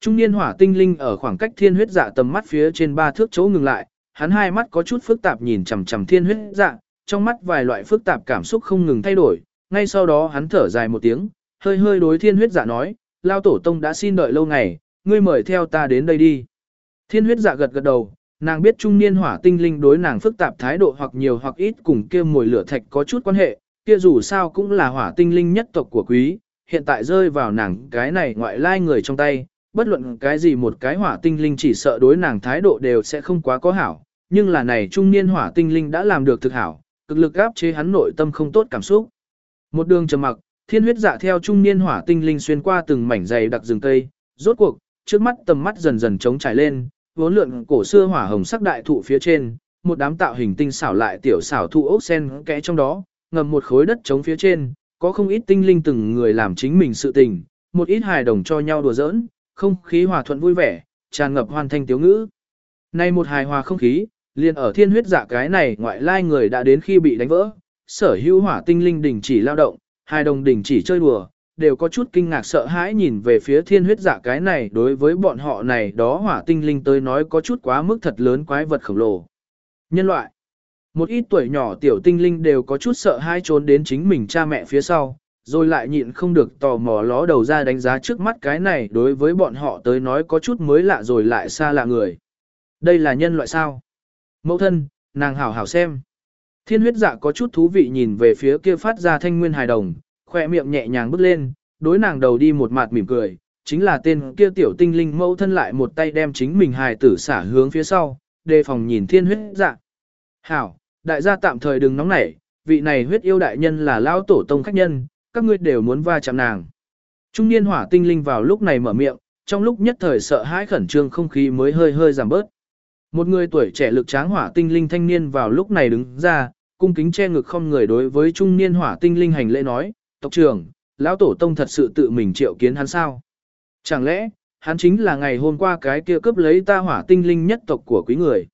Trung niên hỏa tinh linh ở khoảng cách thiên huyết dạ tầm mắt phía trên ba thước chỗ ngừng lại, hắn hai mắt có chút phức tạp nhìn chằm chằm thiên huyết dạ, trong mắt vài loại phức tạp cảm xúc không ngừng thay đổi, ngay sau đó hắn thở dài một tiếng, hơi hơi đối thiên huyết dạ nói, lao tổ tông đã xin đợi lâu ngày, ngươi mời theo ta đến đây đi. Thiên huyết dạ gật gật đầu, nàng biết trung niên hỏa tinh linh đối nàng phức tạp thái độ hoặc nhiều hoặc ít cùng kia mùi lửa thạch có chút quan hệ, kia dù sao cũng là hỏa tinh linh nhất tộc của quý, hiện tại rơi vào nàng cái này ngoại lai người trong tay, bất luận cái gì một cái hỏa tinh linh chỉ sợ đối nàng thái độ đều sẽ không quá có hảo, nhưng là này trung niên hỏa tinh linh đã làm được thực hảo, cực lực áp chế hắn nội tâm không tốt cảm xúc. Một đường trầm mặc, thiên huyết dạ theo trung niên hỏa tinh linh xuyên qua từng mảnh dày đặc rừng cây, rốt cuộc, trước mắt tầm mắt dần dần trống trải lên, vốn lượn cổ xưa hỏa hồng sắc đại thụ phía trên, một đám tạo hình tinh xảo lại tiểu xảo thụ ốc sen kẽ trong đó, ngầm một khối đất trống phía trên, có không ít tinh linh từng người làm chính mình sự tình, một ít hài đồng cho nhau đùa giỡn, không khí hòa thuận vui vẻ, tràn ngập hoàn thanh tiếu ngữ. Nay một hài hòa không khí, liền ở thiên huyết dạ cái này ngoại lai người đã đến khi bị đánh vỡ, sở hữu hỏa tinh linh đình chỉ lao động, hai đồng đình chỉ chơi đùa, đều có chút kinh ngạc sợ hãi nhìn về phía thiên huyết dạ cái này đối với bọn họ này đó hỏa tinh linh tới nói có chút quá mức thật lớn quái vật khổng lồ. Nhân loại một ít tuổi nhỏ tiểu tinh linh đều có chút sợ hãi trốn đến chính mình cha mẹ phía sau, rồi lại nhịn không được tò mò ló đầu ra đánh giá trước mắt cái này đối với bọn họ tới nói có chút mới lạ rồi lại xa lạ người. Đây là nhân loại sao? Mẫu thân, nàng hảo hảo xem. Thiên huyết dạ có chút thú vị nhìn về phía kia phát ra thanh nguyên hài đồng, khoe miệng nhẹ nhàng bước lên, đối nàng đầu đi một mặt mỉm cười, chính là tên kia tiểu tinh linh mẫu thân lại một tay đem chính mình hài tử xả hướng phía sau, đề phòng nhìn thiên huyết dạ. Hảo, đại gia tạm thời đừng nóng nảy, vị này huyết yêu đại nhân là lão tổ tông khách nhân, các ngươi đều muốn va chạm nàng. Trung niên hỏa tinh linh vào lúc này mở miệng, trong lúc nhất thời sợ hãi khẩn trương không khí mới hơi hơi giảm bớt. Một người tuổi trẻ lực tráng hỏa tinh linh thanh niên vào lúc này đứng ra, cung kính che ngực không người đối với trung niên hỏa tinh linh hành lễ nói, tộc trưởng, lão tổ tông thật sự tự mình triệu kiến hắn sao? Chẳng lẽ, hắn chính là ngày hôm qua cái kia cướp lấy ta hỏa tinh linh nhất tộc của quý người?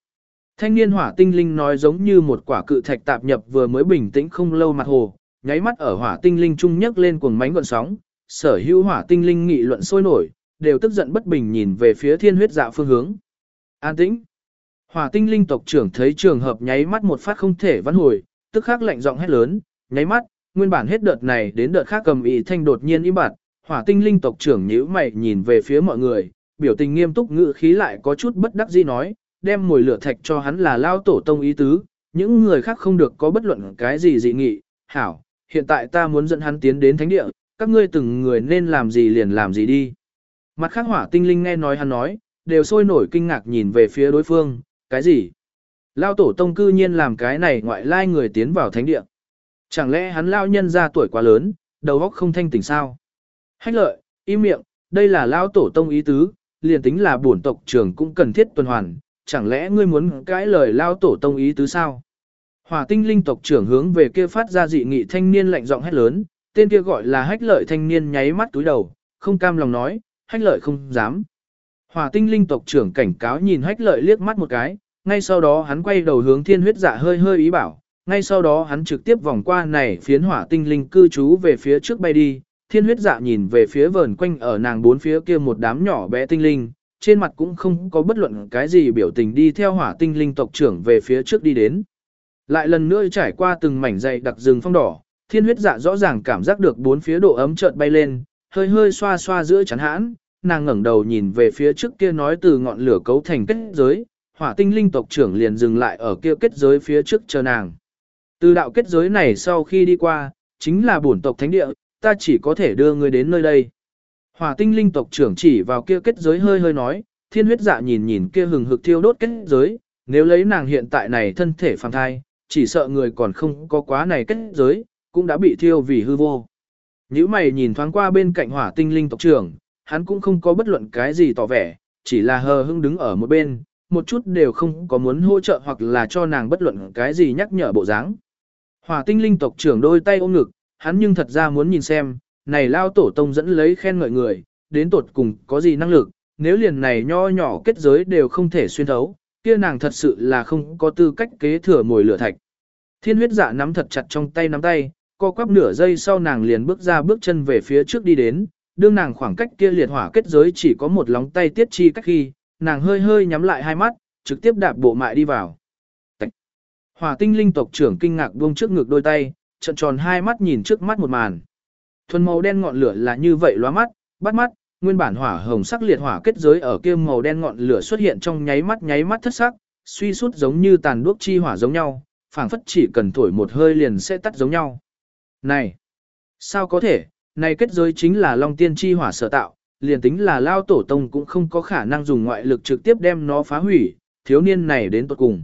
Thanh niên hỏa tinh linh nói giống như một quả cự thạch tạp nhập vừa mới bình tĩnh không lâu mặt hồ, nháy mắt ở hỏa tinh linh trung nhấc lên cuồng mánh gọn sóng, sở hữu hỏa tinh linh nghị luận sôi nổi, đều tức giận bất bình nhìn về phía thiên huyết dạ phương hướng. An tĩnh. Hỏa tinh linh tộc trưởng thấy trường hợp nháy mắt một phát không thể vãn hồi, tức khắc lạnh giọng hét lớn, nháy mắt, nguyên bản hết đợt này đến đợt khác cầm ý thanh đột nhiên im bặt, hỏa tinh linh tộc trưởng nhíu mày nhìn về phía mọi người, biểu tình nghiêm túc ngữ khí lại có chút bất đắc dĩ nói, đem mồi lửa thạch cho hắn là lao tổ tông ý tứ, những người khác không được có bất luận cái gì dị nghị, hảo, hiện tại ta muốn dẫn hắn tiến đến thánh địa, các ngươi từng người nên làm gì liền làm gì đi. Mặt khác hỏa tinh linh nghe nói hắn nói, đều sôi nổi kinh ngạc nhìn về phía đối phương, cái gì? Lao tổ tông cư nhiên làm cái này ngoại lai người tiến vào thánh địa. Chẳng lẽ hắn lao nhân ra tuổi quá lớn, đầu óc không thanh tỉnh sao? Hách lợi, im miệng, đây là lao tổ tông ý tứ, liền tính là bổn tộc trưởng cũng cần thiết tuần hoàn, chẳng lẽ ngươi muốn cãi lời lao tổ tông ý tứ sao? Hỏa tinh linh tộc trưởng hướng về kia phát ra dị nghị thanh niên lạnh giọng hét lớn, tên kia gọi là hách lợi thanh niên nháy mắt túi đầu, không cam lòng nói, hách lợi không dám. Hỏa tinh linh tộc trưởng cảnh cáo nhìn hách lợi liếc mắt một cái, ngay sau đó hắn quay đầu hướng thiên huyết dạ hơi hơi ý bảo, ngay sau đó hắn trực tiếp vòng qua này phiến hỏa tinh linh cư trú về phía trước bay đi, thiên huyết dạ nhìn về phía vờn quanh ở nàng bốn phía kia một đám nhỏ bé tinh linh, trên mặt cũng không có bất luận cái gì biểu tình đi theo hỏa tinh linh tộc trưởng về phía trước đi đến. Lại lần nữa trải qua từng mảnh dày đặc rừng phong đỏ, thiên huyết dạ rõ ràng cảm giác được bốn phía độ ấm chợt bay lên, hơi hơi xoa xoa giữa chắn hãn, nàng ngẩng đầu nhìn về phía trước kia nói từ ngọn lửa cấu thành kết giới, hỏa tinh linh tộc trưởng liền dừng lại ở kia kết giới phía trước chờ nàng. Từ đạo kết giới này sau khi đi qua, chính là bổn tộc thánh địa, ta chỉ có thể đưa người đến nơi đây. Hỏa tinh linh tộc trưởng chỉ vào kia kết giới hơi hơi nói, thiên huyết dạ nhìn nhìn kia hừng hực thiêu đốt kết giới, nếu lấy nàng hiện tại này thân thể phàm thai, chỉ sợ người còn không có quá này kết giới, cũng đã bị thiêu vì hư vô. Nếu mày nhìn thoáng qua bên cạnh hỏa tinh linh tộc trưởng, hắn cũng không có bất luận cái gì tỏ vẻ, chỉ là hờ hững đứng ở một bên, một chút đều không có muốn hỗ trợ hoặc là cho nàng bất luận cái gì nhắc nhở bộ dáng. Hỏa tinh linh tộc trưởng đôi tay ôm ngực, hắn nhưng thật ra muốn nhìn xem, này lao tổ tông dẫn lấy khen ngợi người, đến tột cùng có gì năng lực, nếu liền này nho nhỏ kết giới đều không thể xuyên thấu, kia nàng thật sự là không có tư cách kế thừa mồi lửa thạch. Thiên huyết dạ nắm thật chặt trong tay nắm tay, co quắp nửa giây sau nàng liền bước ra bước chân về phía trước đi đến, đương nàng khoảng cách kia liệt hỏa kết giới chỉ có một lóng tay tiết chi cách khi, nàng hơi hơi nhắm lại hai mắt, trực tiếp đạp bộ mại đi vào. Tạch. Hỏa tinh linh tộc trưởng kinh ngạc buông trước ngực đôi tay, trận tròn hai mắt nhìn trước mắt một màn. Thuần màu đen ngọn lửa là như vậy lóa mắt, bắt mắt, nguyên bản hỏa hồng sắc liệt hỏa kết giới ở kia màu đen ngọn lửa xuất hiện trong nháy mắt nháy mắt thất sắc, suy sút giống như tàn đuốc chi hỏa giống nhau, phảng phất chỉ cần thổi một hơi liền sẽ tắt giống nhau. Này, sao có thể, này kết giới chính là Long Tiên chi hỏa sở tạo, liền tính là lao tổ tông cũng không có khả năng dùng ngoại lực trực tiếp đem nó phá hủy, thiếu niên này đến tuột cùng.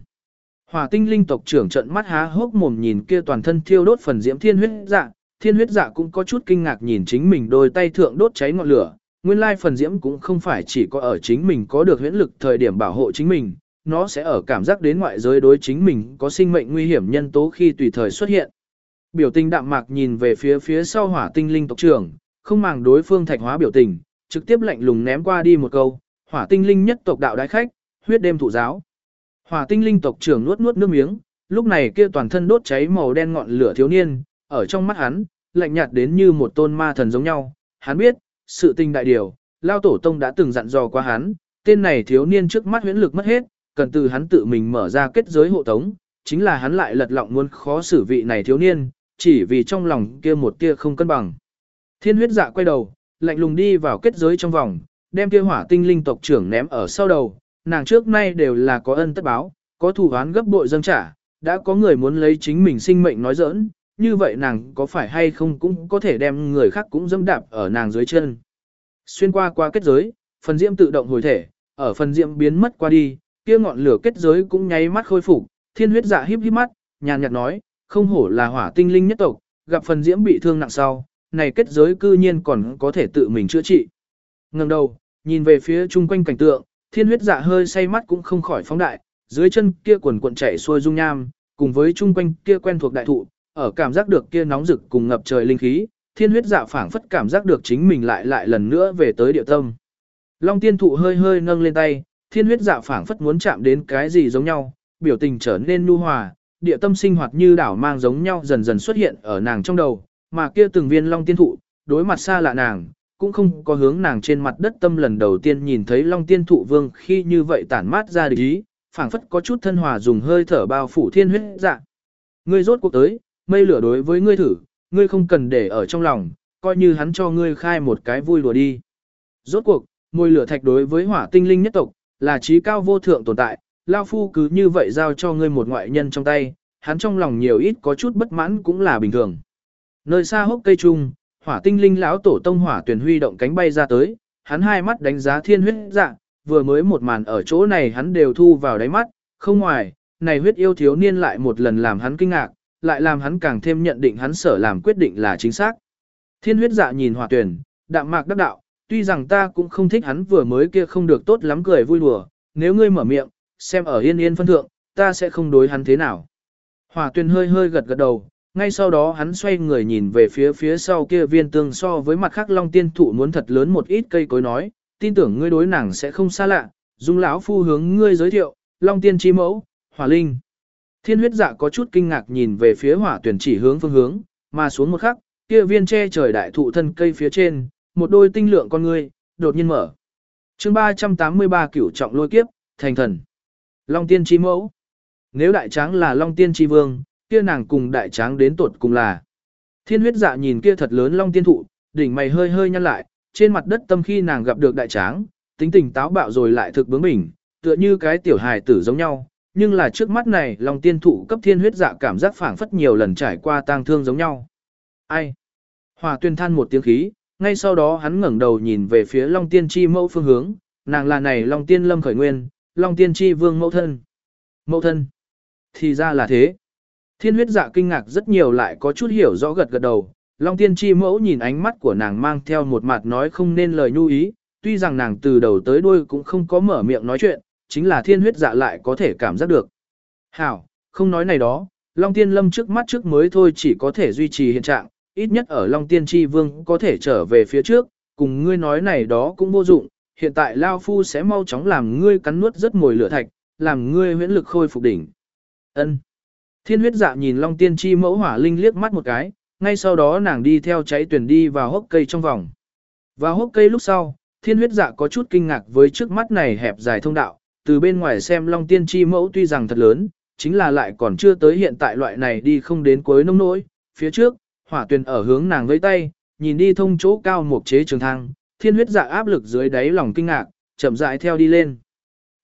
Hỏa tinh linh tộc trưởng trận mắt há hốc mồm nhìn kia toàn thân thiêu đốt phần diễm thiên huyết dạ, thiên huyết dạ cũng có chút kinh ngạc nhìn chính mình đôi tay thượng đốt cháy ngọn lửa, nguyên lai phần diễm cũng không phải chỉ có ở chính mình có được huyễn lực thời điểm bảo hộ chính mình, nó sẽ ở cảm giác đến ngoại giới đối chính mình có sinh mệnh nguy hiểm nhân tố khi tùy thời xuất hiện. Biểu tình đạm mạc nhìn về phía phía sau hỏa tinh linh tộc trưởng, không màng đối phương thạch hóa biểu tình, trực tiếp lạnh lùng ném qua đi một câu, hỏa tinh linh nhất tộc đạo đại khách, huyết đêm thụ giáo. Hỏa tinh linh tộc trưởng nuốt nuốt nước miếng, lúc này kia toàn thân đốt cháy màu đen ngọn lửa thiếu niên, ở trong mắt hắn, lạnh nhạt đến như một tôn ma thần giống nhau. Hắn biết, sự tình đại điều, lao tổ tông đã từng dặn dò qua hắn, tên này thiếu niên trước mắt huyễn lực mất hết, cần từ hắn tự mình mở ra kết giới hộ tống, chính là hắn lại lật lọng muốn khó xử vị này thiếu niên, chỉ vì trong lòng kia một tia không cân bằng. Thiên huyết dạ quay đầu, lạnh lùng đi vào kết giới trong vòng, đem kia hỏa tinh linh tộc trưởng ném ở sau đầu, nàng trước nay đều là có ân tất báo, có thù oán gấp bội dâng trả, đã có người muốn lấy chính mình sinh mệnh nói giỡn, như vậy nàng có phải hay không cũng có thể đem người khác cũng dẫm đạp ở nàng dưới chân. Xuyên qua qua kết giới, phần diễm tự động hồi thể, ở phần diễm biến mất qua đi, kia ngọn lửa kết giới cũng nháy mắt khôi phục, thiên huyết dạ híp híp mắt, nhàn nhạt nói, không hổ là hỏa tinh linh nhất tộc, gặp phần diễm bị thương nặng sau, này kết giới cư nhiên còn có thể tự mình chữa trị. Ngẩng đầu, nhìn về phía chung quanh cảnh tượng, thiên huyết dạ hơi say mắt cũng không khỏi phóng đại, dưới chân kia quần cuộn chảy xuôi dung nham, cùng với chung quanh kia quen thuộc đại thụ, ở cảm giác được kia nóng rực cùng ngập trời linh khí, thiên huyết dạ phảng phất cảm giác được chính mình lại lại lần nữa về tới địa tâm. Long tiên thụ hơi hơi nâng lên tay, thiên huyết dạ phảng phất muốn chạm đến cái gì giống nhau, biểu tình trở nên nu hòa, địa tâm sinh hoạt như đảo mang giống nhau dần dần xuất hiện ở nàng trong đầu, mà kia từng viên long tiên thụ, đối mặt xa lạ nàng, cũng không có hướng nàng trên mặt đất tâm lần đầu tiên nhìn thấy long tiên thụ vương khi như vậy tản mát ra địch ý, phảng phất có chút thân hòa dùng hơi thở bao phủ thiên huyết dạ. Ngươi rốt cuộc tới, mây lửa đối với ngươi thử, ngươi không cần để ở trong lòng, coi như hắn cho ngươi khai một cái vui lùa đi. Rốt cuộc, môi lửa thạch đối với hỏa tinh linh nhất tộc, là trí cao vô thượng tồn tại, Lao Phu cứ như vậy giao cho ngươi một ngoại nhân trong tay, hắn trong lòng nhiều ít có chút bất mãn cũng là bình thường. Nơi xa hốc cây trung, hỏa tinh linh lão tổ tông hỏa tuyển huy động cánh bay ra tới, hắn hai mắt đánh giá thiên huyết dạ, vừa mới một màn ở chỗ này hắn đều thu vào đáy mắt, không ngoài, này huyết yêu thiếu niên lại một lần làm hắn kinh ngạc, lại làm hắn càng thêm nhận định hắn sở làm quyết định là chính xác. Thiên huyết dạ nhìn hỏa tuyển, đạm mạc đắc đạo, tuy rằng ta cũng không thích hắn vừa mới kia không được tốt lắm cười vui đùa, nếu ngươi mở miệng, xem ở yên yên phân thượng, ta sẽ không đối hắn thế nào. Hỏa tuyên hơi hơi gật gật đầu, ngay sau đó hắn xoay người nhìn về phía phía sau kia viên tương so với mặt khác long tiên thụ muốn thật lớn một ít cây cối nói, tin tưởng ngươi đối nàng sẽ không xa lạ, dung lão phu hướng ngươi giới thiệu, long tiên chi mẫu, hỏa linh. Thiên huyết dạ có chút kinh ngạc nhìn về phía hỏa tuyển chỉ hướng phương hướng, mà xuống một khắc, kia viên che trời đại thụ thân cây phía trên, một đôi tinh lượng con ngươi, đột nhiên mở. chương 383 cửu trọng lôi kiếp, thành thần. Long tiên chi mẫu. Nếu đại tráng là Long tiên chi vương, kia nàng cùng đại tráng đến tột cùng là. Thiên huyết dạ nhìn kia thật lớn Long tiên thụ, đỉnh mày hơi hơi nhăn lại, trên mặt đất tâm khi nàng gặp được đại tráng, tính tình táo bạo rồi lại thực bướng bỉnh, tựa như cái tiểu hài tử giống nhau, nhưng là trước mắt này Long tiên thụ cấp thiên huyết dạ cảm giác phảng phất nhiều lần trải qua tang thương giống nhau. Ai? Hòa tuyên than một tiếng khí, ngay sau đó hắn ngẩng đầu nhìn về phía Long tiên chi mẫu phương hướng, nàng là này Long tiên lâm khởi nguyên, Long tiên chi vương mẫu thân. Mẫu thân. Thì ra là thế. Thiên huyết dạ kinh ngạc rất nhiều lại có chút hiểu rõ gật gật đầu. Long tiên chi mẫu nhìn ánh mắt của nàng mang theo một mặt nói không nên lời nhu ý, tuy rằng nàng từ đầu tới đuôi cũng không có mở miệng nói chuyện, chính là thiên huyết dạ lại có thể cảm giác được. Hảo, không nói này đó, Long tiên lâm trước mắt trước mới thôi chỉ có thể duy trì hiện trạng, ít nhất ở Long tiên chi vương có thể trở về phía trước, cùng ngươi nói này đó cũng vô dụng, hiện tại Lao Phu sẽ mau chóng làm ngươi cắn nuốt rất mồi lửa thạch, làm ngươi huyễn lực khôi phục đỉnh. Ân. Thiên huyết dạ nhìn Long Tiên Chi mẫu hỏa linh liếc mắt một cái, ngay sau đó nàng đi theo cháy tuyển đi vào hốc cây trong vòng. Và hốc cây lúc sau, thiên huyết dạ có chút kinh ngạc với trước mắt này hẹp dài thông đạo, từ bên ngoài xem long tiên chi mẫu tuy rằng thật lớn, chính là lại còn chưa tới hiện tại loại này đi không đến cuối nông nỗi. Phía trước, hỏa tuyền ở hướng nàng với tay, nhìn đi thông chỗ cao một chế trường thang, thiên huyết dạ áp lực dưới đáy lòng kinh ngạc, chậm rãi theo đi lên.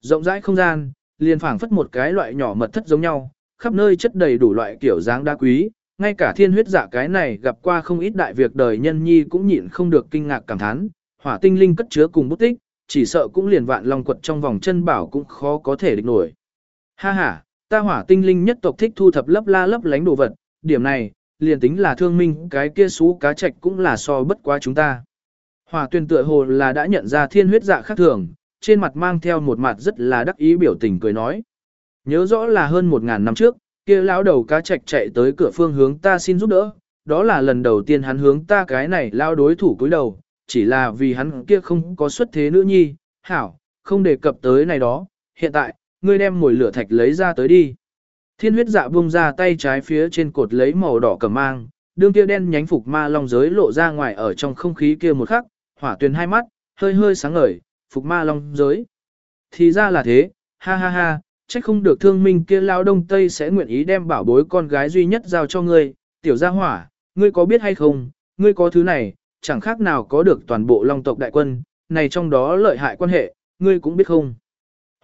Rộng rãi không gian, liền phảng phất một cái loại nhỏ mật thất giống nhau, khắp nơi chất đầy đủ loại kiểu dáng đá quý, ngay cả thiên huyết dạ cái này gặp qua không ít đại việc đời nhân nhi cũng nhịn không được kinh ngạc cảm thán, hỏa tinh linh cất chứa cùng bút tích, chỉ sợ cũng liền vạn long quật trong vòng chân bảo cũng khó có thể địch nổi. Ha ha, ta hỏa tinh linh nhất tộc thích thu thập lấp la lấp lánh đồ vật, điểm này, liền tính là thương minh cái kia xú cá trạch cũng là so bất quá chúng ta. Hỏa tuyên tựa hồ là đã nhận ra thiên huyết dạ khác thường, trên mặt mang theo một mặt rất là đắc ý biểu tình cười nói. Nhớ rõ là hơn một ngàn năm trước, kia lão đầu cá trạch chạy tới cửa phương hướng ta xin giúp đỡ, đó là lần đầu tiên hắn hướng ta cái này lao đối thủ cúi đầu, chỉ là vì hắn kia không có xuất thế nữ nhi, hảo, không đề cập tới này đó, hiện tại, ngươi đem mồi lửa thạch lấy ra tới đi. Thiên huyết dạ buông ra tay trái phía trên cột lấy màu đỏ cầm mang, đương kia đen nhánh phục ma long giới lộ ra ngoài ở trong không khí kia một khắc, hỏa tuyền hai mắt, hơi hơi sáng ngời, phục ma long giới. Thì ra là thế, ha ha ha, trách không được thương minh kia lao đông tây sẽ nguyện ý đem bảo bối con gái duy nhất giao cho ngươi, tiểu gia hỏa, ngươi có biết hay không, ngươi có thứ này, chẳng khác nào có được toàn bộ long tộc đại quân, này trong đó lợi hại quan hệ, ngươi cũng biết không.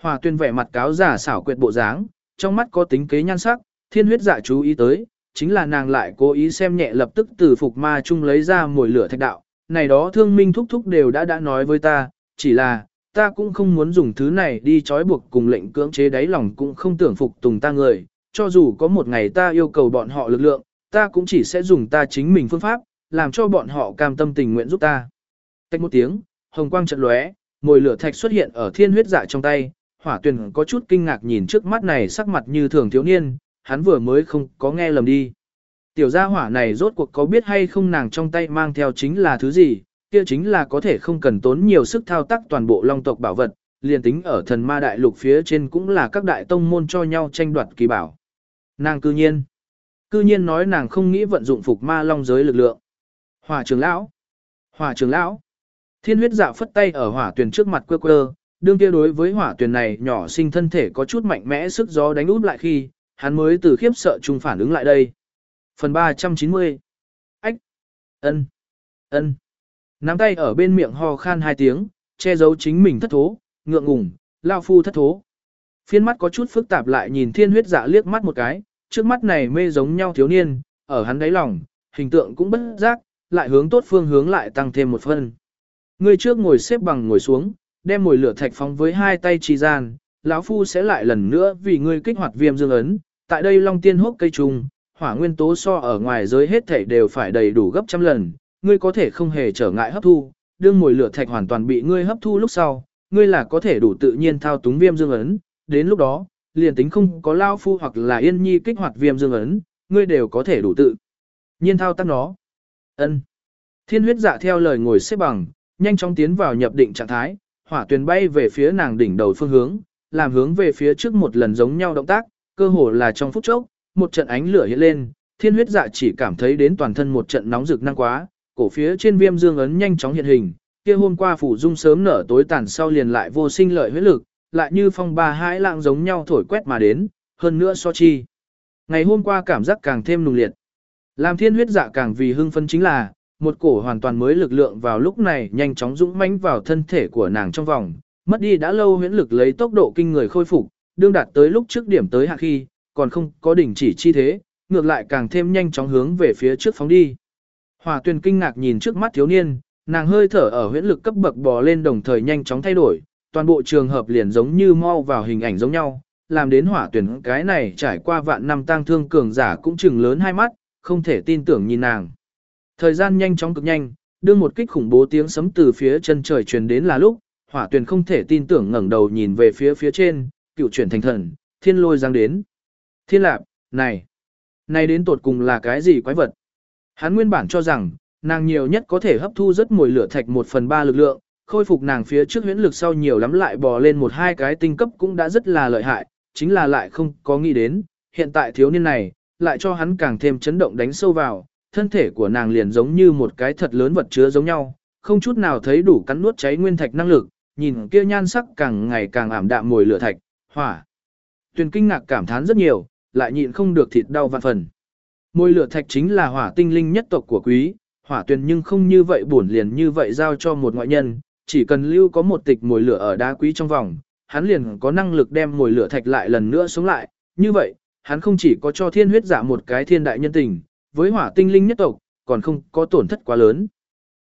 Hỏa tuyên vẻ mặt cáo giả xảo quyệt bộ dáng, trong mắt có tính kế nhan sắc, thiên huyết dạ chú ý tới, chính là nàng lại cố ý xem nhẹ lập tức từ phục ma chung lấy ra mồi lửa thạch đạo, này đó thương minh thúc thúc đều đã đã nói với ta, chỉ là, ta cũng không muốn dùng thứ này đi trói buộc cùng lệnh cưỡng chế đáy lòng cũng không tưởng phục tùng ta người, cho dù có một ngày ta yêu cầu bọn họ lực lượng, ta cũng chỉ sẽ dùng ta chính mình phương pháp, làm cho bọn họ cam tâm tình nguyện giúp ta. cách một tiếng, hồng quang trận lóe, mồi lửa thạch xuất hiện ở thiên huyết dạ trong tay, hỏa tuyền có chút kinh ngạc nhìn trước mắt này sắc mặt như thường thiếu niên, hắn vừa mới không có nghe lầm đi. Tiểu gia hỏa này rốt cuộc có biết hay không nàng trong tay mang theo chính là thứ gì, kia chính là có thể không cần tốn nhiều sức thao tác toàn bộ long tộc bảo vật, liền tính ở thần ma đại lục phía trên cũng là các đại tông môn cho nhau tranh đoạt kỳ bảo. Nàng cư nhiên, cư nhiên nói nàng không nghĩ vận dụng phục ma long giới lực lượng. Hỏa trưởng lão, hỏa trưởng lão, thiên huyết dạ phất tay ở hỏa tuyển trước mặt quơ quơ, đương kia đối với hỏa tuyển này nhỏ sinh thân thể có chút mạnh mẽ sức gió đánh úp lại khi, hắn mới từ khiếp sợ chung phản ứng lại đây. Phần 390 Ách ân ân Nắm tay ở bên miệng ho khan hai tiếng, che giấu chính mình thất thố, ngượng ngùng, lao phu thất thố. Phiên mắt có chút phức tạp lại nhìn thiên huyết dạ liếc mắt một cái, trước mắt này mê giống nhau thiếu niên, ở hắn đáy lòng, hình tượng cũng bất giác, lại hướng tốt phương hướng lại tăng thêm một phân. Người trước ngồi xếp bằng ngồi xuống, đem mồi lửa thạch phóng với hai tay trì gian, lão phu sẽ lại lần nữa vì ngươi kích hoạt viêm dương ấn, tại đây long tiên hốc cây trùng, hỏa nguyên tố so ở ngoài giới hết thảy đều phải đầy đủ gấp trăm lần, ngươi có thể không hề trở ngại hấp thu, đương mồi lửa thạch hoàn toàn bị ngươi hấp thu lúc sau, ngươi là có thể đủ tự nhiên thao túng viêm dương ấn, đến lúc đó, liền tính không có lao phu hoặc là yên nhi kích hoạt viêm dương ấn, ngươi đều có thể đủ tự nhiên thao tác nó. Ân. Thiên huyết dạ theo lời ngồi xếp bằng, nhanh chóng tiến vào nhập định trạng thái, hỏa tuyền bay về phía nàng đỉnh đầu phương hướng, làm hướng về phía trước một lần giống nhau động tác, cơ hồ là trong phút chốc, một trận ánh lửa hiện lên, thiên huyết dạ chỉ cảm thấy đến toàn thân một trận nóng rực năng quá, cổ phía trên viêm dương ấn nhanh chóng hiện hình, kia hôm qua phủ dung sớm nở tối tàn sau liền lại vô sinh lợi huyết lực, lại như phong ba hãi lạng giống nhau thổi quét mà đến, hơn nữa so chi. Ngày hôm qua cảm giác càng thêm nùng liệt. Làm thiên huyết dạ càng vì hưng phấn chính là, một cổ hoàn toàn mới lực lượng vào lúc này nhanh chóng dũng mãnh vào thân thể của nàng trong vòng, mất đi đã lâu huyễn lực lấy tốc độ kinh người khôi phục, đương đạt tới lúc trước điểm tới hạ khi, còn không có đỉnh chỉ chi thế, ngược lại càng thêm nhanh chóng hướng về phía trước phóng đi. Hỏa tuyền kinh ngạc nhìn trước mắt thiếu niên, nàng hơi thở ở huyễn lực cấp bậc bò lên đồng thời nhanh chóng thay đổi, toàn bộ trường hợp liền giống như mau vào hình ảnh giống nhau, làm đến hỏa tuyển cái này trải qua vạn năm tang thương cường giả cũng chừng lớn hai mắt, không thể tin tưởng nhìn nàng. Thời gian nhanh chóng cực nhanh, đưa một kích khủng bố tiếng sấm từ phía chân trời truyền đến là lúc, hỏa Tuyền không thể tin tưởng ngẩng đầu nhìn về phía phía trên, cựu chuyển thành thần, thiên lôi giáng đến. Thiên lạp, này, này đến tột cùng là cái gì quái vật? Hắn nguyên bản cho rằng, nàng nhiều nhất có thể hấp thu rất mùi lửa thạch một phần ba lực lượng, khôi phục nàng phía trước huyễn lực sau nhiều lắm lại bò lên một hai cái tinh cấp cũng đã rất là lợi hại, chính là lại không có nghĩ đến, hiện tại thiếu niên này, lại cho hắn càng thêm chấn động đánh sâu vào, thân thể của nàng liền giống như một cái thật lớn vật chứa giống nhau, không chút nào thấy đủ cắn nuốt cháy nguyên thạch năng lực, nhìn kia nhan sắc càng ngày càng ảm đạm mùi lửa thạch, hỏa. Tuyền kinh ngạc cảm thán rất nhiều, lại nhịn không được thịt đau vạn phần. Mùi lửa thạch chính là hỏa tinh linh nhất tộc của quý, hỏa tuyền nhưng không như vậy buồn liền như vậy giao cho một ngoại nhân, chỉ cần lưu có một tịch mùi lửa ở đá quý trong vòng, hắn liền có năng lực đem mùi lửa thạch lại lần nữa sống lại, như vậy, hắn không chỉ có cho thiên huyết giả một cái thiên đại nhân tình, với hỏa tinh linh nhất tộc, còn không có tổn thất quá lớn.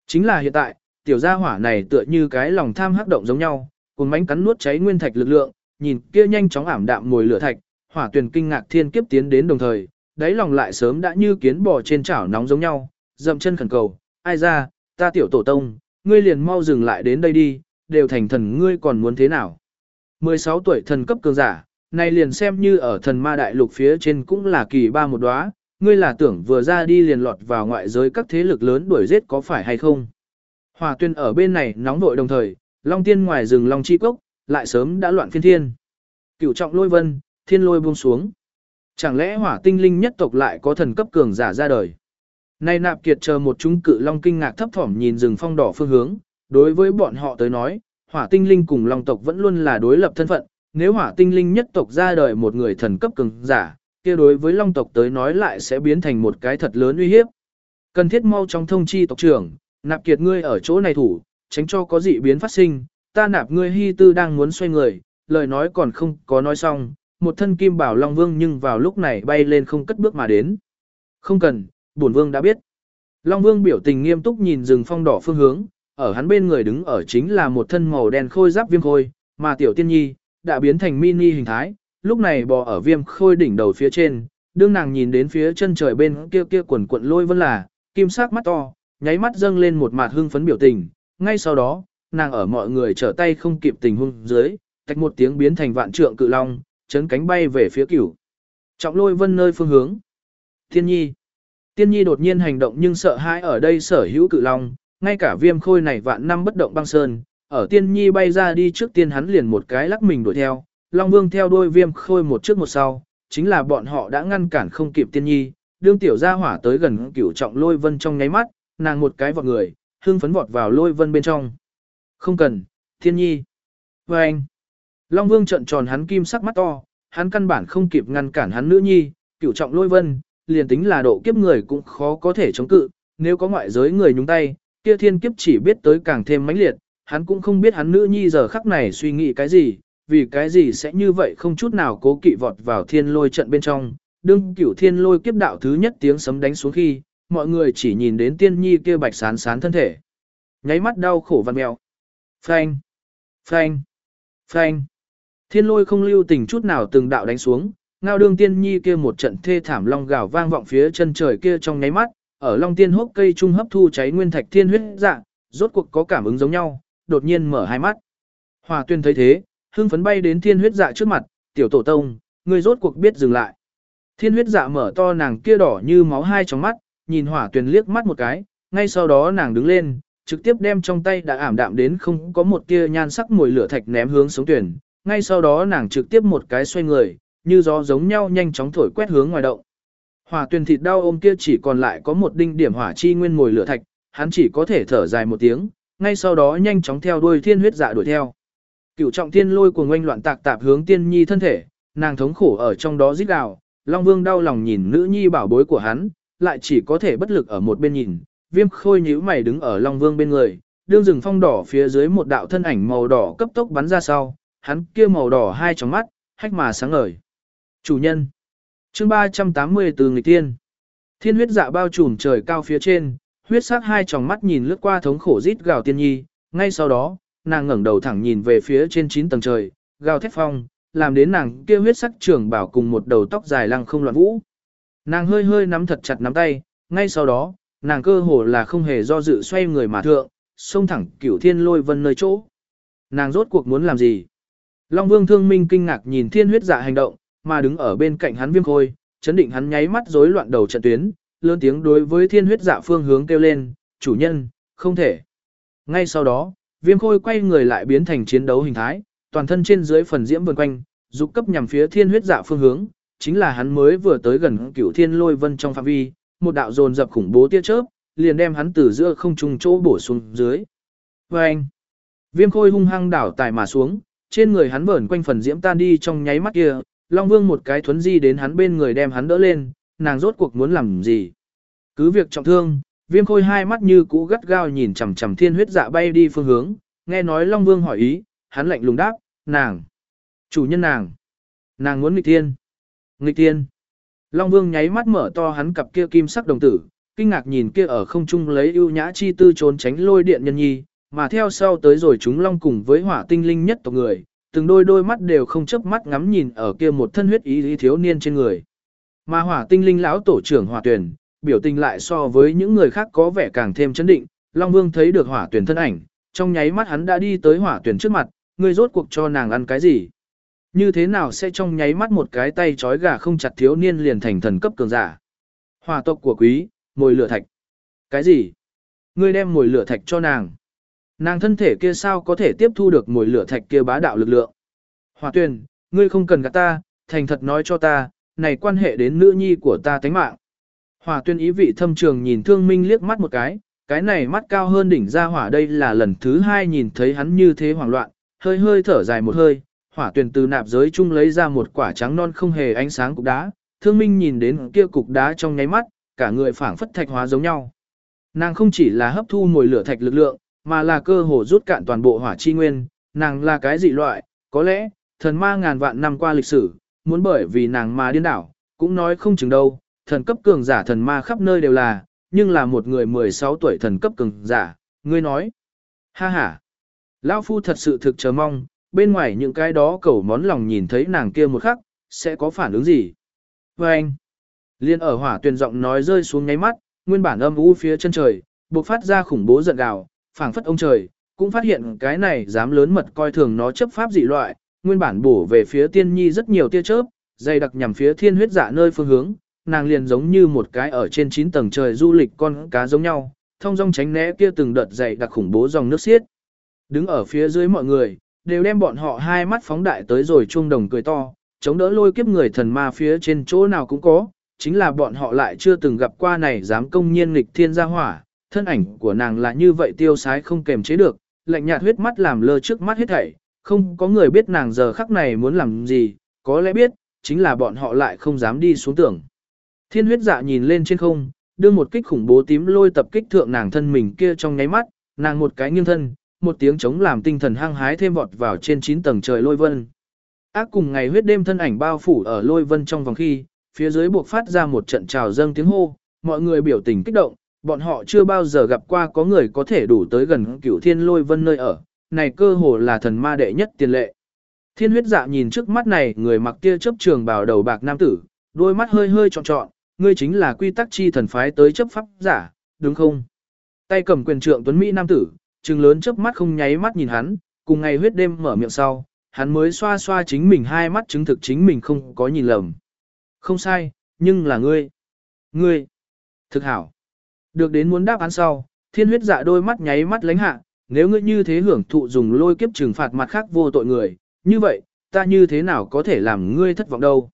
Chính là hiện tại, tiểu gia hỏa này tựa như cái lòng tham hắc động giống nhau, cùng mánh cắn nuốt cháy nguyên thạch lực lượng, nhìn kia nhanh chóng ảm đạm mùi lửa thạch, hỏa tuyền kinh ngạc thiên kiếp tiến đến đồng thời, đáy lòng lại sớm đã như kiến bò trên chảo nóng giống nhau, dậm chân khẩn cầu, ai ra, ta tiểu tổ tông, ngươi liền mau dừng lại đến đây đi, đều thành thần ngươi còn muốn thế nào. 16 tuổi thần cấp cường giả, này liền xem như ở thần ma đại lục phía trên cũng là kỳ ba một đóa, ngươi là tưởng vừa ra đi liền lọt vào ngoại giới các thế lực lớn đuổi giết có phải hay không. Hòa tuyên ở bên này nóng vội đồng thời, Long Tiên ngoài rừng Long Chi Cốc, lại sớm đã loạn phiên thiên. Cửu trọng lôi vân, thiên lôi buông xuống. Chẳng lẽ hỏa tinh linh nhất tộc lại có thần cấp cường giả ra đời? Nay nạp kiệt chờ một chúng cự long kinh ngạc thấp thỏm nhìn rừng phong đỏ phương hướng, đối với bọn họ tới nói, hỏa tinh linh cùng long tộc vẫn luôn là đối lập thân phận, nếu hỏa tinh linh nhất tộc ra đời một người thần cấp cường giả, kia đối với long tộc tới nói lại sẽ biến thành một cái thật lớn uy hiếp. Cần thiết mau trong thông chi tộc trưởng, nạp kiệt ngươi ở chỗ này thủ, tránh cho có dị biến phát sinh, ta nạp ngươi hy tư đang muốn xoay người, lời nói còn không có nói xong, một thân kim bảo long vương nhưng vào lúc này bay lên không cất bước mà đến. Không cần, bổn vương đã biết. Long vương biểu tình nghiêm túc nhìn rừng phong đỏ phương hướng, ở hắn bên người đứng ở chính là một thân màu đen khôi giáp viêm khôi, mà tiểu tiên nhi, đã biến thành mini hình thái, lúc này bò ở viêm khôi đỉnh đầu phía trên, đương nàng nhìn đến phía chân trời bên kia kia quần cuộn lôi vân là, kim sắc mắt to, nháy mắt dâng lên một mặt hưng phấn biểu tình, ngay sau đó, nàng ở mọi người trở tay không kịp tình hung dưới, tách một tiếng biến thành vạn trượng cự long, chấn cánh bay về phía cửu. Trọng lôi vân nơi phương hướng. Thiên nhi. Tiên nhi đột nhiên hành động nhưng sợ hãi ở đây sở hữu cự long, ngay cả viêm khôi này vạn năm bất động băng sơn, ở tiên nhi bay ra đi trước tiên hắn liền một cái lắc mình đuổi theo, long vương theo đôi viêm khôi một trước một sau, chính là bọn họ đã ngăn cản không kịp tiên nhi, đương tiểu gia hỏa tới gần cửu trọng lôi vân trong nháy mắt, nàng một cái vọt người, hương phấn vọt vào lôi vân bên trong. Không cần, tiên nhi. Và anh, Long vương trận tròn hắn kim sắc mắt to, hắn căn bản không kịp ngăn cản hắn nữ nhi, cửu trọng lôi vân, liền tính là độ kiếp người cũng khó có thể chống cự, nếu có ngoại giới người nhúng tay, kia thiên kiếp chỉ biết tới càng thêm mãnh liệt, hắn cũng không biết hắn nữ nhi giờ khắc này suy nghĩ cái gì, vì cái gì sẽ như vậy không chút nào cố kỵ vọt vào thiên lôi trận bên trong. Đương cửu thiên lôi kiếp đạo thứ nhất tiếng sấm đánh xuống khi, mọi người chỉ nhìn đến tiên nhi kia bạch sán sán thân thể. Nháy mắt đau khổ văn mèo. Phanh! Phanh! Phanh! Thiên lôi không lưu tình chút nào từng đạo đánh xuống, ngao đương tiên nhi kia một trận thê thảm long gào vang vọng phía chân trời kia trong nháy mắt, ở long tiên hốc cây trung hấp thu cháy nguyên thạch thiên huyết dạng, rốt cuộc có cảm ứng giống nhau, đột nhiên mở hai mắt. Hòa tuyên thấy thế, hưng phấn bay đến thiên huyết dạ trước mặt, tiểu tổ tông, ngươi rốt cuộc biết dừng lại. Thiên huyết dạ mở to nàng kia đỏ như máu hai trong mắt, nhìn hỏa Tuyền liếc mắt một cái, ngay sau đó nàng đứng lên, trực tiếp đem trong tay đã ảm đạm đến không có một tia nhan sắc mùi lửa thạch ném hướng sống tuyển, ngay sau đó nàng trực tiếp một cái xoay người, như gió giống nhau nhanh chóng thổi quét hướng ngoài động. Hỏa Tuyền thịt đau ôm kia chỉ còn lại có một đinh điểm hỏa chi nguyên mùi lửa thạch, hắn chỉ có thể thở dài một tiếng, ngay sau đó nhanh chóng theo đuôi thiên huyết dạ đuổi theo. Cửu trọng thiên lôi cuồng oanh loạn tạc tạp hướng tiên nhi thân thể, nàng thống khổ ở trong đó rít gào, Long Vương đau lòng nhìn nữ nhi bảo bối của hắn, lại chỉ có thể bất lực ở một bên nhìn, viêm khôi nhíu mày đứng ở Long Vương bên người, đương rừng phong đỏ phía dưới một đạo thân ảnh màu đỏ cấp tốc bắn ra sau, hắn kia màu đỏ hai tròng mắt, hách mà sáng ngời. Chủ nhân. Chương 380 từ người tiên. Thiên huyết dạ bao trùm trời cao phía trên, huyết sắc hai tròng mắt nhìn lướt qua thống khổ rít gào tiên nhi, ngay sau đó, nàng ngẩng đầu thẳng nhìn về phía trên chín tầng trời, gào thét phong, làm đến nàng kia huyết sắc trưởng bảo cùng một đầu tóc dài lăng không loạn vũ. Nàng hơi hơi nắm thật chặt nắm tay, ngay sau đó, nàng cơ hồ là không hề do dự xoay người mà thượng, xông thẳng cửu thiên lôi vân nơi chỗ. Nàng rốt cuộc muốn làm gì? Long Vương Thương Minh kinh ngạc nhìn thiên huyết dạ hành động, mà đứng ở bên cạnh hắn viêm khôi, chấn định hắn nháy mắt rối loạn đầu trận tuyến, lớn tiếng đối với thiên huyết dạ phương hướng kêu lên, chủ nhân, không thể. Ngay sau đó, viêm khôi quay người lại biến thành chiến đấu hình thái, toàn thân trên dưới phần diễm vần quanh, dục cấp nhằm phía thiên huyết dạ phương hướng, chính là hắn mới vừa tới gần cửu thiên lôi vân trong phạm vi, một đạo dồn dập khủng bố tia chớp, liền đem hắn từ giữa không trung chỗ bổ xuống dưới. Và anh, viêm khôi hung hăng đảo tài mà xuống, trên người hắn vẩn quanh phần diễm tan đi trong nháy mắt kia, Long Vương một cái thuấn di đến hắn bên người đem hắn đỡ lên, nàng rốt cuộc muốn làm gì. Cứ việc trọng thương, viêm khôi hai mắt như cũ gắt gao nhìn chằm chằm thiên huyết dạ bay đi phương hướng, nghe nói Long Vương hỏi ý, hắn lạnh lùng đáp, nàng, chủ nhân nàng, nàng muốn nghịch thiên, nghịch thiên. Long Vương nháy mắt mở to hắn cặp kia kim sắc đồng tử, kinh ngạc nhìn kia ở không trung lấy ưu nhã chi tư trốn tránh lôi điện nhân nhi, mà theo sau tới rồi chúng long cùng với hỏa tinh linh nhất tộc người, từng đôi đôi mắt đều không chớp mắt ngắm nhìn ở kia một thân huyết ý, ý thiếu niên trên người. Mà hỏa tinh linh lão tổ trưởng hỏa tuyển, biểu tình lại so với những người khác có vẻ càng thêm chấn định, Long Vương thấy được hỏa tuyển thân ảnh, trong nháy mắt hắn đã đi tới hỏa tuyển trước mặt, người rốt cuộc cho nàng ăn cái gì? Như thế nào sẽ trong nháy mắt một cái tay trói gà không chặt thiếu niên liền thành thần cấp cường giả? Hỏa tộc của quý, mồi lửa thạch. Cái gì? Ngươi đem mồi lửa thạch cho nàng. Nàng thân thể kia sao có thể tiếp thu được mồi lửa thạch kia bá đạo lực lượng? Hỏa tuyền, ngươi không cần gạt ta, thành thật nói cho ta, này quan hệ đến nữ nhi của ta tánh mạng. Hỏa tuyên ý vị thâm trường nhìn thương minh liếc mắt một cái, cái này mắt cao hơn đỉnh ra hỏa đây là lần thứ hai nhìn thấy hắn như thế hoảng loạn, hơi hơi thở dài một hơi, hỏa tuyển từ nạp giới chung lấy ra một quả trắng non không hề ánh sáng cục đá, thương minh nhìn đến kia cục đá trong nháy mắt, cả người phảng phất thạch hóa giống nhau. Nàng không chỉ là hấp thu mùi lửa thạch lực lượng, mà là cơ hồ rút cạn toàn bộ hỏa chi nguyên, nàng là cái dị loại, có lẽ, thần ma ngàn vạn năm qua lịch sử, muốn bởi vì nàng mà điên đảo, cũng nói không chừng đâu, thần cấp cường giả thần ma khắp nơi đều là, nhưng là một người 16 tuổi thần cấp cường giả, ngươi nói. Ha ha. Lão phu thật sự thực chờ mong, bên ngoài những cái đó cầu món lòng nhìn thấy nàng kia một khắc, sẽ có phản ứng gì. Và anh, liên ở hỏa tuyền giọng nói rơi xuống ngáy mắt, nguyên bản âm u phía chân trời, bộc phát ra khủng bố giận gào, phảng phất ông trời, cũng phát hiện cái này dám lớn mật coi thường nó chấp pháp dị loại, nguyên bản bổ về phía tiên nhi rất nhiều tia chớp, dày đặc nhằm phía thiên huyết dạ nơi phương hướng, nàng liền giống như một cái ở trên 9 tầng trời du lịch con cá giống nhau, thông dong tránh né kia từng đợt dày đặc khủng bố dòng nước xiết. Đứng ở phía dưới mọi người, đều đem bọn họ hai mắt phóng đại tới rồi chuông đồng cười to, chống đỡ lôi kiếp người thần ma phía trên chỗ nào cũng có, chính là bọn họ lại chưa từng gặp qua này dám công nhiên nghịch thiên gia hỏa, thân ảnh của nàng là như vậy tiêu sái không kềm chế được, lạnh nhạt huyết mắt làm lơ trước mắt hết thảy, không có người biết nàng giờ khắc này muốn làm gì, có lẽ biết, chính là bọn họ lại không dám đi xuống tưởng. Thiên huyết dạ nhìn lên trên không, đưa một kích khủng bố tím lôi tập kích thượng nàng thân mình kia trong nháy mắt, nàng một cái nghiêng thân, một tiếng chống làm tinh thần hăng hái thêm vọt vào trên 9 tầng trời lôi vân. Ác cùng ngày huyết đêm thân ảnh bao phủ ở lôi vân trong vòng khi, phía dưới buộc phát ra một trận trào dâng tiếng hô, mọi người biểu tình kích động, bọn họ chưa bao giờ gặp qua có người có thể đủ tới gần cửu thiên lôi vân nơi ở, này cơ hồ là thần ma đệ nhất tiền lệ. Thiên huyết dạ nhìn trước mắt này người mặc tia chấp trường bào đầu bạc nam tử, đôi mắt hơi hơi trọn trọn, ngươi chính là quy tắc chi thần phái tới chấp pháp giả, đúng không? Tay cầm quyền trượng tuấn Mỹ nam tử, trừng lớn chớp mắt không nháy mắt nhìn hắn, cùng ngày huyết đêm mở miệng sau, hắn mới xoa xoa chính mình hai mắt chứng thực chính mình không có nhìn lầm. Không sai, nhưng là ngươi. Ngươi. Thực hảo. Được đến muốn đáp án sau, thiên huyết dạ đôi mắt nháy mắt lánh hạ, nếu ngươi như thế hưởng thụ dùng lôi kiếp trừng phạt mặt khác vô tội người, như vậy, ta như thế nào có thể làm ngươi thất vọng đâu.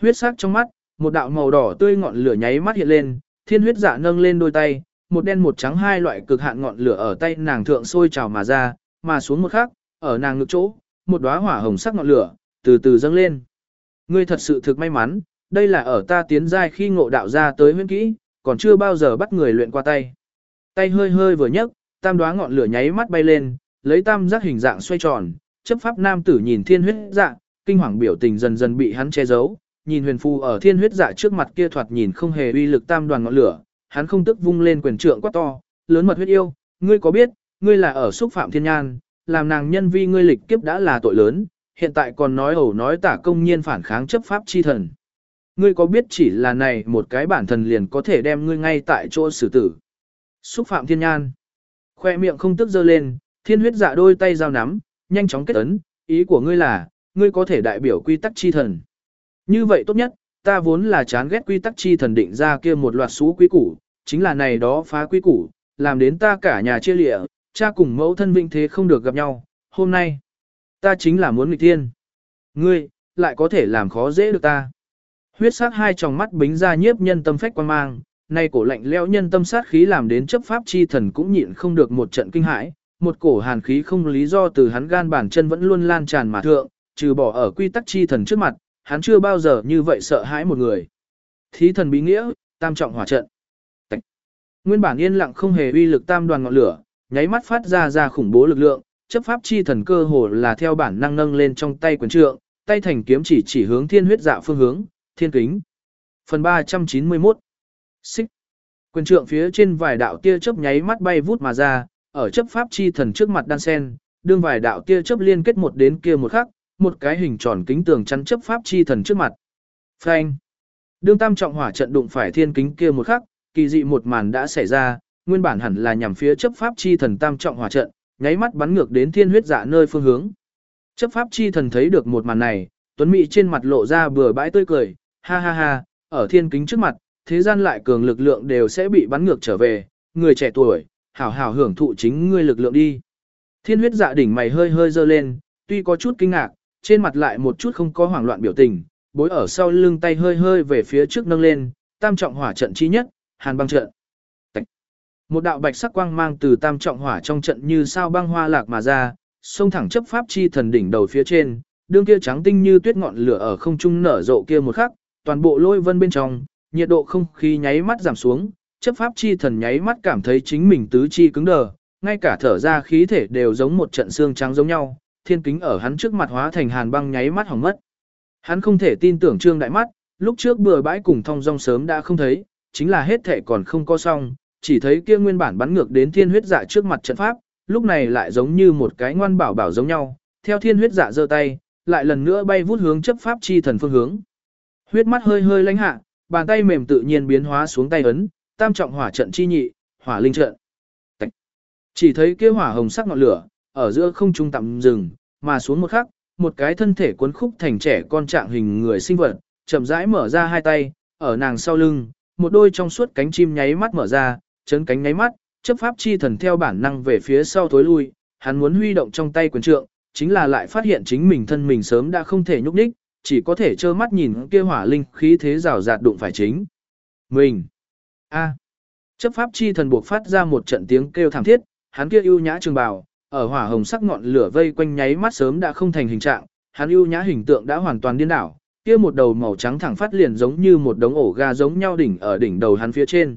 Huyết sắc trong mắt, một đạo màu đỏ tươi ngọn lửa nháy mắt hiện lên, thiên huyết dạ nâng lên đôi tay, một đen một trắng hai loại cực hạn ngọn lửa ở tay nàng thượng sôi trào mà ra, mà xuống một khắc, ở nàng ngực chỗ, một đóa hỏa hồng sắc ngọn lửa, từ từ dâng lên. Ngươi thật sự thực may mắn, đây là ở ta tiến giai khi ngộ đạo ra tới huyễn kỹ, còn chưa bao giờ bắt người luyện qua tay. Tay hơi hơi vừa nhấc, tam đóa ngọn lửa nháy mắt bay lên, lấy tam giác hình dạng xoay tròn, chấp pháp nam tử nhìn thiên huyết dạ, kinh hoàng biểu tình dần dần bị hắn che giấu, nhìn huyền phu ở thiên huyết dạ trước mặt kia thoạt nhìn không hề uy lực tam đoàn ngọn lửa, hắn không tức vung lên quyền trượng quát to, lớn mật huyết yêu, ngươi có biết, ngươi là ở xúc phạm thiên nhan, làm nàng nhân vi ngươi lịch kiếp đã là tội lớn, hiện tại còn nói ẩu nói tả công nhiên phản kháng chấp pháp chi thần. Ngươi có biết chỉ là này một cái bản thần liền có thể đem ngươi ngay tại chỗ xử tử. Xúc phạm thiên nhan. Khoe miệng không tức dơ lên, thiên huyết dạ đôi tay giao nắm, nhanh chóng kết ấn, ý của ngươi là, ngươi có thể đại biểu quy tắc chi thần. Như vậy tốt nhất, ta vốn là chán ghét quy tắc chi thần định ra kia một loạt sú quý củ, chính là này đó phá quý củ, làm đến ta cả nhà chia lịa, cha cùng mẫu thân vinh thế không được gặp nhau, hôm nay, ta chính là muốn nghịch thiên. Ngươi, lại có thể làm khó dễ được ta. Huyết sắc hai tròng mắt bính ra nhiếp nhân tâm phách quan mang, nay cổ lạnh leo nhân tâm sát khí làm đến chấp pháp chi thần cũng nhịn không được một trận kinh hãi, một cổ hàn khí không lý do từ hắn gan bản chân vẫn luôn lan tràn mà thượng, trừ bỏ ở quy tắc chi thần trước mặt, hắn chưa bao giờ như vậy sợ hãi một người. Thí thần bí nghĩa, tam trọng hỏa trận. Tạch. Nguyên bản yên lặng không hề uy lực tam đoàn ngọn lửa, nháy mắt phát ra ra khủng bố lực lượng, chấp pháp chi thần cơ hồ là theo bản năng nâng lên trong tay quyền trượng, tay thành kiếm chỉ chỉ hướng thiên huyết dạ phương hướng, thiên kính. Phần 391 Xích Quyền trượng phía trên vài đạo tia chớp nháy mắt bay vút mà ra, ở chấp pháp chi thần trước mặt đan sen, đương vài đạo tia chớp liên kết một đến kia một khắc, một cái hình tròn kính tường chắn chấp pháp chi thần trước mặt. Phanh. Đương tam trọng hỏa trận đụng phải thiên kính kia một khắc, kỳ dị một màn đã xảy ra, nguyên bản hẳn là nhằm phía chấp pháp chi thần tam trọng hỏa trận, nháy mắt bắn ngược đến thiên huyết dạ nơi phương hướng. Chấp pháp chi thần thấy được một màn này, tuấn mỹ trên mặt lộ ra bừa bãi tươi cười, ha ha ha, ở thiên kính trước mặt, thế gian lại cường lực lượng đều sẽ bị bắn ngược trở về, người trẻ tuổi, hảo hảo hưởng thụ chính ngươi lực lượng đi. Thiên huyết dạ đỉnh mày hơi hơi dơ lên, tuy có chút kinh ngạc, trên mặt lại một chút không có hoảng loạn biểu tình, bối ở sau lưng tay hơi hơi về phía trước nâng lên, tam trọng hỏa trận chi nhất, hàn băng trận. Tạch. Một đạo bạch sắc quang mang từ tam trọng hỏa trong trận như sao băng hoa lạc mà ra, xông thẳng chấp pháp chi thần đỉnh đầu phía trên, đương kia trắng tinh như tuyết ngọn lửa ở không trung nở rộ kia một khắc, toàn bộ lôi vân bên trong, nhiệt độ không khí nháy mắt giảm xuống, chấp pháp chi thần nháy mắt cảm thấy chính mình tứ chi cứng đờ, ngay cả thở ra khí thể đều giống một trận xương trắng giống nhau, thiên kính ở hắn trước mặt hóa thành hàn băng nháy mắt hỏng mất. Hắn không thể tin tưởng trương đại mắt, lúc trước bừa bãi cùng thong dong sớm đã không thấy, chính là hết thể còn không có xong, chỉ thấy kia nguyên bản bắn ngược đến thiên huyết dạ trước mặt trận pháp, lúc này lại giống như một cái ngoan bảo bảo giống nhau, theo thiên huyết dạ giơ tay, lại lần nữa bay vút hướng chấp pháp chi thần phương hướng. Huyết mắt hơi hơi lánh hạ, bàn tay mềm tự nhiên biến hóa xuống tay ấn, tam trọng hỏa trận chi nhị, hỏa linh trận. Chỉ thấy kia hỏa hồng sắc ngọn lửa, ở giữa không trung tạm dừng, mà xuống một khắc, một cái thân thể cuốn khúc thành trẻ con trạng hình người sinh vật, chậm rãi mở ra hai tay, ở nàng sau lưng, một đôi trong suốt cánh chim nháy mắt mở ra, chấn cánh nháy mắt, chấp pháp chi thần theo bản năng về phía sau tối lui, hắn muốn huy động trong tay quyền trượng, chính là lại phát hiện chính mình thân mình sớm đã không thể nhúc nhích, chỉ có thể trơ mắt nhìn kia hỏa linh khí thế rào rạt đụng phải chính. Mình. A. Chấp pháp chi thần buộc phát ra một trận tiếng kêu thảm thiết, hắn kia ưu nhã trường bào, ở hỏa hồng sắc ngọn lửa vây quanh nháy mắt sớm đã không thành hình trạng, hắn ưu nhã hình tượng đã hoàn toàn điên đảo, kia một đầu màu trắng thẳng phát liền giống như một đống ổ gà giống nhau đỉnh ở đỉnh đầu hắn phía trên.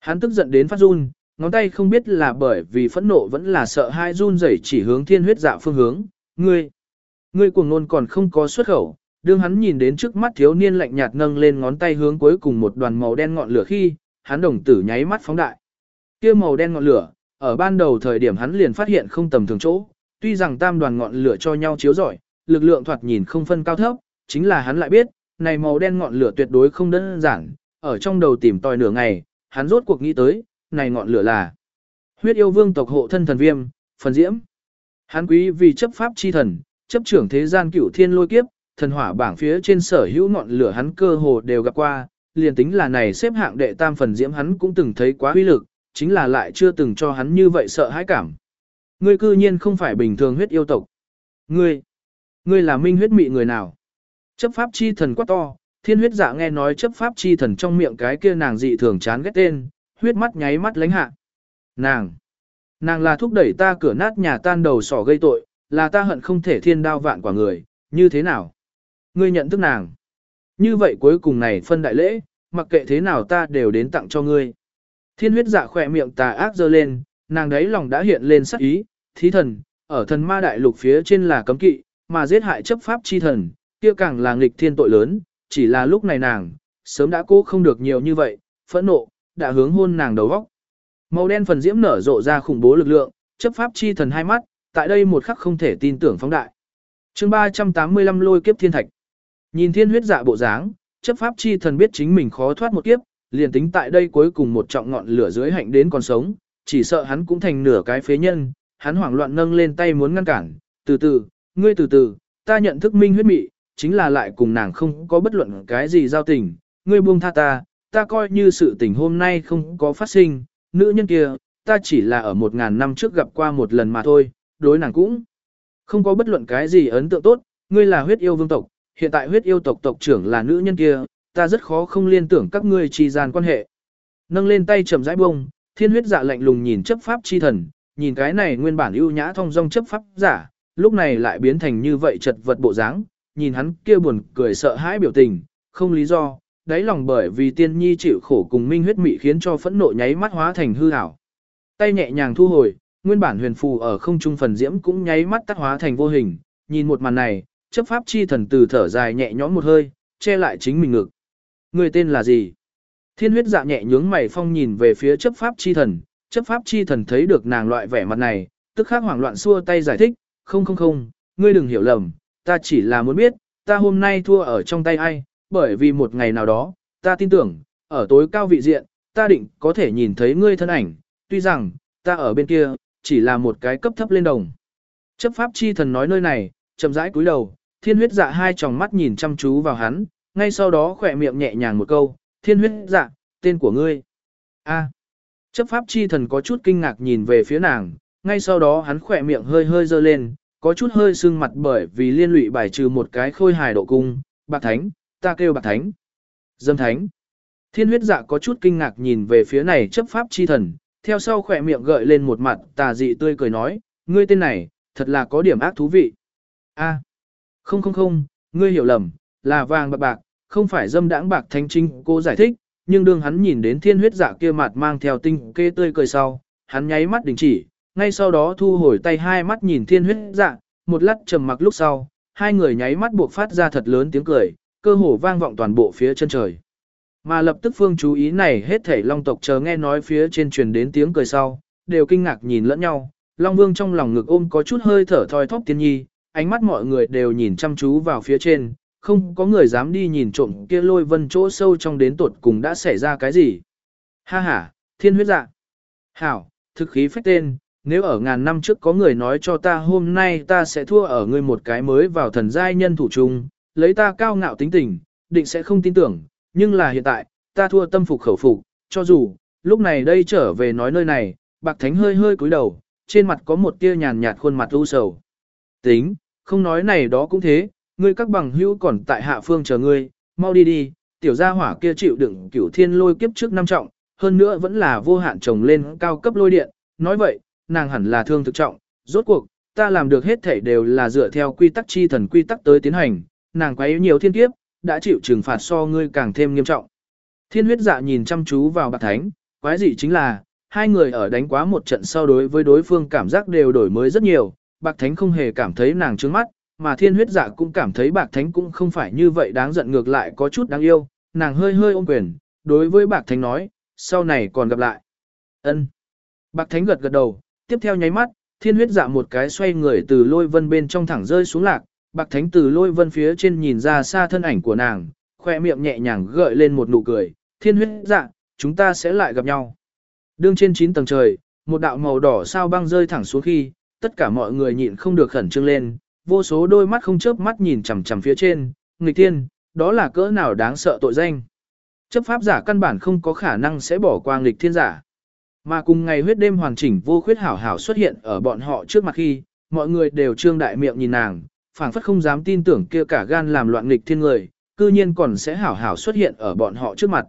Hắn tức giận đến phát run, ngón tay không biết là bởi vì phẫn nộ vẫn là sợ hai run rẩy chỉ hướng thiên huyết dạ phương hướng, ngươi, ngươi cuồng nôn còn không có xuất khẩu, đương hắn nhìn đến trước mắt thiếu niên lạnh nhạt nâng lên ngón tay hướng cuối cùng một đoàn màu đen ngọn lửa khi, hắn đồng tử nháy mắt phóng đại. Kia màu đen ngọn lửa, ở ban đầu thời điểm hắn liền phát hiện không tầm thường chỗ, tuy rằng tam đoàn ngọn lửa cho nhau chiếu rọi, lực lượng thoạt nhìn không phân cao thấp, chính là hắn lại biết, này màu đen ngọn lửa tuyệt đối không đơn giản, ở trong đầu tìm tòi nửa ngày, hắn rốt cuộc nghĩ tới, này ngọn lửa là huyết yêu vương tộc hộ thân thần viêm, phần diễm. Hắn quý vì chấp pháp chi thần, chấp trưởng thế gian cửu thiên lôi kiếp, thần hỏa bảng phía trên sở hữu ngọn lửa hắn cơ hồ đều gặp qua, liền tính là này xếp hạng đệ tam phần diễm hắn cũng từng thấy quá uy lực, chính là lại chưa từng cho hắn như vậy sợ hãi cảm. Ngươi cư nhiên không phải bình thường huyết yêu tộc. Ngươi, ngươi là minh huyết mị người nào? Chấp pháp chi thần quá to, thiên huyết dạ nghe nói chấp pháp chi thần trong miệng cái kia nàng dị thường chán ghét tên, huyết mắt nháy mắt lánh hạ. Nàng, nàng là thúc đẩy ta cửa nát nhà tan đầu sỏ gây tội, là ta hận không thể thiên đao vạn quả người, như thế nào? Ngươi nhận thức nàng. Như vậy cuối cùng này phân đại lễ, mặc kệ thế nào ta đều đến tặng cho ngươi. Thiên huyết dạ khỏe miệng tà ác dơ lên, nàng đấy lòng đã hiện lên sắc ý, thí thần, ở thần ma đại lục phía trên là cấm kỵ, mà giết hại chấp pháp chi thần, kia càng là nghịch thiên tội lớn, chỉ là lúc này nàng, sớm đã cố không được nhiều như vậy, phẫn nộ, đã hướng hôn nàng đầu góc. Màu đen phần diễm nở rộ ra khủng bố lực lượng, chấp pháp chi thần hai mắt, tại đây một khắc không thể tin tưởng phóng đại. chương 385 lôi kiếp thiên thạch. Nhìn thiên huyết dạ bộ dáng, chấp pháp chi thần biết chính mình khó thoát một kiếp, liền tính tại đây cuối cùng một trọng ngọn lửa dưới hạnh đến còn sống, chỉ sợ hắn cũng thành nửa cái phế nhân, hắn hoảng loạn nâng lên tay muốn ngăn cản, từ từ, ngươi từ từ, ta nhận thức minh huyết mị, chính là lại cùng nàng không có bất luận cái gì giao tình, ngươi buông tha ta, ta coi như sự tình hôm nay không có phát sinh, nữ nhân kia, ta chỉ là ở một ngàn năm trước gặp qua một lần mà thôi, đối nàng cũng không có bất luận cái gì ấn tượng tốt, ngươi là huyết yêu vương tộc, hiện tại huyết yêu tộc tộc trưởng là nữ nhân kia, ta rất khó không liên tưởng các ngươi trì gian quan hệ. Nâng lên tay chậm rãi bông, thiên huyết dạ lạnh lùng nhìn chấp pháp chi thần, nhìn cái này nguyên bản ưu nhã thông dong chấp pháp giả, lúc này lại biến thành như vậy chật vật bộ dáng, nhìn hắn kia buồn cười sợ hãi biểu tình, không lý do, đáy lòng bởi vì tiên nhi chịu khổ cùng minh huyết mị khiến cho phẫn nộ nháy mắt hóa thành hư ảo. Tay nhẹ nhàng thu hồi, nguyên bản huyền phù ở không trung phần diễm cũng nháy mắt tắt hóa thành vô hình, nhìn một màn này, chấp pháp chi thần từ thở dài nhẹ nhõm một hơi, che lại chính mình ngực. Người tên là gì? Thiên huyết dạ nhẹ nhướng mày phong nhìn về phía chấp pháp chi thần, chấp pháp chi thần thấy được nàng loại vẻ mặt này, tức khắc hoảng loạn xua tay giải thích, không không không, ngươi đừng hiểu lầm, ta chỉ là muốn biết, ta hôm nay thua ở trong tay ai, bởi vì một ngày nào đó, ta tin tưởng, ở tối cao vị diện, ta định có thể nhìn thấy ngươi thân ảnh, tuy rằng, ta ở bên kia, chỉ là một cái cấp thấp lên đồng. Chấp pháp chi thần nói nơi này, chậm rãi cúi đầu, thiên huyết dạ hai tròng mắt nhìn chăm chú vào hắn, ngay sau đó khỏe miệng nhẹ nhàng một câu, thiên huyết dạ, tên của ngươi. A. Chấp pháp chi thần có chút kinh ngạc nhìn về phía nàng, ngay sau đó hắn khỏe miệng hơi hơi dơ lên, có chút hơi sưng mặt bởi vì liên lụy bài trừ một cái khôi hài độ cung, bạc thánh, ta kêu bạc thánh. Dâm thánh. Thiên huyết dạ có chút kinh ngạc nhìn về phía này chấp pháp chi thần, theo sau khỏe miệng gợi lên một mặt tà dị tươi cười nói, ngươi tên này, thật là có điểm ác thú vị. A. Không không không, ngươi hiểu lầm, là vàng bạc bạc, không phải dâm đãng bạc thánh trinh, cô giải thích, nhưng đương hắn nhìn đến thiên huyết dạ kia mặt mang theo tinh kê tươi cười sau, hắn nháy mắt đình chỉ, ngay sau đó thu hồi tay hai mắt nhìn thiên huyết dạ, một lát trầm mặc lúc sau, hai người nháy mắt buộc phát ra thật lớn tiếng cười, cơ hồ vang vọng toàn bộ phía chân trời. Mà lập tức phương chú ý này hết thảy long tộc chờ nghe nói phía trên truyền đến tiếng cười sau, đều kinh ngạc nhìn lẫn nhau, long vương trong lòng ngực ôm có chút hơi thở thoi thóp tiên nhi, ánh mắt mọi người đều nhìn chăm chú vào phía trên, không có người dám đi nhìn trộm kia lôi vân chỗ sâu trong đến tột cùng đã xảy ra cái gì. Ha ha, thiên huyết dạ. Hảo, thực khí phách tên, nếu ở ngàn năm trước có người nói cho ta hôm nay ta sẽ thua ở ngươi một cái mới vào thần giai nhân thủ chung, lấy ta cao ngạo tính tình, định sẽ không tin tưởng, nhưng là hiện tại, ta thua tâm phục khẩu phục, cho dù, lúc này đây trở về nói nơi này, bạc thánh hơi hơi cúi đầu, trên mặt có một tia nhàn nhạt khuôn mặt u sầu. Tính, không nói này đó cũng thế, ngươi các bằng hữu còn tại hạ phương chờ ngươi, mau đi đi, tiểu gia hỏa kia chịu đựng cửu thiên lôi kiếp trước năm trọng, hơn nữa vẫn là vô hạn trồng lên cao cấp lôi điện, nói vậy, nàng hẳn là thương thực trọng, rốt cuộc, ta làm được hết thể đều là dựa theo quy tắc chi thần quy tắc tới tiến hành, nàng quá yếu nhiều thiên kiếp, đã chịu trừng phạt so ngươi càng thêm nghiêm trọng. Thiên huyết dạ nhìn chăm chú vào bạc thánh, quái gì chính là, hai người ở đánh quá một trận sau đối với đối phương cảm giác đều đổi mới rất nhiều, bạc thánh không hề cảm thấy nàng trướng mắt, mà thiên huyết dạ cũng cảm thấy bạc thánh cũng không phải như vậy đáng giận ngược lại có chút đáng yêu, nàng hơi hơi ôm quyền, đối với bạc thánh nói, sau này còn gặp lại. ân Bạc thánh gật gật đầu, tiếp theo nháy mắt, thiên huyết dạ một cái xoay người từ lôi vân bên trong thẳng rơi xuống lạc, bạc thánh từ lôi vân phía trên nhìn ra xa thân ảnh của nàng, khoe miệng nhẹ nhàng gợi lên một nụ cười, thiên huyết dạ, chúng ta sẽ lại gặp nhau. Đương trên 9 tầng trời, một đạo màu đỏ sao băng rơi thẳng xuống khi, tất cả mọi người nhịn không được khẩn trương lên, vô số đôi mắt không chớp mắt nhìn chằm chằm phía trên, nghịch thiên, đó là cỡ nào đáng sợ tội danh. Chấp pháp giả căn bản không có khả năng sẽ bỏ qua nghịch thiên giả. Mà cùng ngày huyết đêm hoàn chỉnh vô khuyết hảo hảo xuất hiện ở bọn họ trước mặt khi, mọi người đều trương đại miệng nhìn nàng, phảng phất không dám tin tưởng kia cả gan làm loạn nghịch thiên người, cư nhiên còn sẽ hảo hảo xuất hiện ở bọn họ trước mặt.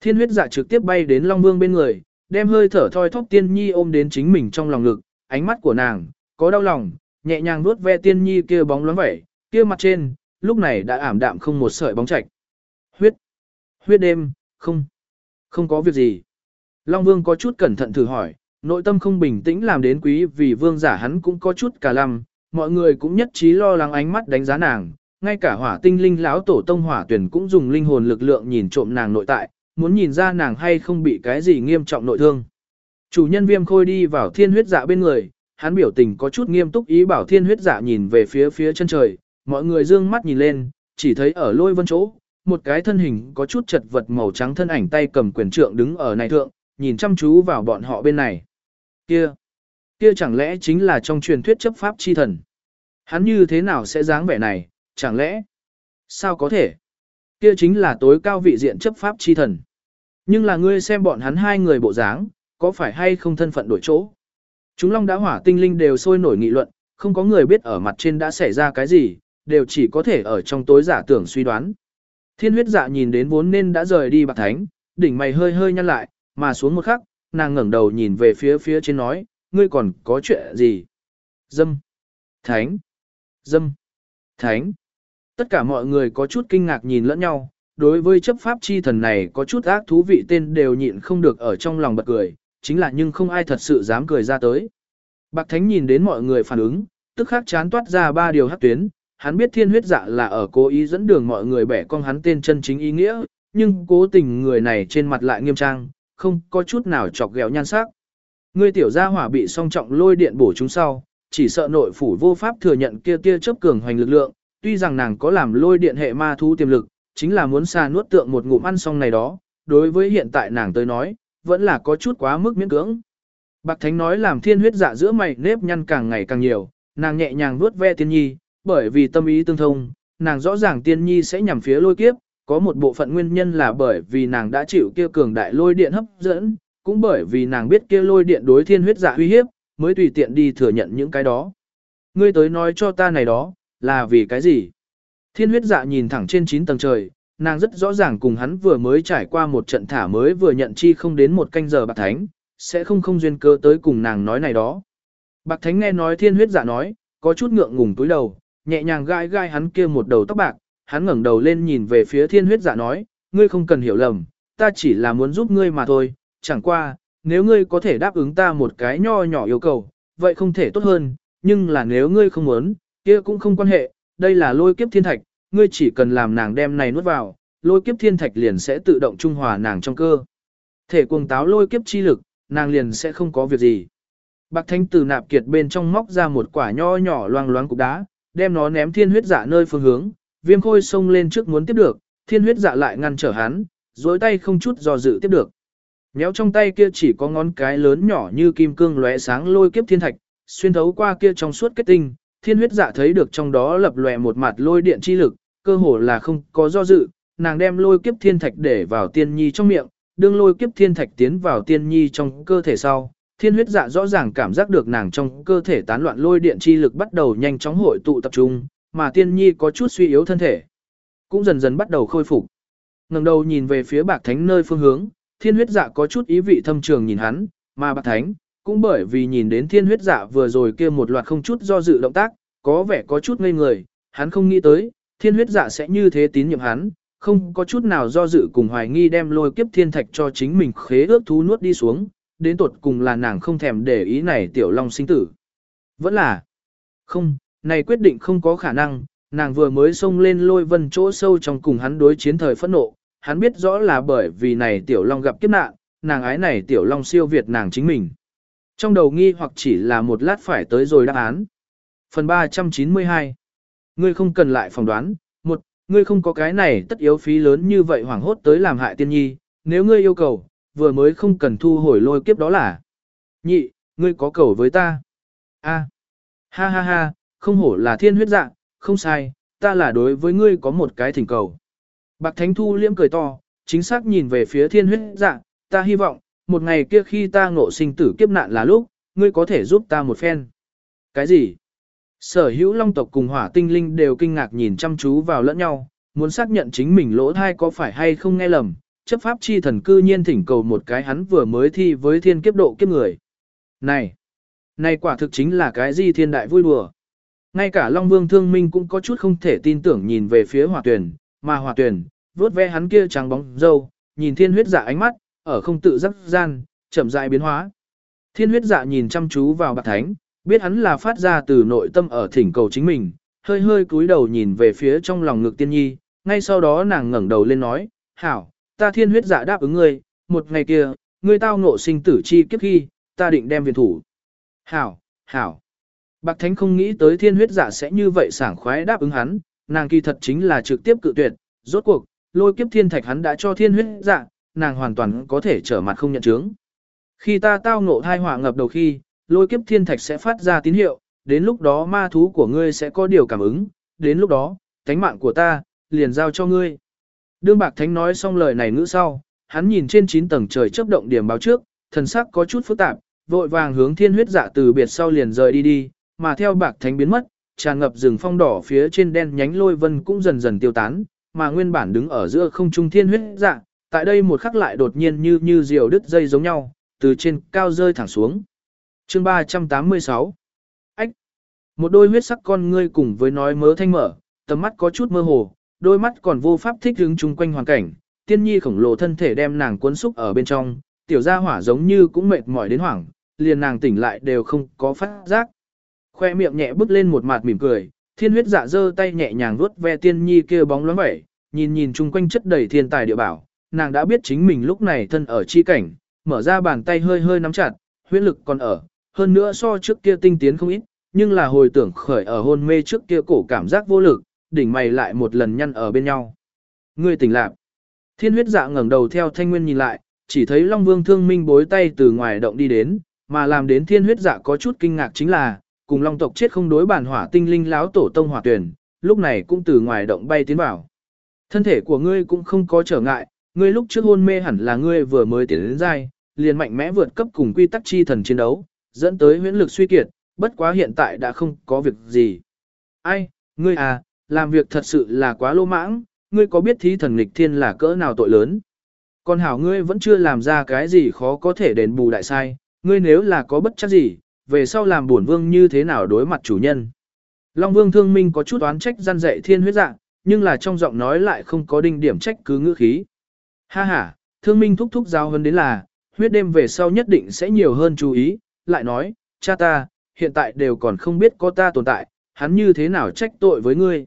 Thiên huyết dạ trực tiếp bay đến Long Vương bên người, đem hơi thở thoi thóp tiên nhi ôm đến chính mình trong lòng ngực, ánh mắt của nàng, có đau lòng, nhẹ nhàng nuốt ve tiên nhi kia bóng loáng vẩy, kia mặt trên, lúc này đã ảm đạm không một sợi bóng chạch. Huyết, huyết đêm, không, không có việc gì. Long Vương có chút cẩn thận thử hỏi, nội tâm không bình tĩnh làm đến quý vì vương giả hắn cũng có chút cả lầm, mọi người cũng nhất trí lo lắng ánh mắt đánh giá nàng, ngay cả hỏa tinh linh lão tổ tông hỏa tuyển cũng dùng linh hồn lực lượng nhìn trộm nàng nội tại, muốn nhìn ra nàng hay không bị cái gì nghiêm trọng nội thương. Chủ nhân viêm khôi đi vào thiên huyết dạ bên người, hắn biểu tình có chút nghiêm túc ý bảo thiên huyết dạ nhìn về phía phía chân trời, mọi người dương mắt nhìn lên, chỉ thấy ở lôi vân chỗ, một cái thân hình có chút chật vật màu trắng thân ảnh tay cầm quyền trượng đứng ở này thượng, nhìn chăm chú vào bọn họ bên này. Kia, kia chẳng lẽ chính là trong truyền thuyết chấp pháp chi thần? Hắn như thế nào sẽ dáng vẻ này, chẳng lẽ? Sao có thể? Kia chính là tối cao vị diện chấp pháp chi thần. Nhưng là ngươi xem bọn hắn hai người bộ dáng, có phải hay không thân phận đổi chỗ? Chúng long đã hỏa tinh linh đều sôi nổi nghị luận, không có người biết ở mặt trên đã xảy ra cái gì, đều chỉ có thể ở trong tối giả tưởng suy đoán. Thiên huyết dạ nhìn đến vốn nên đã rời đi bạc thánh, đỉnh mày hơi hơi nhăn lại, mà xuống một khắc, nàng ngẩng đầu nhìn về phía phía trên nói, ngươi còn có chuyện gì? Dâm. Thánh. Dâm. Thánh. Tất cả mọi người có chút kinh ngạc nhìn lẫn nhau, đối với chấp pháp chi thần này có chút ác thú vị tên đều nhịn không được ở trong lòng bật cười, chính là nhưng không ai thật sự dám cười ra tới. Bạc Thánh nhìn đến mọi người phản ứng, tức khắc chán toát ra ba điều hắc tuyến, hắn biết thiên huyết dạ là ở cố ý dẫn đường mọi người bẻ con hắn tên chân chính ý nghĩa, nhưng cố tình người này trên mặt lại nghiêm trang, không có chút nào chọc ghẹo nhan sắc. Người tiểu gia hỏa bị song trọng lôi điện bổ chúng sau, chỉ sợ nội phủ vô pháp thừa nhận kia kia chớp cường hoành lực lượng, tuy rằng nàng có làm lôi điện hệ ma thú tiềm lực, chính là muốn xa nuốt tượng một ngụm ăn xong này đó, đối với hiện tại nàng tới nói, vẫn là có chút quá mức miễn cưỡng. Bạc Thánh nói làm thiên huyết dạ giữa mày nếp nhăn càng ngày càng nhiều, nàng nhẹ nhàng vuốt ve tiên nhi, bởi vì tâm ý tương thông, nàng rõ ràng tiên nhi sẽ nhằm phía lôi kiếp, có một bộ phận nguyên nhân là bởi vì nàng đã chịu kia cường đại lôi điện hấp dẫn, cũng bởi vì nàng biết kia lôi điện đối thiên huyết dạ uy hiếp, mới tùy tiện đi thừa nhận những cái đó. Ngươi tới nói cho ta này đó, là vì cái gì? Thiên huyết dạ nhìn thẳng trên 9 tầng trời, nàng rất rõ ràng cùng hắn vừa mới trải qua một trận thả mới vừa nhận chi không đến một canh giờ bạc thánh, sẽ không không duyên cơ tới cùng nàng nói này đó. Bạc thánh nghe nói thiên huyết giả nói, có chút ngượng ngùng túi đầu, nhẹ nhàng gai gai hắn kia một đầu tóc bạc, hắn ngẩng đầu lên nhìn về phía thiên huyết giả nói, ngươi không cần hiểu lầm, ta chỉ là muốn giúp ngươi mà thôi, chẳng qua, nếu ngươi có thể đáp ứng ta một cái nho nhỏ yêu cầu, vậy không thể tốt hơn, nhưng là nếu ngươi không muốn, kia cũng không quan hệ, đây là lôi kiếp thiên thạch, ngươi chỉ cần làm nàng đem này nuốt vào, lôi kiếp thiên thạch liền sẽ tự động trung hòa nàng trong cơ. Thể cuồng táo lôi kiếp chi lực, nàng liền sẽ không có việc gì. Bạc thánh từ nạp kiệt bên trong móc ra một quả nho nhỏ loang loáng cục đá, đem nó ném thiên huyết dạ nơi phương hướng, viêm khôi xông lên trước muốn tiếp được, thiên huyết dạ lại ngăn trở hắn, dối tay không chút do dự tiếp được. Néo trong tay kia chỉ có ngón cái lớn nhỏ như kim cương lóe sáng lôi kiếp thiên thạch, xuyên thấu qua kia trong suốt kết tinh, thiên huyết dạ thấy được trong đó lập lòe một mặt lôi điện chi lực, cơ hồ là không có do dự, nàng đem lôi kiếp thiên thạch để vào tiên nhi trong miệng, đương lôi kiếp thiên thạch tiến vào tiên nhi trong cơ thể sau. Thiên huyết dạ rõ ràng cảm giác được nàng trong cơ thể tán loạn lôi điện chi lực bắt đầu nhanh chóng hội tụ tập trung, mà tiên nhi có chút suy yếu thân thể. Cũng dần dần bắt đầu khôi phục. ngẩng đầu nhìn về phía bạc thánh nơi phương hướng, thiên huyết dạ có chút ý vị thâm trường nhìn hắn, mà bạc thánh, cũng bởi vì nhìn đến thiên huyết dạ vừa rồi kia một loạt không chút do dự động tác, có vẻ có chút ngây người, hắn không nghĩ tới, thiên huyết dạ sẽ như thế tín nhiệm hắn, không có chút nào do dự cùng hoài nghi đem lôi kiếp thiên thạch cho chính mình khế ước thú nuốt đi xuống, đến tột cùng là nàng không thèm để ý này tiểu long sinh tử. Vẫn là, không, này quyết định không có khả năng, nàng vừa mới xông lên lôi vân chỗ sâu trong cùng hắn đối chiến thời phẫn nộ, hắn biết rõ là bởi vì này tiểu long gặp kiếp nạn, nàng ái này tiểu long siêu việt nàng chính mình. Trong đầu nghi hoặc chỉ là một lát phải tới rồi đáp án. Phần 392 Ngươi không cần lại phỏng đoán, một, ngươi không có cái này tất yếu phí lớn như vậy hoảng hốt tới làm hại tiên nhi, nếu ngươi yêu cầu, vừa mới không cần thu hồi lôi kiếp đó là. Nhị, ngươi có cầu với ta. A. Ha ha ha, không hổ là thiên huyết dạng không sai, ta là đối với ngươi có một cái thỉnh cầu. Bạc Thánh Thu liễm cười to, chính xác nhìn về phía thiên huyết dạng ta hy vọng, một ngày kia khi ta ngộ sinh tử kiếp nạn là lúc, ngươi có thể giúp ta một phen. Cái gì? Sở hữu long tộc cùng hỏa tinh linh đều kinh ngạc nhìn chăm chú vào lẫn nhau, muốn xác nhận chính mình lỗ thai có phải hay không nghe lầm, chấp pháp chi thần cư nhiên thỉnh cầu một cái hắn vừa mới thi với thiên kiếp độ kiếp người. Này! Này quả thực chính là cái gì thiên đại vui đùa. Ngay cả Long Vương Thương Minh cũng có chút không thể tin tưởng nhìn về phía hỏa tuyển, mà hỏa tuyển, vốt ve hắn kia trắng bóng dâu, nhìn thiên huyết giả ánh mắt, ở không tự giác gian, chậm rãi biến hóa. Thiên huyết dạ nhìn chăm chú vào bạc thánh, biết hắn là phát ra từ nội tâm ở thỉnh cầu chính mình, hơi hơi cúi đầu nhìn về phía trong lòng ngực tiên nhi, ngay sau đó nàng ngẩng đầu lên nói, hảo, ta thiên huyết dạ đáp ứng ngươi, một ngày kia, ngươi tao ngộ sinh tử chi kiếp khi, ta định đem viện thủ. Hảo, hảo. Bạc Thánh không nghĩ tới thiên huyết dạ sẽ như vậy sảng khoái đáp ứng hắn, nàng kỳ thật chính là trực tiếp cự tuyệt, rốt cuộc, lôi kiếp thiên thạch hắn đã cho thiên huyết dạ, nàng hoàn toàn có thể trở mặt không nhận chứng. Khi ta tao ngộ thai hỏa ngập đầu khi, lôi kiếp thiên thạch sẽ phát ra tín hiệu, đến lúc đó ma thú của ngươi sẽ có điều cảm ứng, đến lúc đó, thánh mạng của ta, liền giao cho ngươi. Đương Bạc Thánh nói xong lời này ngữ sau, hắn nhìn trên 9 tầng trời chớp động điểm báo trước, thần sắc có chút phức tạp, vội vàng hướng thiên huyết dạ từ biệt sau liền rời đi đi, mà theo Bạc Thánh biến mất, tràn ngập rừng phong đỏ phía trên đen nhánh lôi vân cũng dần dần tiêu tán, mà nguyên bản đứng ở giữa không trung thiên huyết dạ, tại đây một khắc lại đột nhiên như như diều đứt dây giống nhau, từ trên cao rơi thẳng xuống. Chương 386 Ách Một đôi huyết sắc con ngươi cùng với nói mớ thanh mở, tầm mắt có chút mơ hồ, đôi mắt còn vô pháp thích hứng chung quanh hoàn cảnh, tiên nhi khổng lồ thân thể đem nàng cuốn xúc ở bên trong, tiểu gia hỏa giống như cũng mệt mỏi đến hoảng, liền nàng tỉnh lại đều không có phát giác. Khoe miệng nhẹ bước lên một mặt mỉm cười, thiên huyết dạ dơ tay nhẹ nhàng vuốt ve tiên nhi kia bóng loáng vẻ, nhìn nhìn chung quanh chất đầy thiên tài địa bảo, nàng đã biết chính mình lúc này thân ở chi cảnh, mở ra bàn tay hơi hơi nắm chặt, huyết lực còn ở, hơn nữa so trước kia tinh tiến không ít, nhưng là hồi tưởng khởi ở hôn mê trước kia cổ cảm giác vô lực, đỉnh mày lại một lần nhăn ở bên nhau. Ngươi tỉnh lạc. Thiên huyết dạ ngẩng đầu theo thanh nguyên nhìn lại, chỉ thấy Long Vương thương minh bối tay từ ngoài động đi đến, mà làm đến thiên huyết dạ có chút kinh ngạc chính là, cùng Long tộc chết không đối bản hỏa tinh linh láo tổ tông hỏa tuyển, lúc này cũng từ ngoài động bay tiến vào. Thân thể của ngươi cũng không có trở ngại, ngươi lúc trước hôn mê hẳn là ngươi vừa mới tiến đến giai, liền mạnh mẽ vượt cấp cùng quy tắc chi thần chiến đấu, dẫn tới huyễn lực suy kiệt, bất quá hiện tại đã không có việc gì. Ai, ngươi à, làm việc thật sự là quá lô mãng, ngươi có biết thí thần nghịch thiên là cỡ nào tội lớn. Còn hảo ngươi vẫn chưa làm ra cái gì khó có thể đền bù đại sai, ngươi nếu là có bất chắc gì, về sau làm bổn vương như thế nào đối mặt chủ nhân. Long vương thương minh có chút oán trách gian dạy thiên huyết dạng, nhưng là trong giọng nói lại không có đinh điểm trách cứ ngữ khí. Ha ha, thương minh thúc thúc giao hơn đến là, huyết đêm về sau nhất định sẽ nhiều hơn chú ý, lại nói, cha ta, hiện tại đều còn không biết có ta tồn tại, hắn như thế nào trách tội với ngươi.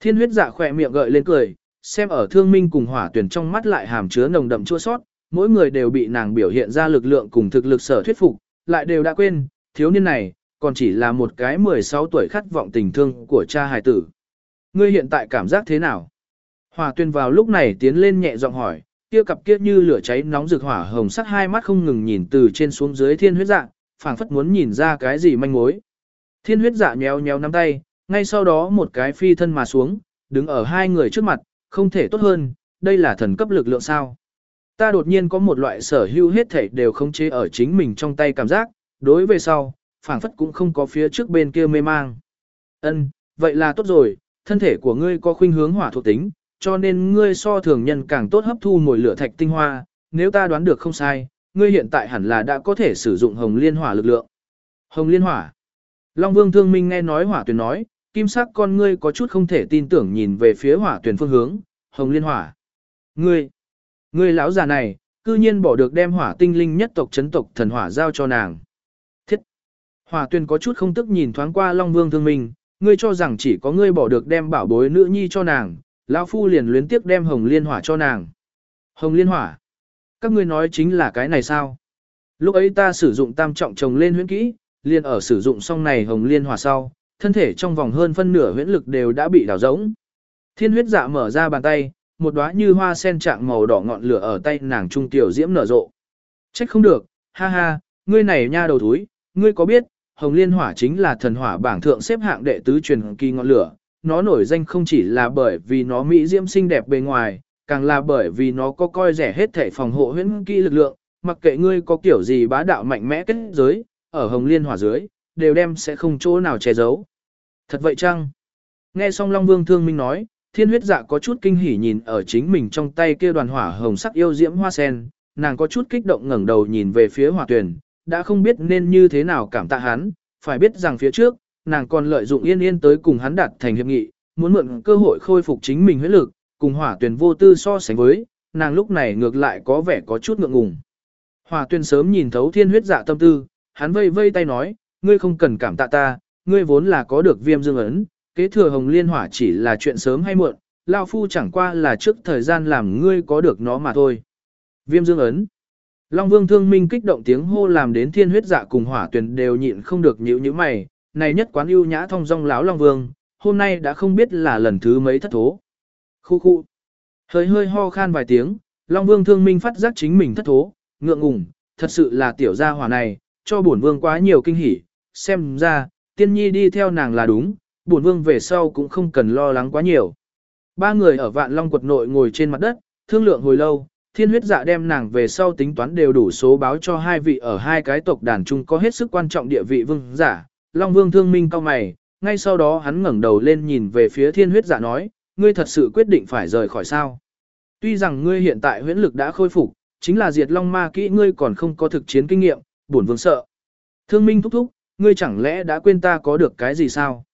Thiên huyết dạ khỏe miệng gợi lên cười, xem ở thương minh cùng hỏa tuyển trong mắt lại hàm chứa nồng đậm chua sót, mỗi người đều bị nàng biểu hiện ra lực lượng cùng thực lực sở thuyết phục, lại đều đã quên, thiếu niên này, còn chỉ là một cái 16 tuổi khát vọng tình thương của cha hài tử. Ngươi hiện tại cảm giác thế nào? Hỏa tuyển vào lúc này tiến lên nhẹ giọng hỏi, kia cặp kia như lửa cháy nóng rực hỏa hồng sắc hai mắt không ngừng nhìn từ trên xuống dưới thiên huyết dạ, phảng phất muốn nhìn ra cái gì manh mối. Thiên huyết dạ nhéo nhéo nắm tay, ngay sau đó một cái phi thân mà xuống, đứng ở hai người trước mặt, không thể tốt hơn, đây là thần cấp lực lượng sao. Ta đột nhiên có một loại sở hữu hết thể đều không chế ở chính mình trong tay cảm giác, đối về sau, phảng phất cũng không có phía trước bên kia mê mang. Ân, vậy là tốt rồi, thân thể của ngươi có khuynh hướng hỏa thuộc tính, cho nên ngươi so thường nhân càng tốt hấp thu mồi lửa thạch tinh hoa, nếu ta đoán được không sai, ngươi hiện tại hẳn là đã có thể sử dụng hồng liên hỏa lực lượng. Hồng liên hỏa. Long Vương Thương Minh nghe nói hỏa tuyển nói, kim sắc con ngươi có chút không thể tin tưởng nhìn về phía hỏa tuyển phương hướng, hồng liên hỏa. Ngươi, ngươi lão già này, cư nhiên bỏ được đem hỏa tinh linh nhất tộc chấn tộc thần hỏa giao cho nàng. Thiết. Hỏa tuyển có chút không tức nhìn thoáng qua Long Vương Thương Minh, ngươi cho rằng chỉ có ngươi bỏ được đem bảo bối nữ nhi cho nàng, lão phu liền luyến tiếc đem hồng liên hỏa cho nàng. Hồng liên hỏa. Các ngươi nói chính là cái này sao? Lúc ấy ta sử dụng tam trọng trồng lên huyễn kỹ, liền ở sử dụng xong này hồng liên hỏa sau, thân thể trong vòng hơn phân nửa huyễn lực đều đã bị đảo rỗng. Thiên huyết dạ mở ra bàn tay, một đóa như hoa sen trạng màu đỏ ngọn lửa ở tay nàng trung tiểu diễm nở rộ. Trách không được, ha ha, ngươi này nha đầu thúi, ngươi có biết, hồng liên hỏa chính là thần hỏa bảng thượng xếp hạng đệ tứ truyền kỳ ngọn lửa, nó nổi danh không chỉ là bởi vì nó mỹ diễm xinh đẹp bề ngoài, càng là bởi vì nó có coi rẻ hết thể phòng hộ huyễn kỹ lực lượng, mặc kệ ngươi có kiểu gì bá đạo mạnh mẽ kết giới, ở hồng liên hỏa dưới, đều đem sẽ không chỗ nào che giấu. Thật vậy chăng? Nghe xong Long Vương Thương Minh nói, thiên huyết dạ có chút kinh hỉ nhìn ở chính mình trong tay kia đoàn hỏa hồng sắc yêu diễm hoa sen, nàng có chút kích động ngẩng đầu nhìn về phía hỏa tuyển, đã không biết nên như thế nào cảm tạ hắn, phải biết rằng phía trước, nàng còn lợi dụng yên yên tới cùng hắn đạt thành hiệp nghị, muốn mượn cơ hội khôi phục chính mình huyết lực, cùng hỏa tuyển vô tư so sánh với, nàng lúc này ngược lại có vẻ có chút ngượng ngùng. Hỏa tuyển sớm nhìn thấu thiên huyết dạ tâm tư, hắn vây vây tay nói, ngươi không cần cảm tạ ta, ngươi vốn là có được viêm dương ấn, kế thừa hồng liên hỏa chỉ là chuyện sớm hay muộn, Lao Phu chẳng qua là trước thời gian làm ngươi có được nó mà thôi. Viêm dương ấn. Long Vương Thương Minh kích động tiếng hô làm đến thiên huyết dạ cùng hỏa tuyển đều nhịn không được nhíu như mày, này nhất quán ưu nhã thông dong láo Long Vương, hôm nay đã không biết là lần thứ mấy thất thố. Khu khu. Hơi hơi ho khan vài tiếng, Long Vương Thương Minh phát giác chính mình thất thố, ngượng ngùng, thật sự là tiểu gia hỏa này, cho bổn vương quá nhiều kinh hỉ, xem ra, tiên nhi đi theo nàng là đúng, bổn vương về sau cũng không cần lo lắng quá nhiều. Ba người ở vạn long quật nội ngồi trên mặt đất, thương lượng hồi lâu, thiên huyết dạ đem nàng về sau tính toán đều đủ số báo cho hai vị ở hai cái tộc đàn chung có hết sức quan trọng địa vị vương giả. Long vương thương minh cao mày, ngay sau đó hắn ngẩng đầu lên nhìn về phía thiên huyết dạ nói, ngươi thật sự quyết định phải rời khỏi sao. Tuy rằng ngươi hiện tại huyễn lực đã khôi phục, chính là diệt long ma kỹ ngươi còn không có thực chiến kinh nghiệm, bổn vương sợ. Thương minh thúc thúc, ngươi chẳng lẽ đã quên ta có được cái gì sao?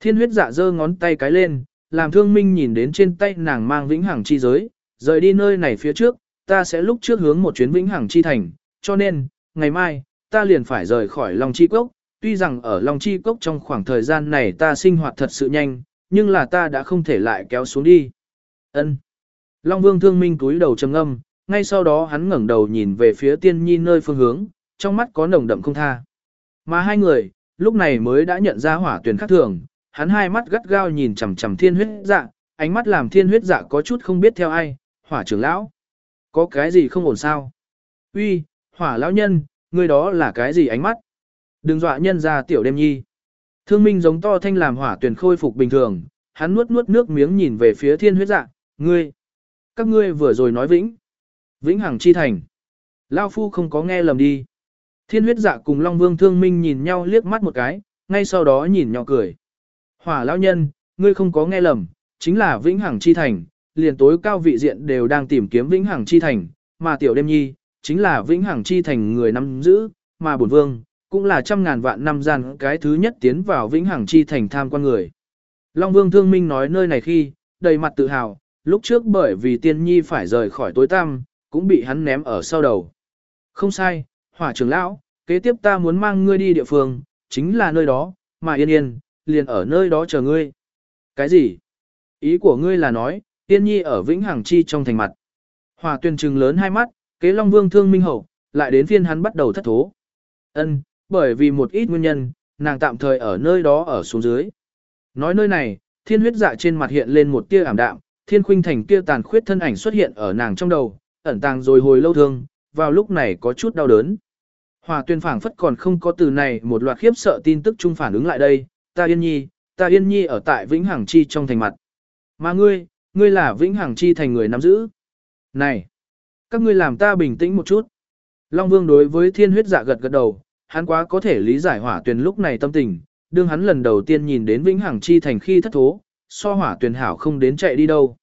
Thiên huyết dạ giơ ngón tay cái lên, làm thương minh nhìn đến trên tay nàng mang vĩnh hằng chi giới, rời đi nơi này phía trước, ta sẽ lúc trước hướng một chuyến vĩnh hằng chi thành, cho nên, ngày mai, ta liền phải rời khỏi Long Chi Cốc, tuy rằng ở Long Chi Cốc trong khoảng thời gian này ta sinh hoạt thật sự nhanh, nhưng là ta đã không thể lại kéo xuống đi. Ân. Long Vương thương minh cúi đầu trầm ngâm. ngay sau đó hắn ngẩng đầu nhìn về phía tiên nhi nơi phương hướng, trong mắt có nồng đậm không tha. Mà hai người, lúc này mới đã nhận ra hỏa tuyển khác thường, hắn hai mắt gắt gao nhìn chằm chằm thiên huyết dạ, ánh mắt làm thiên huyết dạ có chút không biết theo ai, hỏa trưởng lão. Có cái gì không ổn sao? Uy, hỏa lão nhân, người đó là cái gì ánh mắt? Đừng dọa nhân ra tiểu đêm nhi. Thương minh giống to thanh làm hỏa tuyển khôi phục bình thường, hắn nuốt nuốt nước miếng nhìn về phía thiên huyết dạ, ngươi. Các ngươi vừa rồi nói vĩnh. Vĩnh hằng chi thành. Lao phu không có nghe lầm đi. Thiên huyết dạ cùng Long Vương thương minh nhìn nhau liếc mắt một cái, ngay sau đó nhìn nhỏ cười. Hỏa lão nhân, ngươi không có nghe lầm, chính là vĩnh hằng chi thành, liền tối cao vị diện đều đang tìm kiếm vĩnh hằng chi thành, mà tiểu đêm nhi, chính là vĩnh hằng chi thành người nắm giữ, mà bổn vương, cũng là trăm ngàn vạn năm gian cái thứ nhất tiến vào vĩnh hằng chi thành tham quan người. Long Vương Thương Minh nói nơi này khi, đầy mặt tự hào, lúc trước bởi vì tiên nhi phải rời khỏi tối tăm, cũng bị hắn ném ở sau đầu. Không sai, hỏa trưởng lão, kế tiếp ta muốn mang ngươi đi địa phương, chính là nơi đó, mà yên yên, liền ở nơi đó chờ ngươi. Cái gì? Ý của ngươi là nói, tiên nhi ở vĩnh hằng chi trong thành mặt. Hỏa tuyên trừng lớn hai mắt, kế long vương thương minh hậu, lại đến phiên hắn bắt đầu thất thố. Ân, bởi vì một ít nguyên nhân, nàng tạm thời ở nơi đó ở xuống dưới. Nói nơi này, thiên huyết dạ trên mặt hiện lên một tia ảm đạm, thiên khuynh thành kia tàn khuyết thân ảnh xuất hiện ở nàng trong đầu, ẩn tàng rồi hồi lâu thương, vào lúc này có chút đau đớn. Hòa tuyên phảng phất còn không có từ này một loạt khiếp sợ tin tức chung phản ứng lại đây, ta yên nhi, ta yên nhi ở tại Vĩnh Hằng Chi trong thành mặt. Mà ngươi, ngươi là Vĩnh Hằng Chi thành người nắm giữ. Này, các ngươi làm ta bình tĩnh một chút. Long Vương đối với thiên huyết dạ gật gật đầu, hắn quá có thể lý giải hỏa tuyển lúc này tâm tình, đương hắn lần đầu tiên nhìn đến Vĩnh Hằng Chi thành khi thất thố, so hỏa tuyển hảo không đến chạy đi đâu.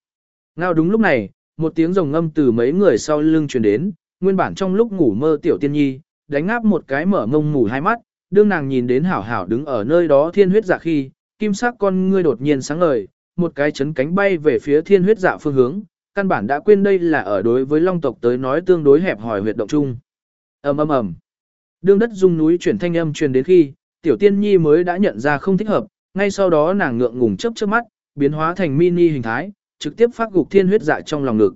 Ngao đúng lúc này, một tiếng rồng ngâm từ mấy người sau lưng truyền đến, nguyên bản trong lúc ngủ mơ tiểu tiên nhi, đánh ngáp một cái mở mông ngủ hai mắt, đương nàng nhìn đến hảo hảo đứng ở nơi đó thiên huyết dạ khi, kim sắc con ngươi đột nhiên sáng ngời, một cái chấn cánh bay về phía thiên huyết dạ phương hướng, căn bản đã quên đây là ở đối với long tộc tới nói tương đối hẹp hòi huyệt động chung. ầm ầm ầm, đương đất rung núi chuyển thanh âm truyền đến khi, tiểu tiên nhi mới đã nhận ra không thích hợp, ngay sau đó nàng ngượng ngùng chớp chớp mắt, biến hóa thành mini hình thái, trực tiếp phát gục thiên huyết dạ trong lòng ngực.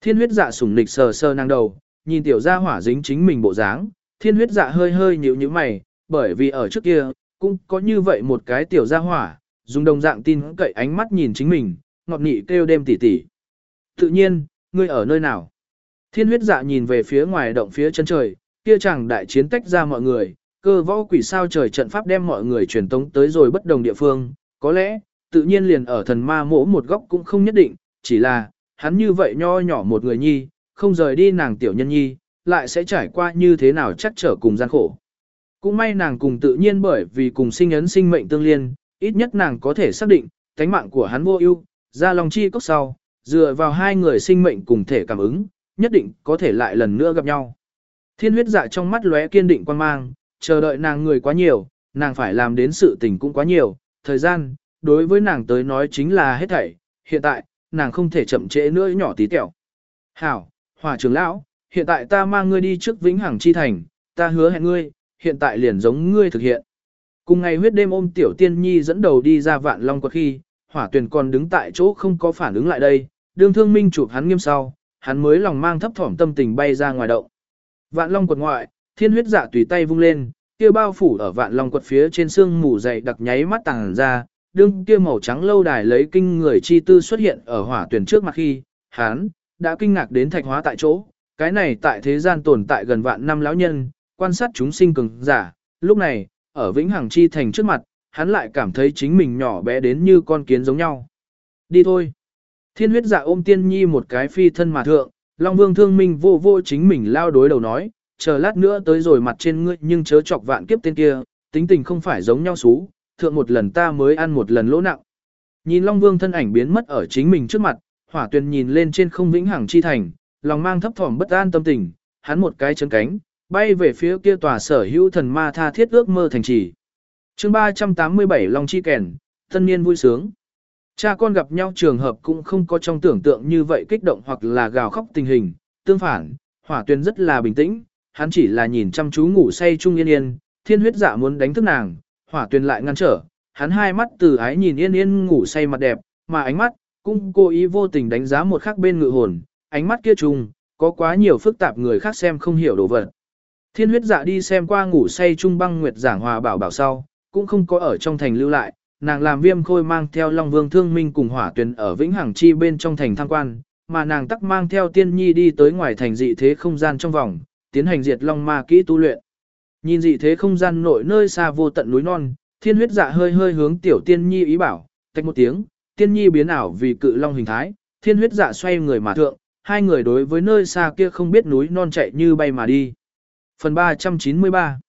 Thiên huyết dạ sủng nịch sờ sờ nàng đầu, nhìn tiểu gia hỏa dính chính mình bộ dáng, thiên huyết dạ hơi hơi nhíu nhíu mày, bởi vì ở trước kia, cũng có như vậy một cái tiểu gia hỏa, dùng đồng dạng tin cậy ánh mắt nhìn chính mình, ngọt nị kêu đêm tỉ tỉ. Tự nhiên, ngươi ở nơi nào? Thiên huyết dạ nhìn về phía ngoài động phía chân trời, kia chẳng đại chiến tách ra mọi người, cơ võ quỷ sao trời trận pháp đem mọi người truyền tống tới rồi bất đồng địa phương, có lẽ, tự nhiên liền ở thần ma mỗ một góc cũng không nhất định, chỉ là, hắn như vậy nho nhỏ một người nhi, không rời đi nàng tiểu nhân nhi, lại sẽ trải qua như thế nào chắc trở cùng gian khổ. Cũng may nàng cùng tự nhiên bởi vì cùng sinh ấn sinh mệnh tương liên, ít nhất nàng có thể xác định, tánh mạng của hắn vô ưu, ra lòng chi cốc sau, dựa vào hai người sinh mệnh cùng thể cảm ứng, nhất định có thể lại lần nữa gặp nhau. Thiên huyết dạ trong mắt lóe kiên định quan mang, chờ đợi nàng người quá nhiều, nàng phải làm đến sự tình cũng quá nhiều, thời gian, đối với nàng tới nói chính là hết thảy, hiện tại, nàng không thể chậm trễ nữa nhỏ tí tẹo. Hảo, hòa trưởng lão, hiện tại ta mang ngươi đi trước vĩnh hằng chi thành, ta hứa hẹn ngươi, hiện tại liền giống ngươi thực hiện. Cùng ngày huyết đêm ôm tiểu tiên nhi dẫn đầu đi ra vạn long quật khi, hỏa tuyển còn đứng tại chỗ không có phản ứng lại đây, đương thương minh chụp hắn nghiêm sau, hắn mới lòng mang thấp thỏm tâm tình bay ra ngoài động. Vạn long quật ngoại, thiên huyết dạ tùy tay vung lên, kia bao phủ ở vạn long quật phía trên xương mù dày đặc nháy mắt tàng ra, đương kia màu trắng lâu đài lấy kinh người chi tư xuất hiện ở hỏa tuyển trước mặt khi, hắn đã kinh ngạc đến thạch hóa tại chỗ, cái này tại thế gian tồn tại gần vạn năm lão nhân, quan sát chúng sinh cường giả, lúc này, ở vĩnh hằng chi thành trước mặt, hắn lại cảm thấy chính mình nhỏ bé đến như con kiến giống nhau. Đi thôi. Thiên huyết dạ ôm tiên nhi một cái phi thân mà thượng, Long Vương thương minh vô vô chính mình lao đối đầu nói, chờ lát nữa tới rồi mặt trên ngươi nhưng chớ chọc vạn kiếp tên kia, tính tình không phải giống nhau xú, thượng một lần ta mới ăn một lần lỗ nặng. Nhìn Long Vương thân ảnh biến mất ở chính mình trước mặt, hỏa tuyền nhìn lên trên không vĩnh hằng chi thành, lòng mang thấp thỏm bất an tâm tình, hắn một cái chấn cánh, bay về phía kia tòa sở hữu thần ma tha thiết ước mơ thành trì. chương 387 Long Chi Kèn, thân niên vui sướng. Cha con gặp nhau trường hợp cũng không có trong tưởng tượng như vậy kích động hoặc là gào khóc tình hình, tương phản, hỏa tuyên rất là bình tĩnh, hắn chỉ là nhìn chăm chú ngủ say chung yên yên, thiên huyết dạ muốn đánh thức nàng, hỏa tuyên lại ngăn trở, hắn hai mắt từ ái nhìn yên yên ngủ say mặt đẹp, mà ánh mắt, cũng cố ý vô tình đánh giá một khắc bên ngự hồn, ánh mắt kia trùng, có quá nhiều phức tạp người khác xem không hiểu đồ vật. Thiên huyết dạ đi xem qua ngủ say trung băng nguyệt giảng hòa bảo bảo sau, cũng không có ở trong thành lưu lại, nàng làm viêm khôi mang theo Long Vương Thương Minh cùng hỏa tuyển ở Vĩnh Hằng Chi bên trong thành tham quan, mà nàng tắc mang theo tiên nhi đi tới ngoài thành dị thế không gian trong vòng, tiến hành diệt Long Ma kỹ tu luyện. Nhìn dị thế không gian nội nơi xa vô tận núi non, thiên huyết dạ hơi hơi hướng tiểu tiên nhi ý bảo, tách một tiếng, tiên nhi biến ảo vì cự long hình thái, thiên huyết dạ xoay người mà thượng, hai người đối với nơi xa kia không biết núi non chạy như bay mà đi. Phần 393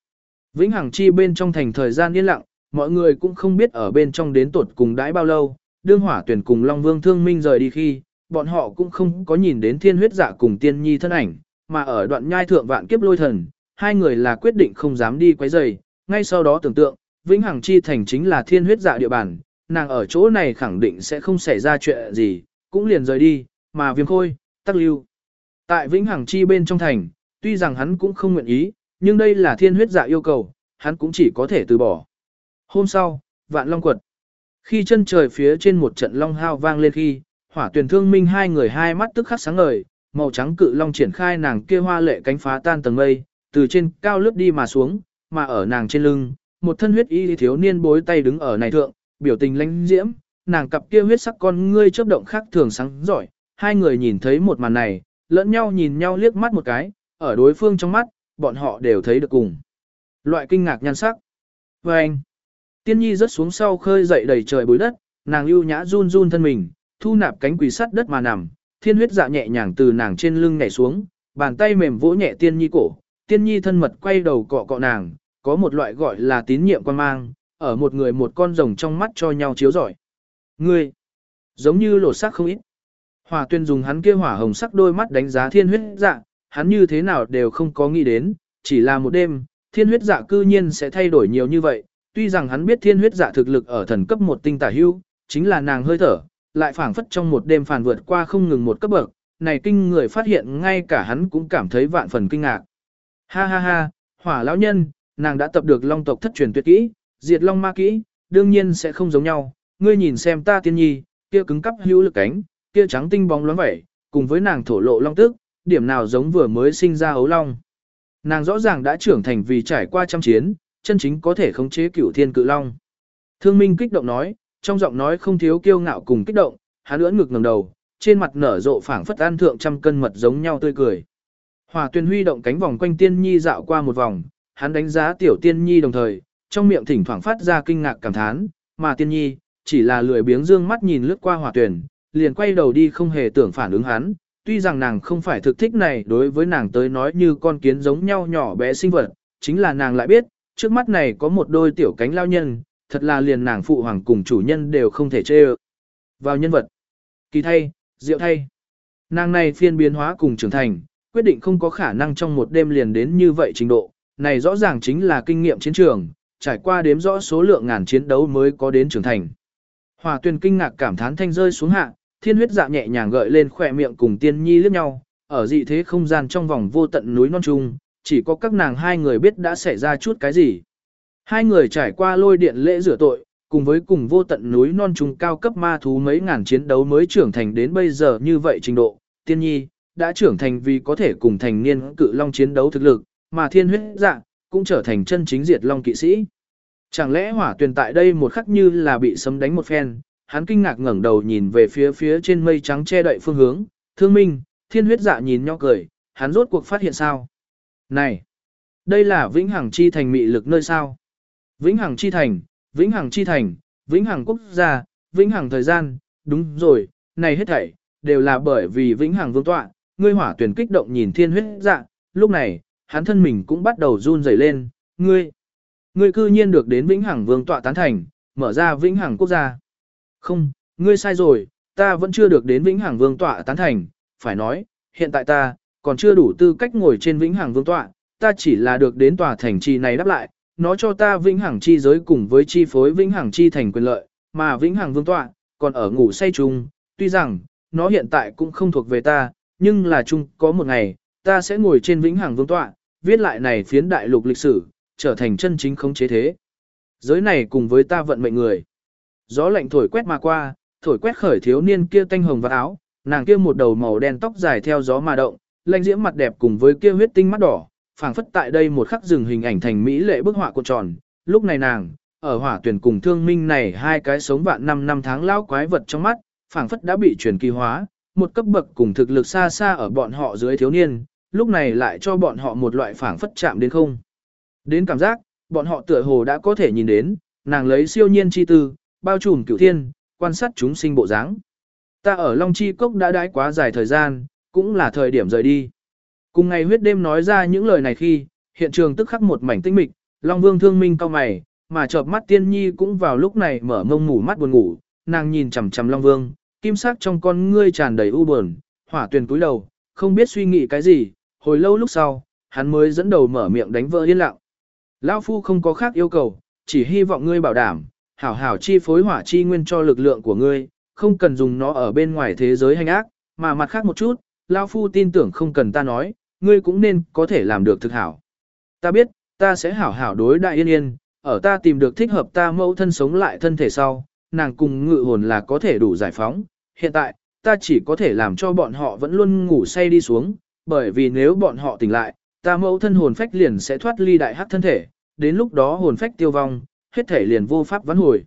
Vĩnh Hằng Chi bên trong thành thời gian yên lặng, mọi người cũng không biết ở bên trong đến tột cùng đãi bao lâu, đương hỏa tuyển cùng Long Vương Thương Minh rời đi khi, bọn họ cũng không có nhìn đến thiên huyết dạ cùng tiên nhi thân ảnh, mà ở đoạn nhai thượng vạn kiếp lôi thần, hai người là quyết định không dám đi quấy rầy, ngay sau đó tưởng tượng, Vĩnh Hằng Chi thành chính là thiên huyết dạ địa bàn, nàng ở chỗ này khẳng định sẽ không xảy ra chuyện gì, cũng liền rời đi, mà viêm khôi, tắc lưu. Tại Vĩnh Hằng Chi bên trong thành, tuy rằng hắn cũng không nguyện ý, nhưng đây là thiên huyết dạ yêu cầu, hắn cũng chỉ có thể từ bỏ. Hôm sau, vạn long quật. Khi chân trời phía trên một trận long hao vang lên khi, hỏa tuyển thương minh hai người hai mắt tức khắc sáng ngời, màu trắng cự long triển khai nàng kia hoa lệ cánh phá tan tầng mây, từ trên cao lướt đi mà xuống, mà ở nàng trên lưng, một thân huyết y thiếu niên bối tay đứng ở này thượng, biểu tình lãnh diễm, nàng cặp kia huyết sắc con ngươi chớp động khác thường sáng giỏi, hai người nhìn thấy một màn này, lẫn nhau nhìn nhau liếc mắt một cái, ở đối phương trong mắt, bọn họ đều thấy được cùng. Loại kinh ngạc nhan sắc. Và anh, tiên nhi rớt xuống sau khơi dậy đầy trời bối đất, nàng ưu nhã run run thân mình, thu nạp cánh quỷ sắt đất mà nằm, thiên huyết dạ nhẹ nhàng từ nàng trên lưng nhảy xuống, bàn tay mềm vỗ nhẹ tiên nhi cổ, tiên nhi thân mật quay đầu cọ cọ nàng, có một loại gọi là tín nhiệm quan mang, ở một người một con rồng trong mắt cho nhau chiếu rọi. Ngươi, giống như lột xác không ít. Hỏa tuyên dùng hắn kia hỏa hồng sắc đôi mắt đánh giá thiên huyết dạ, hắn như thế nào đều không có nghĩ đến, chỉ là một đêm, thiên huyết dạ cư nhiên sẽ thay đổi nhiều như vậy, tuy rằng hắn biết thiên huyết dạ thực lực ở thần cấp một tinh tả hưu, chính là nàng hơi thở, lại phảng phất trong một đêm phản vượt qua không ngừng một cấp bậc, này kinh người phát hiện ngay cả hắn cũng cảm thấy vạn phần kinh ngạc. Ha ha ha, hỏa lão nhân, nàng đã tập được long tộc thất truyền tuyệt kỹ, diệt long ma kỹ, đương nhiên sẽ không giống nhau, ngươi nhìn xem ta tiên nhi, kia cứng cắp hữu lực cánh, kia trắng tinh bóng loáng vẻ, cùng với nàng thổ lộ long tức, điểm nào giống vừa mới sinh ra ấu long. Nàng rõ ràng đã trưởng thành vì trải qua trăm chiến, chân chính có thể khống chế cửu thiên cự long. Thương Minh kích động nói, trong giọng nói không thiếu kiêu ngạo cùng kích động, hắn ưỡn ngực ngẩng đầu, trên mặt nở rộ phảng phất an thượng trăm cân mật giống nhau tươi cười. Hỏa Tuyền huy động cánh vòng quanh Tiên Nhi dạo qua một vòng, hắn đánh giá tiểu Tiên Nhi đồng thời, trong miệng thỉnh thoảng phát ra kinh ngạc cảm thán, mà Tiên Nhi chỉ là lười biếng dương mắt nhìn lướt qua Hỏa Tuyền, liền quay đầu đi không hề tưởng phản ứng hắn, tuy rằng nàng không phải thực thích này đối với nàng tới nói như con kiến giống nhau nhỏ bé sinh vật, chính là nàng lại biết, trước mắt này có một đôi tiểu cánh lao nhân, thật là liền nàng phụ hoàng cùng chủ nhân đều không thể chê ơ. Vào nhân vật, kỳ thay, diệu thay, nàng này phiên biến hóa cùng trưởng thành, quyết định không có khả năng trong một đêm liền đến như vậy trình độ, này rõ ràng chính là kinh nghiệm chiến trường, trải qua đếm rõ số lượng ngàn chiến đấu mới có đến trưởng thành. Hòa tuyên kinh ngạc cảm thán thanh rơi xuống hạ, thiên huyết dạ nhẹ nhàng gợi lên khỏe miệng cùng tiên nhi liếc nhau, ở dị thế không gian trong vòng vô tận núi non trung, chỉ có các nàng hai người biết đã xảy ra chút cái gì. Hai người trải qua lôi điện lễ rửa tội, cùng với cùng vô tận núi non trùng cao cấp ma thú mấy ngàn chiến đấu mới trưởng thành đến bây giờ như vậy trình độ, tiên nhi, đã trưởng thành vì có thể cùng thành niên cự long chiến đấu thực lực, mà thiên huyết dạng cũng trở thành chân chính diệt long kỵ sĩ. Chẳng lẽ hỏa tuyền tại đây một khắc như là bị sấm đánh một phen, hắn kinh ngạc ngẩng đầu nhìn về phía phía trên mây trắng che đậy phương hướng, thương minh, thiên huyết dạ nhìn nhau cười, hắn rốt cuộc phát hiện sao? Này, đây là vĩnh hằng chi thành mị lực nơi sao? Vĩnh hằng chi thành, vĩnh hằng chi thành, vĩnh hằng quốc gia, vĩnh hằng thời gian, đúng rồi, này hết thảy, đều là bởi vì vĩnh hằng vương tọa, ngươi hỏa tuyển kích động nhìn thiên huyết dạ, lúc này, hắn thân mình cũng bắt đầu run rẩy lên, ngươi, ngươi cư nhiên được đến vĩnh hằng vương tọa tán thành, mở ra vĩnh hằng quốc gia. Không, ngươi sai rồi, ta vẫn chưa được đến vĩnh hằng vương tọa tán thành, phải nói, hiện tại ta, còn chưa đủ tư cách ngồi trên vĩnh hằng vương tọa, ta chỉ là được đến tòa thành trì này đáp lại, nó cho ta vĩnh hằng chi giới cùng với chi phối vĩnh hằng chi thành quyền lợi, mà vĩnh hằng vương tọa, còn ở ngủ say chung, tuy rằng, nó hiện tại cũng không thuộc về ta, nhưng là chung có một ngày, ta sẽ ngồi trên vĩnh hằng vương tọa, viết lại này phiến đại lục lịch sử, trở thành chân chính khống chế thế. Giới này cùng với ta vận mệnh người. Gió lạnh thổi quét mà qua, thổi quét khởi thiếu niên kia tanh hồng và áo, nàng kia một đầu màu đen tóc dài theo gió mà động, lanh diễm mặt đẹp cùng với kia huyết tinh mắt đỏ, phảng phất tại đây một khắc dừng hình ảnh thành mỹ lệ bức họa cuộn tròn. Lúc này nàng, ở hỏa tuyển cùng thương minh này hai cái sống vạn năm năm tháng lão quái vật trong mắt, phảng phất đã bị truyền kỳ hóa, một cấp bậc cùng thực lực xa xa ở bọn họ dưới thiếu niên, lúc này lại cho bọn họ một loại phảng phất chạm đến không. Đến cảm giác, bọn họ tựa hồ đã có thể nhìn đến, nàng lấy siêu nhiên chi tư, bao trùm cửu thiên, quan sát chúng sinh bộ dáng. Ta ở Long Chi Cốc đã đãi quá dài thời gian, cũng là thời điểm rời đi. Cùng ngày huyết đêm nói ra những lời này khi, hiện trường tức khắc một mảnh tinh mịch, Long Vương thương minh cao mày, mà chợp mắt tiên nhi cũng vào lúc này mở mông ngủ mắt buồn ngủ, nàng nhìn chằm chằm Long Vương, kim sắc trong con ngươi tràn đầy u buồn, hỏa tuyền cúi đầu, không biết suy nghĩ cái gì, hồi lâu lúc sau, hắn mới dẫn đầu mở miệng đánh vỡ yên lặng. Lão phu không có khác yêu cầu, chỉ hy vọng ngươi bảo đảm, hảo hảo chi phối hỏa chi nguyên cho lực lượng của ngươi, không cần dùng nó ở bên ngoài thế giới hành ác, mà mặt khác một chút, Lão phu tin tưởng không cần ta nói, ngươi cũng nên có thể làm được thực hảo. Ta biết, ta sẽ hảo hảo đối đại yên yên, ở ta tìm được thích hợp ta mẫu thân sống lại thân thể sau, nàng cùng ngự hồn là có thể đủ giải phóng. Hiện tại, ta chỉ có thể làm cho bọn họ vẫn luôn ngủ say đi xuống, bởi vì nếu bọn họ tỉnh lại, ta mẫu thân hồn phách liền sẽ thoát ly đại hắc thân thể, đến lúc đó hồn phách tiêu vong, hết thể liền vô pháp vãn hồi.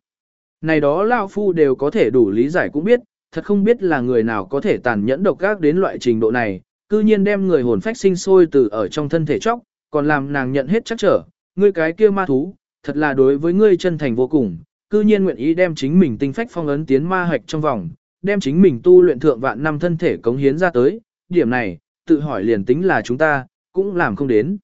Này đó Lao Phu đều có thể đủ lý giải cũng biết, thật không biết là người nào có thể tàn nhẫn độc ác đến loại trình độ này, cư nhiên đem người hồn phách sinh sôi từ ở trong thân thể chóc, còn làm nàng nhận hết chắc trở, ngươi cái kia ma thú, thật là đối với ngươi chân thành vô cùng, cư nhiên nguyện ý đem chính mình tinh phách phong ấn tiến ma hạch trong vòng, đem chính mình tu luyện thượng vạn năm thân thể cống hiến ra tới, điểm này, tự hỏi liền tính là chúng ta, cũng làm không đến.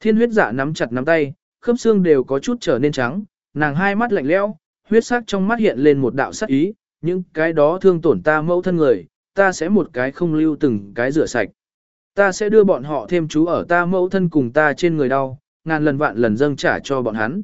Thiên huyết dạ nắm chặt nắm tay, khớp xương đều có chút trở nên trắng, nàng hai mắt lạnh lẽo, huyết sắc trong mắt hiện lên một đạo sắc ý, những cái đó thương tổn ta mẫu thân người, ta sẽ một cái không lưu từng cái rửa sạch. Ta sẽ đưa bọn họ thêm chú ở ta mẫu thân cùng ta trên người đau, ngàn lần vạn lần dâng trả cho bọn hắn.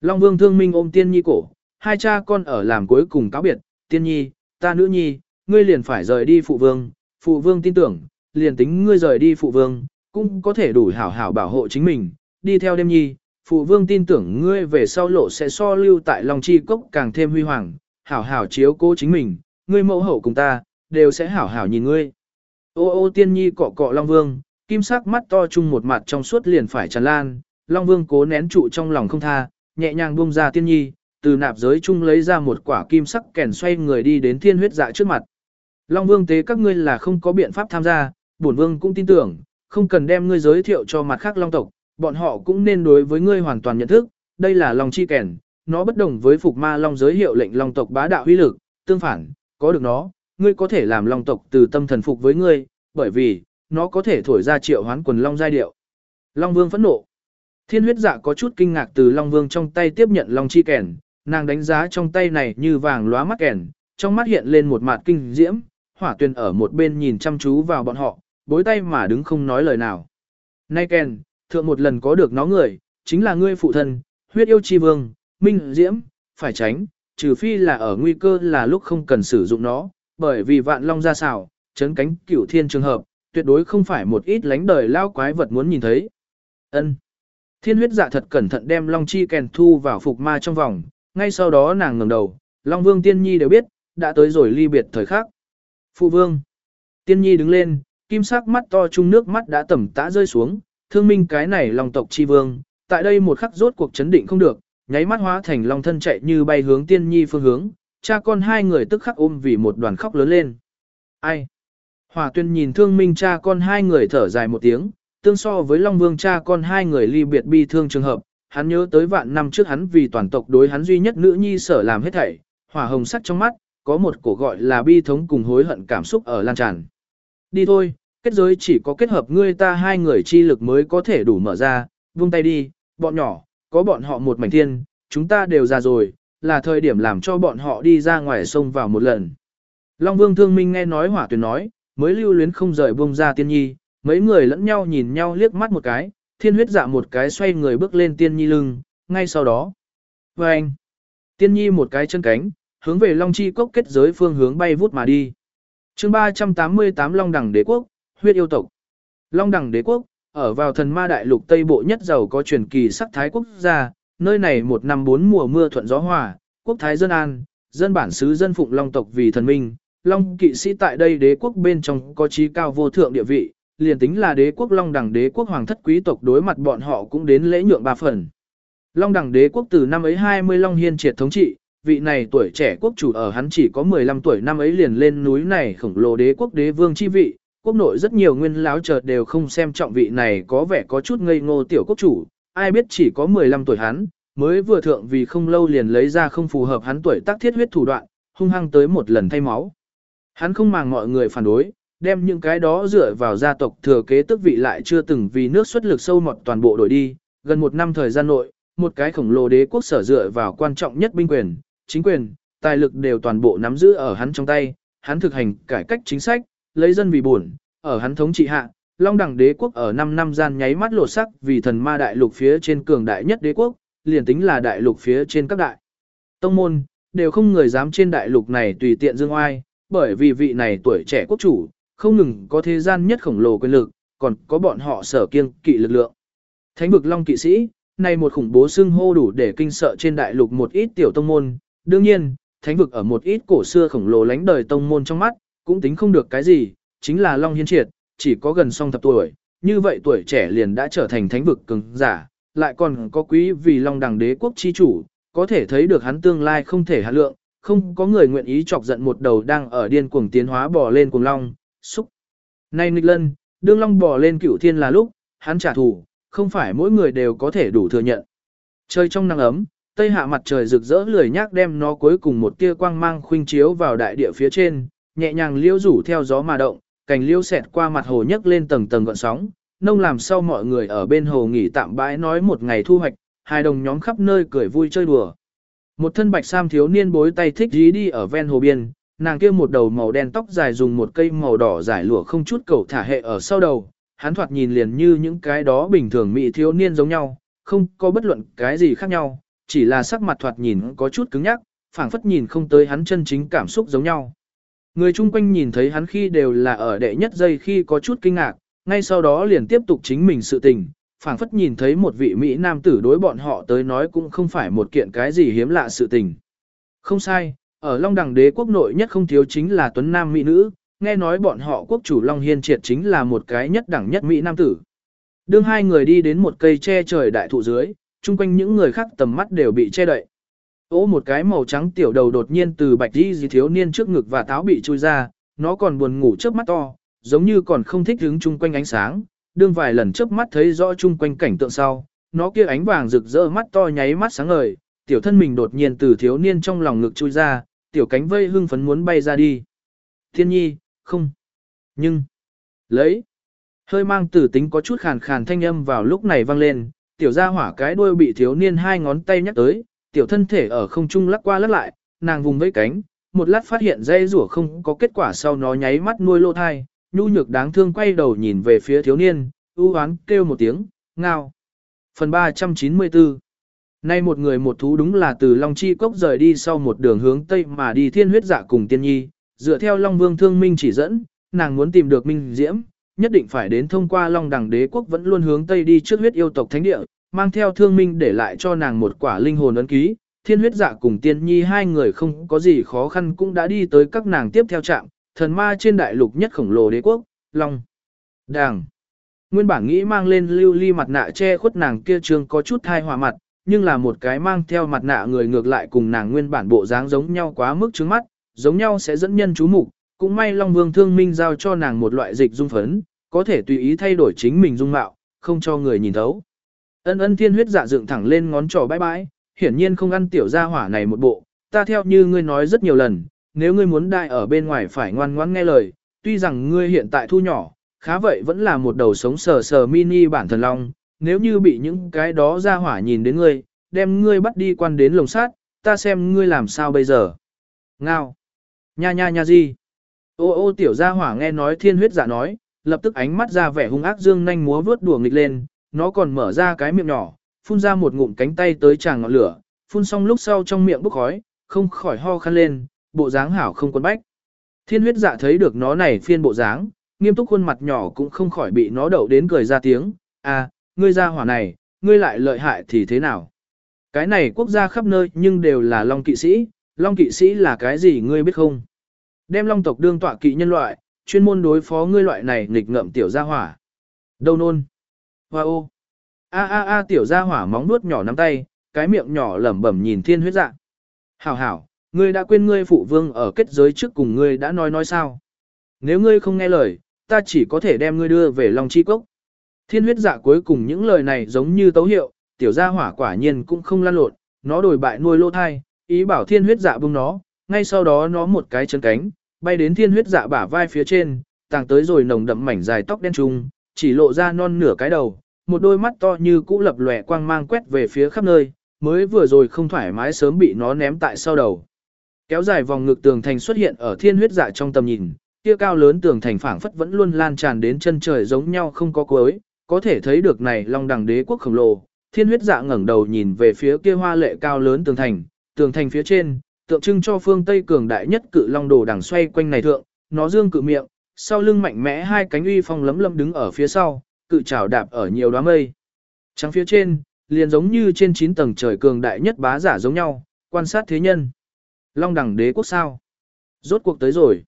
Long Vương thương minh ôm tiên nhi cổ, hai cha con ở làm cuối cùng cáo biệt, tiên nhi, ta nữ nhi, ngươi liền phải rời đi phụ vương, phụ vương tin tưởng, liền tính ngươi rời đi phụ vương, cũng có thể đủ hảo hảo bảo hộ chính mình, đi theo đêm nhi, phụ vương tin tưởng ngươi về sau lộ sẽ so lưu tại Long Chi Cốc càng thêm huy hoàng, hảo hảo chiếu cố chính mình, ngươi mẫu hậu cùng ta, đều sẽ hảo hảo nhìn ngươi. Ô ô tiên nhi cọ cọ Long Vương, kim sắc mắt to chung một mặt trong suốt liền phải tràn lan, Long Vương cố nén trụ trong lòng không tha, nhẹ nhàng buông ra tiên nhi, từ nạp giới chung lấy ra một quả kim sắc kèn xoay người đi đến thiên huyết dạ trước mặt. Long Vương tế các ngươi là không có biện pháp tham gia, bổn Vương cũng tin tưởng, không cần đem ngươi giới thiệu cho mặt khác Long tộc, bọn họ cũng nên đối với ngươi hoàn toàn nhận thức, đây là Long chi kèn, nó bất đồng với phục ma Long giới hiệu lệnh Long tộc bá đạo huy lực, tương phản, có được nó, ngươi có thể làm Long tộc từ tâm thần phục với ngươi, bởi vì, nó có thể thổi ra triệu hoán quần Long giai điệu. Long Vương phẫn nộ. Thiên huyết dạ có chút kinh ngạc từ Long Vương trong tay tiếp nhận Long chi kèn, nàng đánh giá trong tay này như vàng lóa mắt kèn, trong mắt hiện lên một mạt kinh diễm, hỏa tuyền ở một bên nhìn chăm chú vào bọn họ, bối tay mà đứng không nói lời nào. Nay kèn, thượng một lần có được nó người, chính là ngươi phụ thân, huyết yêu chi vương, minh diễm, phải tránh, trừ phi là ở nguy cơ là lúc không cần sử dụng nó, bởi vì vạn long ra xảo, chấn cánh cửu thiên trường hợp, tuyệt đối không phải một ít lánh đời lao quái vật muốn nhìn thấy. Ân. Thiên huyết dạ thật cẩn thận đem long chi kèn thu vào phục ma trong vòng, ngay sau đó nàng ngẩng đầu, long vương tiên nhi đều biết, đã tới rồi ly biệt thời khắc. Phụ vương. Tiên nhi đứng lên, kim sắc mắt to chung nước mắt đã tẩm tã rơi xuống, thương minh cái này long tộc chi vương, tại đây một khắc rốt cuộc chấn định không được, nháy mắt hóa thành long thân chạy như bay hướng tiên nhi phương hướng, cha con hai người tức khắc ôm vì một đoàn khóc lớn lên. Ai? Hòa tuyên nhìn thương minh cha con hai người thở dài một tiếng, tương so với Long Vương cha con hai người ly biệt bi thương trường hợp, hắn nhớ tới vạn năm trước hắn vì toàn tộc đối hắn duy nhất nữ nhi sở làm hết thảy, hỏa hồng sắc trong mắt, có một cổ gọi là bi thống cùng hối hận cảm xúc ở lan tràn. Đi thôi, kết giới chỉ có kết hợp ngươi ta hai người chi lực mới có thể đủ mở ra, vung tay đi, bọn nhỏ, có bọn họ một mảnh thiên, chúng ta đều già rồi, là thời điểm làm cho bọn họ đi ra ngoài sông vào một lần. Long Vương Thương Minh nghe nói hỏa tuyển nói, mới lưu luyến không rời buông ra tiên nhi, mấy người lẫn nhau nhìn nhau liếc mắt một cái, thiên huyết dạ một cái xoay người bước lên tiên nhi lưng, ngay sau đó. Và anh, tiên nhi một cái chân cánh, hướng về Long Chi cốc kết giới phương hướng bay vút mà đi. chương 388 Long Đẳng Đế Quốc, huyết yêu tộc. Long Đẳng Đế Quốc, ở vào thần ma đại lục Tây Bộ nhất giàu có truyền kỳ sắc thái quốc gia, nơi này một năm bốn mùa mưa thuận gió hòa, quốc thái dân an, dân bản xứ dân phụng Long tộc vì thần minh. Long kỵ sĩ tại đây đế quốc bên trong có trí cao vô thượng địa vị, liền tính là đế quốc Long Đẳng đế quốc hoàng thất quý tộc đối mặt bọn họ cũng đến lễ nhượng ba phần. Long Đẳng đế quốc từ năm ấy 20 Long Hiên triệt thống trị, vị này tuổi trẻ quốc chủ ở hắn chỉ có 15 tuổi năm ấy liền lên núi này khổng lồ đế quốc đế vương chi vị, quốc nội rất nhiều nguyên láo chợt đều không xem trọng vị này có vẻ có chút ngây ngô tiểu quốc chủ, ai biết chỉ có 15 tuổi hắn, mới vừa thượng vì không lâu liền lấy ra không phù hợp hắn tuổi tác thiết huyết thủ đoạn, hung hăng tới một lần thay máu. Hắn không màng mọi người phản đối, đem những cái đó dựa vào gia tộc thừa kế tức vị lại chưa từng vì nước xuất lực sâu mọt toàn bộ đổi đi, gần một năm thời gian nội, một cái khổng lồ đế quốc sở dựa vào quan trọng nhất binh quyền, chính quyền, tài lực đều toàn bộ nắm giữ ở hắn trong tay, hắn thực hành cải cách chính sách, lấy dân vì buồn, ở hắn thống trị hạ, Long Đẳng đế quốc ở 5 năm gian nháy mắt lột sắc vì thần ma đại lục phía trên cường đại nhất đế quốc, liền tính là đại lục phía trên các đại. Tông môn, đều không người dám trên đại lục này tùy tiện dương oai, bởi vì vị này tuổi trẻ quốc chủ, không ngừng có thế gian nhất khổng lồ quyền lực, còn có bọn họ sở kiêng kỵ lực lượng. Thánh vực Long kỵ sĩ, này một khủng bố xưng hô đủ để kinh sợ trên đại lục một ít tiểu tông môn, đương nhiên, thánh vực ở một ít cổ xưa khổng lồ lánh đời tông môn trong mắt, cũng tính không được cái gì, chính là Long Hiên Triệt, chỉ có gần song thập tuổi, như vậy tuổi trẻ liền đã trở thành thánh vực cường giả, lại còn có quý vì Long Đằng đế quốc chi chủ, có thể thấy được hắn tương lai không thể hạ lượng, không có người nguyện ý chọc giận một đầu đang ở điên cuồng tiến hóa bò lên cùng Long, xúc. Nay nịch lân, đương Long bò lên cửu thiên là lúc, hắn trả thù, không phải mỗi người đều có thể đủ thừa nhận. Chơi trong nắng ấm, tây hạ mặt trời rực rỡ lười nhác đem nó cuối cùng một tia quang mang khuynh chiếu vào đại địa phía trên, nhẹ nhàng liễu rủ theo gió mà động, cành liễu xẹt qua mặt hồ nhấc lên tầng tầng gợn sóng, nông làm sau mọi người ở bên hồ nghỉ tạm bãi nói một ngày thu hoạch, hai đồng nhóm khắp nơi cười vui chơi đùa. Một thân bạch sam thiếu niên bối tay thích dí đi ở ven hồ biên, nàng kia một đầu màu đen tóc dài dùng một cây màu đỏ giải lụa không chút cầu thả hệ ở sau đầu, hắn thoạt nhìn liền như những cái đó bình thường mỹ thiếu niên giống nhau, không có bất luận cái gì khác nhau, chỉ là sắc mặt thoạt nhìn có chút cứng nhắc, phảng phất nhìn không tới hắn chân chính cảm xúc giống nhau. Người chung quanh nhìn thấy hắn khi đều là ở đệ nhất giây khi có chút kinh ngạc, ngay sau đó liền tiếp tục chính mình sự tình, phảng phất nhìn thấy một vị Mỹ nam tử đối bọn họ tới nói cũng không phải một kiện cái gì hiếm lạ sự tình. Không sai, ở Long Đằng đế quốc nội nhất không thiếu chính là tuấn nam Mỹ nữ, nghe nói bọn họ quốc chủ Long Hiên Triệt chính là một cái nhất đẳng nhất Mỹ nam tử. Đương hai người đi đến một cây che trời đại thụ dưới, chung quanh những người khác tầm mắt đều bị che đậy. Ô một cái màu trắng tiểu đầu đột nhiên từ bạch đi gì thiếu niên trước ngực và táo bị chui ra, nó còn buồn ngủ trước mắt to, giống như còn không thích hứng chung quanh ánh sáng, đương vài lần chớp mắt thấy rõ chung quanh cảnh tượng sau, nó kia ánh vàng rực rỡ mắt to nháy mắt sáng ngời, tiểu thân mình đột nhiên từ thiếu niên trong lòng ngực chui ra, tiểu cánh vây hưng phấn muốn bay ra đi. Thiên nhi, không. Nhưng, lấy. Hơi mang tử tính có chút khàn khàn thanh âm vào lúc này vang lên, tiểu gia hỏa cái đuôi bị thiếu niên hai ngón tay nhắc tới, tiểu thân thể ở không trung lắc qua lắc lại, nàng vùng vẫy cánh, một lát phát hiện dây rủa không có kết quả sau nó nháy mắt nuôi lô thai, nhu nhược đáng thương quay đầu nhìn về phía thiếu niên, ưu hoán kêu một tiếng, ngao. Phần 394 Nay một người một thú đúng là từ Long Chi Cốc rời đi sau một đường hướng Tây mà đi thiên huyết dạ cùng tiên nhi, dựa theo Long Vương Thương Minh chỉ dẫn, nàng muốn tìm được Minh Diễm, nhất định phải đến thông qua Long Đằng Đế Quốc vẫn luôn hướng Tây đi trước huyết yêu tộc thánh địa, mang theo Thương Minh để lại cho nàng một quả linh hồn ấn ký. Thiên huyết dạ cùng tiên nhi hai người không có gì khó khăn cũng đã đi tới các nàng tiếp theo trạm, thần ma trên đại lục nhất khổng lồ đế quốc, Long. Đàng. Nguyên bản nghĩ mang lên lưu ly mặt nạ che khuất nàng kia trường có chút thai hòa mặt, nhưng là một cái mang theo mặt nạ người ngược lại cùng nàng nguyên bản bộ dáng giống nhau quá mức trứng mắt, giống nhau sẽ dẫn nhân chú mục. Cũng may Long Vương Thương Minh giao cho nàng một loại dịch dung phấn, có thể tùy ý thay đổi chính mình dung mạo, không cho người nhìn thấu. Ân ân thiên huyết dạ dựng thẳng lên ngón trỏ bãi bãi, hiển nhiên không ăn tiểu gia hỏa này một bộ, ta theo như ngươi nói rất nhiều lần, nếu ngươi muốn đại ở bên ngoài phải ngoan ngoãn nghe lời, tuy rằng ngươi hiện tại thu nhỏ, khá vậy vẫn là một đầu sống sờ sờ mini bản thần long, nếu như bị những cái đó ra hỏa nhìn đến ngươi, đem ngươi bắt đi quan đến lồng sát, ta xem ngươi làm sao bây giờ. Ngao. Nha nha nha gì. Ô ô tiểu gia hỏa nghe nói thiên huyết giả nói, lập tức ánh mắt ra vẻ hung ác dương nhanh múa vướt đùa nghịch lên, nó còn mở ra cái miệng nhỏ, phun ra một ngụm cánh tay tới tràng ngọn lửa, phun xong lúc sau trong miệng bốc khói, không khỏi ho khăn lên, bộ dáng hảo không quân bách. Thiên huyết dạ thấy được nó này phiên bộ dáng, nghiêm túc khuôn mặt nhỏ cũng không khỏi bị nó đậu đến cười ra tiếng, à, ngươi ra hỏa này, ngươi lại lợi hại thì thế nào? Cái này quốc gia khắp nơi nhưng đều là long kỵ sĩ, long kỵ sĩ là cái gì ngươi biết không? Đem long tộc đương tọa kỵ nhân loại, chuyên môn đối phó ngươi loại này nghịch ngợm tiểu gia hỏa. Đâu nôn? Hoa ô! A a a tiểu gia hỏa móng nuốt nhỏ nắm tay, cái miệng nhỏ lẩm bẩm nhìn thiên huyết dạ. Hảo hảo, ngươi đã quên ngươi phụ vương ở kết giới trước cùng ngươi đã nói nói sao? Nếu ngươi không nghe lời, ta chỉ có thể đem ngươi đưa về Long Chi Cốc. Thiên huyết dạ cuối cùng những lời này giống như tấu hiệu, tiểu gia hỏa quả nhiên cũng không lan lộn, nó đổi bại nuôi lô thai, ý bảo thiên huyết dạ bung nó, ngay sau đó nó một cái chân cánh, bay đến thiên huyết dạ bả vai phía trên, tàng tới rồi nồng đậm mảnh dài tóc đen trung, chỉ lộ ra non nửa cái đầu, một đôi mắt to như cũ lập lòe quang mang quét về phía khắp nơi, mới vừa rồi không thoải mái sớm bị nó ném tại sau đầu. Kéo dài vòng ngực tường thành xuất hiện ở thiên huyết dạ trong tầm nhìn, kia cao lớn tường thành phảng phất vẫn luôn lan tràn đến chân trời giống nhau không có cuối, có thể thấy được này long đẳng đế quốc khổng lồ. Thiên huyết dạ ngẩng đầu nhìn về phía kia hoa lệ cao lớn tường thành, tường thành phía trên, tượng trưng cho phương Tây cường đại nhất cự long đồ đằng xoay quanh này thượng, nó dương cự miệng, sau lưng mạnh mẽ hai cánh uy phong lấm lấm đứng ở phía sau, cự trảo đạp ở nhiều đóa mây. Trắng phía trên, liền giống như trên 9 tầng trời cường đại nhất bá giả giống nhau, quan sát thế nhân. Long đẳng đế quốc sao? Rốt cuộc tới rồi.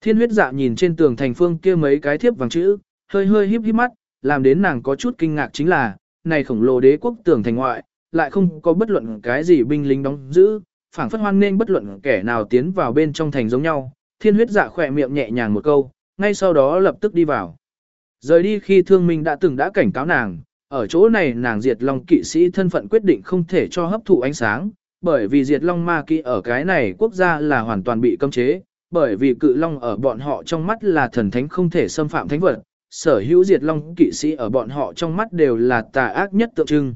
Thiên huyết dạ nhìn trên tường thành phương kia mấy cái thiếp vàng chữ, hơi hơi híp híp mắt, làm đến nàng có chút kinh ngạc chính là, này khổng lồ đế quốc tường thành ngoại, lại không có bất luận cái gì binh lính đóng giữ, phảng phất hoan nên bất luận kẻ nào tiến vào bên trong thành giống nhau. Thiên huyết dạ khỏe miệng nhẹ nhàng một câu, ngay sau đó lập tức đi vào. Rời đi khi thương minh đã từng đã cảnh cáo nàng, ở chỗ này nàng diệt long kỵ sĩ thân phận quyết định không thể cho hấp thụ ánh sáng, bởi vì diệt long ma kỵ ở cái này quốc gia là hoàn toàn bị cấm chế, bởi vì cự long ở bọn họ trong mắt là thần thánh không thể xâm phạm thánh vật, sở hữu diệt long kỵ sĩ ở bọn họ trong mắt đều là tà ác nhất tượng trưng.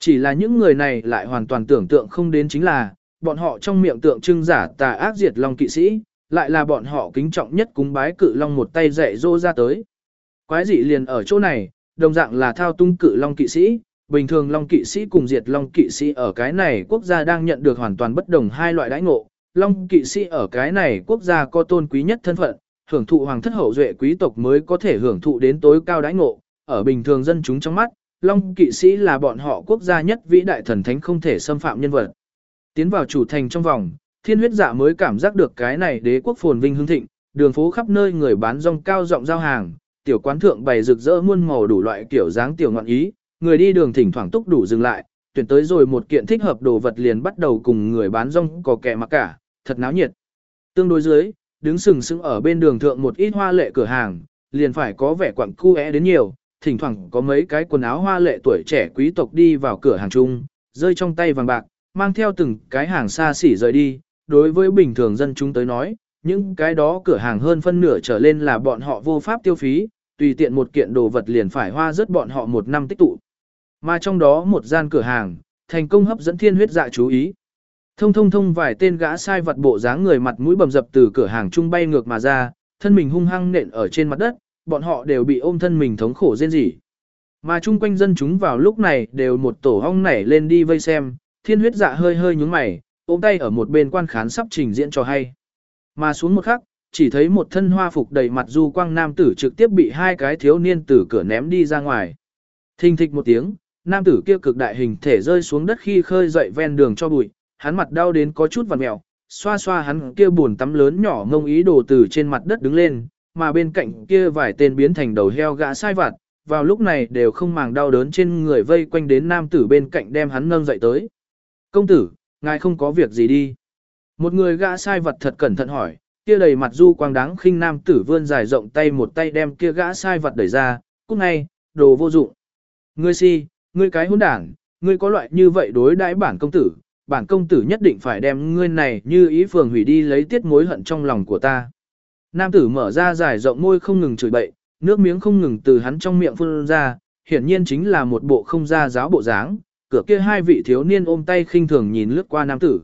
Chỉ là những người này lại hoàn toàn tưởng tượng không đến chính là, bọn họ trong miệng tượng trưng giả tà ác diệt long kỵ sĩ, lại là bọn họ kính trọng nhất cúng bái cự long một tay dạy dỗ ra tới. Quái dị liền ở chỗ này, đồng dạng là thao tung cự long kỵ sĩ, bình thường long kỵ sĩ cùng diệt long kỵ sĩ ở cái này quốc gia đang nhận được hoàn toàn bất đồng hai loại đãi ngộ. Long kỵ sĩ ở cái này quốc gia có tôn quý nhất thân phận, hưởng thụ hoàng thất hậu duệ quý tộc mới có thể hưởng thụ đến tối cao đãi ngộ, ở bình thường dân chúng trong mắt, long kỵ sĩ là bọn họ quốc gia nhất vĩ đại thần thánh không thể xâm phạm nhân vật. Tiến vào chủ thành trong vòng, thiên huyết dạ mới cảm giác được cái này đế quốc phồn vinh hưng thịnh, đường phố khắp nơi người bán rong cao rộng giao hàng, tiểu quán thượng bày rực rỡ muôn màu đủ loại kiểu dáng tiểu ngọn ý, người đi đường thỉnh thoảng túc đủ dừng lại, tuyển tới rồi một kiện thích hợp đồ vật liền bắt đầu cùng người bán rong có kẻ mặc cả, thật náo nhiệt. Tương đối dưới, đứng sừng sững ở bên đường thượng một ít hoa lệ cửa hàng, liền phải có vẻ quặng cu é đến nhiều, thỉnh thoảng có mấy cái quần áo hoa lệ tuổi trẻ quý tộc đi vào cửa hàng chung, rơi trong tay vàng bạc, mang theo từng cái hàng xa xỉ rời đi, đối với bình thường dân chúng tới nói, những cái đó cửa hàng hơn phân nửa trở lên là bọn họ vô pháp tiêu phí, tùy tiện một kiện đồ vật liền phải hoa rất bọn họ một năm tích tụ. Mà trong đó một gian cửa hàng, thành công hấp dẫn thiên huyết dạ chú ý. Thông thông thông vài tên gã sai vật bộ dáng người mặt mũi bầm dập từ cửa hàng trung bay ngược mà ra, thân mình hung hăng nện ở trên mặt đất, bọn họ đều bị ôm thân mình thống khổ rên rỉ. Mà chung quanh dân chúng vào lúc này đều một tổ hong nảy lên đi vây xem, thiên huyết dạ hơi hơi nhúng mày, ôm tay ở một bên quan khán sắp trình diễn cho hay. Mà xuống một khắc, chỉ thấy một thân hoa phục đầy mặt du quang nam tử trực tiếp bị hai cái thiếu niên từ cửa ném đi ra ngoài. Thình thịch một tiếng, nam tử kia cực đại hình thể rơi xuống đất khi khơi dậy ven đường cho bụi, hắn mặt đau đến có chút vằn mèo, xoa xoa hắn kia buồn tắm lớn nhỏ ngông ý đồ từ trên mặt đất đứng lên, mà bên cạnh kia vài tên biến thành đầu heo gã sai vặt, vào lúc này đều không màng đau đớn trên người vây quanh đến nam tử bên cạnh đem hắn nâng dậy tới. Công tử, ngài không có việc gì đi. Một người gã sai vật thật cẩn thận hỏi, kia đầy mặt du quang đáng khinh nam tử vươn dài rộng tay một tay đem kia gã sai vật đẩy ra, cút ngay, đồ vô dụng. Ngươi si, ngươi cái hỗn đảng, ngươi có loại như vậy đối đãi bản công tử, bản công tử nhất định phải đem ngươi này như ý phường hủy đi lấy tiết mối hận trong lòng của ta. Nam tử mở ra dài rộng môi không ngừng chửi bậy, nước miếng không ngừng từ hắn trong miệng phun ra, hiển nhiên chính là một bộ không ra giáo bộ dáng, cửa kia hai vị thiếu niên ôm tay khinh thường nhìn lướt qua nam tử.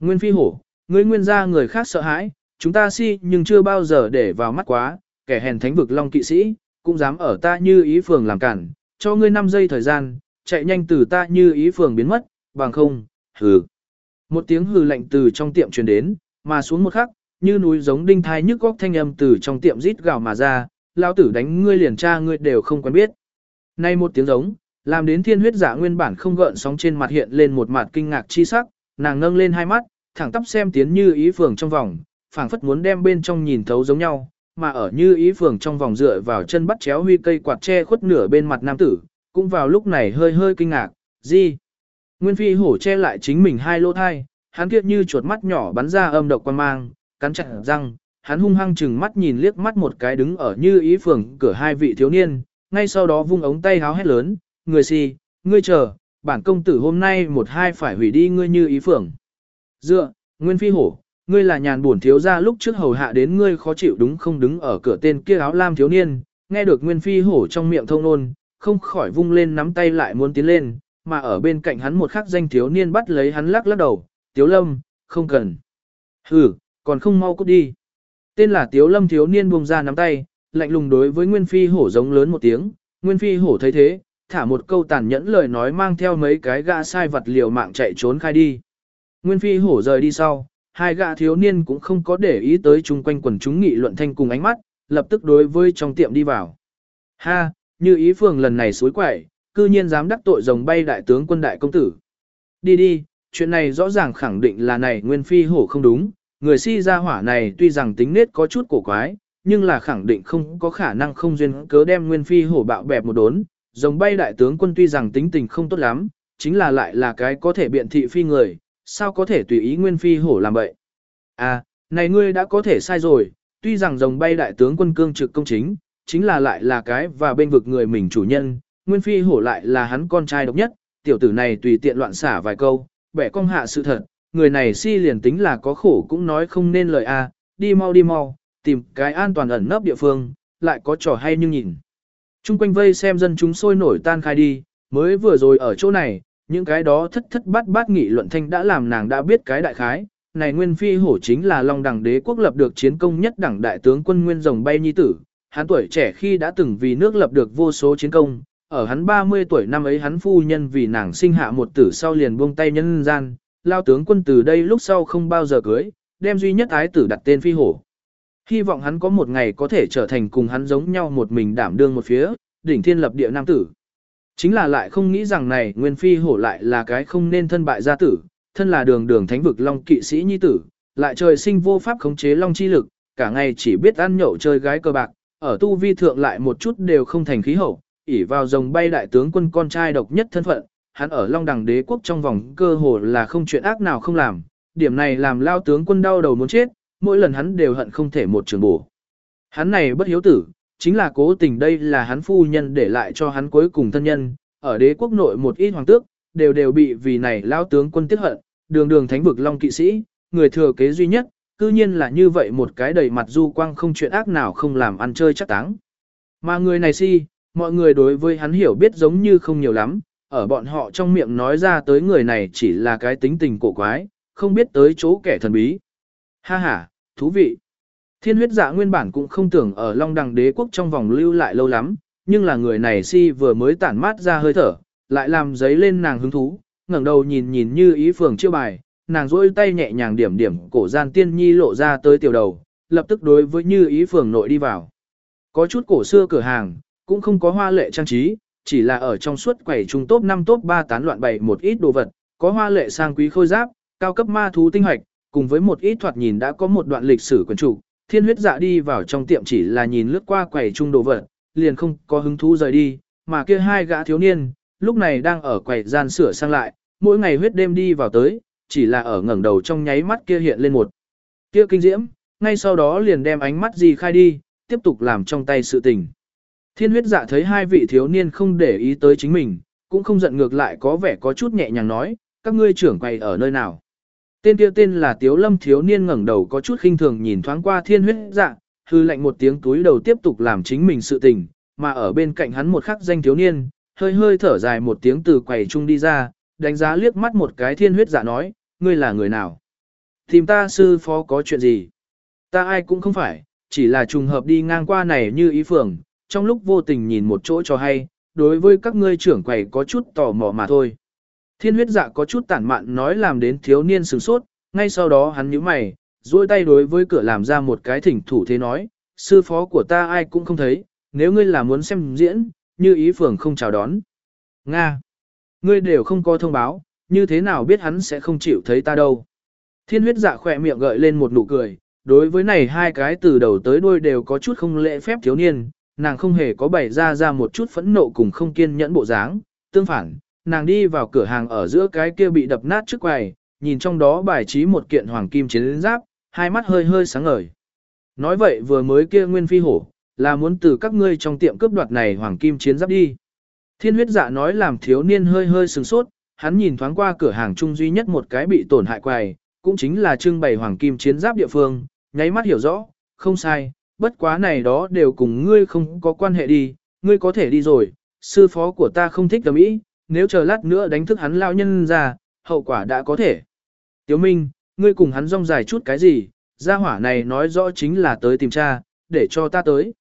Nguyên phi hổ, ngươi nguyên gia người khác sợ hãi, chúng ta si nhưng chưa bao giờ để vào mắt quá, kẻ hèn thánh vực long kỵ sĩ, cũng dám ở ta như ý phường làm cản, cho ngươi 5 giây thời gian, chạy nhanh từ ta như ý phường biến mất, bằng không, hừ. Một tiếng hừ lạnh từ trong tiệm truyền đến, mà xuống một khắc, như núi giống đinh thai nhức góc thanh âm từ trong tiệm rít gào mà ra, lao tử đánh ngươi liền tra ngươi đều không quen biết. Nay một tiếng giống, làm đến thiên huyết giả nguyên bản không gợn sóng trên mặt hiện lên một mặt kinh ngạc chi sắc, nàng nâng lên hai mắt, thẳng tắp xem tiến như ý phường trong vòng, phảng phất muốn đem bên trong nhìn thấu giống nhau, mà ở như ý phường trong vòng dựa vào chân bắt chéo huy cây quạt che khuất nửa bên mặt nam tử, cũng vào lúc này hơi hơi kinh ngạc, gì? Nguyên phi hổ che lại chính mình hai lỗ thai, hắn kiệt như chuột mắt nhỏ bắn ra âm độc quan mang, cắn chặt răng, hắn hung hăng chừng mắt nhìn liếc mắt một cái đứng ở như ý phường cửa hai vị thiếu niên, ngay sau đó vung ống tay háo hét lớn, người si, ngươi chờ, bản công tử hôm nay một hai phải hủy đi ngươi như ý phưởng. Dựa, Nguyên Phi Hổ, ngươi là nhàn buồn thiếu ra lúc trước hầu hạ đến ngươi khó chịu đúng không đứng ở cửa tên kia áo lam thiếu niên, nghe được Nguyên Phi Hổ trong miệng thông nôn, không khỏi vung lên nắm tay lại muốn tiến lên, mà ở bên cạnh hắn một khắc danh thiếu niên bắt lấy hắn lắc lắc đầu, Tiếu Lâm, không cần. Hừ, còn không mau cút đi. Tên là Tiếu Lâm thiếu niên buông ra nắm tay, lạnh lùng đối với Nguyên Phi Hổ giống lớn một tiếng, Nguyên Phi Hổ thấy thế, thả một câu tàn nhẫn lời nói mang theo mấy cái gã sai vật liều mạng chạy trốn khai đi. Nguyên Phi Hổ rời đi sau, hai gã thiếu niên cũng không có để ý tới chung quanh quần chúng nghị luận thanh cùng ánh mắt, lập tức đối với trong tiệm đi vào. Ha, như ý phường lần này suối quẩy, cư nhiên dám đắc tội rồng bay đại tướng quân đại công tử. Đi đi, chuyện này rõ ràng khẳng định là này Nguyên Phi Hổ không đúng, người si ra hỏa này tuy rằng tính nết có chút cổ quái, nhưng là khẳng định không có khả năng không duyên cớ đem Nguyên Phi Hổ bạo bẹp một đốn, rồng bay đại tướng quân tuy rằng tính tình không tốt lắm, chính là lại là cái có thể biện thị phi người, sao có thể tùy ý Nguyên Phi Hổ làm vậy. À, này ngươi đã có thể sai rồi, tuy rằng rồng bay đại tướng quân cương trực công chính, chính là lại là cái và bên vực người mình chủ nhân, Nguyên Phi Hổ lại là hắn con trai độc nhất, tiểu tử này tùy tiện loạn xả vài câu, bẻ cong hạ sự thật, người này si liền tính là có khổ cũng nói không nên lời a, đi mau đi mau, tìm cái an toàn ẩn nấp địa phương, lại có trò hay nhưng nhìn. Trung quanh vây xem dân chúng sôi nổi tan khai đi, mới vừa rồi ở chỗ này, những cái đó thất thất bát bát nghị luận thanh đã làm nàng đã biết cái đại khái. Này Nguyên Phi Hổ chính là Long Đẳng Đế quốc lập được chiến công nhất đẳng đại tướng quân Nguyên Rồng bay nhi tử. Hắn tuổi trẻ khi đã từng vì nước lập được vô số chiến công, ở hắn 30 tuổi năm ấy hắn phu nhân vì nàng sinh hạ một tử sau liền buông tay nhân gian, lao tướng quân từ đây lúc sau không bao giờ cưới, đem duy nhất ái tử đặt tên Phi Hổ. Hy vọng hắn có một ngày có thể trở thành cùng hắn giống nhau một mình đảm đương một phía, đỉnh thiên lập địa nam tử. Chính là lại không nghĩ rằng này Nguyên Phi hổ lại là cái không nên thân bại gia tử, thân là đường đường thánh vực long kỵ sĩ nhi tử, lại trời sinh vô pháp khống chế long chi lực, cả ngày chỉ biết ăn nhậu chơi gái cơ bạc, ở tu vi thượng lại một chút đều không thành khí hậu, ỉ vào rồng bay đại tướng quân con trai độc nhất thân phận, hắn ở long đằng đế quốc trong vòng cơ hồ là không chuyện ác nào không làm, điểm này làm lao tướng quân đau đầu muốn chết, mỗi lần hắn đều hận không thể một trường bổ. Hắn này bất hiếu tử, chính là cố tình đây là hắn phu nhân để lại cho hắn cuối cùng thân nhân, ở đế quốc nội một ít hoàng tước, đều đều bị vì này lao tướng quân tiết hận, đường đường thánh vực long kỵ sĩ, người thừa kế duy nhất, cư nhiên là như vậy một cái đầy mặt du quang không chuyện ác nào không làm ăn chơi chắc táng. Mà người này si, mọi người đối với hắn hiểu biết giống như không nhiều lắm, ở bọn họ trong miệng nói ra tới người này chỉ là cái tính tình cổ quái, không biết tới chỗ kẻ thần bí. Ha ha, thú vị. Thiên huyết dạ nguyên bản cũng không tưởng ở Long Đằng đế quốc trong vòng lưu lại lâu lắm, nhưng là người này si vừa mới tản mát ra hơi thở, lại làm giấy lên nàng hứng thú, ngẩng đầu nhìn nhìn như ý phường chiêu bài, nàng rỗi tay nhẹ nhàng điểm điểm cổ gian tiên nhi lộ ra tới tiểu đầu, lập tức đối với như ý phường nội đi vào. Có chút cổ xưa cửa hàng, cũng không có hoa lệ trang trí, chỉ là ở trong suốt quầy trung top 5 top 3 tán loạn bày một ít đồ vật, có hoa lệ sang quý khôi giáp, cao cấp ma thú tinh hoạch, cùng với một ít thoạt nhìn đã có một đoạn lịch sử quyển trục, thiên huyết dạ đi vào trong tiệm chỉ là nhìn lướt qua quầy trung đồ vật, liền không có hứng thú rời đi, mà kia hai gã thiếu niên, lúc này đang ở quầy gian sửa sang lại, mỗi ngày huyết đêm đi vào tới, chỉ là ở ngẩng đầu trong nháy mắt kia hiện lên một kia kinh diễm, ngay sau đó liền đem ánh mắt gì khai đi, tiếp tục làm trong tay sự tình. Thiên huyết dạ thấy hai vị thiếu niên không để ý tới chính mình, cũng không giận ngược lại có vẻ có chút nhẹ nhàng nói, các ngươi trưởng quầy ở nơi nào. Tên kia tên là Tiếu Lâm thiếu niên ngẩng đầu có chút khinh thường nhìn thoáng qua thiên huyết dạ, hư lạnh một tiếng túi đầu tiếp tục làm chính mình sự tình, mà ở bên cạnh hắn một khắc danh thiếu niên, hơi hơi thở dài một tiếng từ quầy trung đi ra, đánh giá liếc mắt một cái thiên huyết dạ nói, ngươi là người nào? Tìm ta sư phó có chuyện gì? Ta ai cũng không phải, chỉ là trùng hợp đi ngang qua này như ý phường, trong lúc vô tình nhìn một chỗ cho hay, đối với các ngươi trưởng quầy có chút tò mò mà thôi. Thiên huyết dạ có chút tản mạn nói làm đến thiếu niên sửng sốt, ngay sau đó hắn nhíu mày, duỗi tay đối với cửa làm ra một cái thỉnh thủ thế nói, sư phó của ta ai cũng không thấy, nếu ngươi là muốn xem diễn, như ý phường không chào đón. Nga! Ngươi đều không có thông báo, như thế nào biết hắn sẽ không chịu thấy ta đâu. Thiên huyết dạ khỏe miệng gợi lên một nụ cười, đối với này hai cái từ đầu tới đuôi đều có chút không lễ phép thiếu niên, nàng không hề có bày ra ra một chút phẫn nộ cùng không kiên nhẫn bộ dáng, tương phản, nàng đi vào cửa hàng ở giữa cái kia bị đập nát trước quầy, nhìn trong đó bài trí một kiện hoàng kim chiến giáp, hai mắt hơi hơi sáng ngời. Nói vậy vừa mới kia nguyên phi hổ, là muốn từ các ngươi trong tiệm cướp đoạt này hoàng kim chiến giáp đi. Thiên huyết dạ nói làm thiếu niên hơi hơi sừng sốt, hắn nhìn thoáng qua cửa hàng chung duy nhất một cái bị tổn hại quầy, cũng chính là trưng bày hoàng kim chiến giáp địa phương, nháy mắt hiểu rõ, không sai, bất quá này đó đều cùng ngươi không có quan hệ đi, ngươi có thể đi rồi, sư phó của ta không thích đồng ý, nếu chờ lát nữa đánh thức hắn lao nhân ra, hậu quả đã có thể. Tiếu Minh, ngươi cùng hắn rong dài chút cái gì, gia hỏa này nói rõ chính là tới tìm cha, để cho ta tới.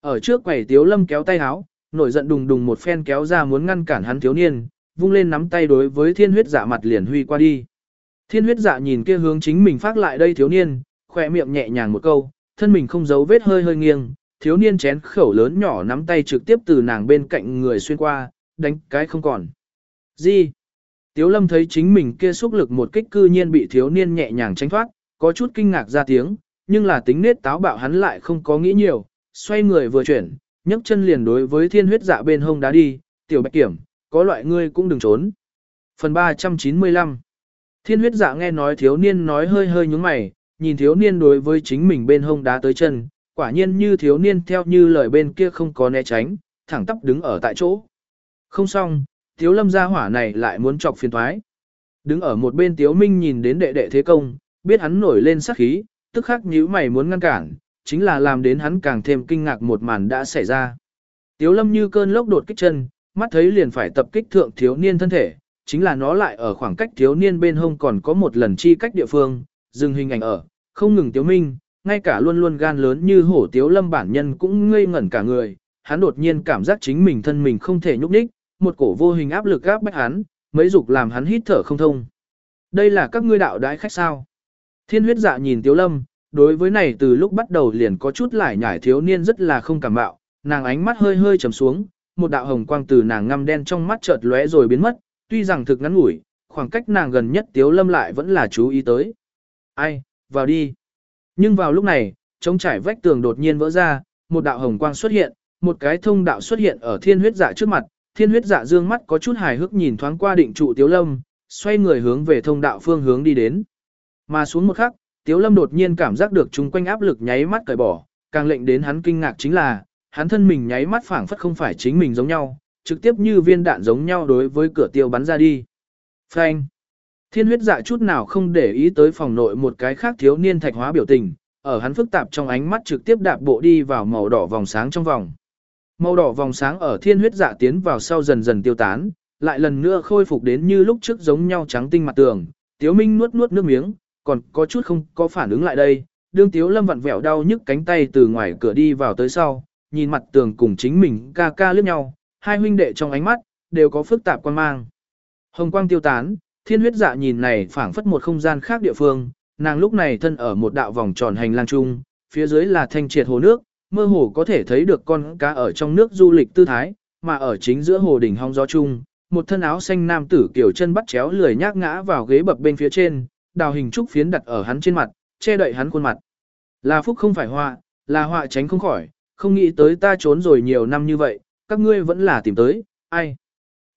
Ở trước quầy Tiếu Lâm kéo tay háo, nổi giận đùng đùng một phen kéo ra muốn ngăn cản hắn thiếu niên, vung lên nắm tay đối với thiên huyết dạ mặt liền huy qua đi. Thiên huyết dạ nhìn kia hướng chính mình phát lại đây thiếu niên, khỏe miệng nhẹ nhàng một câu, thân mình không giấu vết hơi hơi nghiêng, thiếu niên chén khẩu lớn nhỏ nắm tay trực tiếp từ nàng bên cạnh người xuyên qua, đánh cái không còn. Gì? Tiếu lâm thấy chính mình kia xúc lực một kích cư nhiên bị thiếu niên nhẹ nhàng tránh thoát, có chút kinh ngạc ra tiếng, nhưng là tính nết táo bạo hắn lại không có nghĩ nhiều, xoay người vừa chuyển, nhấc chân liền đối với thiên huyết dạ bên hông đá đi, tiểu bạch kiểm, có loại ngươi cũng đừng trốn. Phần 395 Thiên huyết dạ nghe nói thiếu niên nói hơi hơi nhúng mày, nhìn thiếu niên đối với chính mình bên hông đá tới chân, quả nhiên như thiếu niên theo như lời bên kia không có né tránh, thẳng tắp đứng ở tại chỗ. Không xong, thiếu lâm gia hỏa này lại muốn chọc phiền thoái. Đứng ở một bên tiếu minh nhìn đến đệ đệ thế công, biết hắn nổi lên sát khí, tức khắc nhíu mày muốn ngăn cản, chính là làm đến hắn càng thêm kinh ngạc một màn đã xảy ra. Tiếu lâm như cơn lốc đột kích chân, mắt thấy liền phải tập kích thượng thiếu niên thân thể, chính là nó lại ở khoảng cách thiếu niên bên hông còn có một lần chi cách địa phương, dừng hình ảnh ở, không ngừng tiếu minh, ngay cả luôn luôn gan lớn như hổ tiếu lâm bản nhân cũng ngây ngẩn cả người, hắn đột nhiên cảm giác chính mình thân mình không thể nhúc nhích, một cổ vô hình áp lực gáp bách hắn, mấy dục làm hắn hít thở không thông. Đây là các ngươi đạo đái khách sao? Thiên huyết dạ nhìn tiếu lâm, đối với này từ lúc bắt đầu liền có chút lải nhải thiếu niên rất là không cảm bạo, nàng ánh mắt hơi hơi trầm xuống, một đạo hồng quang từ nàng ngăm đen trong mắt chợt lóe rồi biến mất, tuy rằng thực ngắn ngủi, khoảng cách nàng gần nhất tiếu lâm lại vẫn là chú ý tới. Ai, vào đi. Nhưng vào lúc này, trống trải vách tường đột nhiên vỡ ra, một đạo hồng quang xuất hiện, một cái thông đạo xuất hiện ở thiên huyết dạ trước mặt, thiên huyết dạ dương mắt có chút hài hước nhìn thoáng qua định trụ tiếu lâm, xoay người hướng về thông đạo phương hướng đi đến. Mà xuống một khắc, tiếu lâm đột nhiên cảm giác được chung quanh áp lực nháy mắt cởi bỏ, càng lệnh đến hắn kinh ngạc chính là, hắn thân mình nháy mắt phảng phất không phải chính mình giống nhau, trực tiếp như viên đạn giống nhau đối với cửa tiêu bắn ra đi. Phanh! Thiên huyết dạ chút nào không để ý tới phòng nội một cái khác thiếu niên thạch hóa biểu tình, ở hắn phức tạp trong ánh mắt trực tiếp đạp bộ đi vào màu đỏ vòng sáng trong vòng. Màu đỏ vòng sáng ở thiên huyết dạ tiến vào sau dần dần tiêu tán, lại lần nữa khôi phục đến như lúc trước giống nhau trắng tinh mặt tường. Tiếu Minh nuốt nuốt nước miếng, còn có chút không có phản ứng lại đây. Đương Tiếu Lâm vặn vẹo đau nhức cánh tay từ ngoài cửa đi vào tới sau, nhìn mặt tường cùng chính mình ca ca liếc nhau, hai huynh đệ trong ánh mắt đều có phức tạp quan mang. Hồng quang tiêu tán, thiên huyết dạ nhìn này phảng phất một không gian khác địa phương, nàng lúc này thân ở một đạo vòng tròn hành lang chung, phía dưới là thanh triệt hồ nước, mơ hồ có thể thấy được con cá ở trong nước du lịch tư thái, mà ở chính giữa hồ đỉnh hong gió chung, một thân áo xanh nam tử kiểu chân bắt chéo lười nhác ngã vào ghế bập bên phía trên, đào hình trúc phiến đặt ở hắn trên mặt, che đậy hắn khuôn mặt. Là phúc không phải họa, là họa tránh không khỏi, không nghĩ tới ta trốn rồi nhiều năm như vậy, các ngươi vẫn là tìm tới, ai.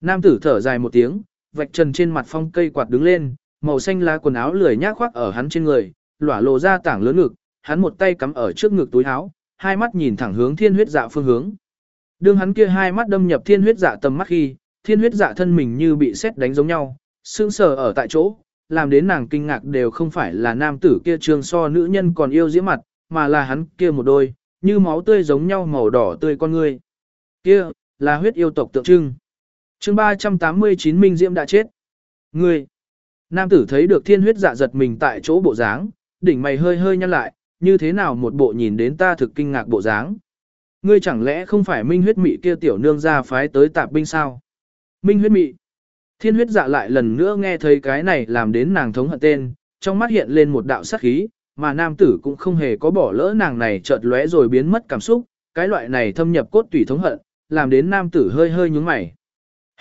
Nam tử thở dài một tiếng, vạch trần trên mặt phong cây quạt đứng lên, màu xanh lá quần áo lười nhác khoác ở hắn trên người, lỏa lộ ra tảng lớn ngực, hắn một tay cắm ở trước ngực túi áo, hai mắt nhìn thẳng hướng thiên huyết dạ phương hướng. Đương hắn kia hai mắt đâm nhập thiên huyết dạ tầm mắt khi, thiên huyết dạ thân mình như bị sét đánh giống nhau, sững sờ ở tại chỗ, làm đến nàng kinh ngạc đều không phải là nam tử kia trương so nữ nhân còn yêu diễm mặt, mà là hắn kia một đôi, như máu tươi giống nhau màu đỏ tươi con người. Kia, là huyết yêu tộc tượng trưng. chương 389 Minh Diễm đã chết. Ngươi, nam tử thấy được thiên huyết dạ giật mình tại chỗ bộ dáng, đỉnh mày hơi hơi nhăn lại, như thế nào một bộ nhìn đến ta thực kinh ngạc bộ dáng. Ngươi chẳng lẽ không phải minh huyết mị kia tiểu nương ra phái tới tạp binh sao? Minh huyết mị. Thiên huyết dạ lại lần nữa nghe thấy cái này làm đến nàng thống hận tên, trong mắt hiện lên một đạo sắc khí, mà nam tử cũng không hề có bỏ lỡ nàng này chợt lóe rồi biến mất cảm xúc, cái loại này thâm nhập cốt tủy thống hận, làm đến nam tử hơi hơi nhướng mày.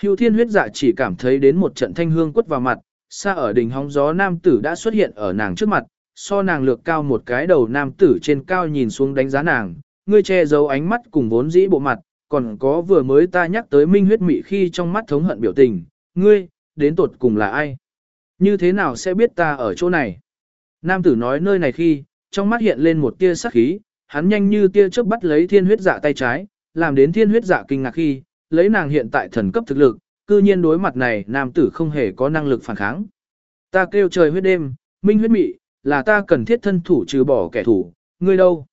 Hưu thiên huyết dạ chỉ cảm thấy đến một trận thanh hương quất vào mặt, xa ở đỉnh hóng gió nam tử đã xuất hiện ở nàng trước mặt, so nàng lược cao một cái đầu nam tử trên cao nhìn xuống đánh giá nàng, ngươi che giấu ánh mắt cùng vốn dĩ bộ mặt, còn có vừa mới ta nhắc tới minh huyết mị khi trong mắt thống hận biểu tình, ngươi, đến tột cùng là ai? Như thế nào sẽ biết ta ở chỗ này? Nam tử nói nơi này khi, trong mắt hiện lên một tia sắc khí, hắn nhanh như tia chớp bắt lấy thiên huyết dạ tay trái, làm đến thiên huyết dạ kinh ngạc khi, lấy nàng hiện tại thần cấp thực lực, cư nhiên đối mặt này nam tử không hề có năng lực phản kháng. Ta kêu trời huyết đêm, minh huyết mị, là ta cần thiết thân thủ trừ bỏ kẻ thủ ngươi đâu?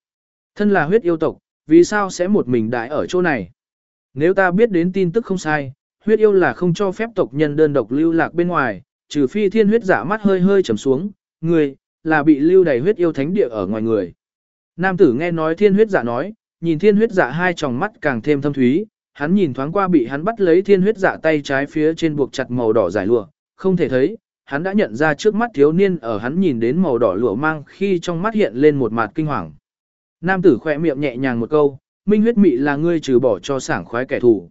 Thân là huyết yêu tộc, vì sao sẽ một mình đại ở chỗ này? Nếu ta biết đến tin tức không sai, huyết yêu là không cho phép tộc nhân đơn độc lưu lạc bên ngoài, trừ phi thiên huyết giả mắt hơi hơi trầm xuống, ngươi, là bị lưu đầy huyết yêu thánh địa ở ngoài người. Nam tử nghe nói thiên huyết giả nói, nhìn thiên huyết giả hai tròng mắt càng thêm thâm thúy, hắn nhìn thoáng qua bị hắn bắt lấy thiên huyết giả tay trái phía trên buộc chặt màu đỏ dài lụa, không thể thấy, hắn đã nhận ra trước mắt thiếu niên ở hắn nhìn đến màu đỏ lụa mang khi trong mắt hiện lên một mặt kinh hoàng. Nam tử khỏe miệng nhẹ nhàng một câu, minh huyết mị là ngươi trừ bỏ cho sảng khoái kẻ thù.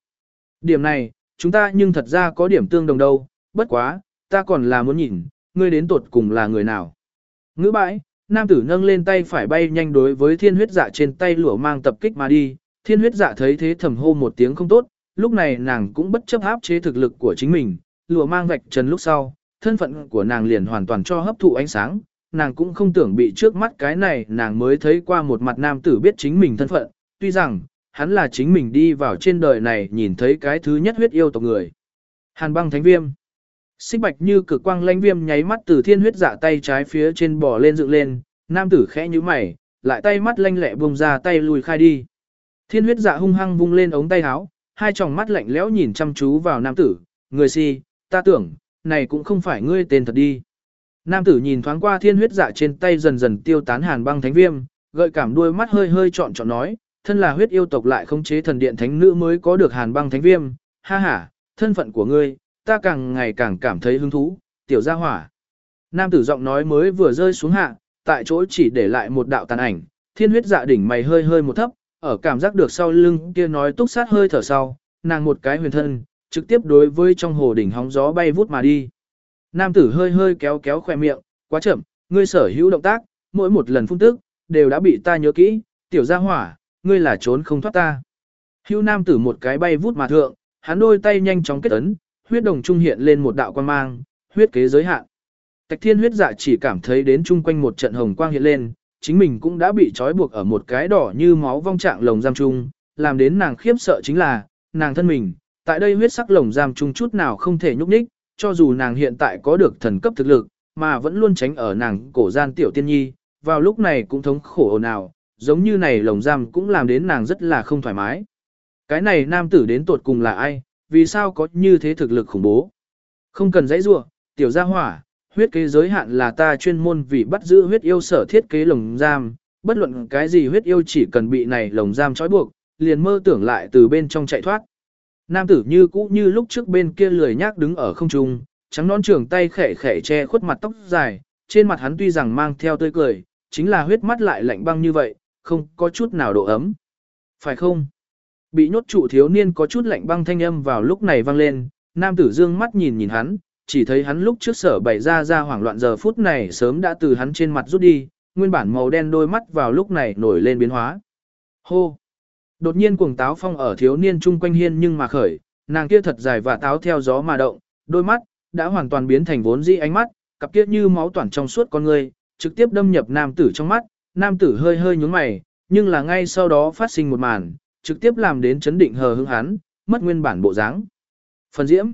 Điểm này, chúng ta nhưng thật ra có điểm tương đồng đâu, bất quá, ta còn là muốn nhìn, ngươi đến tột cùng là người nào. Ngữ bãi, nam tử nâng lên tay phải bay nhanh đối với thiên huyết dạ trên tay lửa mang tập kích mà đi, thiên huyết dạ thấy thế thầm hô một tiếng không tốt, lúc này nàng cũng bất chấp áp chế thực lực của chính mình, lửa mang vạch trần lúc sau, thân phận của nàng liền hoàn toàn cho hấp thụ ánh sáng, nàng cũng không tưởng bị trước mắt cái này nàng mới thấy qua một mặt nam tử biết chính mình thân phận, tuy rằng, hắn là chính mình đi vào trên đời này nhìn thấy cái thứ nhất huyết yêu tộc người. Hàn băng thánh viêm Xích bạch như cực quang lanh viêm nháy mắt từ thiên huyết dạ tay trái phía trên bò lên dựng lên, nam tử khẽ như mày, lại tay mắt lanh lẹ vùng ra tay lùi khai đi. Thiên huyết dạ hung hăng vung lên ống tay áo, hai tròng mắt lạnh lẽo nhìn chăm chú vào nam tử, người si, ta tưởng, này cũng không phải ngươi tên thật đi. Nam tử nhìn thoáng qua thiên huyết dạ trên tay dần dần tiêu tán hàn băng thánh viêm, gợi cảm đuôi mắt hơi hơi trọn trọn nói, thân là huyết yêu tộc lại không chế thần điện thánh nữ mới có được hàn băng thánh viêm, ha ha, thân phận của ngươi, ta càng ngày càng cảm thấy hứng thú, tiểu gia hỏa. Nam tử giọng nói mới vừa rơi xuống hạ, tại chỗ chỉ để lại một đạo tàn ảnh, thiên huyết dạ đỉnh mày hơi hơi một thấp, ở cảm giác được sau lưng kia nói túc sát hơi thở sau, nàng một cái huyền thân, trực tiếp đối với trong hồ đỉnh hóng gió bay vút mà đi. Nam tử hơi hơi kéo kéo khoe miệng, quá chậm, ngươi sở hữu động tác, mỗi một lần phun tức, đều đã bị ta nhớ kỹ, tiểu gia hỏa, ngươi là trốn không thoát ta. Hữu nam tử một cái bay vút mà thượng, hắn đôi tay nhanh chóng kết ấn, huyết đồng trung hiện lên một đạo quan mang, huyết kế giới hạn. Tạch thiên huyết dạ chỉ cảm thấy đến chung quanh một trận hồng quang hiện lên, chính mình cũng đã bị trói buộc ở một cái đỏ như máu vong trạng lồng giam chung, làm đến nàng khiếp sợ chính là, nàng thân mình, tại đây huyết sắc lồng giam chung chút nào không thể nhúc nhích, cho dù nàng hiện tại có được thần cấp thực lực, mà vẫn luôn tránh ở nàng cổ gian tiểu tiên nhi, vào lúc này cũng thống khổ nào, giống như này lồng giam cũng làm đến nàng rất là không thoải mái. Cái này nam tử đến tột cùng là ai, vì sao có như thế thực lực khủng bố? Không cần dãy rua, tiểu gia hỏa, huyết kế giới hạn là ta chuyên môn vì bắt giữ huyết yêu sở thiết kế lồng giam, bất luận cái gì huyết yêu chỉ cần bị này lồng giam trói buộc, liền mơ tưởng lại từ bên trong chạy thoát. Nam tử như cũ như lúc trước bên kia lười nhác đứng ở không trung, trắng nón trường tay khẽ khẽ che khuất mặt tóc dài, trên mặt hắn tuy rằng mang theo tươi cười, chính là huyết mắt lại lạnh băng như vậy, không có chút nào độ ấm. Phải không? Bị nhốt trụ thiếu niên có chút lạnh băng thanh âm vào lúc này vang lên, nam tử dương mắt nhìn nhìn hắn, chỉ thấy hắn lúc trước sở bày ra ra hoảng loạn giờ phút này sớm đã từ hắn trên mặt rút đi, nguyên bản màu đen đôi mắt vào lúc này nổi lên biến hóa. Hô! Đột nhiên cuồng táo phong ở thiếu niên chung quanh hiên nhưng mà khởi, nàng kia thật dài và táo theo gió mà động, đôi mắt, đã hoàn toàn biến thành vốn dĩ ánh mắt, cặp kia như máu toàn trong suốt con người, trực tiếp đâm nhập nam tử trong mắt, nam tử hơi hơi nhướng mày, nhưng là ngay sau đó phát sinh một màn, trực tiếp làm đến chấn định hờ hững hắn, mất nguyên bản bộ dáng. Phần diễm,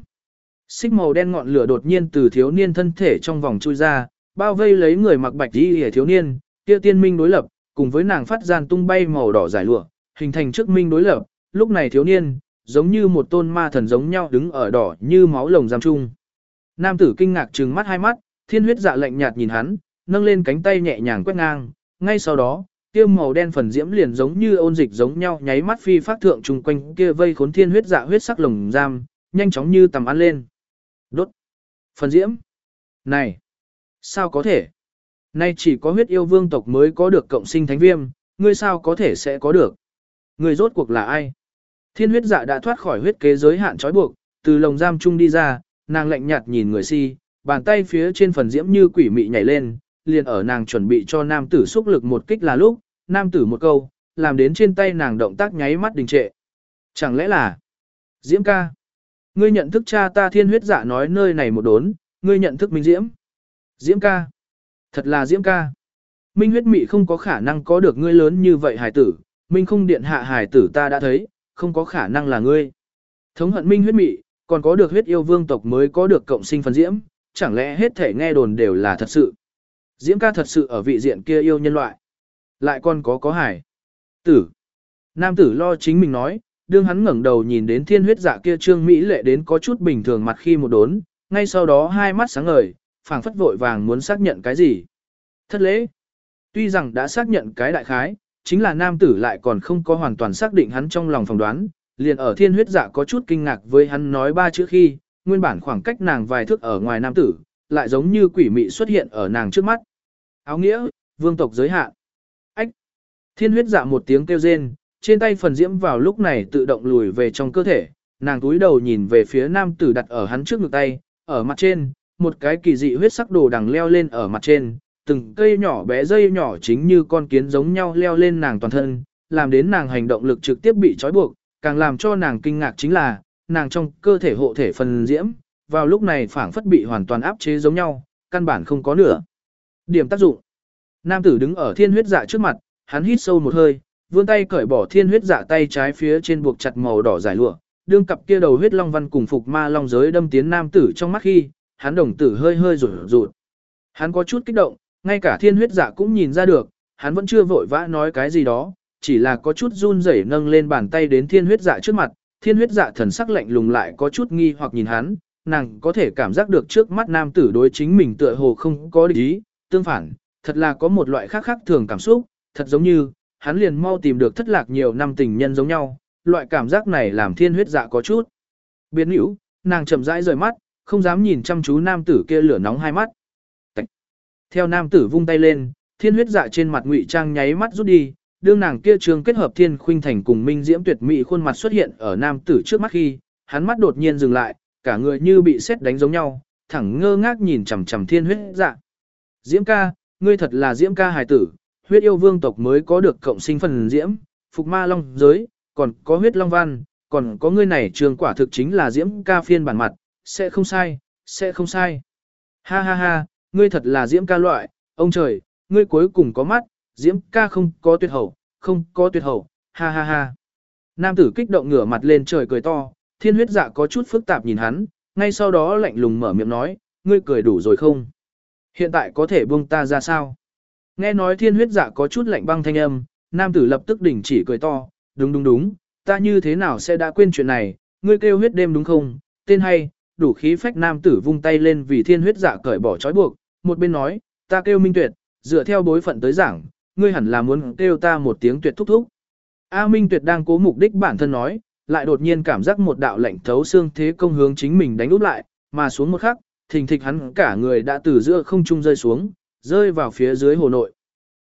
xích màu đen ngọn lửa đột nhiên từ thiếu niên thân thể trong vòng chui ra, bao vây lấy người mặc bạch y hề thiếu niên, kia tiên minh đối lập, cùng với nàng phát gian tung bay màu đỏ giải lụa, hình thành trước minh đối lập, lúc này thiếu niên, giống như một tôn ma thần giống nhau đứng ở đỏ như máu lồng giam chung. Nam tử kinh ngạc trừng mắt hai mắt, thiên huyết dạ lạnh nhạt nhìn hắn, nâng lên cánh tay nhẹ nhàng quét ngang, ngay sau đó, kia màu đen phần diễm liền giống như ôn dịch giống nhau nháy mắt phi phát thượng chung quanh kia vây khốn thiên huyết dạ huyết sắc lồng giam, nhanh chóng như tầm ăn lên. Đốt. Phần diễm. Này. Sao có thể? Nay chỉ có huyết yêu vương tộc mới có được cộng sinh thánh viêm, ngươi sao có thể sẽ có được? Người rốt cuộc là ai? Thiên huyết dạ đã thoát khỏi huyết kế giới hạn trói buộc, từ lồng giam chung đi ra, nàng lạnh nhạt nhìn người si, bàn tay phía trên phần diễm như quỷ mị nhảy lên, liền ở nàng chuẩn bị cho nam tử xúc lực một kích là lúc, nam tử một câu, làm đến trên tay nàng động tác nháy mắt đình trệ. Chẳng lẽ là Diễm ca? Ngươi nhận thức cha ta thiên huyết dạ nói nơi này một đốn, ngươi nhận thức Minh Diễm. Diễm ca. Thật là Diễm ca. Minh huyết mị không có khả năng có được ngươi lớn như vậy hải tử, Minh không điện hạ hải tử ta đã thấy, không có khả năng là ngươi. Thống hận Minh huyết mị, còn có được huyết yêu vương tộc mới có được cộng sinh phần Diễm, chẳng lẽ hết thể nghe đồn đều là thật sự. Diễm ca thật sự ở vị diện kia yêu nhân loại. Lại còn có có hải. Tử. Nam tử lo chính mình nói, đương hắn ngẩng đầu nhìn đến thiên huyết dạ kia trương Mỹ lệ đến có chút bình thường mặt khi một đốn, ngay sau đó hai mắt sáng ngời, phảng phất vội vàng muốn xác nhận cái gì. Thất lễ. Tuy rằng đã xác nhận cái đại khái, chính là nam tử lại còn không có hoàn toàn xác định hắn trong lòng phỏng đoán, liền ở thiên huyết dạ có chút kinh ngạc với hắn nói ba chữ khi, nguyên bản khoảng cách nàng vài thước ở ngoài nam tử, lại giống như quỷ mị xuất hiện ở nàng trước mắt. Áo nghĩa, vương tộc giới hạn. Ách. Thiên huyết dạ một tiếng kêu rên, trên tay phần diễm vào lúc này tự động lùi về trong cơ thể, nàng túi đầu nhìn về phía nam tử đặt ở hắn trước ngực tay, ở mặt trên, một cái kỳ dị huyết sắc đồ đằng leo lên ở mặt trên, từng cây nhỏ bé dây nhỏ chính như con kiến giống nhau leo lên nàng toàn thân, làm đến nàng hành động lực trực tiếp bị trói buộc, càng làm cho nàng kinh ngạc chính là, nàng trong cơ thể hộ thể phần diễm, vào lúc này phảng phất bị hoàn toàn áp chế giống nhau, căn bản không có nửa. Điểm tác dụng. Nam tử đứng ở thiên huyết dạ trước mặt, hắn hít sâu một hơi, vươn tay cởi bỏ thiên huyết dạ tay trái phía trên buộc chặt màu đỏ dài lụa, đương cặp kia đầu huyết long văn cùng phục ma long giới đâm tiến nam tử trong mắt khi, hắn đồng tử hơi hơi rụt rụt. Hắn có chút kích động, ngay cả thiên huyết dạ cũng nhìn ra được, hắn vẫn chưa vội vã nói cái gì đó, chỉ là có chút run rẩy nâng lên bàn tay đến thiên huyết dạ trước mặt, thiên huyết dạ thần sắc lạnh lùng lại có chút nghi hoặc nhìn hắn, nàng có thể cảm giác được trước mắt nam tử đối chính mình tựa hồ không có địch ý, tương phản, thật là có một loại khác khác thường cảm xúc, thật giống như, hắn liền mau tìm được thất lạc nhiều năm tình nhân giống nhau, loại cảm giác này làm thiên huyết dạ có chút. Biến hữu, nàng chậm rãi rời mắt, không dám nhìn chăm chú nam tử kia lửa nóng hai mắt. Theo nam tử vung tay lên, thiên huyết dạ trên mặt ngụy trang nháy mắt rút đi, đương nàng kia trường kết hợp thiên khuynh thành cùng minh diễm tuyệt mỹ khuôn mặt xuất hiện ở nam tử trước mắt khi, hắn mắt đột nhiên dừng lại, cả người như bị sét đánh giống nhau, thẳng ngơ ngác nhìn chằm chằm thiên huyết dạ. Diễm ca, ngươi thật là diễm ca hài tử, huyết yêu vương tộc mới có được cộng sinh phần diễm, phục ma long giới, còn có huyết long văn, còn có ngươi này trường quả thực chính là diễm ca phiên bản mặt, sẽ không sai, sẽ không sai. Ha ha ha, ngươi thật là diễm ca loại, ông trời, ngươi cuối cùng có mắt, diễm ca không có tuyệt hậu, không có tuyệt hậu, ha ha ha. Nam tử kích động ngửa mặt lên trời cười to, thiên huyết dạ có chút phức tạp nhìn hắn, ngay sau đó lạnh lùng mở miệng nói, ngươi cười đủ rồi không? Hiện tại có thể buông ta ra sao? Nghe nói thiên huyết dạ có chút lạnh băng thanh âm, nam tử lập tức đình chỉ cười to, đúng đúng đúng, ta như thế nào sẽ đã quên chuyện này, ngươi kêu huyết đêm đúng không? Tên hay, đủ khí phách nam tử vung tay lên vì thiên huyết dạ cởi bỏ trói buộc, một bên nói, ta kêu minh tuyệt, dựa theo bối phận tới giảng, ngươi hẳn là muốn kêu ta một tiếng tuyệt thúc thúc. A Minh Tuyệt đang cố mục đích bản thân nói, lại đột nhiên cảm giác một đạo lạnh thấu xương thế công hướng chính mình đánh úp lại, mà xuống một khắc, thình thịch hắn cả người đã từ giữa không trung rơi xuống, rơi vào phía dưới hồ nội.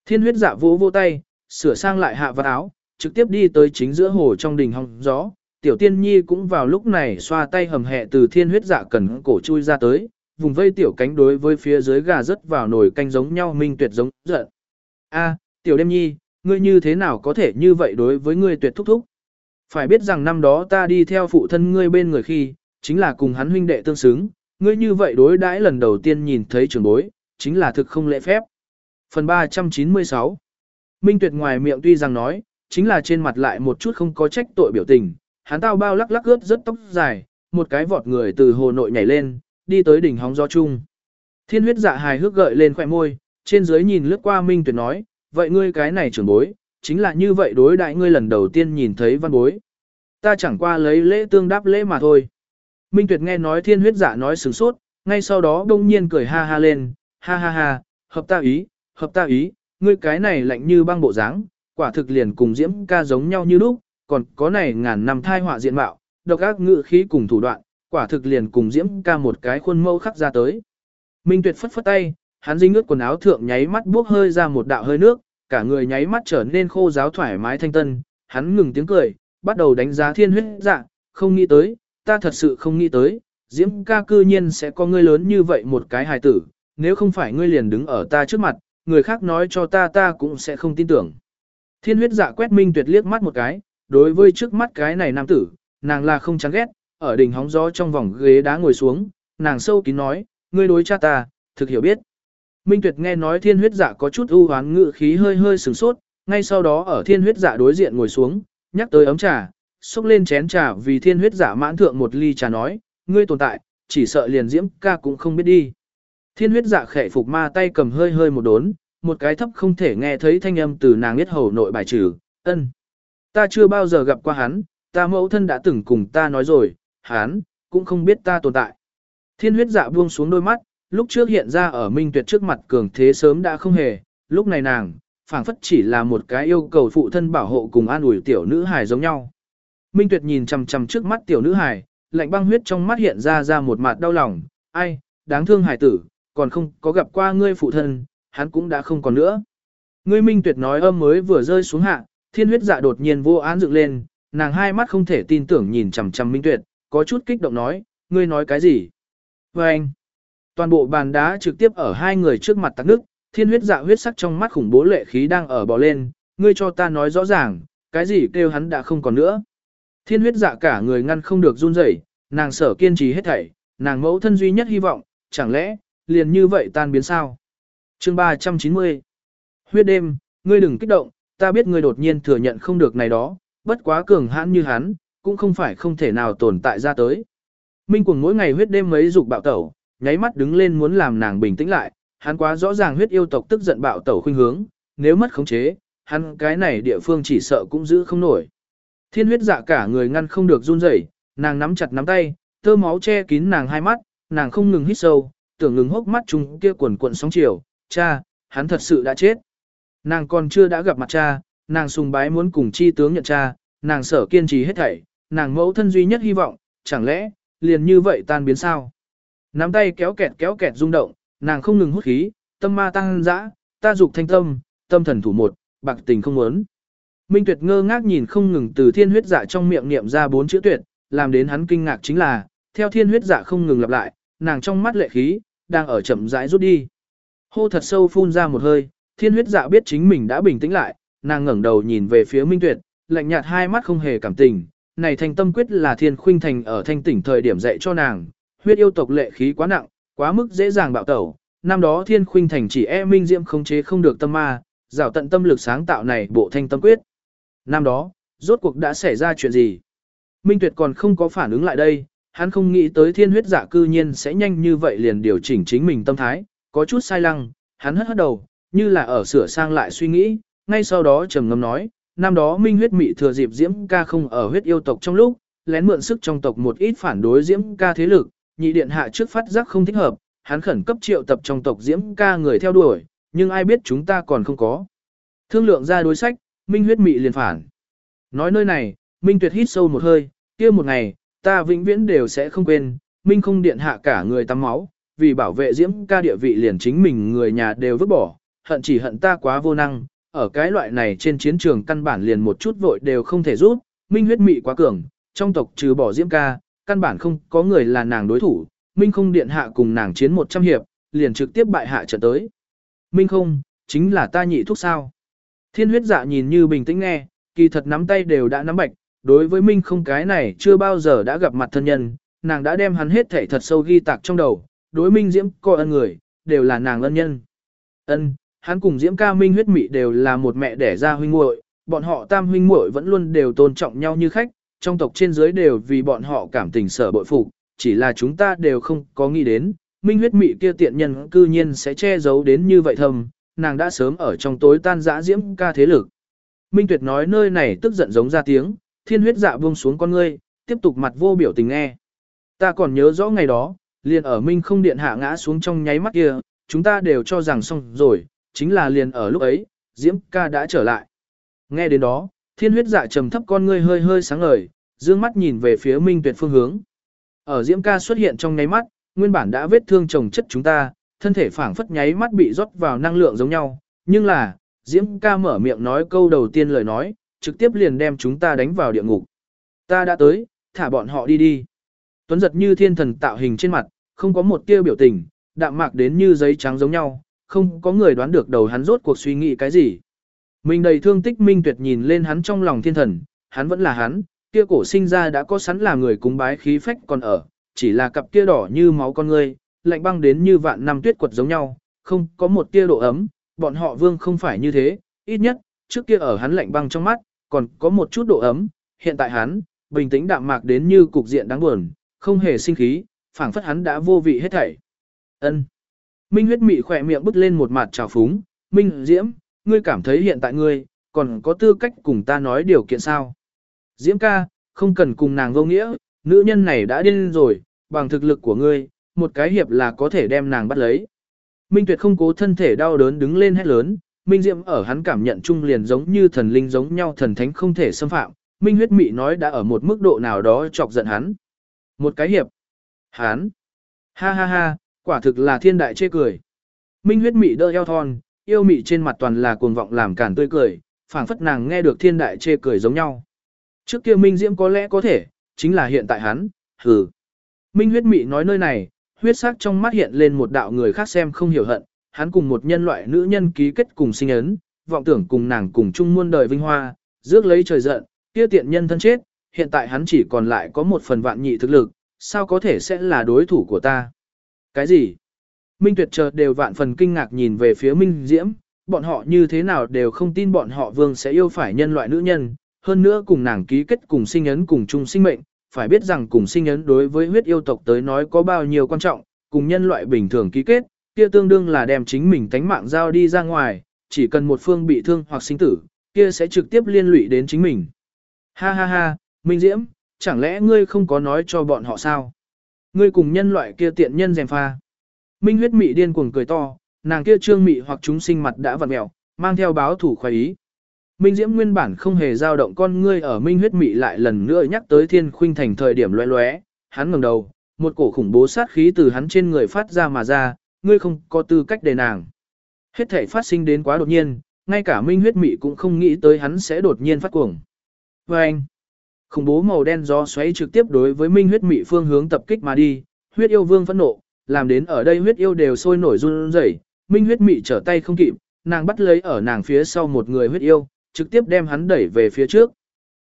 Thiên huyết dạ vỗ vô tay, sửa sang lại hạ vật áo, trực tiếp đi tới chính giữa hồ trong đình hong gió. Tiểu tiên nhi cũng vào lúc này xoa tay hầm hẹ từ thiên huyết dạ cần cổ chui ra tới, vùng vây tiểu cánh đối với phía dưới gà rớt vào nồi canh giống nhau minh tuyệt giống giận. A, tiểu đêm nhi, ngươi như thế nào có thể như vậy đối với ngươi tuyệt thúc thúc? Phải biết rằng năm đó ta đi theo phụ thân ngươi bên người khi, chính là cùng hắn huynh đệ tương xứng, ngươi như vậy đối đãi lần đầu tiên nhìn thấy trưởng bối, chính là thực không lễ phép. Phần 396 Minh Tuyệt ngoài miệng tuy rằng nói, chính là trên mặt lại một chút không có trách tội biểu tình, hắn tao bao lắc lắc ướt rất tóc dài, một cái vọt người từ hồ nội nhảy lên, đi tới đỉnh hóng gió chung. Thiên huyết dạ hài hước gợi lên khỏe môi, trên dưới nhìn lướt qua Minh Tuyệt nói, vậy ngươi cái này trưởng bối, chính là như vậy đối đại ngươi lần đầu tiên nhìn thấy văn bối. Ta chẳng qua lấy lễ tương đáp lễ mà thôi. Minh Tuyệt nghe nói thiên huyết dạ nói sửng sốt, ngay sau đó đông nhiên cười ha ha lên, ha ha ha, hợp ta ý, hợp ta ý, ngươi cái này lạnh như băng bộ dáng, quả thực liền cùng diễm ca giống nhau như lúc, còn có này ngàn năm thai họa diện mạo, độc ác ngự khí cùng thủ đoạn, quả thực liền cùng diễm ca một cái khuôn mẫu khắc ra tới. Minh Tuyệt phất phất tay, hắn dính ướt quần áo thượng nháy mắt buốc hơi ra một đạo hơi nước, cả người nháy mắt trở nên khô giáo thoải mái thanh tân, hắn ngừng tiếng cười, bắt đầu đánh giá thiên huyết dạ, không nghĩ tới, ta thật sự không nghĩ tới, diễm ca cư nhiên sẽ có ngươi lớn như vậy một cái hài tử, nếu không phải ngươi liền đứng ở ta trước mặt, người khác nói cho ta ta cũng sẽ không tin tưởng. Thiên huyết dạ quét minh tuyệt liếc mắt một cái, đối với trước mắt cái này nam tử, nàng là không chán ghét, ở đỉnh hóng gió trong vòng ghế đá ngồi xuống, nàng sâu kín nói, ngươi đối cha ta, thực hiểu biết. Minh tuyệt nghe nói thiên huyết dạ có chút ưu hoán ngự khí hơi hơi sửng sốt, ngay sau đó ở thiên huyết dạ đối diện ngồi xuống, nhắc tới ấm trà, xúc lên chén trà vì thiên huyết dạ mãn thượng một ly trà nói, ngươi tồn tại, chỉ sợ liền diễm ca cũng không biết đi. Thiên huyết dạ khệ phục ma tay cầm hơi hơi một đốn, một cái thấp không thể nghe thấy thanh âm từ nàng biết hầu nội bài trừ, ân. Ta chưa bao giờ gặp qua hắn, ta mẫu thân đã từng cùng ta nói rồi, hắn, cũng không biết ta tồn tại. Thiên huyết dạ buông xuống đôi mắt, lúc trước hiện ra ở minh tuyệt trước mặt cường thế sớm đã không hề, lúc này nàng, phảng phất chỉ là một cái yêu cầu phụ thân bảo hộ cùng an ủi tiểu nữ hài giống nhau. Minh tuyệt nhìn chằm chằm trước mắt tiểu nữ hài, lạnh băng huyết trong mắt hiện ra ra một mặt đau lòng, ai, đáng thương hài tử, còn không có gặp qua ngươi phụ thân, hắn cũng đã không còn nữa. Ngươi minh tuyệt nói âm mới vừa rơi xuống hạ, thiên huyết dạ đột nhiên vô án dựng lên, nàng hai mắt không thể tin tưởng nhìn chằm chằm minh tuyệt, có chút kích động nói, ngươi nói cái gì? Và anh, toàn bộ bàn đá trực tiếp ở hai người trước mặt tắc nước, thiên huyết dạ huyết sắc trong mắt khủng bố lệ khí đang ở bò lên, ngươi cho ta nói rõ ràng, cái gì kêu hắn đã không còn nữa. Thiên huyết dạ cả người ngăn không được run rẩy, nàng sở kiên trì hết thảy, nàng mẫu thân duy nhất hy vọng, chẳng lẽ, liền như vậy tan biến sao? Chương 390 Huyết đêm, ngươi đừng kích động, ta biết ngươi đột nhiên thừa nhận không được này đó, bất quá cường hãn như hắn, cũng không phải không thể nào tồn tại ra tới. Minh cuồng mỗi ngày huyết đêm mấy dục bạo tẩu, nháy mắt đứng lên muốn làm nàng bình tĩnh lại, hắn quá rõ ràng huyết yêu tộc tức giận bạo tẩu khuynh hướng, nếu mất khống chế, hắn cái này địa phương chỉ sợ cũng giữ không nổi. Thiên huyết dạ cả người ngăn không được run rẩy, nàng nắm chặt nắm tay, tơ máu che kín nàng hai mắt, nàng không ngừng hít sâu, tưởng ngừng hốc mắt chung kia quần cuộn sóng chiều, cha, hắn thật sự đã chết. Nàng còn chưa đã gặp mặt cha, nàng sùng bái muốn cùng chi tướng nhận cha, nàng sở kiên trì hết thảy, nàng mẫu thân duy nhất hy vọng, chẳng lẽ, liền như vậy tan biến sao? Nắm tay kéo kẹt kéo kẹt rung động, nàng không ngừng hút khí, tâm ma tăng dã, ta dục thanh tâm, tâm thần thủ một, bạc tình không muốn. Minh Tuyệt ngơ ngác nhìn không ngừng từ thiên huyết dạ trong miệng niệm ra bốn chữ tuyệt, làm đến hắn kinh ngạc chính là, theo thiên huyết dạ không ngừng lặp lại, nàng trong mắt lệ khí, đang ở chậm rãi rút đi. Hô thật sâu phun ra một hơi, thiên huyết dạ biết chính mình đã bình tĩnh lại, nàng ngẩng đầu nhìn về phía Minh Tuyệt, lạnh nhạt hai mắt không hề cảm tình, này thành tâm quyết là thiên khuynh thành ở thanh tỉnh thời điểm dạy cho nàng, huyết yêu tộc lệ khí quá nặng, quá mức dễ dàng bạo tẩu, năm đó thiên khuynh thành chỉ e minh diễm không chế không được tâm ma, rào tận tâm lực sáng tạo này bộ thanh tâm quyết. Năm đó, rốt cuộc đã xảy ra chuyện gì? Minh Tuyệt còn không có phản ứng lại đây, hắn không nghĩ tới thiên huyết giả cư nhiên sẽ nhanh như vậy liền điều chỉnh chính mình tâm thái, có chút sai lăng, hắn hất hất đầu, như là ở sửa sang lại suy nghĩ, ngay sau đó trầm ngâm nói, năm đó Minh huyết mị thừa dịp Diễm ca không ở huyết yêu tộc trong lúc, lén mượn sức trong tộc một ít phản đối Diễm ca thế lực, nhị điện hạ trước phát giác không thích hợp, hắn khẩn cấp triệu tập trong tộc Diễm ca người theo đuổi, nhưng ai biết chúng ta còn không có. Thương lượng ra đối sách, Minh huyết mị liền phản. Nói nơi này, Minh tuyệt hít sâu một hơi, kia một ngày, ta vĩnh viễn đều sẽ không quên, Minh không điện hạ cả người tắm máu, vì bảo vệ Diễm ca địa vị liền chính mình người nhà đều vứt bỏ, hận chỉ hận ta quá vô năng, ở cái loại này trên chiến trường căn bản liền một chút vội đều không thể giúp, Minh huyết mị quá cường, trong tộc trừ bỏ Diễm ca, căn bản không có người là nàng đối thủ, Minh không điện hạ cùng nàng chiến 100 hiệp, liền trực tiếp bại hạ trận tới. Minh không, chính là ta nhị thúc sao. Thiên huyết dạ nhìn như bình tĩnh nghe, kỳ thật nắm tay đều đã nắm bạch, đối với Minh không cái này chưa bao giờ đã gặp mặt thân nhân, nàng đã đem hắn hết thể thật sâu ghi tạc trong đầu, đối Minh Diễm coi ân người, đều là nàng ân nhân. Ân, hắn cùng Diễm ca Minh huyết mị đều là một mẹ đẻ ra huynh muội, bọn họ tam huynh muội vẫn luôn đều tôn trọng nhau như khách, trong tộc trên dưới đều vì bọn họ cảm tình sở bội phục, chỉ là chúng ta đều không có nghĩ đến, Minh huyết mị kia tiện nhân cư nhiên sẽ che giấu đến như vậy thầm, nàng đã sớm ở trong tối tan dã Diễm ca thế lực. Minh Tuyệt nói nơi này tức giận giống ra tiếng, thiên huyết dạ buông xuống con ngươi, tiếp tục mặt vô biểu tình nghe. Ta còn nhớ rõ ngày đó, liền ở Minh không điện hạ ngã xuống trong nháy mắt kia, chúng ta đều cho rằng xong rồi, chính là liền ở lúc ấy, Diễm ca đã trở lại. Nghe đến đó, thiên huyết dạ trầm thấp con ngươi hơi hơi sáng ngời, dương mắt nhìn về phía Minh Tuyệt phương hướng. Ở Diễm ca xuất hiện trong nháy mắt, nguyên bản đã vết thương chồng chất chúng ta, thân thể phảng phất nháy mắt bị rót vào năng lượng giống nhau, nhưng là, Diễm ca mở miệng nói câu đầu tiên lời nói, trực tiếp liền đem chúng ta đánh vào địa ngục. Ta đã tới, thả bọn họ đi đi. Tuấn giật như thiên thần tạo hình trên mặt, không có một tia biểu tình, đạm mạc đến như giấy trắng giống nhau, không có người đoán được đầu hắn rốt cuộc suy nghĩ cái gì. Mình đầy thương tích minh tuyệt nhìn lên hắn trong lòng thiên thần, hắn vẫn là hắn, kia cổ sinh ra đã có sẵn là người cúng bái khí phách còn ở, chỉ là cặp kia đỏ như máu con ngươi, lạnh băng đến như vạn năm tuyết quật giống nhau, không có một tia độ ấm, bọn họ vương không phải như thế, ít nhất, trước kia ở hắn lạnh băng trong mắt, còn có một chút độ ấm, hiện tại hắn, bình tĩnh đạm mạc đến như cục diện đáng buồn, không hề sinh khí, phảng phất hắn đã vô vị hết thảy. Ân. Minh huyết mị khỏe miệng bứt lên một mặt trào phúng, Minh Diễm, ngươi cảm thấy hiện tại ngươi, còn có tư cách cùng ta nói điều kiện sao? Diễm ca, không cần cùng nàng vô nghĩa, nữ nhân này đã điên rồi, bằng thực lực của ngươi, một cái hiệp là có thể đem nàng bắt lấy. Minh Tuyệt không cố thân thể đau đớn đứng lên hét lớn, Minh Diễm ở hắn cảm nhận chung liền giống như thần linh giống nhau thần thánh không thể xâm phạm, Minh huyết mị nói đã ở một mức độ nào đó chọc giận hắn. Một cái hiệp. Hắn. Ha ha ha, quả thực là thiên đại chê cười. Minh huyết mị đỡ eo thon, yêu mị trên mặt toàn là cuồng vọng làm cản tươi cười, phảng phất nàng nghe được thiên đại chê cười giống nhau. Trước kia Minh Diễm có lẽ có thể, chính là hiện tại hắn, hừ. Minh huyết mị nói nơi này, huyết sắc trong mắt hiện lên một đạo người khác xem không hiểu hận, hắn cùng một nhân loại nữ nhân ký kết cùng sinh ấn, vọng tưởng cùng nàng cùng chung muôn đời vinh hoa, rước lấy trời giận, kia tiện nhân thân chết, hiện tại hắn chỉ còn lại có một phần vạn nhị thực lực, sao có thể sẽ là đối thủ của ta? Cái gì? Minh Tuyệt chợt đều vạn phần kinh ngạc nhìn về phía Minh Diễm, bọn họ như thế nào đều không tin bọn họ vương sẽ yêu phải nhân loại nữ nhân, hơn nữa cùng nàng ký kết cùng sinh ấn cùng chung sinh mệnh, phải biết rằng cùng sinh ấn đối với huyết yêu tộc tới nói có bao nhiêu quan trọng, cùng nhân loại bình thường ký kết, kia tương đương là đem chính mình tánh mạng giao đi ra ngoài, chỉ cần một phương bị thương hoặc sinh tử, kia sẽ trực tiếp liên lụy đến chính mình. Ha ha ha, Minh Diễm, chẳng lẽ ngươi không có nói cho bọn họ sao? Ngươi cùng nhân loại kia tiện nhân dèm pha. Minh huyết mị điên cuồng cười to, nàng kia trương mị hoặc chúng sinh mặt đã vặn mèo, mang theo báo thủ khoái ý. Minh Diễm nguyên bản không hề dao động con ngươi ở Minh huyết mị lại lần nữa nhắc tới Thiên Khuynh Thành thời điểm loé loé, hắn ngẩng đầu, một cổ khủng bố sát khí từ hắn trên người phát ra mà ra, ngươi không có tư cách để nàng. Hết thể phát sinh đến quá đột nhiên, ngay cả Minh huyết mị cũng không nghĩ tới hắn sẽ đột nhiên phát cuồng. Và anh, khủng bố màu đen gió xoáy trực tiếp đối với Minh huyết mị phương hướng tập kích mà đi, huyết yêu vương phẫn nộ, làm đến ở đây huyết yêu đều sôi nổi run rẩy, Minh huyết mị trở tay không kịp, nàng bắt lấy ở nàng phía sau một người huyết yêu, trực tiếp đem hắn đẩy về phía trước.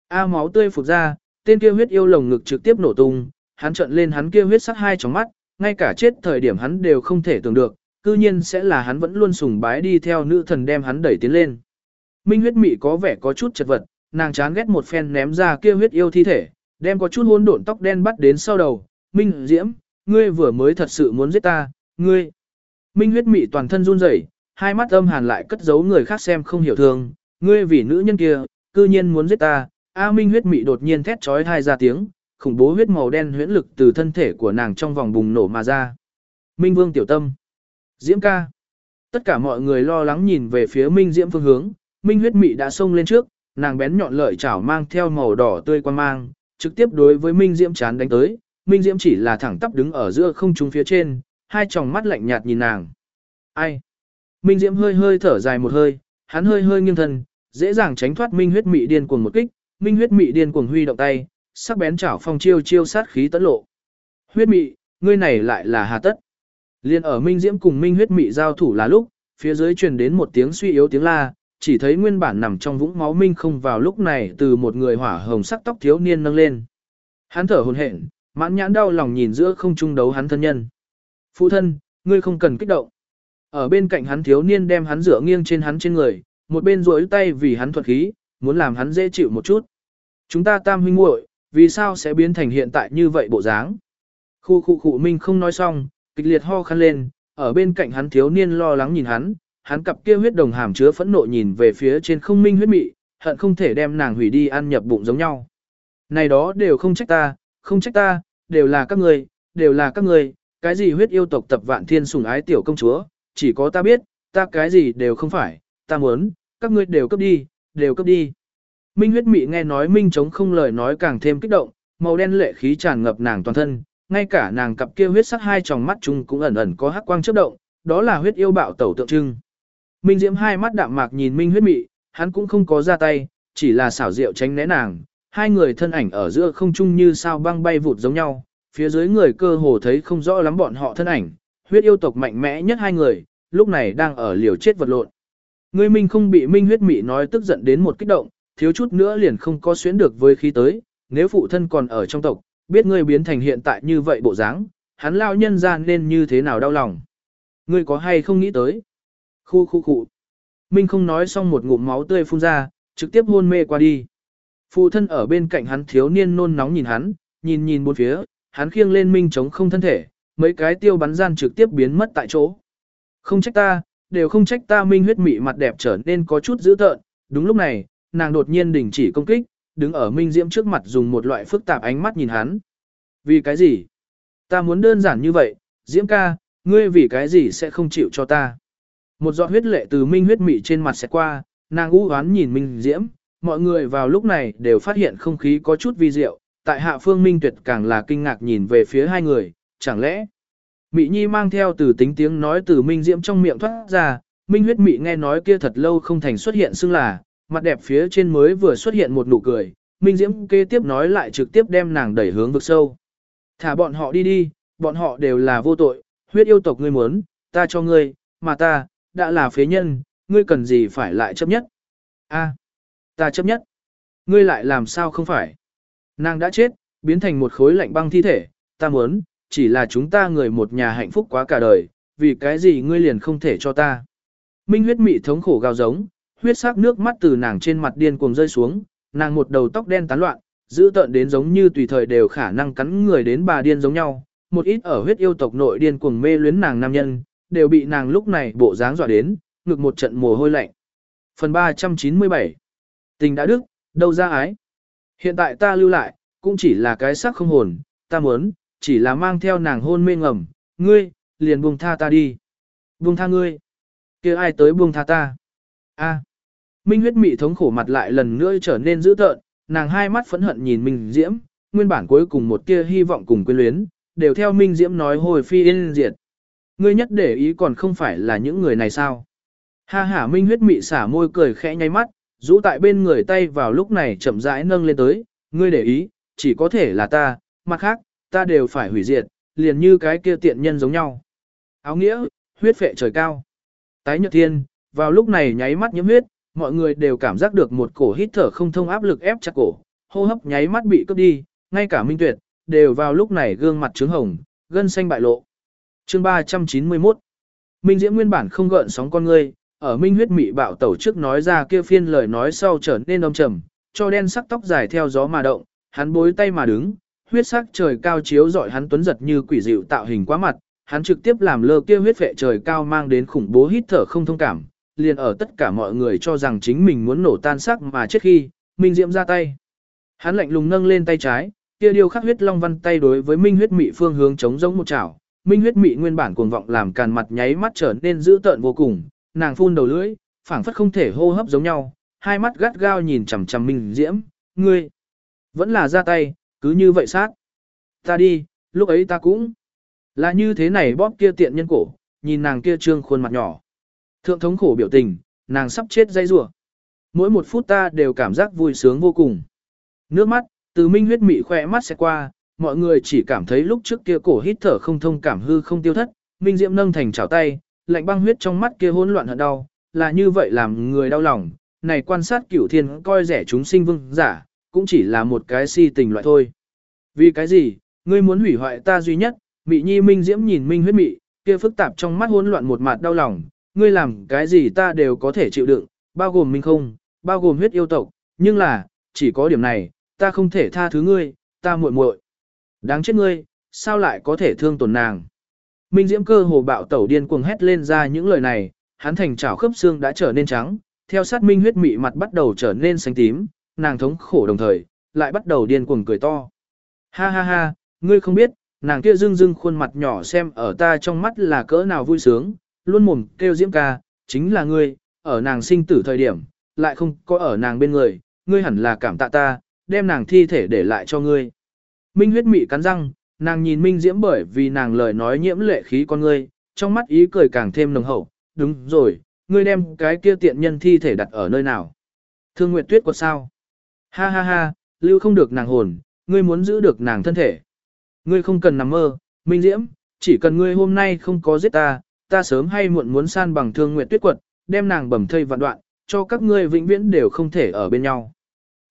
A máu tươi phục ra, tên kia huyết yêu lồng ngực trực tiếp nổ tung, hắn trợn lên hắn kia huyết sắc hai trong mắt, ngay cả chết thời điểm hắn đều không thể tưởng được, cư nhiên sẽ là hắn vẫn luôn sùng bái đi theo nữ thần đem hắn đẩy tiến lên. Minh huyết mị có vẻ có chút chật vật, nàng chán ghét một phen ném ra kia huyết yêu thi thể, đem có chút hỗn độn tóc đen bắt đến sau đầu. Minh Diễm, ngươi vừa mới thật sự muốn giết ta, ngươi. Minh huyết mị toàn thân run rẩy, hai mắt âm hàn lại cất giấu người khác xem không hiểu thường. ngươi vì nữ nhân kia, cư nhiên muốn giết ta. A Minh huyết mị đột nhiên thét chói tai ra tiếng, khủng bố huyết màu đen huyễn lực từ thân thể của nàng trong vòng bùng nổ mà ra. Minh Vương tiểu tâm. Diễm ca. Tất cả mọi người lo lắng nhìn về phía Minh Diễm phương hướng, Minh huyết mị đã xông lên trước, nàng bén nhọn lợi chảo mang theo màu đỏ tươi quan mang, trực tiếp đối với Minh Diễm chán đánh tới. Minh Diễm chỉ là thẳng tắp đứng ở giữa không trung phía trên, hai tròng mắt lạnh nhạt nhìn nàng. Ai? Minh Diễm hơi hơi thở dài một hơi, hắn hơi hơi nghiêng thân, dễ dàng tránh thoát Minh huyết mị điên cuồng một kích, Minh huyết mị điên cuồng huy động tay, sắc bén chảo phong chiêu chiêu sát khí tấn lộ. Huyết mị, ngươi này lại là hà tất. Liên ở Minh Diễm cùng Minh huyết mị giao thủ là lúc, phía dưới truyền đến một tiếng suy yếu tiếng la, chỉ thấy nguyên bản nằm trong vũng máu Minh không vào lúc này từ một người hỏa hồng sắc tóc thiếu niên nâng lên. Hắn thở hồn hển, mãn nhãn đau lòng nhìn giữa không trung đấu hắn thân nhân. Phụ thân, ngươi không cần kích động. Ở bên cạnh hắn thiếu niên đem hắn dựa nghiêng trên hắn trên người, một bên duỗi tay vì hắn thuật khí, muốn làm hắn dễ chịu một chút. Chúng ta tam huynh muội, vì sao sẽ biến thành hiện tại như vậy bộ dáng? Khu khu khu Minh không nói xong, kịch liệt ho khăn lên, ở bên cạnh hắn thiếu niên lo lắng nhìn hắn, hắn cặp kia huyết đồng hàm chứa phẫn nộ nhìn về phía trên không minh huyết mị, hận không thể đem nàng hủy đi ăn nhập bụng giống nhau. Này đó đều không trách ta, không trách ta, đều là các người, đều là các người, cái gì huyết yêu tộc tập vạn thiên sủng ái tiểu công chúa, chỉ có ta biết, ta cái gì đều không phải, ta muốn, các ngươi đều cấp đi, đều cấp đi. Minh huyết mị nghe nói Minh chống không lời nói càng thêm kích động, màu đen lệ khí tràn ngập nàng toàn thân, ngay cả nàng cặp kia huyết sắc hai tròng mắt chung cũng ẩn ẩn có hắc quang chớp động, đó là huyết yêu bạo tẩu tượng trưng. Minh Diễm hai mắt đạm mạc nhìn Minh huyết mị, hắn cũng không có ra tay, chỉ là xảo diệu tránh né nàng, hai người thân ảnh ở giữa không trung như sao băng bay vụt giống nhau, phía dưới người cơ hồ thấy không rõ lắm bọn họ thân ảnh, huyết yêu tộc mạnh mẽ nhất hai người, lúc này đang ở liều chết vật lộn. Ngươi Minh không bị Minh huyết mị nói tức giận đến một kích động, thiếu chút nữa liền không có xuyến được với khí tới, nếu phụ thân còn ở trong tộc, biết ngươi biến thành hiện tại như vậy bộ dáng, hắn lao nhân gian nên như thế nào đau lòng. Ngươi có hay không nghĩ tới? Khu khu khu. Minh không nói xong một ngụm máu tươi phun ra, trực tiếp hôn mê qua đi. Phụ thân ở bên cạnh hắn thiếu niên nôn nóng nhìn hắn, nhìn nhìn bốn phía, hắn khiêng lên Minh chống không thân thể, mấy cái tiêu bắn gian trực tiếp biến mất tại chỗ. Không trách ta, đều không trách ta Minh huyết mị mặt đẹp trở nên có chút dữ tợn, đúng lúc này, nàng đột nhiên đình chỉ công kích, đứng ở Minh Diễm trước mặt dùng một loại phức tạp ánh mắt nhìn hắn. Vì cái gì? Ta muốn đơn giản như vậy, Diễm ca, ngươi vì cái gì sẽ không chịu cho ta? Một giọt huyết lệ từ Minh huyết mị trên mặt sẽ qua, nàng u hoán nhìn Minh Diễm, mọi người vào lúc này đều phát hiện không khí có chút vi diệu, tại hạ phương Minh tuyệt càng là kinh ngạc nhìn về phía hai người, chẳng lẽ? Mị Nhi mang theo từ tính tiếng nói từ Minh Diễm trong miệng thoát ra, Minh huyết mị nghe nói kia thật lâu không thành xuất hiện xưng là, mặt đẹp phía trên mới vừa xuất hiện một nụ cười, Minh Diễm kế tiếp nói lại trực tiếp đem nàng đẩy hướng vực sâu. Thả bọn họ đi đi, bọn họ đều là vô tội, huyết yêu tộc ngươi muốn, ta cho ngươi, mà ta, đã là phế nhân, ngươi cần gì phải lại chấp nhất. a ta chấp nhất. Ngươi lại làm sao không phải. Nàng đã chết, biến thành một khối lạnh băng thi thể, ta muốn, chỉ là chúng ta người một nhà hạnh phúc quá cả đời, vì cái gì ngươi liền không thể cho ta. Minh huyết mị thống khổ gào giống, huyết sắc nước mắt từ nàng trên mặt điên cuồng rơi xuống, nàng một đầu tóc đen tán loạn, giữ tợn đến giống như tùy thời đều khả năng cắn người đến bà điên giống nhau, một ít ở huyết yêu tộc nội điên cuồng mê luyến nàng nam nhân, đều bị nàng lúc này bộ dáng dọa đến, ngực một trận mồ hôi lạnh. Phần 397 Tình đã đức, đâu ra ái? Hiện tại ta lưu lại, cũng chỉ là cái xác không hồn, ta muốn, chỉ là mang theo nàng hôn mê ngầm, ngươi, liền buông tha ta đi. Buông tha ngươi. kia ai tới buông tha ta? a Minh huyết mị thống khổ mặt lại lần nữa trở nên dữ tợn, nàng hai mắt phẫn hận nhìn Minh Diễm, nguyên bản cuối cùng một tia hy vọng cùng quyến luyến, đều theo Minh Diễm nói hồi phi yên diệt. Ngươi nhất để ý còn không phải là những người này sao? Ha ha Minh huyết mị xả môi cười khẽ nháy mắt, rũ tại bên người tay vào lúc này chậm rãi nâng lên tới, ngươi để ý, chỉ có thể là ta, mặt khác, ta đều phải hủy diệt, liền như cái kia tiện nhân giống nhau. Áo nghĩa, huyết phệ trời cao. Tái nhật thiên, vào lúc này nháy mắt nhiễm huyết, mọi người đều cảm giác được một cổ hít thở không thông áp lực ép chặt cổ, hô hấp nháy mắt bị cướp đi, ngay cả Minh Tuyệt, đều vào lúc này gương mặt trướng hồng, gân xanh bại lộ. Chương 391 Minh Diễm nguyên bản không gợn sóng con ngươi, ở Minh huyết mị bạo tẩu trước nói ra kia phiên lời nói sau trở nên âm trầm, cho đen sắc tóc dài theo gió mà động, hắn bối tay mà đứng, huyết sắc trời cao chiếu rọi hắn tuấn giật như quỷ dịu tạo hình quá mặt, hắn trực tiếp làm lơ kia huyết phệ trời cao mang đến khủng bố hít thở không thông cảm, liền ở tất cả mọi người cho rằng chính mình muốn nổ tan sắc mà chết khi, Minh Diễm ra tay. Hắn lạnh lùng nâng lên tay trái, kia điều khắc huyết long văn tay đối với Minh huyết mị phương hướng chống giống một chảo. Minh huyết mị nguyên bản cuồng vọng làm càn mặt nháy mắt trở nên dữ tợn vô cùng, nàng phun đầu lưỡi, phảng phất không thể hô hấp giống nhau, hai mắt gắt gao nhìn chằm chằm Minh Diễm, ngươi vẫn là ra tay, cứ như vậy sát. Ta đi, lúc ấy ta cũng là như thế này bóp kia tiện nhân cổ, nhìn nàng kia trương khuôn mặt nhỏ. Thượng thống khổ biểu tình, nàng sắp chết dây rủa. Mỗi một phút ta đều cảm giác vui sướng vô cùng. Nước mắt, từ minh huyết mị khỏe mắt sẽ qua, mọi người chỉ cảm thấy lúc trước kia cổ hít thở không thông cảm hư không tiêu thất, minh diệm nâng thành chảo tay, lạnh băng huyết trong mắt kia hỗn loạn hận đau, là như vậy làm người đau lòng. Này quan sát cửu thiên coi rẻ chúng sinh vương giả, cũng chỉ là một cái si tình loại thôi. Vì cái gì, ngươi muốn hủy hoại ta duy nhất, mị nhi minh diễm nhìn minh huyết mị, kia phức tạp trong mắt hỗn loạn một mặt đau lòng, ngươi làm cái gì ta đều có thể chịu đựng, bao gồm minh không, bao gồm huyết yêu tộc, nhưng là, chỉ có điểm này, ta không thể tha thứ ngươi, ta muội muội. Đáng chết ngươi, sao lại có thể thương tổn nàng. Minh diễm cơ hồ bạo tẩu điên cuồng hét lên ra những lời này, hắn thành trảo khớp xương đã trở nên trắng, theo sát minh huyết mị mặt bắt đầu trở nên xanh tím, nàng thống khổ đồng thời, lại bắt đầu điên cuồng cười to. Ha ha ha, ngươi không biết, nàng kia dưng dưng khuôn mặt nhỏ xem ở ta trong mắt là cỡ nào vui sướng, luôn mồm kêu diễm ca, chính là ngươi, ở nàng sinh tử thời điểm, lại không có ở nàng bên người, ngươi hẳn là cảm tạ ta, đem nàng thi thể để lại cho ngươi. Minh huyết mị cắn răng, nàng nhìn Minh Diễm bởi vì nàng lời nói nhiễm lệ khí con ngươi, trong mắt ý cười càng thêm nồng hậu, đúng rồi, ngươi đem cái kia tiện nhân thi thể đặt ở nơi nào. Thương Nguyệt Tuyết quật sao? Ha ha ha, lưu không được nàng hồn, ngươi muốn giữ được nàng thân thể. Ngươi không cần nằm mơ, Minh Diễm, chỉ cần ngươi hôm nay không có giết ta, ta sớm hay muộn muốn san bằng Thương Nguyệt Tuyết quật, đem nàng bầm thây vạn đoạn, cho các ngươi vĩnh viễn đều không thể ở bên nhau.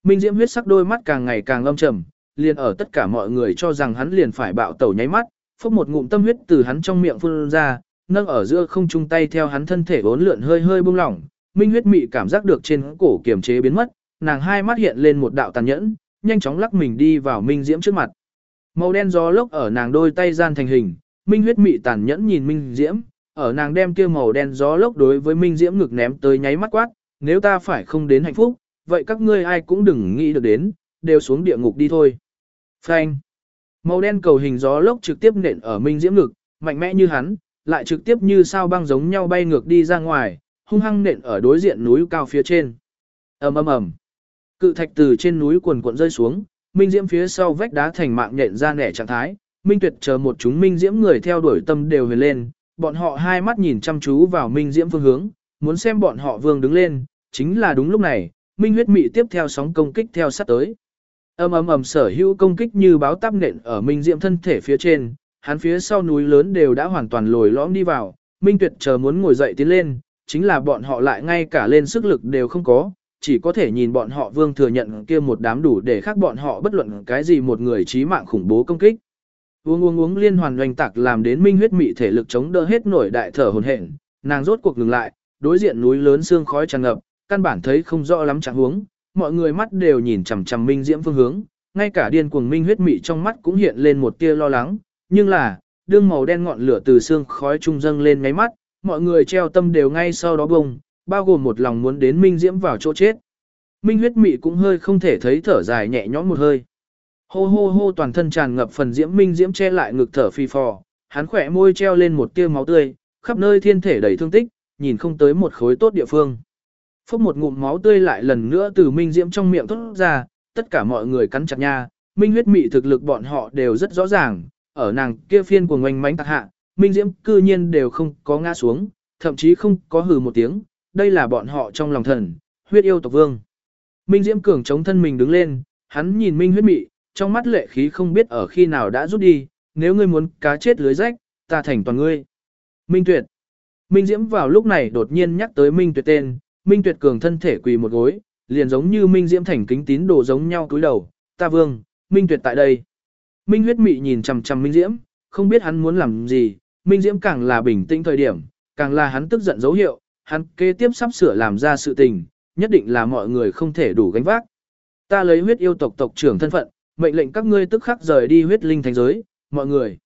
Minh Diễm huyết sắc đôi mắt càng ngày càng âm trầm, liền ở tất cả mọi người cho rằng hắn liền phải bạo tẩu nháy mắt, phốc một ngụm tâm huyết từ hắn trong miệng phun ra, nâng ở giữa không trung tay theo hắn thân thể bốn lượn hơi hơi buông lỏng, Minh huyết mị cảm giác được trên cổ kiềm chế biến mất, nàng hai mắt hiện lên một đạo tàn nhẫn, nhanh chóng lắc mình đi vào Minh Diễm trước mặt. Màu đen gió lốc ở nàng đôi tay gian thành hình, Minh huyết mị tàn nhẫn nhìn Minh Diễm, ở nàng đem kia màu đen gió lốc đối với Minh Diễm ngực ném tới nháy mắt quát, nếu ta phải không đến hạnh phúc, vậy các ngươi ai cũng đừng nghĩ được đến, đều xuống địa ngục đi thôi. Phanh. Màu đen cầu hình gió lốc trực tiếp nện ở Minh Diễm ngực, mạnh mẽ như hắn, lại trực tiếp như sao băng giống nhau bay ngược đi ra ngoài, hung hăng nện ở đối diện núi cao phía trên. ầm ầm ầm. Cự thạch từ trên núi cuồn cuộn rơi xuống, Minh Diễm phía sau vách đá thành mạng nện ra nẻ trạng thái, Minh Tuyệt chờ một chúng Minh Diễm người theo đuổi tâm đều về lên, bọn họ hai mắt nhìn chăm chú vào Minh Diễm phương hướng, muốn xem bọn họ vương đứng lên, chính là đúng lúc này, Minh huyết mị tiếp theo sóng công kích theo sát tới. Ầm ầm ầm sở hữu công kích như báo táp nện ở Minh diệm thân thể phía trên, hắn phía sau núi lớn đều đã hoàn toàn lồi lõm đi vào, Minh Tuyệt chờ muốn ngồi dậy tiến lên, chính là bọn họ lại ngay cả lên sức lực đều không có, chỉ có thể nhìn bọn họ vương thừa nhận kia một đám đủ để khác bọn họ bất luận cái gì một người trí mạng khủng bố công kích. Uống uống uống liên hoàn doanh tạc làm đến Minh huyết mị thể lực chống đỡ hết nổi đại thở hồn hển, nàng rốt cuộc ngừng lại, đối diện núi lớn xương khói tràn ngập, căn bản thấy không rõ lắm trạng huống, mọi người mắt đều nhìn chằm chằm Minh Diễm phương hướng, ngay cả điên cuồng Minh huyết mị trong mắt cũng hiện lên một tia lo lắng, nhưng là, đương màu đen ngọn lửa từ xương khói trung dâng lên ngáy mắt, mọi người treo tâm đều ngay sau đó bông, bao gồm một lòng muốn đến Minh Diễm vào chỗ chết. Minh huyết mị cũng hơi không thể thấy thở dài nhẹ nhõm một hơi. Hô hô hô toàn thân tràn ngập phần diễm minh diễm che lại ngực thở phi phò, hắn khỏe môi treo lên một tia máu tươi, khắp nơi thiên thể đầy thương tích, nhìn không tới một khối tốt địa phương. Phốc một ngụm máu tươi lại lần nữa từ minh diễm trong miệng thốt ra, tất cả mọi người cắn chặt nha, minh huyết mị thực lực bọn họ đều rất rõ ràng, ở nàng kia phiên của ngoanh mánh tạc hạ, minh diễm cư nhiên đều không có ngã xuống, thậm chí không có hừ một tiếng, đây là bọn họ trong lòng thần, huyết yêu tộc vương. Minh diễm cường chống thân mình đứng lên, hắn nhìn minh huyết mị, trong mắt lệ khí không biết ở khi nào đã rút đi, nếu ngươi muốn cá chết lưới rách, ta thành toàn ngươi. Minh Tuyệt. Minh Diễm vào lúc này đột nhiên nhắc tới Minh Tuyệt tên, Minh Tuyệt cường thân thể quỳ một gối, liền giống như Minh Diễm thành kính tín đồ giống nhau cúi đầu, ta vương, Minh Tuyệt tại đây. Minh huyết mị nhìn chằm chằm Minh Diễm, không biết hắn muốn làm gì, Minh Diễm càng là bình tĩnh thời điểm, càng là hắn tức giận dấu hiệu, hắn kế tiếp sắp sửa làm ra sự tình, nhất định là mọi người không thể đủ gánh vác. Ta lấy huyết yêu tộc tộc trưởng thân phận, mệnh lệnh các ngươi tức khắc rời đi huyết linh thành giới, mọi người.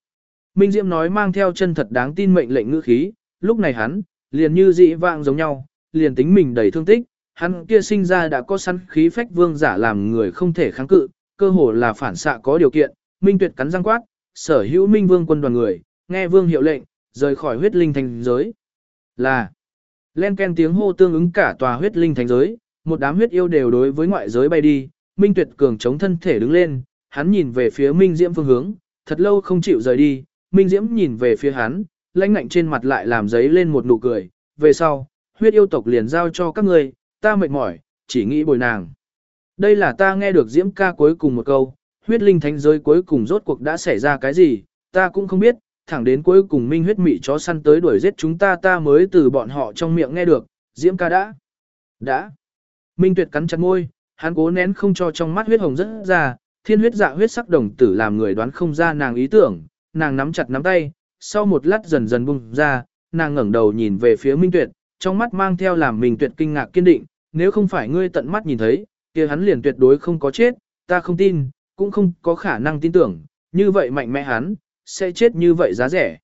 Minh Diễm nói mang theo chân thật đáng tin mệnh lệnh ngữ khí, lúc này hắn, liền như dị vạng giống nhau, liền tính mình đầy thương tích, hắn kia sinh ra đã có sẵn khí phách vương giả làm người không thể kháng cự, cơ hồ là phản xạ có điều kiện, Minh Tuyệt cắn răng quát, sở hữu Minh Vương quân đoàn người, nghe vương hiệu lệnh, rời khỏi huyết linh thành giới. Là, len ken tiếng hô tương ứng cả tòa huyết linh thành giới, một đám huyết yêu đều đối với ngoại giới bay đi, Minh Tuyệt cường chống thân thể đứng lên, hắn nhìn về phía Minh Diễm phương hướng, thật lâu không chịu rời đi, Minh Diễm nhìn về phía hắn, lãnh ngạnh trên mặt lại làm giấy lên một nụ cười, về sau, huyết yêu tộc liền giao cho các ngươi, ta mệt mỏi, chỉ nghĩ bồi nàng. Đây là ta nghe được Diễm ca cuối cùng một câu, huyết linh thánh giới cuối cùng rốt cuộc đã xảy ra cái gì, ta cũng không biết, thẳng đến cuối cùng Minh huyết mị chó săn tới đuổi giết chúng ta ta mới từ bọn họ trong miệng nghe được, Diễm ca đã, đã. Minh tuyệt cắn chặt môi, hắn cố nén không cho trong mắt huyết hồng rất ra, thiên huyết dạ huyết sắc đồng tử làm người đoán không ra nàng ý tưởng, nàng nắm chặt nắm tay, sau một lát dần dần bung ra, nàng ngẩng đầu nhìn về phía Minh Tuyệt, trong mắt mang theo làm mình Tuyệt kinh ngạc kiên định, nếu không phải ngươi tận mắt nhìn thấy, kia hắn liền tuyệt đối không có chết, ta không tin, cũng không có khả năng tin tưởng, như vậy mạnh mẽ hắn, sẽ chết như vậy giá rẻ.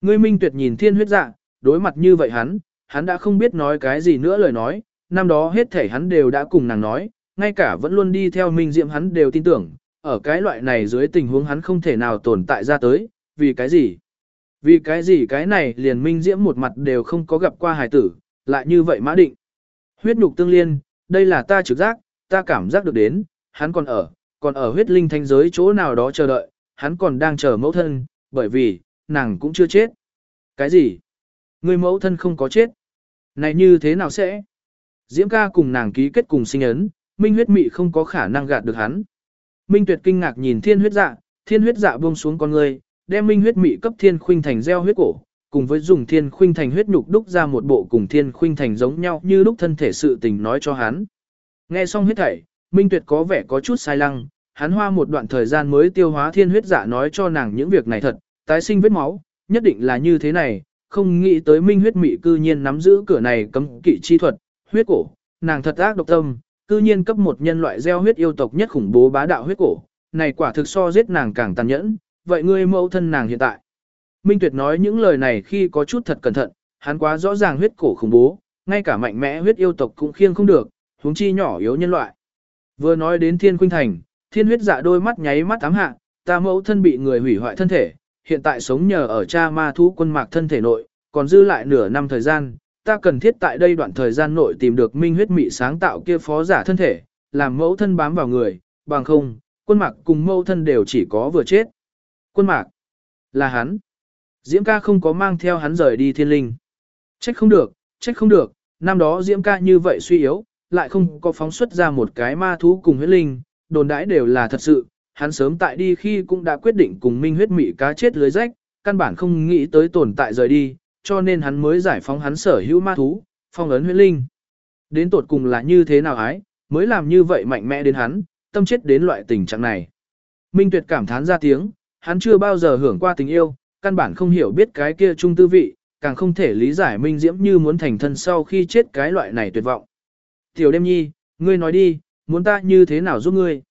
Ngươi Minh Tuyệt nhìn thiên huyết dạ, đối mặt như vậy hắn, hắn đã không biết nói cái gì nữa lời nói, năm đó hết thể hắn đều đã cùng nàng nói, ngay cả vẫn luôn đi theo Minh Diệm hắn đều tin tưởng, ở cái loại này dưới tình huống hắn không thể nào tồn tại ra tới, vì cái gì? Vì cái gì cái này liền Minh Diễm một mặt đều không có gặp qua hài tử, lại như vậy mã định. Huyết nhục tương liên, đây là ta trực giác, ta cảm giác được đến, hắn còn ở, còn ở huyết linh thanh giới chỗ nào đó chờ đợi, hắn còn đang chờ mẫu thân, bởi vì, nàng cũng chưa chết. Cái gì? Người mẫu thân không có chết. Này như thế nào sẽ? Diễm ca cùng nàng ký kết cùng sinh ấn, minh huyết mị không có khả năng gạt được hắn. Minh tuyệt kinh ngạc nhìn thiên huyết dạ, thiên huyết dạ buông xuống con người, đem minh huyết mị cấp thiên khuynh thành gieo huyết cổ, cùng với dùng thiên khuynh thành huyết nhục đúc ra một bộ cùng thiên khuynh thành giống nhau như lúc thân thể sự tình nói cho hắn. Nghe xong hết thảy, Minh Tuyệt có vẻ có chút sai lăng, hắn hoa một đoạn thời gian mới tiêu hóa thiên huyết giả nói cho nàng những việc này thật, tái sinh vết máu, nhất định là như thế này, không nghĩ tới Minh huyết mị cư nhiên nắm giữ cửa này cấm kỵ chi thuật, huyết cổ, nàng thật ác độc tâm, cư nhiên cấp một nhân loại gieo huyết yêu tộc nhất khủng bố bá đạo huyết cổ, này quả thực so giết nàng càng tàn nhẫn, vậy ngươi mẫu thân nàng hiện tại. Minh Tuyệt nói những lời này khi có chút thật cẩn thận, hắn quá rõ ràng huyết cổ khủng bố, ngay cả mạnh mẽ huyết yêu tộc cũng khiêng không được, huống chi nhỏ yếu nhân loại. Vừa nói đến Thiên Khuynh Thành, Thiên huyết dạ đôi mắt nháy mắt ám hạ, ta mẫu thân bị người hủy hoại thân thể, hiện tại sống nhờ ở cha ma thú quân mạc thân thể nội, còn dư lại nửa năm thời gian, ta cần thiết tại đây đoạn thời gian nội tìm được minh huyết mị sáng tạo kia phó giả thân thể, làm mẫu thân bám vào người, bằng không, quân mạc cùng mẫu thân đều chỉ có vừa chết. Quân mạc, là hắn. Diễm ca không có mang theo hắn rời đi thiên linh. Trách không được, trách không được, năm đó Diễm ca như vậy suy yếu, lại không có phóng xuất ra một cái ma thú cùng huyết linh, đồn đãi đều là thật sự, hắn sớm tại đi khi cũng đã quyết định cùng minh huyết mị cá chết lưới rách, căn bản không nghĩ tới tồn tại rời đi, cho nên hắn mới giải phóng hắn sở hữu ma thú, phong ấn huyết linh. Đến tột cùng là như thế nào ái, mới làm như vậy mạnh mẽ đến hắn, tâm chết đến loại tình trạng này. Minh tuyệt cảm thán ra tiếng, hắn chưa bao giờ hưởng qua tình yêu, căn bản không hiểu biết cái kia trung tư vị, càng không thể lý giải Minh Diễm như muốn thành thân sau khi chết cái loại này tuyệt vọng. Tiểu đêm nhi, ngươi nói đi, muốn ta như thế nào giúp ngươi?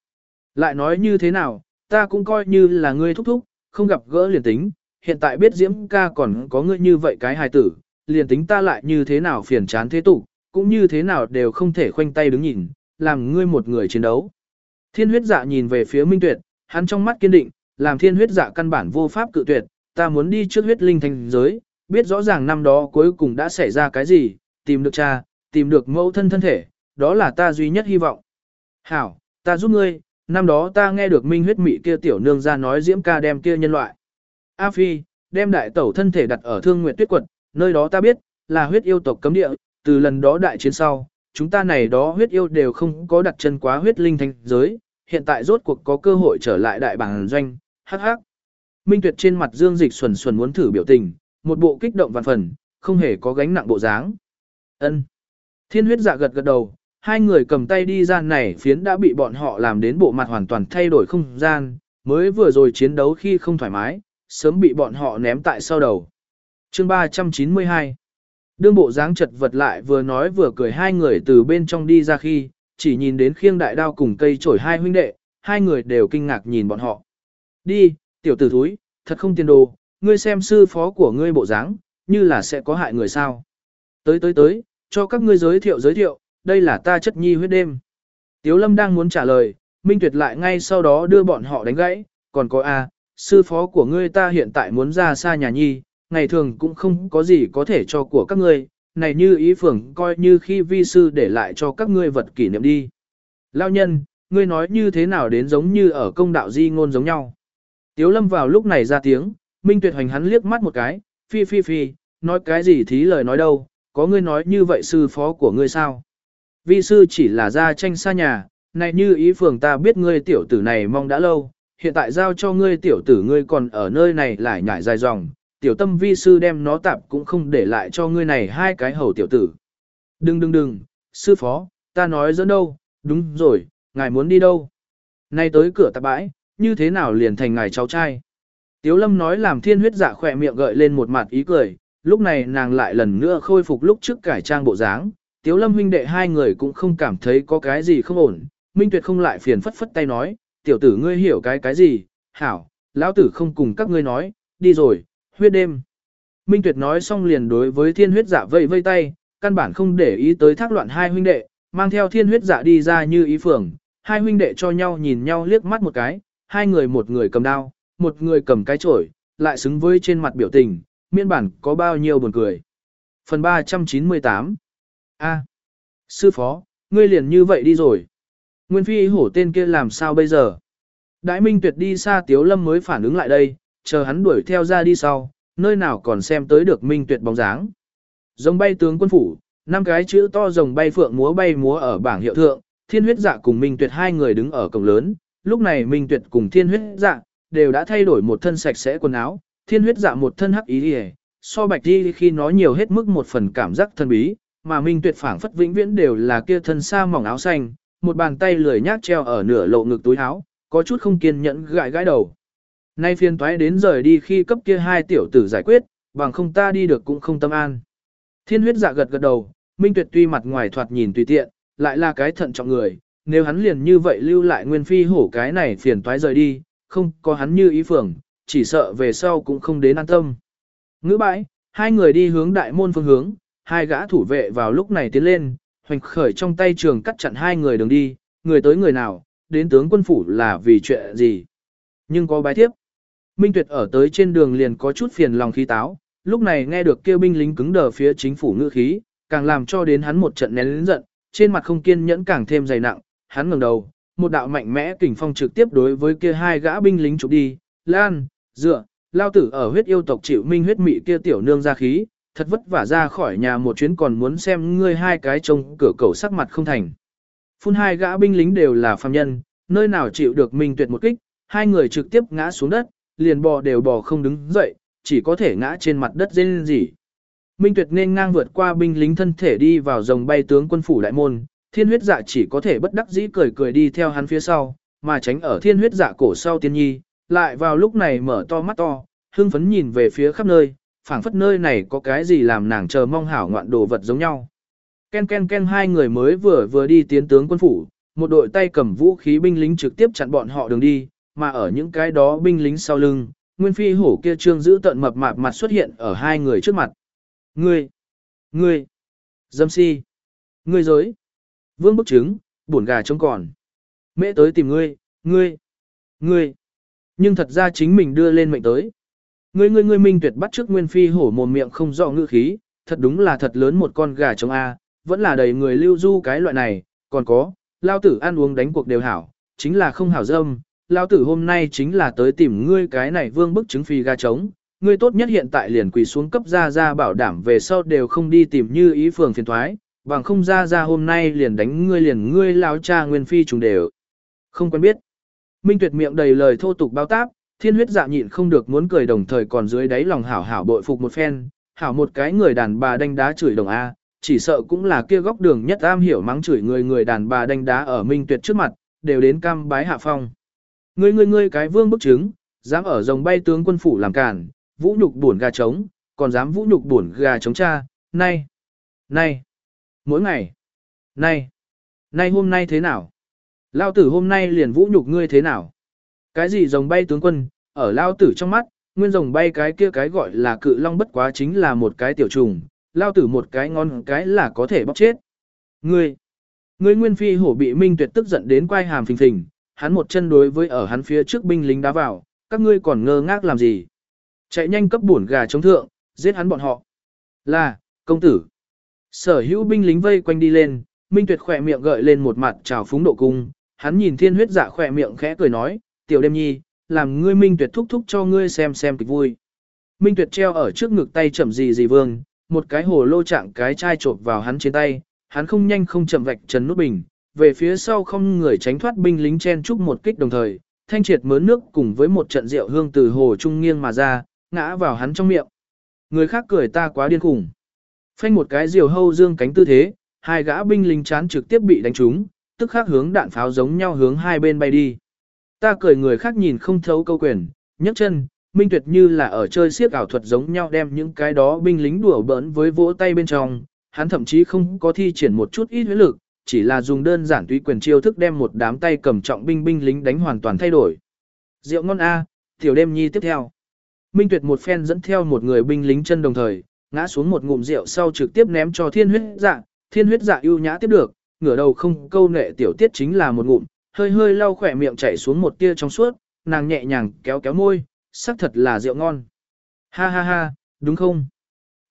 Lại nói như thế nào, ta cũng coi như là ngươi thúc thúc, không gặp gỡ liền tính, hiện tại biết Diễm ca còn có ngươi như vậy cái hài tử, liền tính ta lại như thế nào phiền chán thế tục, cũng như thế nào đều không thể khoanh tay đứng nhìn, làm ngươi một người chiến đấu. Thiên huyết dạ nhìn về phía Minh Tuyệt, hắn trong mắt kiên định, làm thiên huyết dạ căn bản vô pháp cự tuyệt, ta muốn đi trước huyết linh thành giới, biết rõ ràng năm đó cuối cùng đã xảy ra cái gì, tìm được cha, tìm được mẫu thân thân thể, đó là ta duy nhất hy vọng. Hảo, ta giúp ngươi, năm đó ta nghe được minh huyết mị kia tiểu nương ra nói diễm ca đem kia nhân loại. A Phi, đem đại tẩu thân thể đặt ở thương nguyện tuyết quật, nơi đó ta biết, là huyết yêu tộc cấm địa, từ lần đó đại chiến sau, chúng ta này đó huyết yêu đều không có đặt chân quá huyết linh thành giới, hiện tại rốt cuộc có cơ hội trở lại đại bản doanh, hắc hắc. Minh Tuyệt trên mặt Dương Dịch xuẩn xuẩn muốn thử biểu tình, một bộ kích động vạn phần, không hề có gánh nặng bộ dáng. Ân. Thiên huyết dạ gật gật đầu, hai người cầm tay đi ra này phiến đã bị bọn họ làm đến bộ mặt hoàn toàn thay đổi không gian, mới vừa rồi chiến đấu khi không thoải mái, sớm bị bọn họ ném tại sau đầu. Chương 392 Đương bộ dáng chật vật lại vừa nói vừa cười hai người từ bên trong đi ra khi, chỉ nhìn đến khiêng đại đao cùng cây chổi hai huynh đệ, hai người đều kinh ngạc nhìn bọn họ. Đi, tiểu tử thúi, thật không tiền đồ, ngươi xem sư phó của ngươi bộ dáng, như là sẽ có hại người sao. Tới tới tới, cho các ngươi giới thiệu giới thiệu, đây là ta chất nhi huyết đêm. Tiếu lâm đang muốn trả lời, Minh Tuyệt lại ngay sau đó đưa bọn họ đánh gãy, còn có A, sư phó của ngươi ta hiện tại muốn ra xa nhà nhi, ngày thường cũng không có gì có thể cho của các ngươi, này như ý phường coi như khi vi sư để lại cho các ngươi vật kỷ niệm đi. Lao nhân, ngươi nói như thế nào đến giống như ở công đạo di ngôn giống nhau. Tiếu lâm vào lúc này ra tiếng, Minh Tuyệt hoành hắn liếc mắt một cái, phi phi phi, nói cái gì thí lời nói đâu, có ngươi nói như vậy sư phó của ngươi sao? Vi sư chỉ là ra tranh xa nhà, này như ý phường ta biết ngươi tiểu tử này mong đã lâu, hiện tại giao cho ngươi tiểu tử ngươi còn ở nơi này lại nhảy dài dòng, tiểu tâm vi sư đem nó tạp cũng không để lại cho ngươi này hai cái hầu tiểu tử. Đừng đừng đừng, sư phó, ta nói dẫn đâu, đúng rồi, ngài muốn đi đâu? Nay tới cửa tạp bãi, như thế nào liền thành ngài cháu trai? Tiếu lâm nói làm thiên huyết dạ khỏe miệng gợi lên một mặt ý cười, lúc này nàng lại lần nữa khôi phục lúc trước cải trang bộ dáng. Tiếu lâm huynh đệ hai người cũng không cảm thấy có cái gì không ổn, Minh Tuyệt không lại phiền phất phất tay nói, tiểu tử ngươi hiểu cái cái gì, hảo, lão tử không cùng các ngươi nói, đi rồi, huyết đêm. Minh Tuyệt nói xong liền đối với thiên huyết dạ vây vây tay, căn bản không để ý tới thác loạn hai huynh đệ, mang theo thiên huyết dạ đi ra như ý phường, hai huynh đệ cho nhau nhìn nhau liếc mắt một cái, hai người một người cầm đao, một người cầm cái chổi, lại xứng với trên mặt biểu tình, miên bản có bao nhiêu buồn cười. Phần 398 A, sư phó, ngươi liền như vậy đi rồi. Nguyên phi hổ tên kia làm sao bây giờ? Đại Minh Tuyệt đi xa Tiếu Lâm mới phản ứng lại đây, chờ hắn đuổi theo ra đi sau, nơi nào còn xem tới được Minh Tuyệt bóng dáng. Rồng bay tướng quân phủ, năm cái chữ to rồng bay phượng múa bay múa ở bảng hiệu thượng, Thiên Huyết Dạ cùng Minh Tuyệt hai người đứng ở cổng lớn, lúc này Minh Tuyệt cùng Thiên Huyết Dạ đều đã thay đổi một thân sạch sẽ quần áo, Thiên Huyết Dạ một thân hắc ý liễu, so bạch Di khi nó nhiều hết mức một phần cảm giác thân bí, mà Minh Tuyệt phảng phất vĩnh viễn đều là kia thân xa mỏng áo xanh, một bàn tay lười nhác treo ở nửa lộ ngực túi áo, có chút không kiên nhẫn gãi gãi đầu. Nay phiên toái đến rời đi khi cấp kia hai tiểu tử giải quyết, bằng không ta đi được cũng không tâm an. Thiên huyết dạ gật gật đầu, Minh Tuyệt tuy mặt ngoài thoạt nhìn tùy tiện, lại là cái thận trọng người, nếu hắn liền như vậy lưu lại nguyên phi hổ cái này phiền toái rời đi, không có hắn như ý phường, chỉ sợ về sau cũng không đến an tâm. Ngữ bãi, hai người đi hướng đại môn phương hướng, hai gã thủ vệ vào lúc này tiến lên, hoành khởi trong tay trường cắt chặn hai người đường đi, người tới người nào, đến tướng quân phủ là vì chuyện gì. Nhưng có bái tiếp, Minh Tuyệt ở tới trên đường liền có chút phiền lòng khí táo, lúc này nghe được kêu binh lính cứng đờ phía chính phủ ngữ khí, càng làm cho đến hắn một trận nén lớn giận, trên mặt không kiên nhẫn càng thêm dày nặng, hắn ngẩng đầu, một đạo mạnh mẽ kình phong trực tiếp đối với kia hai gã binh lính chụp đi, lan, dựa, lao tử ở huyết yêu tộc chịu minh huyết mị kia tiểu nương ra khí, thật vất vả ra khỏi nhà một chuyến còn muốn xem ngươi hai cái trông cửa cầu sắc mặt không thành. Phun hai gã binh lính đều là phàm nhân, nơi nào chịu được minh tuyệt một kích, hai người trực tiếp ngã xuống đất, liền bò đều bò không đứng dậy, chỉ có thể ngã trên mặt đất dên gì. Minh tuyệt nên ngang vượt qua binh lính thân thể đi vào dòng bay tướng quân phủ đại môn, thiên huyết dạ chỉ có thể bất đắc dĩ cười cười đi theo hắn phía sau, mà tránh ở thiên huyết dạ cổ sau tiên nhi, lại vào lúc này mở to mắt to, hưng phấn nhìn về phía khắp nơi, phảng phất nơi này có cái gì làm nàng chờ mong hảo ngoạn đồ vật giống nhau. Ken ken ken hai người mới vừa vừa đi tiến tướng quân phủ, một đội tay cầm vũ khí binh lính trực tiếp chặn bọn họ đường đi, mà ở những cái đó binh lính sau lưng, Nguyên Phi hổ kia trương giữ tận mập mạp mặt xuất hiện ở hai người trước mặt. Ngươi! Ngươi! Dâm si! Ngươi dối! Vương bức chứng, buồn gà trống còn. mẹ tới tìm ngươi, ngươi! Ngươi! Nhưng thật ra chính mình đưa lên mệnh tới. Ngươi ngươi ngươi minh tuyệt bắt trước Nguyên Phi hổ mồm miệng không rõ ngữ khí, thật đúng là thật lớn một con gà trống A, vẫn là đầy người lưu du cái loại này, còn có, lao tử ăn uống đánh cuộc đều hảo, chính là không hảo dâm, lao tử hôm nay chính là tới tìm ngươi cái này vương bức chứng phi gà trống, ngươi tốt nhất hiện tại liền quỳ xuống cấp ra ra bảo đảm về sau đều không đi tìm như ý phường phiền thoái, bằng không ra ra hôm nay liền đánh ngươi liền ngươi lao cha nguyên phi trùng đều. Không quen biết. Minh tuyệt miệng đầy lời thô tục bao táp, thiên huyết dạ nhịn không được muốn cười đồng thời còn dưới đáy lòng hảo hảo bội phục một phen, hảo một cái người đàn bà đánh đá chửi đồng A, chỉ sợ cũng là kia góc đường nhất am hiểu mắng chửi người người đàn bà đánh đá ở minh tuyệt trước mặt, đều đến cam bái hạ phong. Ngươi ngươi ngươi cái vương bức chứng, dám ở rồng bay tướng quân phủ làm cản, vũ nhục buồn gà trống, còn dám vũ nhục buồn gà trống cha, nay, nay, mỗi ngày, nay, nay hôm nay thế nào? Lao tử hôm nay liền vũ nhục ngươi thế nào? Cái gì rồng bay tướng quân, ở lao tử trong mắt, nguyên rồng bay cái kia cái gọi là cự long bất quá chính là một cái tiểu trùng, lao tử một cái ngon cái là có thể bóc chết. Ngươi, ngươi nguyên phi hổ bị minh tuyệt tức giận đến quay hàm phình phình, hắn một chân đối với ở hắn phía trước binh lính đá vào, các ngươi còn ngơ ngác làm gì? Chạy nhanh cấp bổn gà chống thượng, giết hắn bọn họ. Là, công tử. Sở hữu binh lính vây quanh đi lên, Minh Tuyệt khỏe miệng gợi lên một mặt trào phúng độ cung, hắn nhìn thiên huyết dạ khỏe miệng khẽ cười nói, tiểu đêm nhi, làm ngươi Minh Tuyệt thúc thúc cho ngươi xem xem kịch vui. Minh Tuyệt treo ở trước ngực tay chậm gì gì vương, một cái hồ lô trạng cái chai trộn vào hắn trên tay, hắn không nhanh không chậm vạch trần nút bình, về phía sau không người tránh thoát binh lính chen chúc một kích đồng thời, thanh triệt mớn nước cùng với một trận rượu hương từ hồ trung nghiêng mà ra, ngã vào hắn trong miệng. Người khác cười ta quá điên khủng. Phanh một cái diều hâu dương cánh tư thế, hai gã binh lính chán trực tiếp bị đánh trúng, tức khắc hướng đạn pháo giống nhau hướng hai bên bay đi. Ta cười người khác nhìn không thấu câu quyền, nhấc chân, minh tuyệt như là ở chơi siếc ảo thuật giống nhau đem những cái đó binh lính đùa bỡn với vỗ tay bên trong, hắn thậm chí không có thi triển một chút ít huyết lực, chỉ là dùng đơn giản tùy quyền chiêu thức đem một đám tay cầm trọng binh binh lính đánh hoàn toàn thay đổi. Rượu ngon A, tiểu đêm nhi tiếp theo. Minh Tuyệt một phen dẫn theo một người binh lính chân đồng thời, ngã xuống một ngụm rượu sau trực tiếp ném cho thiên huyết dạ, thiên huyết dạ ưu nhã tiếp được, ngửa đầu không câu nệ tiểu tiết chính là một ngụm, hơi hơi lau khỏe miệng chảy xuống một tia trong suốt, nàng nhẹ nhàng kéo kéo môi, sắc thật là rượu ngon. Ha ha ha, đúng không?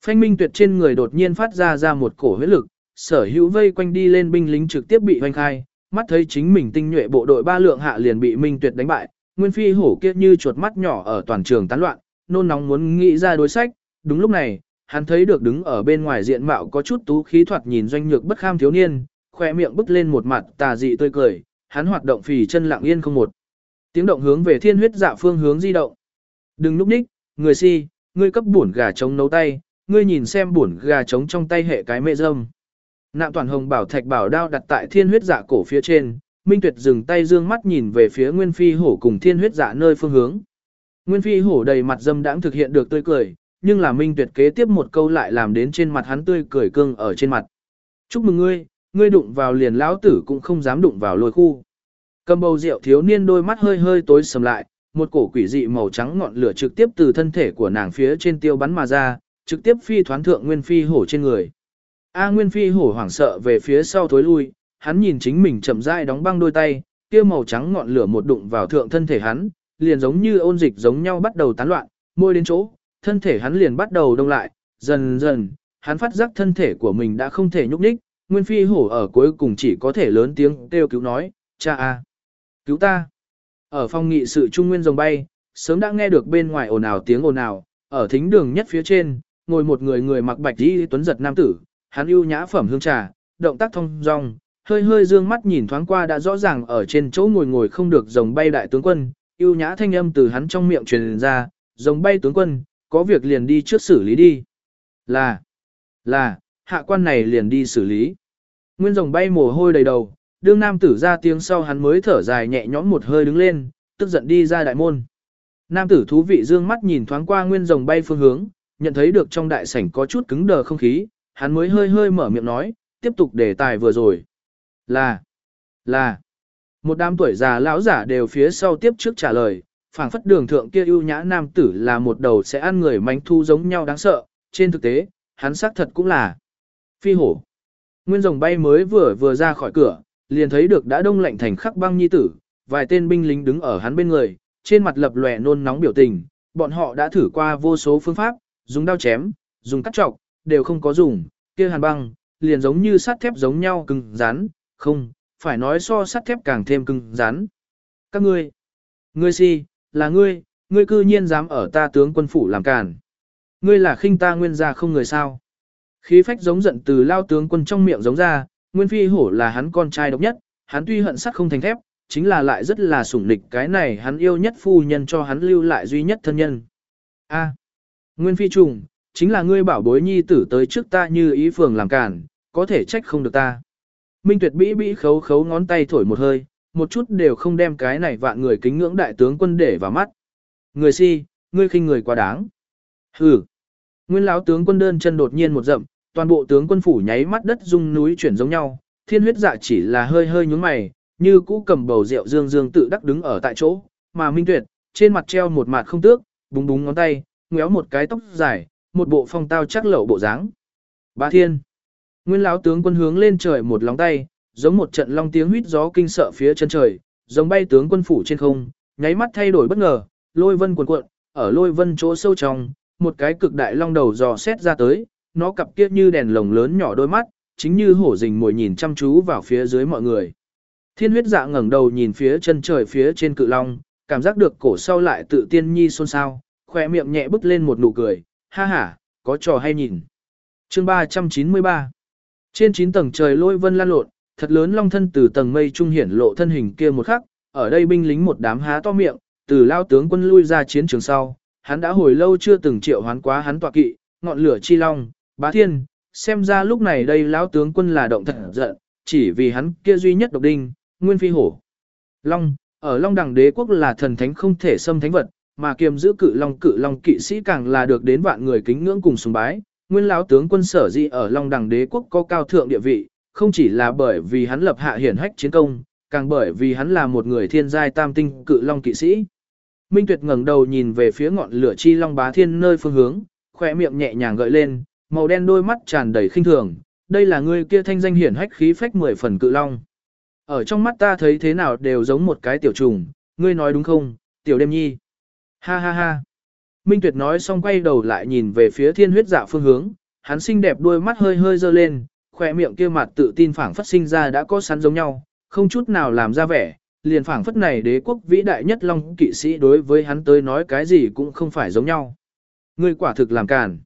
Phanh Minh Tuyệt trên người đột nhiên phát ra ra một cổ huyết lực, sở hữu vây quanh đi lên binh lính trực tiếp bị hoành khai, mắt thấy chính mình tinh nhuệ bộ đội ba lượng hạ liền bị Minh Tuyệt đánh bại, Nguyên Phi hổ kia như chuột mắt nhỏ ở toàn trường tán loạn, nôn nóng muốn nghĩ ra đối sách, đúng lúc này, hắn thấy được đứng ở bên ngoài diện mạo có chút tú khí thoạt nhìn doanh nhược bất kham thiếu niên, khoe miệng bứt lên một mặt tà dị tươi cười, hắn hoạt động phì chân lặng yên không một. Tiếng động hướng về thiên huyết dạ phương hướng di động. Đừng núp ních, người si, ngươi cấp bổn gà trống nấu tay, ngươi nhìn xem bổn gà trống trong tay hệ cái mẹ dâm. Nạm toàn hồng bảo thạch bảo đao đặt tại thiên huyết dạ cổ phía trên, Minh Tuyệt dừng tay dương mắt nhìn về phía Nguyên Phi hổ cùng thiên huyết dạ nơi phương hướng. Nguyên Phi hổ đầy mặt dâm đãng thực hiện được tươi cười, nhưng là Minh Tuyệt kế tiếp một câu lại làm đến trên mặt hắn tươi cười cương ở trên mặt. Chúc mừng ngươi, ngươi đụng vào liền lão tử cũng không dám đụng vào lôi khu. Cầm bầu rượu thiếu niên đôi mắt hơi hơi tối sầm lại, một cổ quỷ dị màu trắng ngọn lửa trực tiếp từ thân thể của nàng phía trên tiêu bắn mà ra, trực tiếp phi thoán thượng Nguyên Phi hổ trên người. A Nguyên Phi hổ hoảng sợ về phía sau thối lui, hắn nhìn chính mình chậm rãi đóng băng đôi tay, kia màu trắng ngọn lửa một đụng vào thượng thân thể hắn, liền giống như ôn dịch giống nhau bắt đầu tán loạn, môi đến chỗ, thân thể hắn liền bắt đầu đông lại, dần dần, hắn phát giác thân thể của mình đã không thể nhúc nhích, Nguyên Phi hổ ở cuối cùng chỉ có thể lớn tiếng kêu cứu nói, cha a, cứu ta. Ở phòng nghị sự trung nguyên rồng bay, sớm đã nghe được bên ngoài ồn ào tiếng ồn ào, ở thính đường nhất phía trên, ngồi một người người mặc bạch y tuấn giật nam tử, hắn ưu nhã phẩm hương trà, động tác thông dong, hơi hơi dương mắt nhìn thoáng qua đã rõ ràng ở trên chỗ ngồi ngồi không được rồng bay đại tướng quân, ưu nhã thanh âm từ hắn trong miệng truyền ra, rồng bay tướng quân, có việc liền đi trước xử lý đi. Là, là, hạ quan này liền đi xử lý. Nguyên rồng bay mồ hôi đầy đầu, đương nam tử ra tiếng sau hắn mới thở dài nhẹ nhõm một hơi đứng lên, tức giận đi ra đại môn. Nam tử thú vị dương mắt nhìn thoáng qua nguyên rồng bay phương hướng, nhận thấy được trong đại sảnh có chút cứng đờ không khí, hắn mới hơi hơi mở miệng nói, tiếp tục đề tài vừa rồi. Là, là, một đám tuổi già lão giả đều phía sau tiếp trước trả lời, phảng phất đường thượng kia ưu nhã nam tử là một đầu sẽ ăn người mánh thu giống nhau đáng sợ, trên thực tế, hắn xác thật cũng là phi hổ. Nguyên rồng bay mới vừa vừa ra khỏi cửa, liền thấy được đã đông lạnh thành khắc băng nhi tử, vài tên binh lính đứng ở hắn bên người, trên mặt lập lòe nôn nóng biểu tình, bọn họ đã thử qua vô số phương pháp, dùng đao chém, dùng cắt trọc, đều không có dùng, kia hàn băng, liền giống như sắt thép giống nhau cứng rắn, không, phải nói so sắt thép càng thêm cứng rắn. Các ngươi, ngươi si, là ngươi, ngươi cư nhiên dám ở ta tướng quân phủ làm càn. Ngươi là khinh ta nguyên gia không người sao. Khí phách giống giận từ lao tướng quân trong miệng giống ra, nguyên phi hổ là hắn con trai độc nhất, hắn tuy hận sắt không thành thép, chính là lại rất là sủng địch cái này hắn yêu nhất phu nhân cho hắn lưu lại duy nhất thân nhân. A. Nguyên phi trùng, chính là ngươi bảo bối nhi tử tới trước ta như ý phường làm cản, có thể trách không được ta. Minh tuyệt bĩ bĩ khấu khấu ngón tay thổi một hơi, một chút đều không đem cái này vạn người kính ngưỡng đại tướng quân để vào mắt. Người si, ngươi khinh người quá đáng. Hừ. Nguyên lão tướng quân đơn chân đột nhiên một rậm toàn bộ tướng quân phủ nháy mắt đất rung núi chuyển giống nhau, thiên huyết dạ chỉ là hơi hơi nhúng mày, như cũ cầm bầu rượu dương dương tự đắc đứng ở tại chỗ, mà Minh Tuyệt, trên mặt treo một mặt không tước, búng búng ngón tay, ngéo một cái tóc dài, một bộ phong tao chắc lẩu bộ dáng. Ba thiên. Nguyên lão tướng quân hướng lên trời một lóng tay, giống một trận long tiếng huýt gió kinh sợ phía chân trời, giống bay tướng quân phủ trên không, nháy mắt thay đổi bất ngờ, lôi vân cuộn cuộn, ở lôi vân chỗ sâu trong, một cái cực đại long đầu dò xét ra tới, nó cặp kiếp như đèn lồng lớn nhỏ đôi mắt, chính như hổ rình mồi nhìn chăm chú vào phía dưới mọi người. Thiên huyết dạ ngẩng đầu nhìn phía chân trời phía trên cự long, cảm giác được cổ sau lại tự tiên nhi xôn xao, khỏe miệng nhẹ bứt lên một nụ cười, ha ha, có trò hay nhìn. Chương 393 Trên 9 tầng trời lôi vân lan lộn, thật lớn long thân từ tầng mây trung hiển lộ thân hình kia một khắc, ở đây binh lính một đám há to miệng, từ lao tướng quân lui ra chiến trường sau, hắn đã hồi lâu chưa từng triệu hoán quá hắn tọa kỵ, ngọn lửa chi long, bá thiên, xem ra lúc này đây lão tướng quân là động thật giận, chỉ vì hắn kia duy nhất độc đinh, nguyên phi hổ. Long, ở Long Đằng Đế quốc là thần thánh không thể xâm thánh vật, mà kiềm giữ cự long cự long kỵ sĩ càng là được đến vạn người kính ngưỡng cùng sùng bái. Nguyên lão tướng quân sở di ở Long Đằng Đế quốc có cao thượng địa vị, không chỉ là bởi vì hắn lập hạ hiển hách chiến công, càng bởi vì hắn là một người thiên giai tam tinh cự long kỵ sĩ. Minh Tuyệt ngẩng đầu nhìn về phía ngọn lửa chi long bá thiên nơi phương hướng, khỏe miệng nhẹ nhàng gợi lên, màu đen đôi mắt tràn đầy khinh thường, đây là người kia thanh danh hiển hách khí phách mười phần cự long. Ở trong mắt ta thấy thế nào đều giống một cái tiểu trùng, ngươi nói đúng không, tiểu đêm nhi. Ha ha ha. Minh Tuyệt nói xong quay đầu lại nhìn về phía thiên huyết dạ phương hướng, hắn xinh đẹp đôi mắt hơi hơi dơ lên, khỏe miệng kia mặt tự tin phảng phất sinh ra đã có sẵn giống nhau, không chút nào làm ra vẻ, liền phảng phất này đế quốc vĩ đại nhất long kỵ sĩ đối với hắn tới nói cái gì cũng không phải giống nhau. Ngươi quả thực làm càn.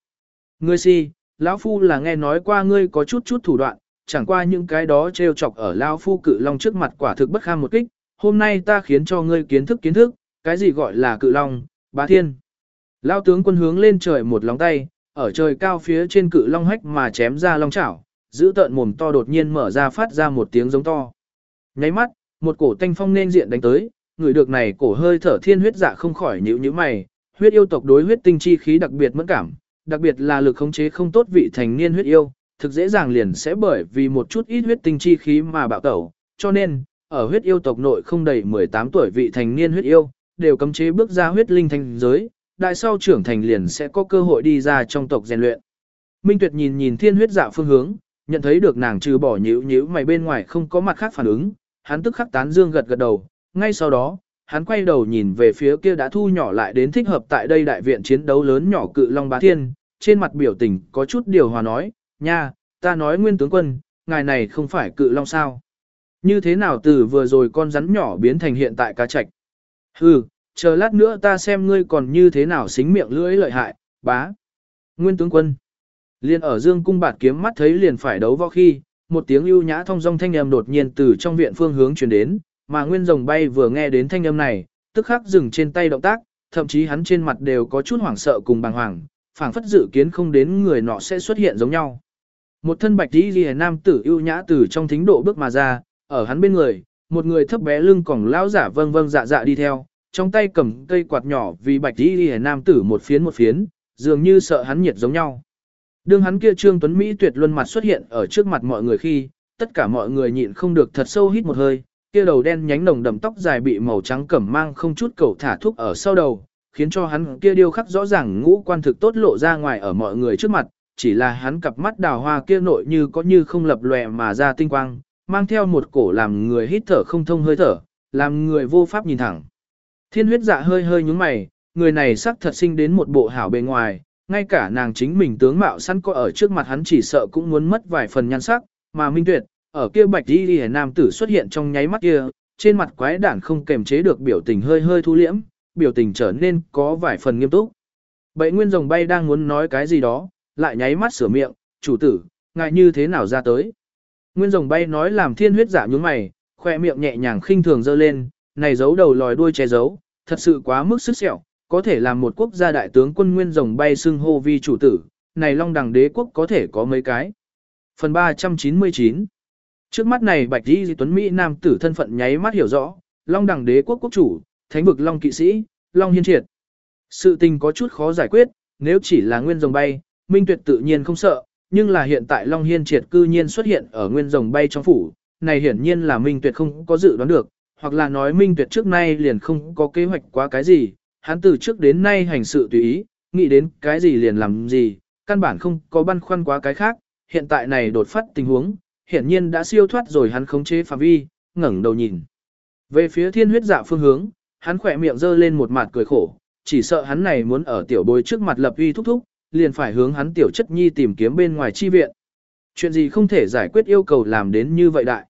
Ngươi si, lão phu là nghe nói qua ngươi có chút chút thủ đoạn, chẳng qua những cái đó trêu chọc ở lão phu cự long trước mặt quả thực bất kham một kích, hôm nay ta khiến cho ngươi kiến thức kiến thức, cái gì gọi là cự long, bá thiên. Lão tướng quân hướng lên trời một lòng tay, ở trời cao phía trên cự long hách mà chém ra long chảo, giữ tợn mồm to đột nhiên mở ra phát ra một tiếng giống to. Nháy mắt, một cổ tanh phong nên diện đánh tới, người được này cổ hơi thở thiên huyết dạ không khỏi nhíu nhíu mày, huyết yêu tộc đối huyết tinh chi khí đặc biệt mẫn cảm, đặc biệt là lực khống chế không tốt vị thành niên huyết yêu, thực dễ dàng liền sẽ bởi vì một chút ít huyết tinh chi khí mà bạo tẩu, cho nên, ở huyết yêu tộc nội không đầy 18 tuổi vị thành niên huyết yêu, đều cấm chế bước ra huyết linh thành giới, đại sau trưởng thành liền sẽ có cơ hội đi ra trong tộc rèn luyện. Minh Tuyệt nhìn nhìn thiên huyết dạ phương hướng, nhận thấy được nàng trừ bỏ nhíu nhíu mày bên ngoài không có mặt khác phản ứng, hắn tức khắc tán dương gật gật đầu, ngay sau đó, hắn quay đầu nhìn về phía kia đã thu nhỏ lại đến thích hợp tại đây đại viện chiến đấu lớn nhỏ cự long bá thiên, trên mặt biểu tình có chút điều hòa nói, nha, ta nói nguyên tướng quân, ngài này không phải cự long sao. Như thế nào từ vừa rồi con rắn nhỏ biến thành hiện tại cá trạch. Hừ, chờ lát nữa ta xem ngươi còn như thế nào xính miệng lưỡi lợi hại, bá. Nguyên tướng quân. Liên ở dương cung bạt kiếm mắt thấy liền phải đấu võ khi, một tiếng ưu nhã thông dong thanh âm đột nhiên từ trong viện phương hướng truyền đến, mà nguyên rồng bay vừa nghe đến thanh âm này, tức khắc dừng trên tay động tác, thậm chí hắn trên mặt đều có chút hoảng sợ cùng bàng hoàng, phảng phất dự kiến không đến người nọ sẽ xuất hiện giống nhau. Một thân bạch y liễu nam tử ưu nhã từ trong thính độ bước mà ra, ở hắn bên người, một người thấp bé lưng còng lão giả vâng vâng dạ dạ đi theo, trong tay cầm cây quạt nhỏ vì bạch y liễu nam tử một phiến một phiến, dường như sợ hắn nhiệt giống nhau. Đương hắn kia trương tuấn mỹ tuyệt luân mặt xuất hiện ở trước mặt mọi người khi, tất cả mọi người nhịn không được thật sâu hít một hơi, kia đầu đen nhánh nồng đậm tóc dài bị màu trắng cẩm mang không chút cầu thả thuốc ở sau đầu, khiến cho hắn kia điêu khắc rõ ràng ngũ quan thực tốt lộ ra ngoài ở mọi người trước mặt, chỉ là hắn cặp mắt đào hoa kia nội như có như không lập lòe mà ra tinh quang, mang theo một cổ làm người hít thở không thông hơi thở, làm người vô pháp nhìn thẳng. Thiên huyết dạ hơi hơi nhúng mày, người này sắc thật sinh đến một bộ hảo bề ngoài, ngay cả nàng chính mình tướng mạo sẵn có ở trước mặt hắn chỉ sợ cũng muốn mất vài phần nhan sắc, mà minh tuyệt, ở kia bạch đi đi nam tử xuất hiện trong nháy mắt kia, trên mặt quái đản không kềm chế được biểu tình hơi hơi thu liễm, biểu tình trở nên có vài phần nghiêm túc. bệ nguyên rồng bay đang muốn nói cái gì đó, lại nháy mắt sửa miệng, chủ tử, ngại như thế nào ra tới. Nguyên rồng bay nói làm thiên huyết giả nhướng mày, khoe miệng nhẹ nhàng khinh thường dơ lên, này giấu đầu lòi đuôi che giấu, thật sự quá mức sức sẹo, có thể làm một quốc gia đại tướng quân nguyên rồng bay xưng hô vi chủ tử, này long đằng đế quốc có thể có mấy cái. Phần 399 Trước mắt này bạch di tuấn Mỹ nam tử thân phận nháy mắt hiểu rõ, long đằng đế quốc quốc chủ, thánh vực long kỵ sĩ, long hiên triệt. Sự tình có chút khó giải quyết, nếu chỉ là nguyên rồng bay, minh tuyệt tự nhiên không sợ, nhưng là hiện tại long hiên triệt cư nhiên xuất hiện ở nguyên rồng bay trong phủ, này hiển nhiên là minh tuyệt không có dự đoán được, hoặc là nói minh tuyệt trước nay liền không có kế hoạch quá cái gì, hắn từ trước đến nay hành sự tùy ý, nghĩ đến cái gì liền làm gì, căn bản không có băn khoăn quá cái khác, hiện tại này đột phát tình huống, hiển nhiên đã siêu thoát rồi hắn khống chế phạm vi, ngẩng đầu nhìn. Về phía thiên huyết dạ phương hướng, hắn khỏe miệng giơ lên một mặt cười khổ, chỉ sợ hắn này muốn ở tiểu bối trước mặt lập uy thúc thúc, liền phải hướng hắn tiểu chất nhi tìm kiếm bên ngoài chi viện. Chuyện gì không thể giải quyết yêu cầu làm đến như vậy đại.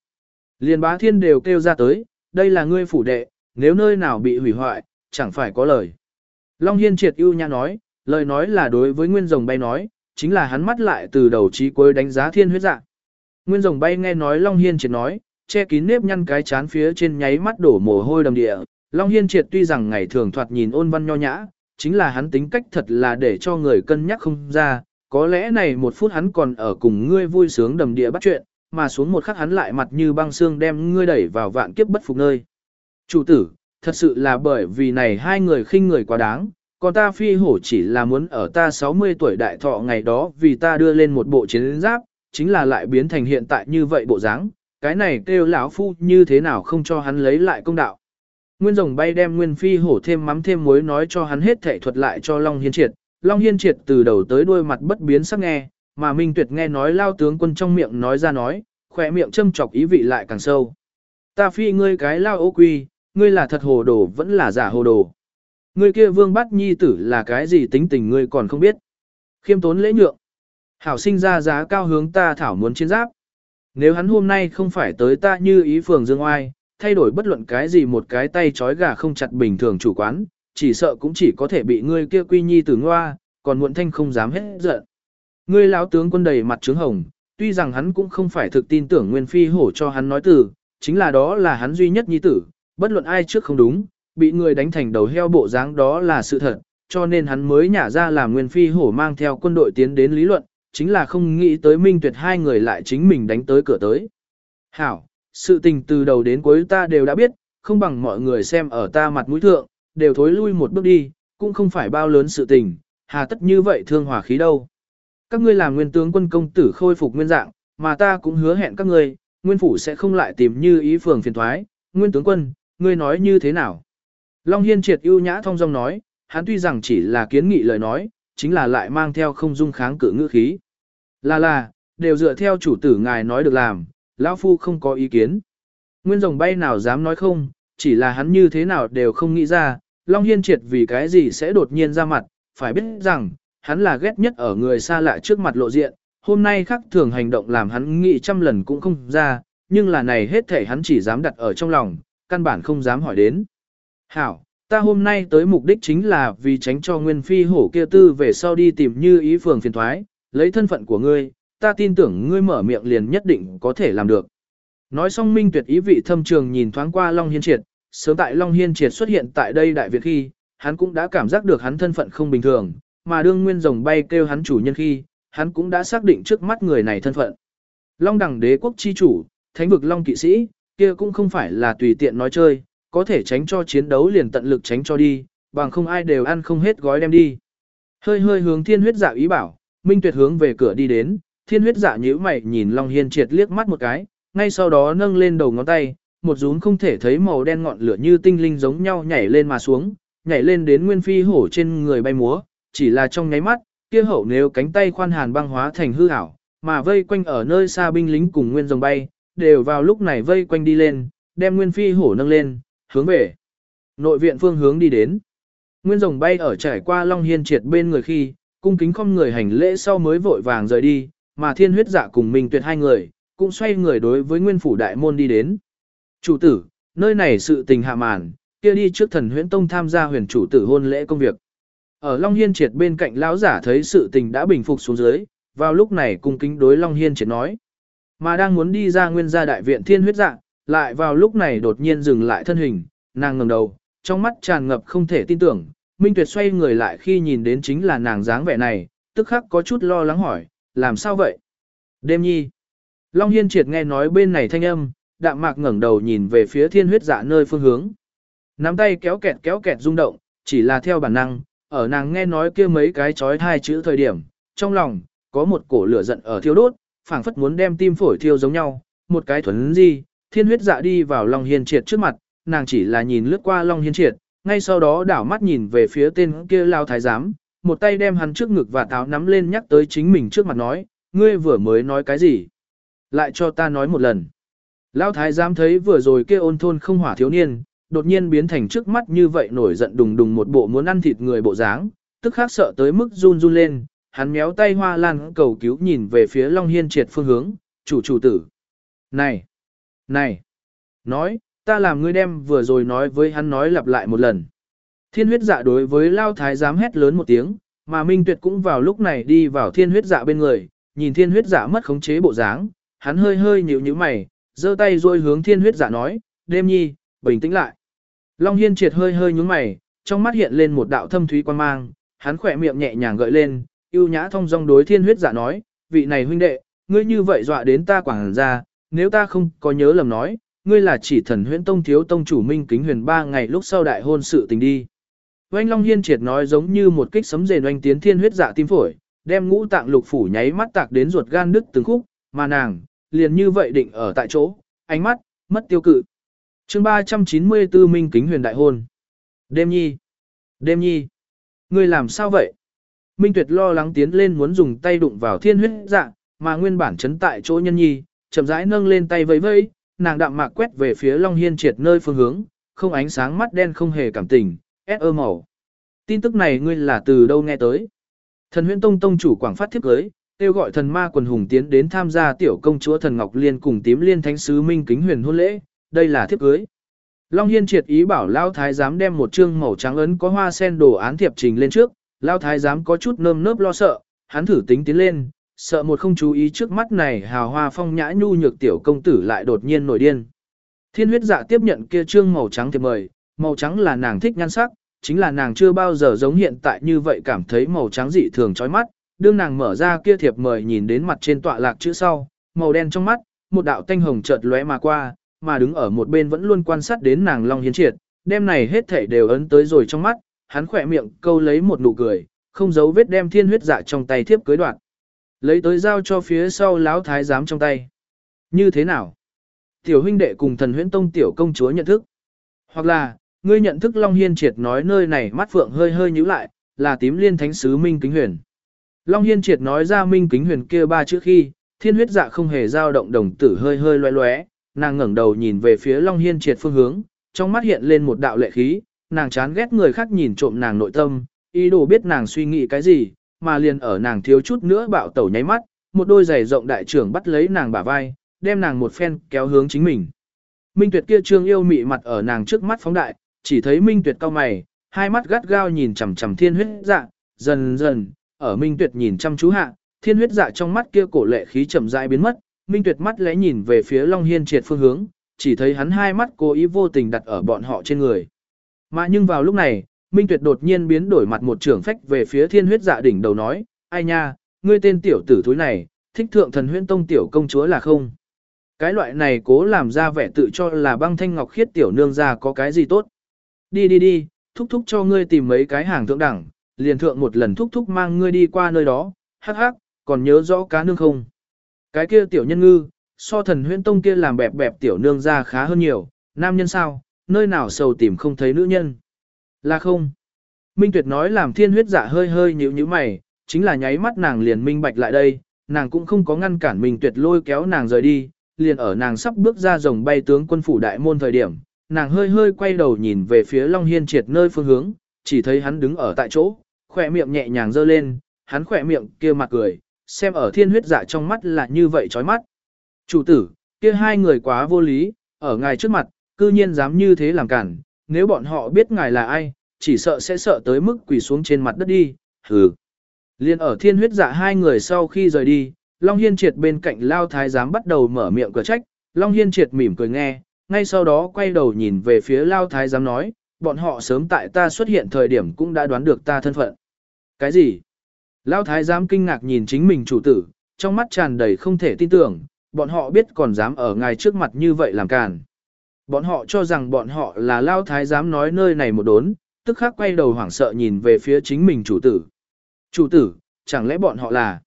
Liền bá thiên đều kêu ra tới, đây là ngươi phủ đệ, nếu nơi nào bị hủy hoại, chẳng phải có lời. Long Hiên triệt ưu nha nói, lời nói là đối với nguyên rồng bay nói, chính là hắn mắt lại từ đầu chí cuối đánh giá thiên huyết dạ. Nguyên rồng bay nghe nói Long Hiên triệt nói, che kín nếp nhăn cái chán phía trên nháy mắt đổ mồ hôi đầm địa. Long Hiên triệt tuy rằng ngày thường thoạt nhìn ôn văn nho nhã, chính là hắn tính cách thật là để cho người cân nhắc không ra, có lẽ này một phút hắn còn ở cùng ngươi vui sướng đầm địa bắt chuyện, mà xuống một khắc hắn lại mặt như băng xương đem ngươi đẩy vào vạn kiếp bất phục nơi. Chủ tử, thật sự là bởi vì này hai người khinh người quá đáng, còn ta phi hổ chỉ là muốn ở ta 60 tuổi đại thọ ngày đó vì ta đưa lên một bộ chiến giáp, chính là lại biến thành hiện tại như vậy bộ dáng, cái này kêu lão phu như thế nào không cho hắn lấy lại công đạo. Nguyên rồng bay đem nguyên phi hổ thêm mắm thêm muối nói cho hắn hết thể thuật lại cho Long Hiên Triệt. Long Hiên Triệt từ đầu tới đuôi mặt bất biến sắc nghe, mà Minh Tuyệt nghe nói lao tướng quân trong miệng nói ra nói, khỏe miệng châm chọc ý vị lại càng sâu. Ta phi ngươi cái lao ô quy, ngươi là thật hồ đồ vẫn là giả hồ đồ. Ngươi kia vương bắt nhi tử là cái gì tính tình ngươi còn không biết. Khiêm tốn lễ nhượng. Hảo sinh ra giá cao hướng ta thảo muốn chiến giáp. Nếu hắn hôm nay không phải tới ta như ý phường dương oai, thay đổi bất luận cái gì một cái tay trói gà không chặt bình thường chủ quán, chỉ sợ cũng chỉ có thể bị ngươi kia quy nhi tử ngoa, còn muộn thanh không dám hết giận. Ngươi lão tướng quân đầy mặt trướng hồng, tuy rằng hắn cũng không phải thực tin tưởng Nguyên Phi hổ cho hắn nói từ, chính là đó là hắn duy nhất nhi tử, bất luận ai trước không đúng, bị người đánh thành đầu heo bộ dáng đó là sự thật, cho nên hắn mới nhả ra làm Nguyên Phi hổ mang theo quân đội tiến đến lý luận, chính là không nghĩ tới Minh Tuyệt hai người lại chính mình đánh tới cửa tới. Hảo, sự tình từ đầu đến cuối ta đều đã biết, không bằng mọi người xem ở ta mặt mũi thượng, đều thối lui một bước đi, cũng không phải bao lớn sự tình, hà tất như vậy thương hòa khí đâu. Các ngươi làm nguyên tướng quân công tử khôi phục nguyên dạng, mà ta cũng hứa hẹn các ngươi, nguyên phủ sẽ không lại tìm như ý phường phiền thoái, nguyên tướng quân, ngươi nói như thế nào? Long Hiên triệt ưu nhã thông dong nói, hắn tuy rằng chỉ là kiến nghị lời nói, chính là lại mang theo không dung kháng cự ngữ khí. Là là, đều dựa theo chủ tử ngài nói được làm, lão phu không có ý kiến. Nguyên rồng bay nào dám nói không, chỉ là hắn như thế nào đều không nghĩ ra, Long Hiên triệt vì cái gì sẽ đột nhiên ra mặt, phải biết rằng, hắn là ghét nhất ở người xa lạ trước mặt lộ diện, hôm nay khắc thường hành động làm hắn nghĩ trăm lần cũng không ra, nhưng là này hết thể hắn chỉ dám đặt ở trong lòng, căn bản không dám hỏi đến. Hảo, ta hôm nay tới mục đích chính là vì tránh cho Nguyên Phi hổ kia tư về sau đi tìm như ý phường phiền thoái, lấy thân phận của ngươi, ta tin tưởng ngươi mở miệng liền nhất định có thể làm được. Nói xong Minh Tuyệt ý vị thâm trường nhìn thoáng qua Long Hiên Triệt, sớm tại Long Hiên Triệt xuất hiện tại đây đại việt khi, hắn cũng đã cảm giác được hắn thân phận không bình thường, mà đương nguyên rồng bay kêu hắn chủ nhân khi, hắn cũng đã xác định trước mắt người này thân phận. Long đẳng đế quốc chi chủ, thánh vực Long kỵ sĩ, kia cũng không phải là tùy tiện nói chơi, có thể tránh cho chiến đấu liền tận lực tránh cho đi, bằng không ai đều ăn không hết gói đem đi. Hơi hơi hướng thiên huyết dạ ý bảo, Minh Tuyệt hướng về cửa đi đến, thiên huyết dạ nhíu mày nhìn Long Hiên triệt liếc mắt một cái, ngay sau đó nâng lên đầu ngón tay, một rún không thể thấy màu đen ngọn lửa như tinh linh giống nhau nhảy lên mà xuống, nhảy lên đến nguyên phi hổ trên người bay múa, chỉ là trong nháy mắt, kia hậu nếu cánh tay khoan hàn băng hóa thành hư ảo, mà vây quanh ở nơi xa binh lính cùng nguyên rồng bay, đều vào lúc này vây quanh đi lên, đem nguyên phi hổ nâng lên, hướng về nội viện phương hướng đi đến. Nguyên rồng bay ở trải qua Long Hiên triệt bên người khi, cung kính không người hành lễ sau mới vội vàng rời đi, mà thiên huyết dạ cùng mình tuyệt hai người, cũng xoay người đối với nguyên phủ đại môn đi đến. Chủ tử, nơi này sự tình hạ màn, kia đi trước thần huyễn tông tham gia huyền chủ tử hôn lễ công việc. Ở Long Hiên triệt bên cạnh lão giả thấy sự tình đã bình phục xuống dưới, vào lúc này cung kính đối Long Hiên triệt nói. Mà đang muốn đi ra nguyên gia đại viện thiên huyết dạ, lại vào lúc này đột nhiên dừng lại thân hình, nàng ngẩng đầu, trong mắt tràn ngập không thể tin tưởng, Minh Tuyệt xoay người lại khi nhìn đến chính là nàng dáng vẻ này, tức khắc có chút lo lắng hỏi, làm sao vậy? Đêm nhi. Long Hiên triệt nghe nói bên này thanh âm, đạm mạc ngẩng đầu nhìn về phía thiên huyết dạ nơi phương hướng. Nắm tay kéo kẹt kéo kẹt rung động, chỉ là theo bản năng, ở nàng nghe nói kia mấy cái chói thai chữ thời điểm, trong lòng, có một cổ lửa giận ở thiêu đốt, phảng phất muốn đem tim phổi thiêu giống nhau, một cái thuấn gì, thiên huyết dạ đi vào Long Hiên triệt trước mặt, nàng chỉ là nhìn lướt qua Long Hiên triệt, ngay sau đó đảo mắt nhìn về phía tên kia lao thái giám, một tay đem hắn trước ngực và táo nắm lên nhắc tới chính mình trước mặt nói, ngươi vừa mới nói cái gì? Lại cho ta nói một lần. Lao thái giám thấy vừa rồi kia ôn thôn không hỏa thiếu niên, đột nhiên biến thành trước mắt như vậy nổi giận đùng đùng một bộ muốn ăn thịt người bộ dáng, tức khác sợ tới mức run run lên, hắn méo tay hoa lan cầu cứu nhìn về phía Long Hiên triệt phương hướng, chủ chủ tử. Này! Này! Nói, ta làm ngươi đem vừa rồi nói với hắn nói lặp lại một lần. Thiên huyết dạ đối với Lao Thái giám hét lớn một tiếng, mà Minh Tuyệt cũng vào lúc này đi vào thiên huyết dạ bên người, nhìn thiên huyết dạ mất khống chế bộ dáng, hắn hơi hơi nhíu nhíu mày, giơ tay rồi hướng thiên huyết dạ nói, đêm nhi, bình tĩnh lại. Long Hiên triệt hơi hơi nhúng mày, trong mắt hiện lên một đạo thâm thúy quan mang, hắn khỏe miệng nhẹ nhàng gợi lên, yêu nhã thông dong đối thiên huyết dạ nói, vị này huynh đệ, ngươi như vậy dọa đến ta quảng ra, nếu ta không có nhớ lầm nói, ngươi là chỉ thần huyễn tông thiếu tông chủ minh kính huyền ba ngày lúc sau đại hôn sự tình đi. Oanh Long Hiên triệt nói giống như một kích sấm rền oanh tiến thiên huyết dạ tim phổi, đem ngũ tạng lục phủ nháy mắt tạc đến ruột gan đứt từng khúc, mà nàng, liền như vậy định ở tại chỗ, ánh mắt, mất tiêu cự. chương 394 Minh Kính huyền đại hôn. Đêm nhi. Đêm nhi. Ngươi làm sao vậy? Minh Tuyệt lo lắng tiến lên muốn dùng tay đụng vào thiên huyết dạ, mà nguyên bản chấn tại chỗ nhân nhi, chậm rãi nâng lên tay vẫy vẫy, nàng đạm mạc quét về phía Long Hiên triệt nơi phương hướng, không ánh sáng mắt đen không hề cảm tình, ép ơ màu. Tin tức này ngươi là từ đâu nghe tới? Thần huyễn tông tông chủ quảng phát thiếp cưới, kêu gọi thần ma quần hùng tiến đến tham gia tiểu công chúa thần Ngọc Liên cùng tím liên thánh sứ Minh Kính Huyền hôn lễ, đây là thiếp cưới. Long Hiên triệt ý bảo Lao Thái giám đem một chương màu trắng ấn có hoa sen đồ án thiệp trình lên trước, Lao Thái giám có chút nơm nớp lo sợ, hắn thử tính tiến lên, sợ một không chú ý trước mắt này hào hoa phong nhã nhu nhược tiểu công tử lại đột nhiên nổi điên. Thiên huyết dạ tiếp nhận kia trương màu trắng thiệp mời, màu trắng là nàng thích nhan sắc, chính là nàng chưa bao giờ giống hiện tại như vậy cảm thấy màu trắng dị thường chói mắt, đương nàng mở ra kia thiệp mời nhìn đến mặt trên tọa lạc chữ sau, màu đen trong mắt, một đạo tanh hồng chợt lóe mà qua, mà đứng ở một bên vẫn luôn quan sát đến nàng Long Hiến Triệt, đêm này hết thảy đều ấn tới rồi trong mắt, hắn khỏe miệng câu lấy một nụ cười, không giấu vết đem thiên huyết dạ trong tay thiếp cưới đoạn. Lấy tới giao cho phía sau lão thái giám trong tay. Như thế nào? Tiểu huynh đệ cùng thần huyễn tông tiểu công chúa nhận thức. Hoặc là, ngươi nhận thức Long Hiên Triệt nói nơi này mắt phượng hơi hơi nhíu lại, là tím liên thánh sứ Minh Kính Huyền. Long Hiên Triệt nói ra Minh Kính Huyền kia ba chữ khi, thiên huyết dạ không hề dao động đồng tử hơi hơi loé loé, nàng ngẩng đầu nhìn về phía Long Hiên Triệt phương hướng, trong mắt hiện lên một đạo lệ khí, nàng chán ghét người khác nhìn trộm nàng nội tâm, ý đồ biết nàng suy nghĩ cái gì, mà liền ở nàng thiếu chút nữa bạo tẩu nháy mắt, một đôi giày rộng đại trưởng bắt lấy nàng bả vai, đem nàng một phen kéo hướng chính mình. Minh Tuyệt kia trương yêu mị mặt ở nàng trước mắt phóng đại, chỉ thấy Minh Tuyệt cao mày, hai mắt gắt gao nhìn chằm chằm thiên huyết dạ, dần dần, ở Minh Tuyệt nhìn chăm chú hạ, thiên huyết dạ trong mắt kia cổ lệ khí chậm rãi biến mất, Minh Tuyệt mắt lẽ nhìn về phía Long Hiên triệt phương hướng, chỉ thấy hắn hai mắt cố ý vô tình đặt ở bọn họ trên người. Mà nhưng vào lúc này, Minh Tuyệt đột nhiên biến đổi mặt một trưởng phách về phía thiên huyết dạ đỉnh đầu nói, ai nha, ngươi tên tiểu tử thúi này, thích thượng thần huyễn tông tiểu công chúa là không? Cái loại này cố làm ra vẻ tự cho là băng thanh ngọc khiết tiểu nương ra có cái gì tốt. Đi đi đi, thúc thúc cho ngươi tìm mấy cái hàng thượng đẳng, liền thượng một lần thúc thúc mang ngươi đi qua nơi đó, hắc hắc, còn nhớ rõ cá nương không? Cái kia tiểu nhân ngư, so thần huyễn tông kia làm bẹp bẹp tiểu nương ra khá hơn nhiều, nam nhân sao, nơi nào sầu tìm không thấy nữ nhân. Là không. Minh Tuyệt nói làm thiên huyết dạ hơi hơi nhíu nhíu mày, chính là nháy mắt nàng liền minh bạch lại đây, nàng cũng không có ngăn cản Minh Tuyệt lôi kéo nàng rời đi, liền ở nàng sắp bước ra rồng bay tướng quân phủ đại môn thời điểm, nàng hơi hơi quay đầu nhìn về phía Long Hiên triệt nơi phương hướng, chỉ thấy hắn đứng ở tại chỗ, khỏe miệng nhẹ nhàng dơ lên, hắn khỏe miệng kia mặt cười, xem ở thiên huyết dạ trong mắt là như vậy chói mắt. Chủ tử, kia hai người quá vô lý, ở ngài trước mặt, cư nhiên dám như thế làm cản, nếu bọn họ biết ngài là ai, chỉ sợ sẽ sợ tới mức quỳ xuống trên mặt đất đi, hừ. Liên ở thiên huyết dạ hai người sau khi rời đi, Long Hiên Triệt bên cạnh Lao Thái giám bắt đầu mở miệng cửa trách, Long Hiên Triệt mỉm cười nghe, ngay sau đó quay đầu nhìn về phía Lao Thái giám nói, bọn họ sớm tại ta xuất hiện thời điểm cũng đã đoán được ta thân phận. Cái gì? Lao Thái giám kinh ngạc nhìn chính mình chủ tử, trong mắt tràn đầy không thể tin tưởng, bọn họ biết còn dám ở ngài trước mặt như vậy làm càn. Bọn họ cho rằng bọn họ là Lao Thái giám nói nơi này một đốn, tức khắc quay đầu hoảng sợ nhìn về phía chính mình chủ tử. Chủ tử, chẳng lẽ bọn họ là...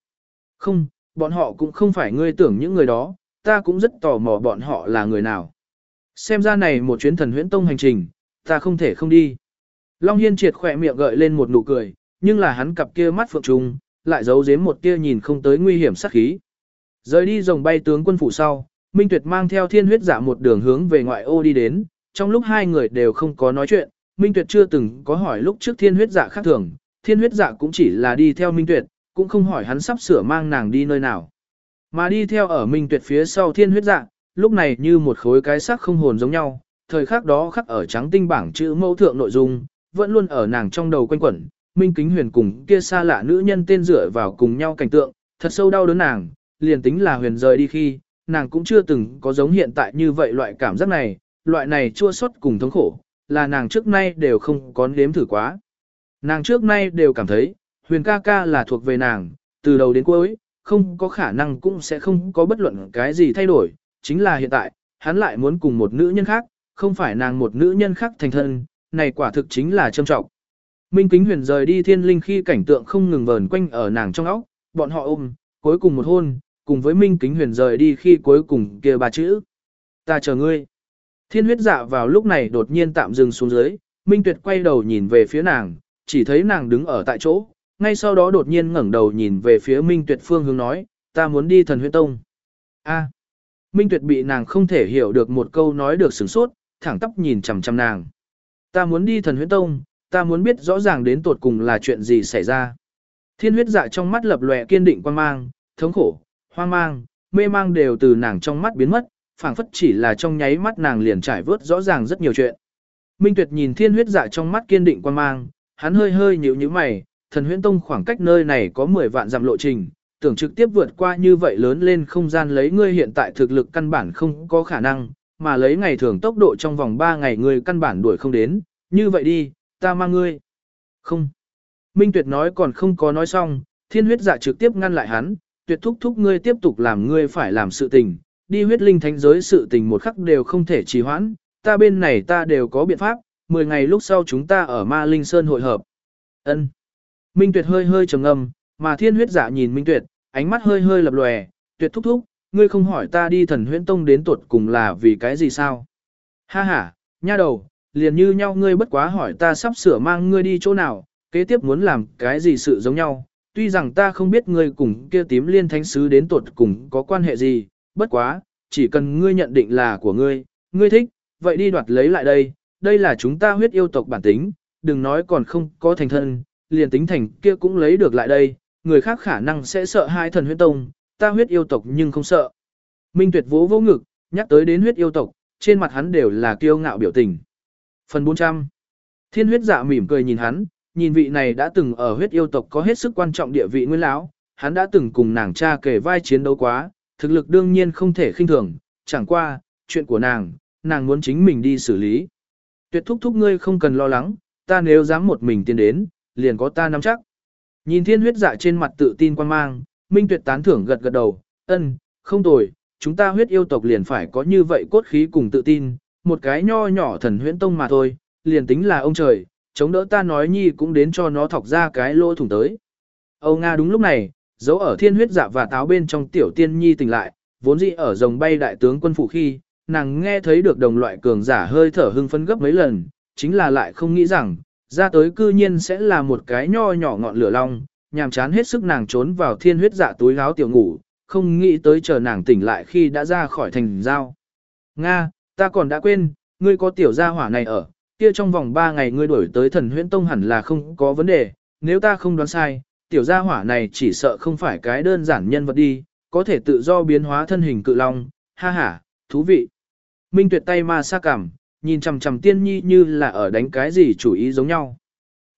Không, bọn họ cũng không phải ngươi tưởng những người đó, ta cũng rất tò mò bọn họ là người nào. Xem ra này một chuyến thần huyễn tông hành trình, ta không thể không đi. Long Hiên triệt khỏe miệng gợi lên một nụ cười, nhưng là hắn cặp kia mắt phượng trùng, lại giấu giếm một kia nhìn không tới nguy hiểm sát khí. Rời đi rồng bay tướng quân phủ sau, Minh Tuyệt mang theo thiên huyết giả một đường hướng về ngoại ô đi đến, trong lúc hai người đều không có nói chuyện, Minh Tuyệt chưa từng có hỏi lúc trước thiên huyết dạ khác thường, thiên huyết dạ cũng chỉ là đi theo Minh Tuyệt, cũng không hỏi hắn sắp sửa mang nàng đi nơi nào. Mà đi theo ở Minh Tuyệt phía sau thiên huyết dạ, lúc này như một khối cái sắc không hồn giống nhau, thời khắc đó khắc ở trắng tinh bảng chữ mẫu thượng nội dung, vẫn luôn ở nàng trong đầu quanh quẩn, Minh Kính Huyền cùng kia xa lạ nữ nhân tên rửa vào cùng nhau cảnh tượng, thật sâu đau đớn nàng, liền tính là huyền rời đi khi, nàng cũng chưa từng có giống hiện tại như vậy loại cảm giác này, loại này chua xót cùng thống khổ, là nàng trước nay đều không có nếm thử quá. Nàng trước nay đều cảm thấy, huyền ca ca là thuộc về nàng, từ đầu đến cuối, không có khả năng cũng sẽ không có bất luận cái gì thay đổi, chính là hiện tại, hắn lại muốn cùng một nữ nhân khác, không phải nàng một nữ nhân khác thành thân, này quả thực chính là trâm trọng. Minh Kính Huyền rời đi thiên linh khi cảnh tượng không ngừng vờn quanh ở nàng trong óc, bọn họ ôm, cuối cùng một hôn, cùng với Minh Kính Huyền rời đi khi cuối cùng kia ba chữ. Ta chờ ngươi. Thiên huyết dạ vào lúc này đột nhiên tạm dừng xuống dưới, Minh Tuyệt quay đầu nhìn về phía nàng, chỉ thấy nàng đứng ở tại chỗ, ngay sau đó đột nhiên ngẩng đầu nhìn về phía Minh Tuyệt phương hướng nói, ta muốn đi thần huyết tông. A. Minh Tuyệt bị nàng không thể hiểu được một câu nói được sửng sốt, thẳng tóc nhìn chằm chằm nàng. Ta muốn đi thần huyết tông, ta muốn biết rõ ràng đến tột cùng là chuyện gì xảy ra. Thiên huyết dạ trong mắt lập lòe kiên định quan mang, thống khổ, hoang mang, mê mang đều từ nàng trong mắt biến mất, phảng phất chỉ là trong nháy mắt nàng liền trải vớt rõ ràng rất nhiều chuyện. Minh Tuyệt nhìn thiên huyết dạ trong mắt kiên định quan mang, hắn hơi hơi nhíu nhíu mày, thần huyễn tông khoảng cách nơi này có 10 vạn dặm lộ trình, tưởng trực tiếp vượt qua như vậy lớn lên không gian lấy ngươi hiện tại thực lực căn bản không có khả năng, mà lấy ngày thường tốc độ trong vòng 3 ngày ngươi căn bản đuổi không đến, như vậy đi, ta mang ngươi. Không. Minh Tuyệt nói còn không có nói xong, thiên huyết dạ trực tiếp ngăn lại hắn, tuyệt thúc thúc ngươi tiếp tục làm ngươi phải làm sự tình, đi huyết linh thánh giới sự tình một khắc đều không thể trì hoãn, ta bên này ta đều có biện pháp, 10 ngày lúc sau chúng ta ở Ma Linh Sơn hội hợp. Ân. Minh Tuyệt hơi hơi trầm ngâm, mà thiên huyết dạ nhìn Minh Tuyệt, ánh mắt hơi hơi lập lòe, tuyệt thúc thúc, ngươi không hỏi ta đi thần huyễn tông đến tuột cùng là vì cái gì sao? Ha ha, nha đầu, liền như nhau ngươi bất quá hỏi ta sắp sửa mang ngươi đi chỗ nào, kế tiếp muốn làm cái gì sự giống nhau, tuy rằng ta không biết ngươi cùng kia tím liên thánh sứ đến tuột cùng có quan hệ gì, bất quá, chỉ cần ngươi nhận định là của ngươi, ngươi thích, vậy đi đoạt lấy lại đây, đây là chúng ta huyết yêu tộc bản tính, đừng nói còn không có thành thân, liền tính thành kia cũng lấy được lại đây, người khác khả năng sẽ sợ hai thần huyết tông, ta huyết yêu tộc nhưng không sợ. Minh tuyệt vỗ vỗ ngực, nhắc tới đến huyết yêu tộc, trên mặt hắn đều là kiêu ngạo biểu tình. Phần 400 Thiên huyết dạ mỉm cười nhìn hắn, nhìn vị này đã từng ở huyết yêu tộc có hết sức quan trọng địa vị nguyên lão, hắn đã từng cùng nàng cha kể vai chiến đấu quá, thực lực đương nhiên không thể khinh thường, chẳng qua, chuyện của nàng, nàng muốn chính mình đi xử lý. Tuyệt thúc thúc ngươi không cần lo lắng, ta nếu dám một mình tiến đến, liền có ta nắm chắc. Nhìn thiên huyết dạ trên mặt tự tin quan mang, Minh Tuyệt tán thưởng gật gật đầu, ân, không tồi, chúng ta huyết yêu tộc liền phải có như vậy cốt khí cùng tự tin, một cái nho nhỏ thần huyễn tông mà thôi, liền tính là ông trời, chống đỡ ta nói nhi cũng đến cho nó thọc ra cái lỗ thủng tới. Âu Nga đúng lúc này, dấu ở thiên huyết dạ và táo bên trong tiểu tiên nhi tỉnh lại, vốn dĩ ở rồng bay đại tướng quân phủ khi, nàng nghe thấy được đồng loại cường giả hơi thở hưng phấn gấp mấy lần, chính là lại không nghĩ rằng, ra tới cư nhiên sẽ là một cái nho nhỏ ngọn lửa long, nhàm chán hết sức nàng trốn vào thiên huyết dạ túi gáo tiểu ngủ, không nghĩ tới chờ nàng tỉnh lại khi đã ra khỏi thành giao. Nga, ta còn đã quên, ngươi có tiểu gia hỏa này ở, kia trong vòng 3 ngày ngươi đuổi tới thần huyễn tông hẳn là không có vấn đề, nếu ta không đoán sai, tiểu gia hỏa này chỉ sợ không phải cái đơn giản nhân vật đi, có thể tự do biến hóa thân hình cự long, ha ha, thú vị. Minh tuyệt tay ma sa cảm, nhìn chằm chằm tiên nhi như là ở đánh cái gì chủ ý giống nhau.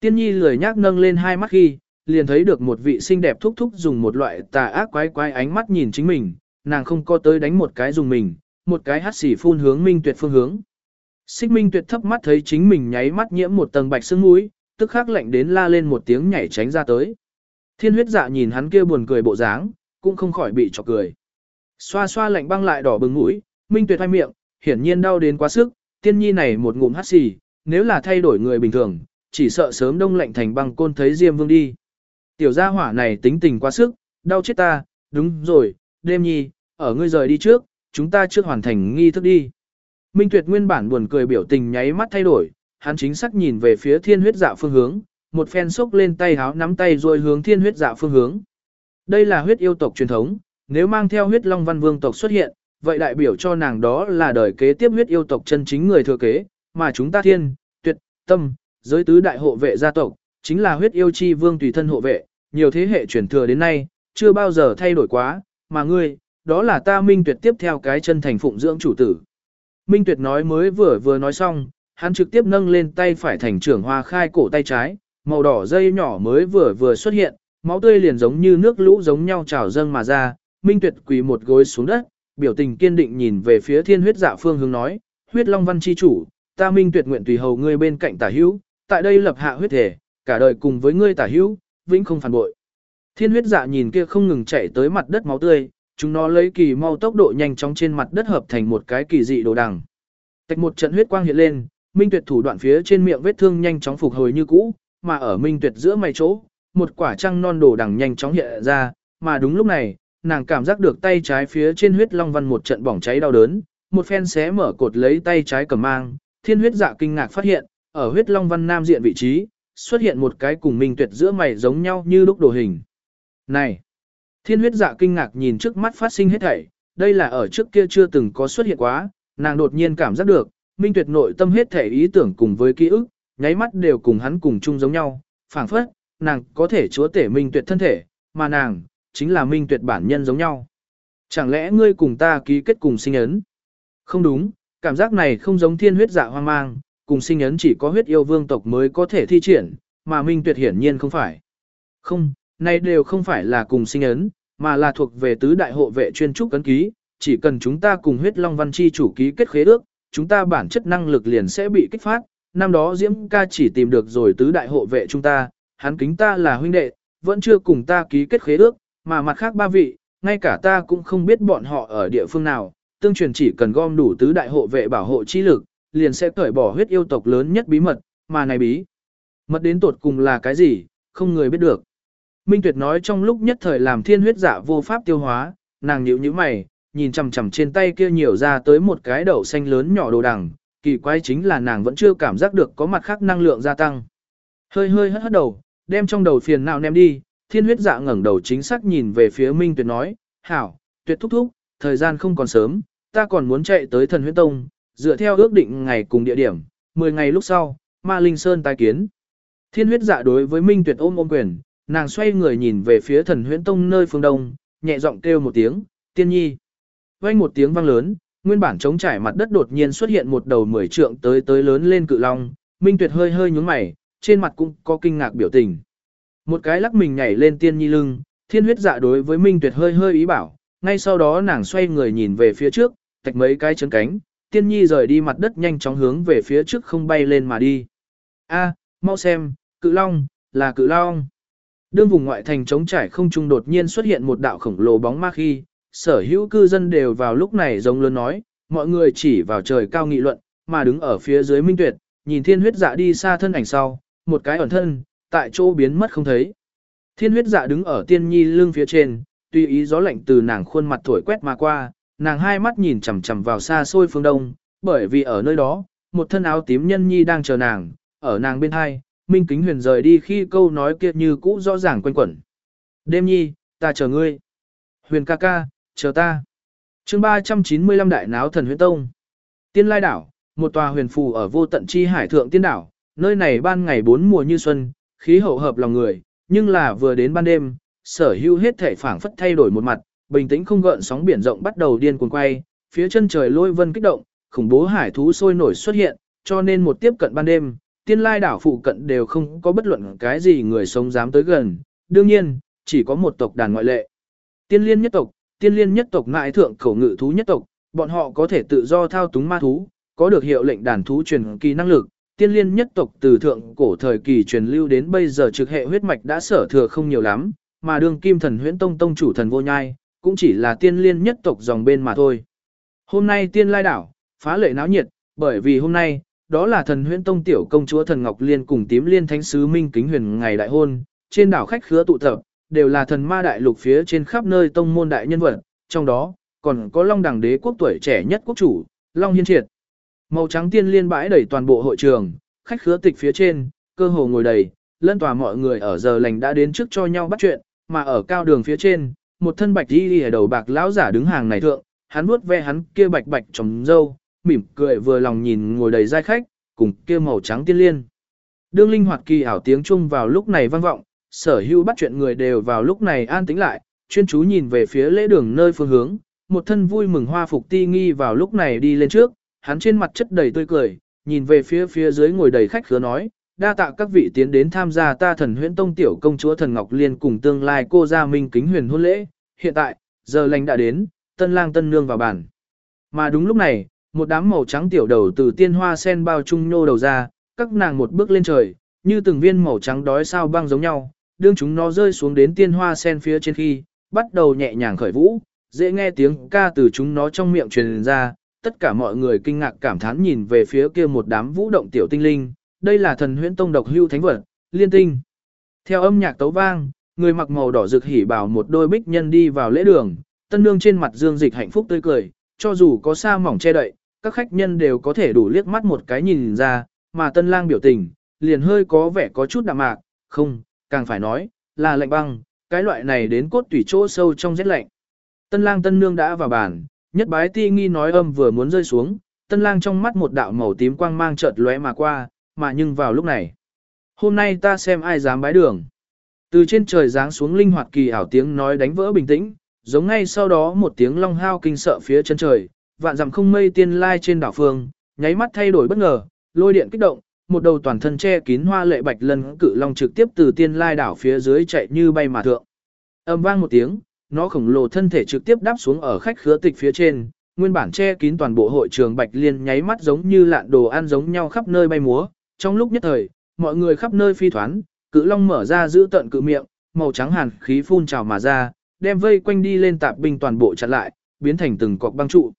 Tiên nhi lười nhác nâng lên hai mắt khi, liền thấy được một vị xinh đẹp thúc thúc dùng một loại tà ác quái quái ánh mắt nhìn chính mình, nàng không có tới đánh một cái dùng mình, một cái hắt xỉ phun hướng minh tuyệt phương hướng. Xích minh tuyệt thấp mắt thấy chính mình nháy mắt nhiễm một tầng bạch sương mũi, tức khắc lạnh đến la lên một tiếng nhảy tránh ra tới. Thiên huyết dạ nhìn hắn kia buồn cười bộ dáng, cũng không khỏi bị chọc cười. Xoa xoa lạnh băng lại đỏ bừng mũi, minh tuyệt hai miệng, hiển nhiên đau đến quá sức, tiên nhi này một ngụm hắt xì, nếu là thay đổi người bình thường, chỉ sợ sớm đông lạnh thành băng côn thấy Diêm Vương đi. Tiểu gia hỏa này tính tình quá sức, đau chết ta, đúng rồi, đêm nhi, ở ngươi rời đi trước, chúng ta trước hoàn thành nghi thức đi. Minh Tuyệt nguyên bản buồn cười biểu tình nháy mắt thay đổi, hắn chính xác nhìn về phía thiên huyết dạ phương hướng, một phen sốc lên tay háo nắm tay rồi hướng thiên huyết dạ phương hướng. Đây là huyết yêu tộc truyền thống, nếu mang theo huyết long văn vương tộc xuất hiện, vậy đại biểu cho nàng đó là đời kế tiếp huyết yêu tộc chân chính người thừa kế, mà chúng ta thiên, tuyệt, tâm, giới tứ đại hộ vệ gia tộc, chính là huyết yêu chi vương tùy thân hộ vệ, nhiều thế hệ truyền thừa đến nay, chưa bao giờ thay đổi quá, mà ngươi, đó là ta minh tuyệt tiếp theo cái chân thành phụng dưỡng chủ tử. Minh tuyệt nói mới vừa vừa nói xong, hắn trực tiếp nâng lên tay phải thành trưởng hoa khai cổ tay trái, màu đỏ dây nhỏ mới vừa vừa xuất hiện, máu tươi liền giống như nước lũ giống nhau trào dâng mà ra, Minh Tuyệt quỳ một gối xuống đất, biểu tình kiên định nhìn về phía thiên huyết dạ phương hướng nói, huyết long văn chi chủ, ta minh tuyệt nguyện tùy hầu ngươi bên cạnh tả hữu, tại đây lập hạ huyết thể, cả đời cùng với ngươi tả hữu, vĩnh không phản bội. Thiên huyết dạ nhìn kia không ngừng chảy tới mặt đất máu tươi, chúng nó lấy kỳ mau tốc độ nhanh chóng trên mặt đất hợp thành một cái kỳ dị đồ đằng. Tạch một trận huyết quang hiện lên, minh tuyệt thủ đoạn phía trên miệng vết thương nhanh chóng phục hồi như cũ, mà ở minh tuyệt giữa mày chỗ, một quả trăng non đồ đằng nhanh chóng hiện ra, mà đúng lúc này, nàng cảm giác được tay trái phía trên huyết long văn một trận bỏng cháy đau đớn, một phen xé mở cột lấy tay trái cầm mang, thiên huyết dạ kinh ngạc phát hiện, ở huyết long văn nam diện vị trí, xuất hiện một cái cùng minh tuyệt giữa mày giống nhau như lúc đồ hình. Này! Thiên huyết dạ kinh ngạc nhìn trước mắt phát sinh hết thảy, đây là ở trước kia chưa từng có xuất hiện quá, nàng đột nhiên cảm giác được, minh tuyệt nội tâm hết thảy ý tưởng cùng với ký ức, nháy mắt đều cùng hắn cùng chung giống nhau, phảng phất, nàng có thể chúa tể minh tuyệt thân thể, mà nàng, chính là minh tuyệt bản nhân giống nhau. Chẳng lẽ ngươi cùng ta ký kết cùng sinh ấn? Không đúng, cảm giác này không giống thiên huyết dạ hoang mang, cùng sinh ấn chỉ có huyết yêu vương tộc mới có thể thi triển, mà minh tuyệt hiển nhiên không phải. Không, này đều không phải là cùng sinh ấn, mà là thuộc về tứ đại hộ vệ chuyên trúc cấn ký, chỉ cần chúng ta cùng huyết long văn chi chủ ký kết khế ước, chúng ta bản chất năng lực liền sẽ bị kích phát. Năm đó Diễm ca chỉ tìm được rồi tứ đại hộ vệ chúng ta, hắn kính ta là huynh đệ, vẫn chưa cùng ta ký kết khế ước, mà mặt khác ba vị, ngay cả ta cũng không biết bọn họ ở địa phương nào, tương truyền chỉ cần gom đủ tứ đại hộ vệ bảo hộ chi lực, liền sẽ cởi bỏ huyết yêu tộc lớn nhất bí mật, mà này bí. Mật đến tột cùng là cái gì, không người biết được. Minh Tuyệt nói trong lúc nhất thời làm thiên huyết giả vô pháp tiêu hóa, nàng nhíu nhíu mày, nhìn chằm chằm trên tay kia nhiều ra tới một cái đậu xanh lớn nhỏ đồ đằng, kỳ quái chính là nàng vẫn chưa cảm giác được có mặt khác năng lượng gia tăng. Hơi hơi hất hất đầu, đem trong đầu phiền não ném đi, thiên huyết dạ ngẩng đầu chính xác nhìn về phía Minh Tuyệt nói, hảo, tuyệt thúc thúc, thời gian không còn sớm, ta còn muốn chạy tới thần huyết tông, dựa theo ước định ngày cùng địa điểm, 10 ngày lúc sau, ma linh sơn tái kiến. Thiên huyết dạ đối với Minh Tuyệt ôm ôm quyền, nàng xoay người nhìn về phía thần huyễn tông nơi phương đông, nhẹ giọng kêu một tiếng, tiên nhi. Vang một tiếng vang lớn, nguyên bản trống trải mặt đất đột nhiên xuất hiện một đầu mười trượng tới tới lớn lên cự long, Minh Tuyệt hơi hơi nhướng mày, trên mặt cũng có kinh ngạc biểu tình. Một cái lắc mình nhảy lên tiên nhi lưng, thiên huyết dạ đối với Minh Tuyệt hơi hơi ý bảo, ngay sau đó nàng xoay người nhìn về phía trước, tạch mấy cái chân cánh, tiên nhi rời đi mặt đất nhanh chóng hướng về phía trước không bay lên mà đi. A, mau xem, cự long, là cự long. Đương vùng ngoại thành trống trải không trung đột nhiên xuất hiện một đạo khổng lồ bóng ma khi, sở hữu cư dân đều vào lúc này giống lớn nói, mọi người chỉ vào trời cao nghị luận, mà đứng ở phía dưới minh tuyệt, nhìn thiên huyết dạ đi xa thân ảnh sau, một cái ẩn thân, tại chỗ biến mất không thấy. Thiên huyết dạ đứng ở tiên nhi lưng phía trên, tùy ý gió lạnh từ nàng khuôn mặt thổi quét mà qua, nàng hai mắt nhìn chằm chằm vào xa xôi phương đông, bởi vì ở nơi đó, một thân áo tím nhân nhi đang chờ nàng, ở nàng bên hai, Minh Kính Huyền rời đi khi câu nói kia như cũ rõ ràng quanh quẩn. Đêm nhi, ta chờ ngươi. Huyền ca ca, chờ ta. chương 395 đại náo thần huyền tông. Tiên lai đảo, một tòa huyền phù ở vô tận chi hải thượng tiên đảo, nơi này ban ngày bốn mùa như xuân, khí hậu hợp lòng người, nhưng là vừa đến ban đêm, sở hữu hết thể phảng phất thay đổi một mặt, bình tĩnh không gợn sóng biển rộng bắt đầu điên cuồng quay, phía chân trời lôi vân kích động, khủng bố hải thú sôi nổi xuất hiện, cho nên một tiếp cận ban đêm, tiên lai đảo phụ cận đều không có bất luận cái gì người sống dám tới gần, đương nhiên, chỉ có một tộc đàn ngoại lệ. Tiên liên nhất tộc, tiên liên nhất tộc ngại thượng khẩu ngự thú nhất tộc, bọn họ có thể tự do thao túng ma thú, có được hiệu lệnh đàn thú truyền kỳ năng lực. Tiên liên nhất tộc từ thượng cổ thời kỳ truyền lưu đến bây giờ trực hệ huyết mạch đã sở thừa không nhiều lắm, mà Đường kim thần huyễn tông tông chủ thần vô nhai, cũng chỉ là tiên liên nhất tộc dòng bên mà thôi. Hôm nay tiên lai đảo, phá lệ náo nhiệt, bởi vì hôm nay, đó là thần huyễn tông tiểu công chúa thần Ngọc Liên cùng tím liên thánh sứ Minh Kính Huyền ngày đại hôn, trên đảo khách khứa tụ tập, đều là thần ma đại lục phía trên khắp nơi tông môn đại nhân vật, trong đó, còn có Long Đẳng đế quốc tuổi trẻ nhất quốc chủ, Long Hiên Triệt. Màu trắng tiên liên bãi đầy toàn bộ hội trường, khách khứa tịch phía trên, cơ hồ ngồi đầy, lân tòa mọi người ở giờ lành đã đến trước cho nhau bắt chuyện, mà ở cao đường phía trên, một thân bạch đi đi ở đầu bạc lão giả đứng hàng này thượng, hắn vuốt ve hắn kia bạch bạch trồng dâu, mỉm cười vừa lòng nhìn ngồi đầy giai khách, cùng kia màu trắng tiên liên. Đương linh hoạt kỳ ảo tiếng chung vào lúc này vang vọng, sở hữu bắt chuyện người đều vào lúc này an tĩnh lại, chuyên chú nhìn về phía lễ đường nơi phương hướng, một thân vui mừng hoa phục ti nghi vào lúc này đi lên trước, hắn trên mặt chất đầy tươi cười, nhìn về phía phía dưới ngồi đầy khách khứa nói, đa tạ các vị tiến đến tham gia ta thần huyễn tông tiểu công chúa thần Ngọc Liên cùng tương lai cô gia minh kính huyền hôn lễ, hiện tại, giờ lành đã đến, tân lang tân nương vào bản Mà đúng lúc này, một đám màu trắng tiểu đầu từ tiên hoa sen bao trung nhô đầu ra, các nàng một bước lên trời, như từng viên màu trắng đói sao băng giống nhau, đương chúng nó rơi xuống đến tiên hoa sen phía trên khi, bắt đầu nhẹ nhàng khởi vũ, dễ nghe tiếng ca từ chúng nó trong miệng truyền ra, tất cả mọi người kinh ngạc cảm thán nhìn về phía kia một đám vũ động tiểu tinh linh, đây là thần huyễn tông độc hưu thánh vật, liên tinh. Theo âm nhạc tấu vang, người mặc màu đỏ rực hỉ bảo một đôi bích nhân đi vào lễ đường, tân nương trên mặt dương dịch hạnh phúc tươi cười, cho dù có sa mỏng che đậy, các khách nhân đều có thể đủ liếc mắt một cái nhìn ra, mà tân lang biểu tình, liền hơi có vẻ có chút đạm mạc, không, càng phải nói, là lạnh băng, cái loại này đến cốt tủy chỗ sâu trong rét lạnh. Tân lang tân nương đã vào bàn, nhất bái ti nghi nói âm vừa muốn rơi xuống, tân lang trong mắt một đạo màu tím quang mang chợt lóe mà qua, mà nhưng vào lúc này. Hôm nay ta xem ai dám bái đường. Từ trên trời giáng xuống linh hoạt kỳ ảo tiếng nói đánh vỡ bình tĩnh, giống ngay sau đó một tiếng long hao kinh sợ phía chân trời, vạn dặm không mây tiên lai trên đảo phương, nháy mắt thay đổi bất ngờ, lôi điện kích động, một đầu toàn thân che kín hoa lệ bạch lân cự long trực tiếp từ tiên lai đảo phía dưới chạy như bay mà thượng. Âm vang một tiếng, nó khổng lồ thân thể trực tiếp đáp xuống ở khách khứa tịch phía trên, nguyên bản che kín toàn bộ hội trường bạch liên nháy mắt giống như lạn đồ ăn giống nhau khắp nơi bay múa, trong lúc nhất thời, mọi người khắp nơi phi thoán, cự long mở ra giữ tận cự miệng, màu trắng hàn khí phun trào mà ra, đem vây quanh đi lên tạp binh toàn bộ chặn lại, biến thành từng cọc băng trụ.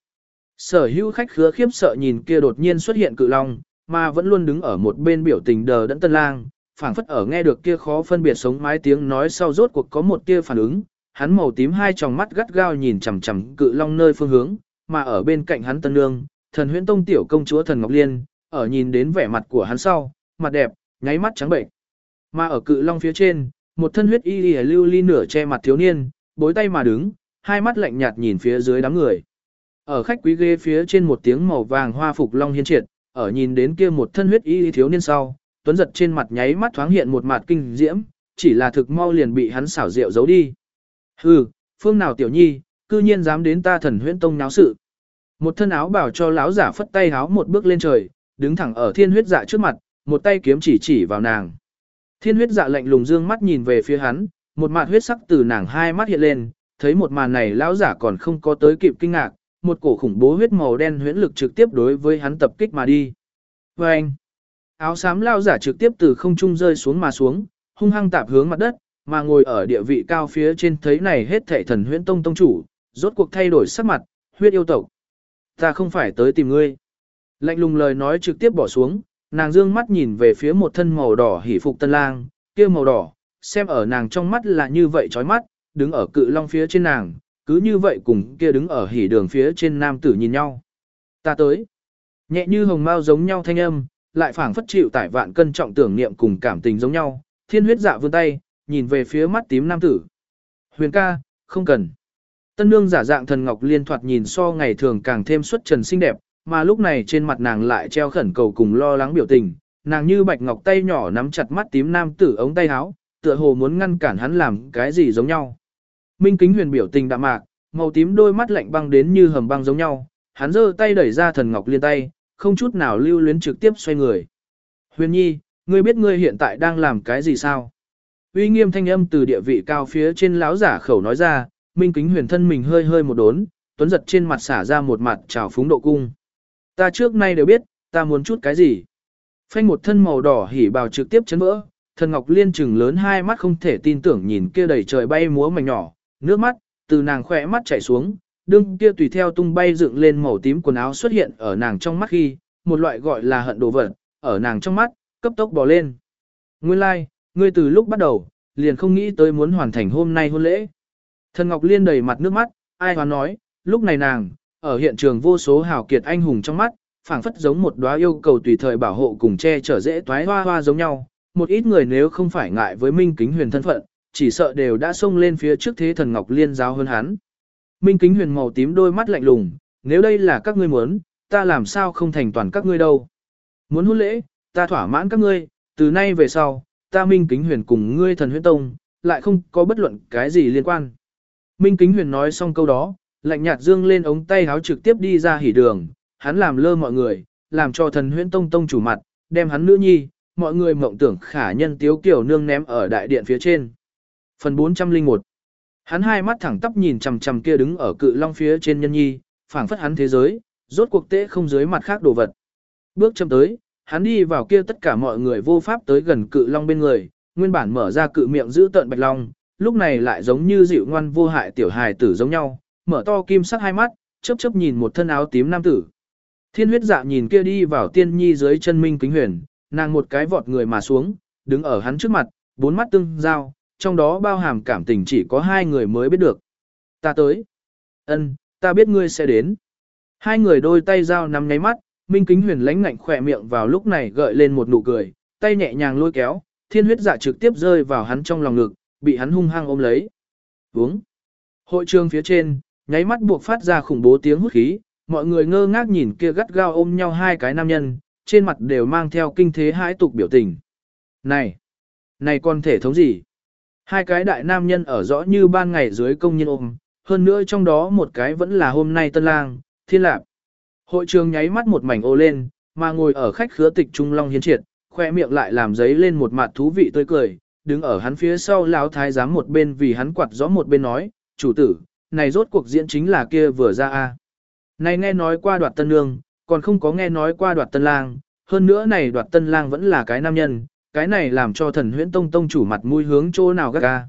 Sở hữu khách khứa khiếp sợ nhìn kia đột nhiên xuất hiện cự long, mà vẫn luôn đứng ở một bên biểu tình đờ đẫn tân lang, phảng phất ở nghe được kia khó phân biệt sống mái tiếng nói sau rốt cuộc có một kia phản ứng, hắn màu tím hai tròng mắt gắt gao nhìn chằm chằm cự long nơi phương hướng, mà ở bên cạnh hắn tân nương, thần huyễn tông tiểu công chúa thần Ngọc Liên, ở nhìn đến vẻ mặt của hắn sau, mặt đẹp, nháy mắt trắng bệnh. Mà ở cự long phía trên, một thân huyết y y lưu ly nửa che mặt thiếu niên, bối tay mà đứng, hai mắt lạnh nhạt nhìn phía dưới đám người. Ở khách quý ghế phía trên một tiếng màu vàng hoa phục long hiên triệt, ở nhìn đến kia một thân huyết y thiếu niên sau, tuấn giật trên mặt nháy mắt thoáng hiện một mặt kinh diễm, chỉ là thực mau liền bị hắn xảo diệu giấu đi. Hừ, phương nào tiểu nhi, cư nhiên dám đến ta thần huyễn tông náo sự. Một thân áo bảo cho lão giả phất tay háo một bước lên trời, đứng thẳng ở thiên huyết dạ trước mặt, một tay kiếm chỉ chỉ vào nàng. Thiên huyết dạ lạnh lùng dương mắt nhìn về phía hắn, một mạt huyết sắc từ nàng hai mắt hiện lên, thấy một màn này lão giả còn không có tới kịp kinh ngạc, một cổ khủng bố huyết màu đen huyễn lực trực tiếp đối với hắn tập kích mà đi. Và anh, áo xám lao giả trực tiếp từ không trung rơi xuống mà xuống, hung hăng tạp hướng mặt đất, mà ngồi ở địa vị cao phía trên thấy này hết thảy thần huyễn tông tông chủ, rốt cuộc thay đổi sắc mặt, huyết yêu tộc. Ta không phải tới tìm ngươi. Lạnh lùng lời nói trực tiếp bỏ xuống, nàng dương mắt nhìn về phía một thân màu đỏ hỉ phục tân lang, kia màu đỏ, xem ở nàng trong mắt là như vậy chói mắt, đứng ở cự long phía trên nàng, cứ như vậy cùng kia đứng ở hỉ đường phía trên nam tử nhìn nhau. Ta tới. Nhẹ như hồng mao giống nhau thanh âm, lại phảng phất chịu tải vạn cân trọng tưởng niệm cùng cảm tình giống nhau, thiên huyết dạ vươn tay, nhìn về phía mắt tím nam tử. Huyền ca, không cần. Tân nương giả dạng thần ngọc liên thoạt nhìn so ngày thường càng thêm xuất trần xinh đẹp, mà lúc này trên mặt nàng lại treo khẩn cầu cùng lo lắng biểu tình, nàng như bạch ngọc tay nhỏ nắm chặt mắt tím nam tử ống tay áo, tựa hồ muốn ngăn cản hắn làm cái gì giống nhau. Minh kính huyền biểu tình đạm mạc, màu tím đôi mắt lạnh băng đến như hầm băng giống nhau, hắn giơ tay đẩy ra thần ngọc liên tay, không chút nào lưu luyến trực tiếp xoay người. Huyền nhi, ngươi biết ngươi hiện tại đang làm cái gì sao? Uy nghiêm thanh âm từ địa vị cao phía trên lão giả khẩu nói ra, Minh kính huyền thân mình hơi hơi một đốn, tuấn giật trên mặt xả ra một mặt trào phúng độ cung. Ta trước nay đều biết, ta muốn chút cái gì. Phanh một thân màu đỏ hỉ bào trực tiếp chấn vỡ, thần ngọc liên trừng lớn hai mắt không thể tin tưởng nhìn kia đầy trời bay múa mảnh nhỏ, nước mắt, từ nàng khỏe mắt chảy xuống, đương kia tùy theo tung bay dựng lên màu tím quần áo xuất hiện ở nàng trong mắt khi, một loại gọi là hận đồ vật, ở nàng trong mắt, cấp tốc bò lên. Nguyên lai, like, ngươi từ lúc bắt đầu, liền không nghĩ tới muốn hoàn thành hôm nay hôn lễ. Thần Ngọc Liên đầy mặt nước mắt, ai hoán nói, lúc này nàng, ở hiện trường vô số hào kiệt anh hùng trong mắt, phảng phất giống một đóa yêu cầu tùy thời bảo hộ cùng che chở dễ toái hoa hoa giống nhau. Một ít người nếu không phải ngại với Minh Kính Huyền thân phận, chỉ sợ đều đã xông lên phía trước thế thần Ngọc Liên giáo hơn hắn. Minh Kính Huyền màu tím đôi mắt lạnh lùng, nếu đây là các ngươi muốn, ta làm sao không thành toàn các ngươi đâu. Muốn hôn lễ, ta thỏa mãn các ngươi, từ nay về sau, ta Minh Kính Huyền cùng ngươi thần huyết tông, lại không có bất luận cái gì liên quan. Minh Kính Huyền nói xong câu đó, lạnh nhạt dương lên ống tay háo trực tiếp đi ra hỉ đường, hắn làm lơ mọi người, làm cho thần huyễn tông tông chủ mặt, đem hắn nữ nhi, mọi người mộng tưởng khả nhân tiếu kiểu nương ném ở đại điện phía trên. Phần 401 Hắn hai mắt thẳng tắp nhìn chằm chằm kia đứng ở cự long phía trên nhân nhi, phảng phất hắn thế giới, rốt cuộc tế không dưới mặt khác đồ vật. Bước chậm tới, hắn đi vào kia tất cả mọi người vô pháp tới gần cự long bên người, nguyên bản mở ra cự miệng giữ tợn bạch long, lúc này lại giống như dịu ngoan vô hại tiểu hài tử giống nhau, mở to kim sắc hai mắt, chớp chớp nhìn một thân áo tím nam tử. Thiên huyết dạ nhìn kia đi vào tiên nhi dưới chân minh kính huyền, nàng một cái vọt người mà xuống, đứng ở hắn trước mặt, bốn mắt tương giao, trong đó bao hàm cảm tình chỉ có hai người mới biết được. Ta tới. Ân, ta biết ngươi sẽ đến. Hai người đôi tay giao nắm nháy mắt, minh kính huyền lánh ngạnh khỏe miệng vào lúc này gợi lên một nụ cười, tay nhẹ nhàng lôi kéo, thiên huyết dạ trực tiếp rơi vào hắn trong lòng ngực, bị hắn hung hăng ôm lấy. Uống. Hội trường phía trên, nháy mắt buộc phát ra khủng bố tiếng hút khí, mọi người ngơ ngác nhìn kia gắt gao ôm nhau hai cái nam nhân, trên mặt đều mang theo kinh thế hãi tục biểu tình. Này! Này con thể thống gì? Hai cái đại nam nhân ở rõ như ban ngày dưới công nhân ôm, hơn nữa trong đó một cái vẫn là hôm nay tân lang, thiên lạp. Hội trường nháy mắt một mảnh ô lên, mà ngồi ở khách khứa tịch Trung Long hiến triệt, khoe miệng lại làm giấy lên một mặt thú vị tươi cười, đứng ở hắn phía sau lão thái giám một bên vì hắn quạt gió một bên nói, chủ tử, này rốt cuộc diễn chính là kia vừa ra a. Này nghe nói qua đoạt tân nương, còn không có nghe nói qua đoạt tân lang, hơn nữa này đoạt tân lang vẫn là cái nam nhân, cái này làm cho thần huyễn tông tông chủ mặt mũi hướng chỗ nào gắt ga.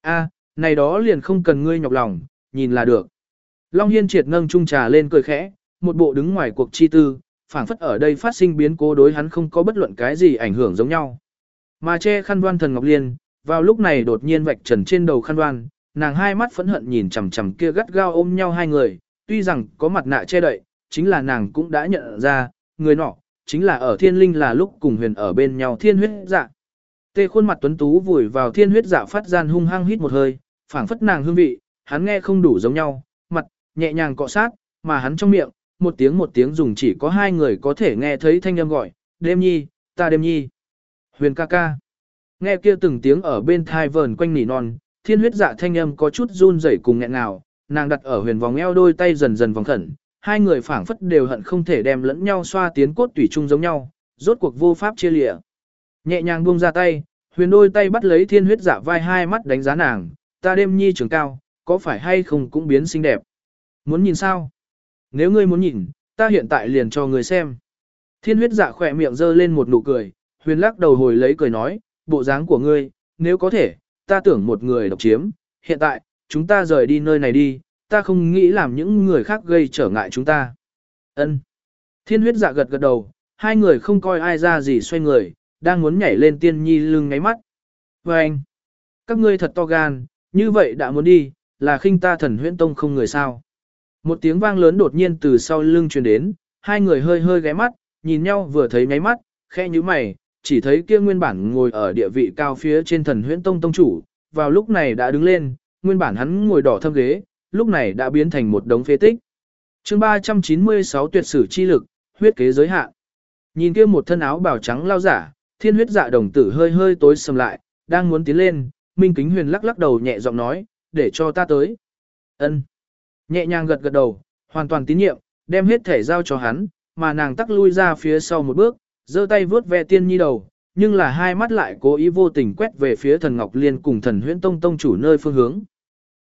A, này đó liền không cần ngươi nhọc lòng, nhìn là được. Long Hiên triệt nâng chung trà lên cười khẽ, một bộ đứng ngoài cuộc chi tư, phảng phất ở đây phát sinh biến cố đối hắn không có bất luận cái gì ảnh hưởng giống nhau. Mà che khăn đoan thần Ngọc Liên, vào lúc này đột nhiên vạch trần trên đầu khăn đoan, nàng hai mắt phẫn hận nhìn chằm chằm kia gắt gao ôm nhau hai người, tuy rằng có mặt nạ che đậy, chính là nàng cũng đã nhận ra, người nọ, chính là ở thiên linh là lúc cùng huyền ở bên nhau thiên huyết dạ. Tê khuôn mặt tuấn tú vùi vào thiên huyết dạ phát gian hung hăng hít một hơi, phảng phất nàng hương vị, hắn nghe không đủ giống nhau, mặt, nhẹ nhàng cọ sát, mà hắn trong miệng, một tiếng một tiếng dùng chỉ có hai người có thể nghe thấy thanh âm gọi, đêm nhi, ta đêm nhi. Huyền ca ca. Nghe kia từng tiếng ở bên thai vờn quanh nỉ non, thiên huyết dạ thanh âm có chút run rẩy cùng nghẹn ngào, nàng đặt ở huyền vòng eo đôi tay dần dần vòng khẩn, hai người phảng phất đều hận không thể đem lẫn nhau xoa tiến cốt tủy chung giống nhau, rốt cuộc vô pháp chia lịa. Nhẹ nhàng buông ra tay, huyền đôi tay bắt lấy thiên huyết dạ vai hai mắt đánh giá nàng, ta đêm nhi trưởng cao, có phải hay không cũng biến xinh đẹp. Muốn nhìn sao? Nếu ngươi muốn nhìn, ta hiện tại liền cho ngươi xem. Thiên huyết dạ khỏe miệng giơ lên một nụ cười, huyền lắc đầu hồi lấy cười nói, bộ dáng của ngươi, nếu có thể, ta tưởng một người độc chiếm, hiện tại, chúng ta rời đi nơi này đi, ta không nghĩ làm những người khác gây trở ngại chúng ta. Ân. Thiên huyết dạ gật gật đầu, hai người không coi ai ra gì xoay người, đang muốn nhảy lên tiên nhi lưng ngáy mắt. Và anh, các ngươi thật to gan, như vậy đã muốn đi, là khinh ta thần huyễn tông không người sao. Một tiếng vang lớn đột nhiên từ sau lưng truyền đến, hai người hơi hơi ghé mắt, nhìn nhau vừa thấy ngáy mắt, khe như mày, chỉ thấy kia nguyên bản ngồi ở địa vị cao phía trên thần huyễn tông tông chủ, vào lúc này đã đứng lên, nguyên bản hắn ngồi đỏ thâm ghế, lúc này đã biến thành một đống phế tích. chương 396 tuyệt sử chi lực, huyết kế giới hạn. Nhìn kia một thân áo bào trắng lao giả, thiên huyết dạ đồng tử hơi hơi tối sầm lại, đang muốn tiến lên, Minh Kính Huyền lắc lắc đầu nhẹ giọng nói, để cho ta tới. ân Nhẹ nhàng gật gật đầu, hoàn toàn tín nhiệm, đem hết thể giao cho hắn, mà nàng tắc lui ra phía sau một bước, giơ tay vướt ve tiên nhi đầu, nhưng là hai mắt lại cố ý vô tình quét về phía thần Ngọc Liên cùng thần huyễn tông tông chủ nơi phương hướng.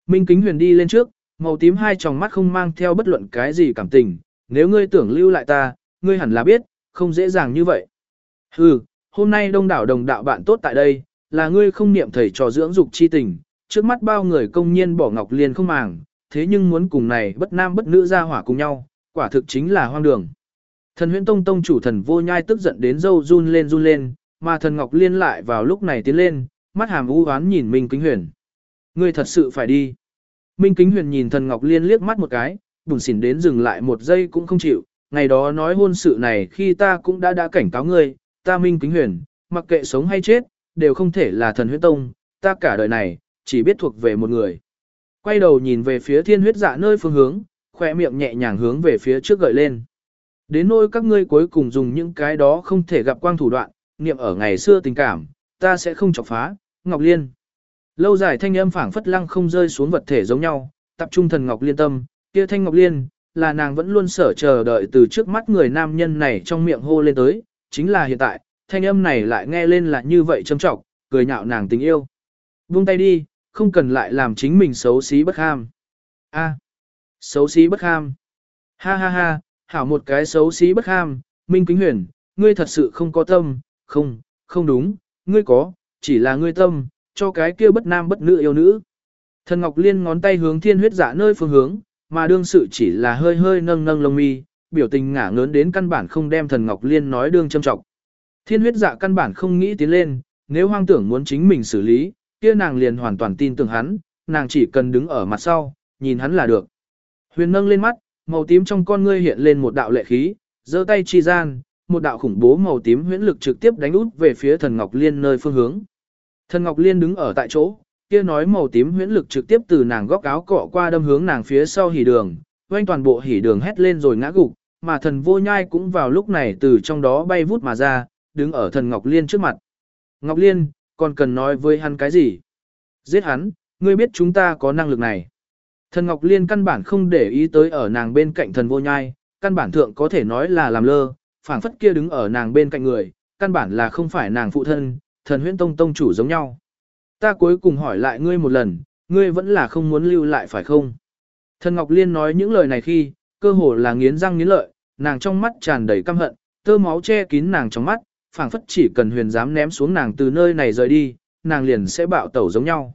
Minh Kính Huyền đi lên trước, màu tím hai tròng mắt không mang theo bất luận cái gì cảm tình, nếu ngươi tưởng lưu lại ta, ngươi hẳn là biết, không dễ dàng như vậy. Hừ, hôm nay đông đảo đồng đạo bạn tốt tại đây, là ngươi không niệm thầy trò dưỡng dục chi tình, trước mắt bao người công nhiên bỏ Ngọc Liên không màng, thế nhưng muốn cùng này bất nam bất nữ ra hỏa cùng nhau, quả thực chính là hoang đường. Thần huyễn tông tông chủ thần vô nhai tức giận đến dâu run lên run lên, mà thần Ngọc Liên lại vào lúc này tiến lên, mắt hàm u oán nhìn Minh Kính Huyền. Ngươi thật sự phải đi. Minh Kính Huyền nhìn thần Ngọc Liên liếc mắt một cái, bùn xỉn đến dừng lại một giây cũng không chịu. Ngày đó nói hôn sự này khi ta cũng đã đã cảnh cáo ngươi, ta Minh Kính Huyền, mặc kệ sống hay chết, đều không thể là thần huyết tông, ta cả đời này, chỉ biết thuộc về một người. Quay đầu nhìn về phía thiên huyết dạ nơi phương hướng, khỏe miệng nhẹ nhàng hướng về phía trước gợi lên. Đến nỗi các ngươi cuối cùng dùng những cái đó không thể gặp quang thủ đoạn, niệm ở ngày xưa tình cảm, ta sẽ không chọc phá, Ngọc Liên. Lâu dài thanh âm phảng phất lăng không rơi xuống vật thể giống nhau, tập trung thần Ngọc Liên tâm, kia thanh Ngọc Liên, là nàng vẫn luôn sở chờ đợi từ trước mắt người nam nhân này trong miệng hô lên tới, chính là hiện tại, thanh âm này lại nghe lên là như vậy trầm trọng, cười nhạo nàng tình yêu. Buông tay đi, không cần lại làm chính mình xấu xí bất ham. A, xấu xí bất ham. Ha ha ha, hảo một cái xấu xí bất ham, Minh Kính Huyền, ngươi thật sự không có tâm, không, không đúng, ngươi có, chỉ là ngươi tâm, cho cái kia bất nam bất nữ yêu nữ. Thần Ngọc Liên ngón tay hướng thiên huyết dạ nơi phương hướng, mà đương sự chỉ là hơi hơi nâng nâng lông mi, biểu tình ngả ngớn đến căn bản không đem thần Ngọc Liên nói đương châm trọng. Thiên huyết dạ căn bản không nghĩ tiến lên, nếu hoang tưởng muốn chính mình xử lý, kia nàng liền hoàn toàn tin tưởng hắn, nàng chỉ cần đứng ở mặt sau, nhìn hắn là được. Huyền nâng lên mắt, màu tím trong con ngươi hiện lên một đạo lệ khí, giơ tay chi gian, một đạo khủng bố màu tím huyễn lực trực tiếp đánh út về phía thần Ngọc Liên nơi phương hướng. Thần Ngọc Liên đứng ở tại chỗ, kia nói màu tím huyễn lực trực tiếp từ nàng góc áo cọ qua đâm hướng nàng phía sau hỉ đường, quanh toàn bộ hỉ đường hét lên rồi ngã gục, mà thần vô nhai cũng vào lúc này từ trong đó bay vút mà ra, đứng ở thần Ngọc Liên trước mặt. Ngọc Liên, còn cần nói với hắn cái gì? Giết hắn, ngươi biết chúng ta có năng lực này. Thần Ngọc Liên căn bản không để ý tới ở nàng bên cạnh thần vô nhai, căn bản thượng có thể nói là làm lơ, phảng phất kia đứng ở nàng bên cạnh người, căn bản là không phải nàng phụ thân, thần huyễn tông tông chủ giống nhau. Ta cuối cùng hỏi lại ngươi một lần, ngươi vẫn là không muốn lưu lại phải không? Thần Ngọc Liên nói những lời này khi, cơ hồ là nghiến răng nghiến lợi, nàng trong mắt tràn đầy căm hận, tơ máu che kín nàng trong mắt, phảng phất chỉ cần huyền dám ném xuống nàng từ nơi này rời đi, nàng liền sẽ bạo tẩu giống nhau.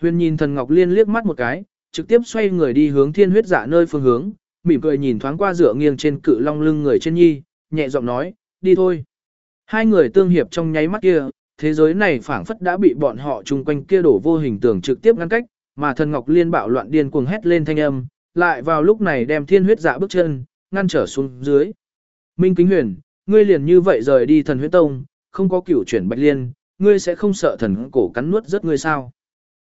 Huyền nhìn thần Ngọc Liên liếc mắt một cái, trực tiếp xoay người đi hướng thiên huyết giả nơi phương hướng, mỉm cười nhìn thoáng qua dựa nghiêng trên cự long lưng người trên nhi, nhẹ giọng nói, đi thôi. Hai người tương hiệp trong nháy mắt kia, thế giới này phảng phất đã bị bọn họ chung quanh kia đổ vô hình tưởng trực tiếp ngăn cách, mà thần Ngọc Liên bạo loạn điên cuồng hét lên thanh âm, lại vào lúc này đem thiên huyết dạ bước chân, ngăn trở xuống dưới. Minh Kính Huyền, ngươi liền như vậy rời đi thần huyết tông, không có cửu chuyển bạch liên, ngươi sẽ không sợ thần cổ cắn nuốt rất ngươi sao.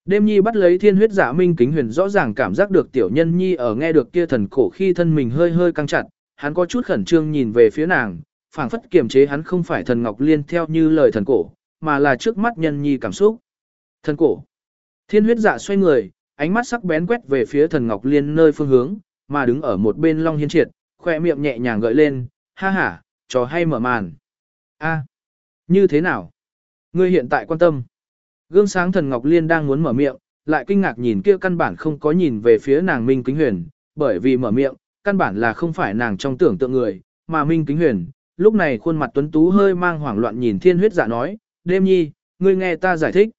Đêm nhi bắt lấy thiên huyết dạ Minh Kính Huyền rõ ràng cảm giác được tiểu nhân nhi ở nghe được kia thần cổ khi thân mình hơi hơi căng chặt, hắn có chút khẩn trương nhìn về phía nàng, phảng phất kiềm chế hắn không phải thần ngọc liên theo như lời thần cổ, mà là trước mắt nhân nhi cảm xúc. Thần cổ. Thiên huyết dạ xoay người, ánh mắt sắc bén quét về phía thần ngọc liên nơi phương hướng, mà đứng ở một bên long hiên triệt, khoe miệng nhẹ nhàng gợi lên, ha ha, trò hay mở màn. A, như thế nào? Ngươi hiện tại quan tâm. Gương sáng thần ngọc liên đang muốn mở miệng, lại kinh ngạc nhìn kia căn bản không có nhìn về phía nàng Minh Kính Huyền, bởi vì mở miệng, căn bản là không phải nàng trong tưởng tượng người, mà Minh Kính Huyền, lúc này khuôn mặt tuấn tú hơi mang hoảng loạn nhìn thiên huyết dạ nói, đêm nhi, ngươi nghe ta giải thích.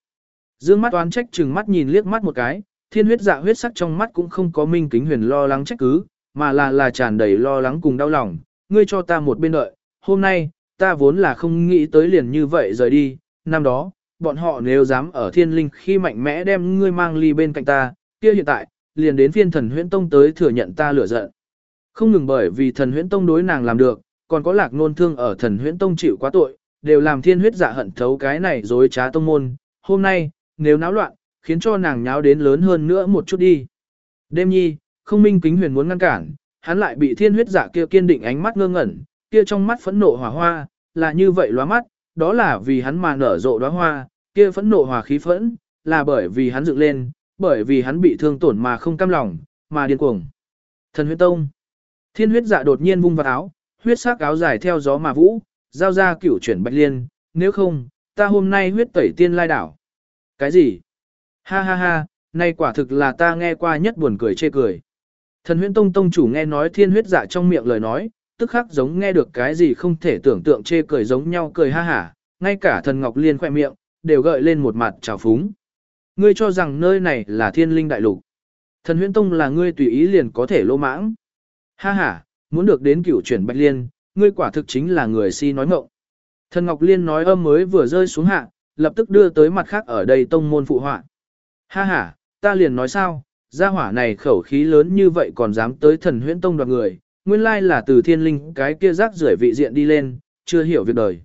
Dương mắt oán trách chừng mắt nhìn liếc mắt một cái, thiên huyết dạ huyết sắc trong mắt cũng không có minh kính huyền lo lắng trách cứ, mà là là tràn đầy lo lắng cùng đau lòng, ngươi cho ta một bên đợi, hôm nay, ta vốn là không nghĩ tới liền như vậy rời đi, năm đó, bọn họ nếu dám ở thiên linh khi mạnh mẽ đem ngươi mang ly bên cạnh ta, kia hiện tại, liền đến phiên thần huyễn tông tới thừa nhận ta lửa giận. Không ngừng bởi vì thần huyễn tông đối nàng làm được, còn có lạc nôn thương ở thần huyễn tông chịu quá tội, đều làm thiên huyết dạ hận thấu cái này dối trá tông môn. Hôm nay, nếu náo loạn, khiến cho nàng nháo đến lớn hơn nữa một chút đi. Đêm nhi, không minh kính huyền muốn ngăn cản, hắn lại bị thiên huyết dạ kia kiên định ánh mắt ngơ ngẩn, kia trong mắt phẫn nộ hỏa hoa, là như vậy lóa mắt, đó là vì hắn mà nở rộ đóa hoa, kia phẫn nộ hỏa khí phẫn, là bởi vì hắn dựng lên, bởi vì hắn bị thương tổn mà không cam lòng, mà điên cuồng. Thần huyết tông. Thiên huyết dạ đột nhiên vung vào áo, huyết sắc áo dài theo gió mà vũ, giao ra cửu chuyển bạch liên, nếu không, ta hôm nay huyết tẩy tiên lai đảo. Cái gì? Ha ha ha, nay quả thực là ta nghe qua nhất buồn cười chê cười. Thần huyễn tông tông chủ nghe nói thiên huyết dạ trong miệng lời nói, tức khắc giống nghe được cái gì không thể tưởng tượng chê cười giống nhau cười ha hả, ngay cả thần ngọc liên khoe miệng, đều gợi lên một mặt trào phúng. Ngươi cho rằng nơi này là thiên linh đại lục. Thần huyễn tông là ngươi tùy ý liền có thể lô mãng. Ha ha, muốn được đến cửu chuyển bạch liên, ngươi quả thực chính là người si nói mộng. Thần Ngọc Liên nói âm mới vừa rơi xuống hạ, lập tức đưa tới mặt khác ở đây tông môn phụ họa. Ha ha, ta liền nói sao, gia hỏa này khẩu khí lớn như vậy còn dám tới thần huyễn tông đoạt người, nguyên lai là từ thiên linh cái kia rác rưởi vị diện đi lên, chưa hiểu việc đời.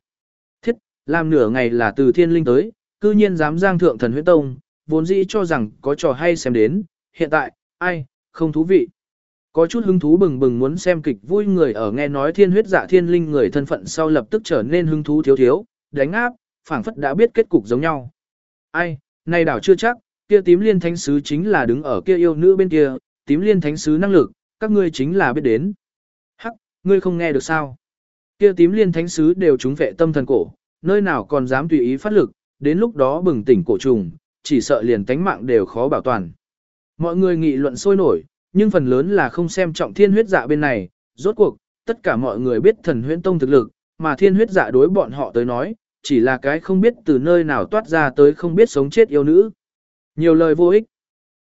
Thiết, làm nửa ngày là từ thiên linh tới, cư nhiên dám giang thượng thần huyễn tông, vốn dĩ cho rằng có trò hay xem đến, hiện tại, ai, không thú vị. Có chút hứng thú bừng bừng muốn xem kịch vui người ở nghe nói thiên huyết dạ thiên linh người thân phận sau lập tức trở nên hứng thú thiếu thiếu, đánh áp, phảng phất đã biết kết cục giống nhau. Ai, này đảo chưa chắc, kia tím liên thánh sứ chính là đứng ở kia yêu nữ bên kia, tím liên thánh sứ năng lực, các ngươi chính là biết đến. Hắc, ngươi không nghe được sao? Kia tím liên thánh sứ đều trúng vệ tâm thần cổ, nơi nào còn dám tùy ý phát lực, đến lúc đó bừng tỉnh cổ trùng, chỉ sợ liền tánh mạng đều khó bảo toàn. Mọi người nghị luận sôi nổi, nhưng phần lớn là không xem trọng thiên huyết dạ bên này, rốt cuộc, tất cả mọi người biết thần huyễn tông thực lực, mà thiên huyết dạ đối bọn họ tới nói, chỉ là cái không biết từ nơi nào toát ra tới không biết sống chết yêu nữ. Nhiều lời vô ích.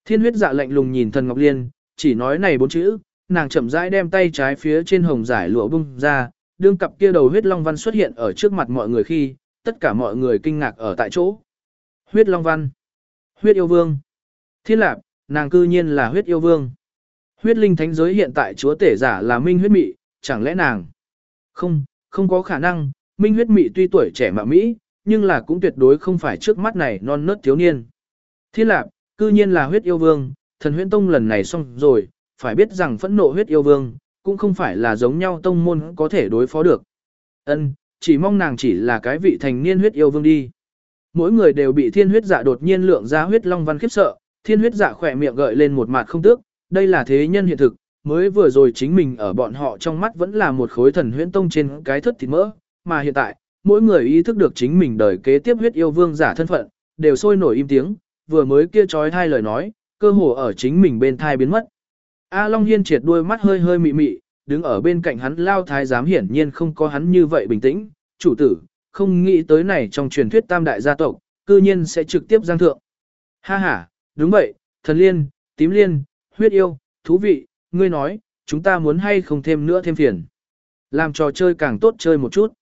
Thiên huyết dạ lạnh lùng nhìn thần Ngọc Liên, chỉ nói này bốn chữ, nàng chậm rãi đem tay trái phía trên hồng giải lụa bung ra, đương cặp kia đầu huyết long văn xuất hiện ở trước mặt mọi người khi, tất cả mọi người kinh ngạc ở tại chỗ. Huyết long văn. Huyết yêu vương. Thiên lạp, nàng cư nhiên là huyết yêu vương. Huyết linh thánh giới hiện tại chúa tể giả là minh huyết mị, chẳng lẽ nàng? Không, không có khả năng, minh huyết mị tuy tuổi trẻ mà Mỹ, nhưng là cũng tuyệt đối không phải trước mắt này non nớt thiếu niên. Thiên lạc, cư nhiên là huyết yêu vương, thần huyễn tông lần này xong rồi, phải biết rằng phẫn nộ huyết yêu vương, cũng không phải là giống nhau tông môn có thể đối phó được. Ân, chỉ mong nàng chỉ là cái vị thành niên huyết yêu vương đi. mỗi người đều bị thiên huyết dạ đột nhiên lượng ra huyết long văn khiếp sợ, thiên huyết dạ khỏe miệng gợi lên một mặt không tước, đây là thế nhân hiện thực, mới vừa rồi chính mình ở bọn họ trong mắt vẫn là một khối thần huyễn tông trên cái thất thịt mỡ, mà hiện tại, mỗi người ý thức được chính mình đời kế tiếp huyết yêu vương giả thân phận, đều sôi nổi im tiếng, vừa mới kia trói thai lời nói, cơ hồ ở chính mình bên thai biến mất. A Long Hiên triệt đuôi mắt hơi hơi mị mị, đứng ở bên cạnh hắn lao thái giám hiển nhiên không có hắn như vậy bình tĩnh, chủ tử, không nghĩ tới này trong truyền thuyết tam đại gia tộc, cư nhiên sẽ trực tiếp giang thượng. Ha ha, đúng vậy, thần liên, tím liên, huyết yêu, thú vị, ngươi nói, chúng ta muốn hay không thêm nữa thêm phiền. Làm trò chơi càng tốt chơi một chút.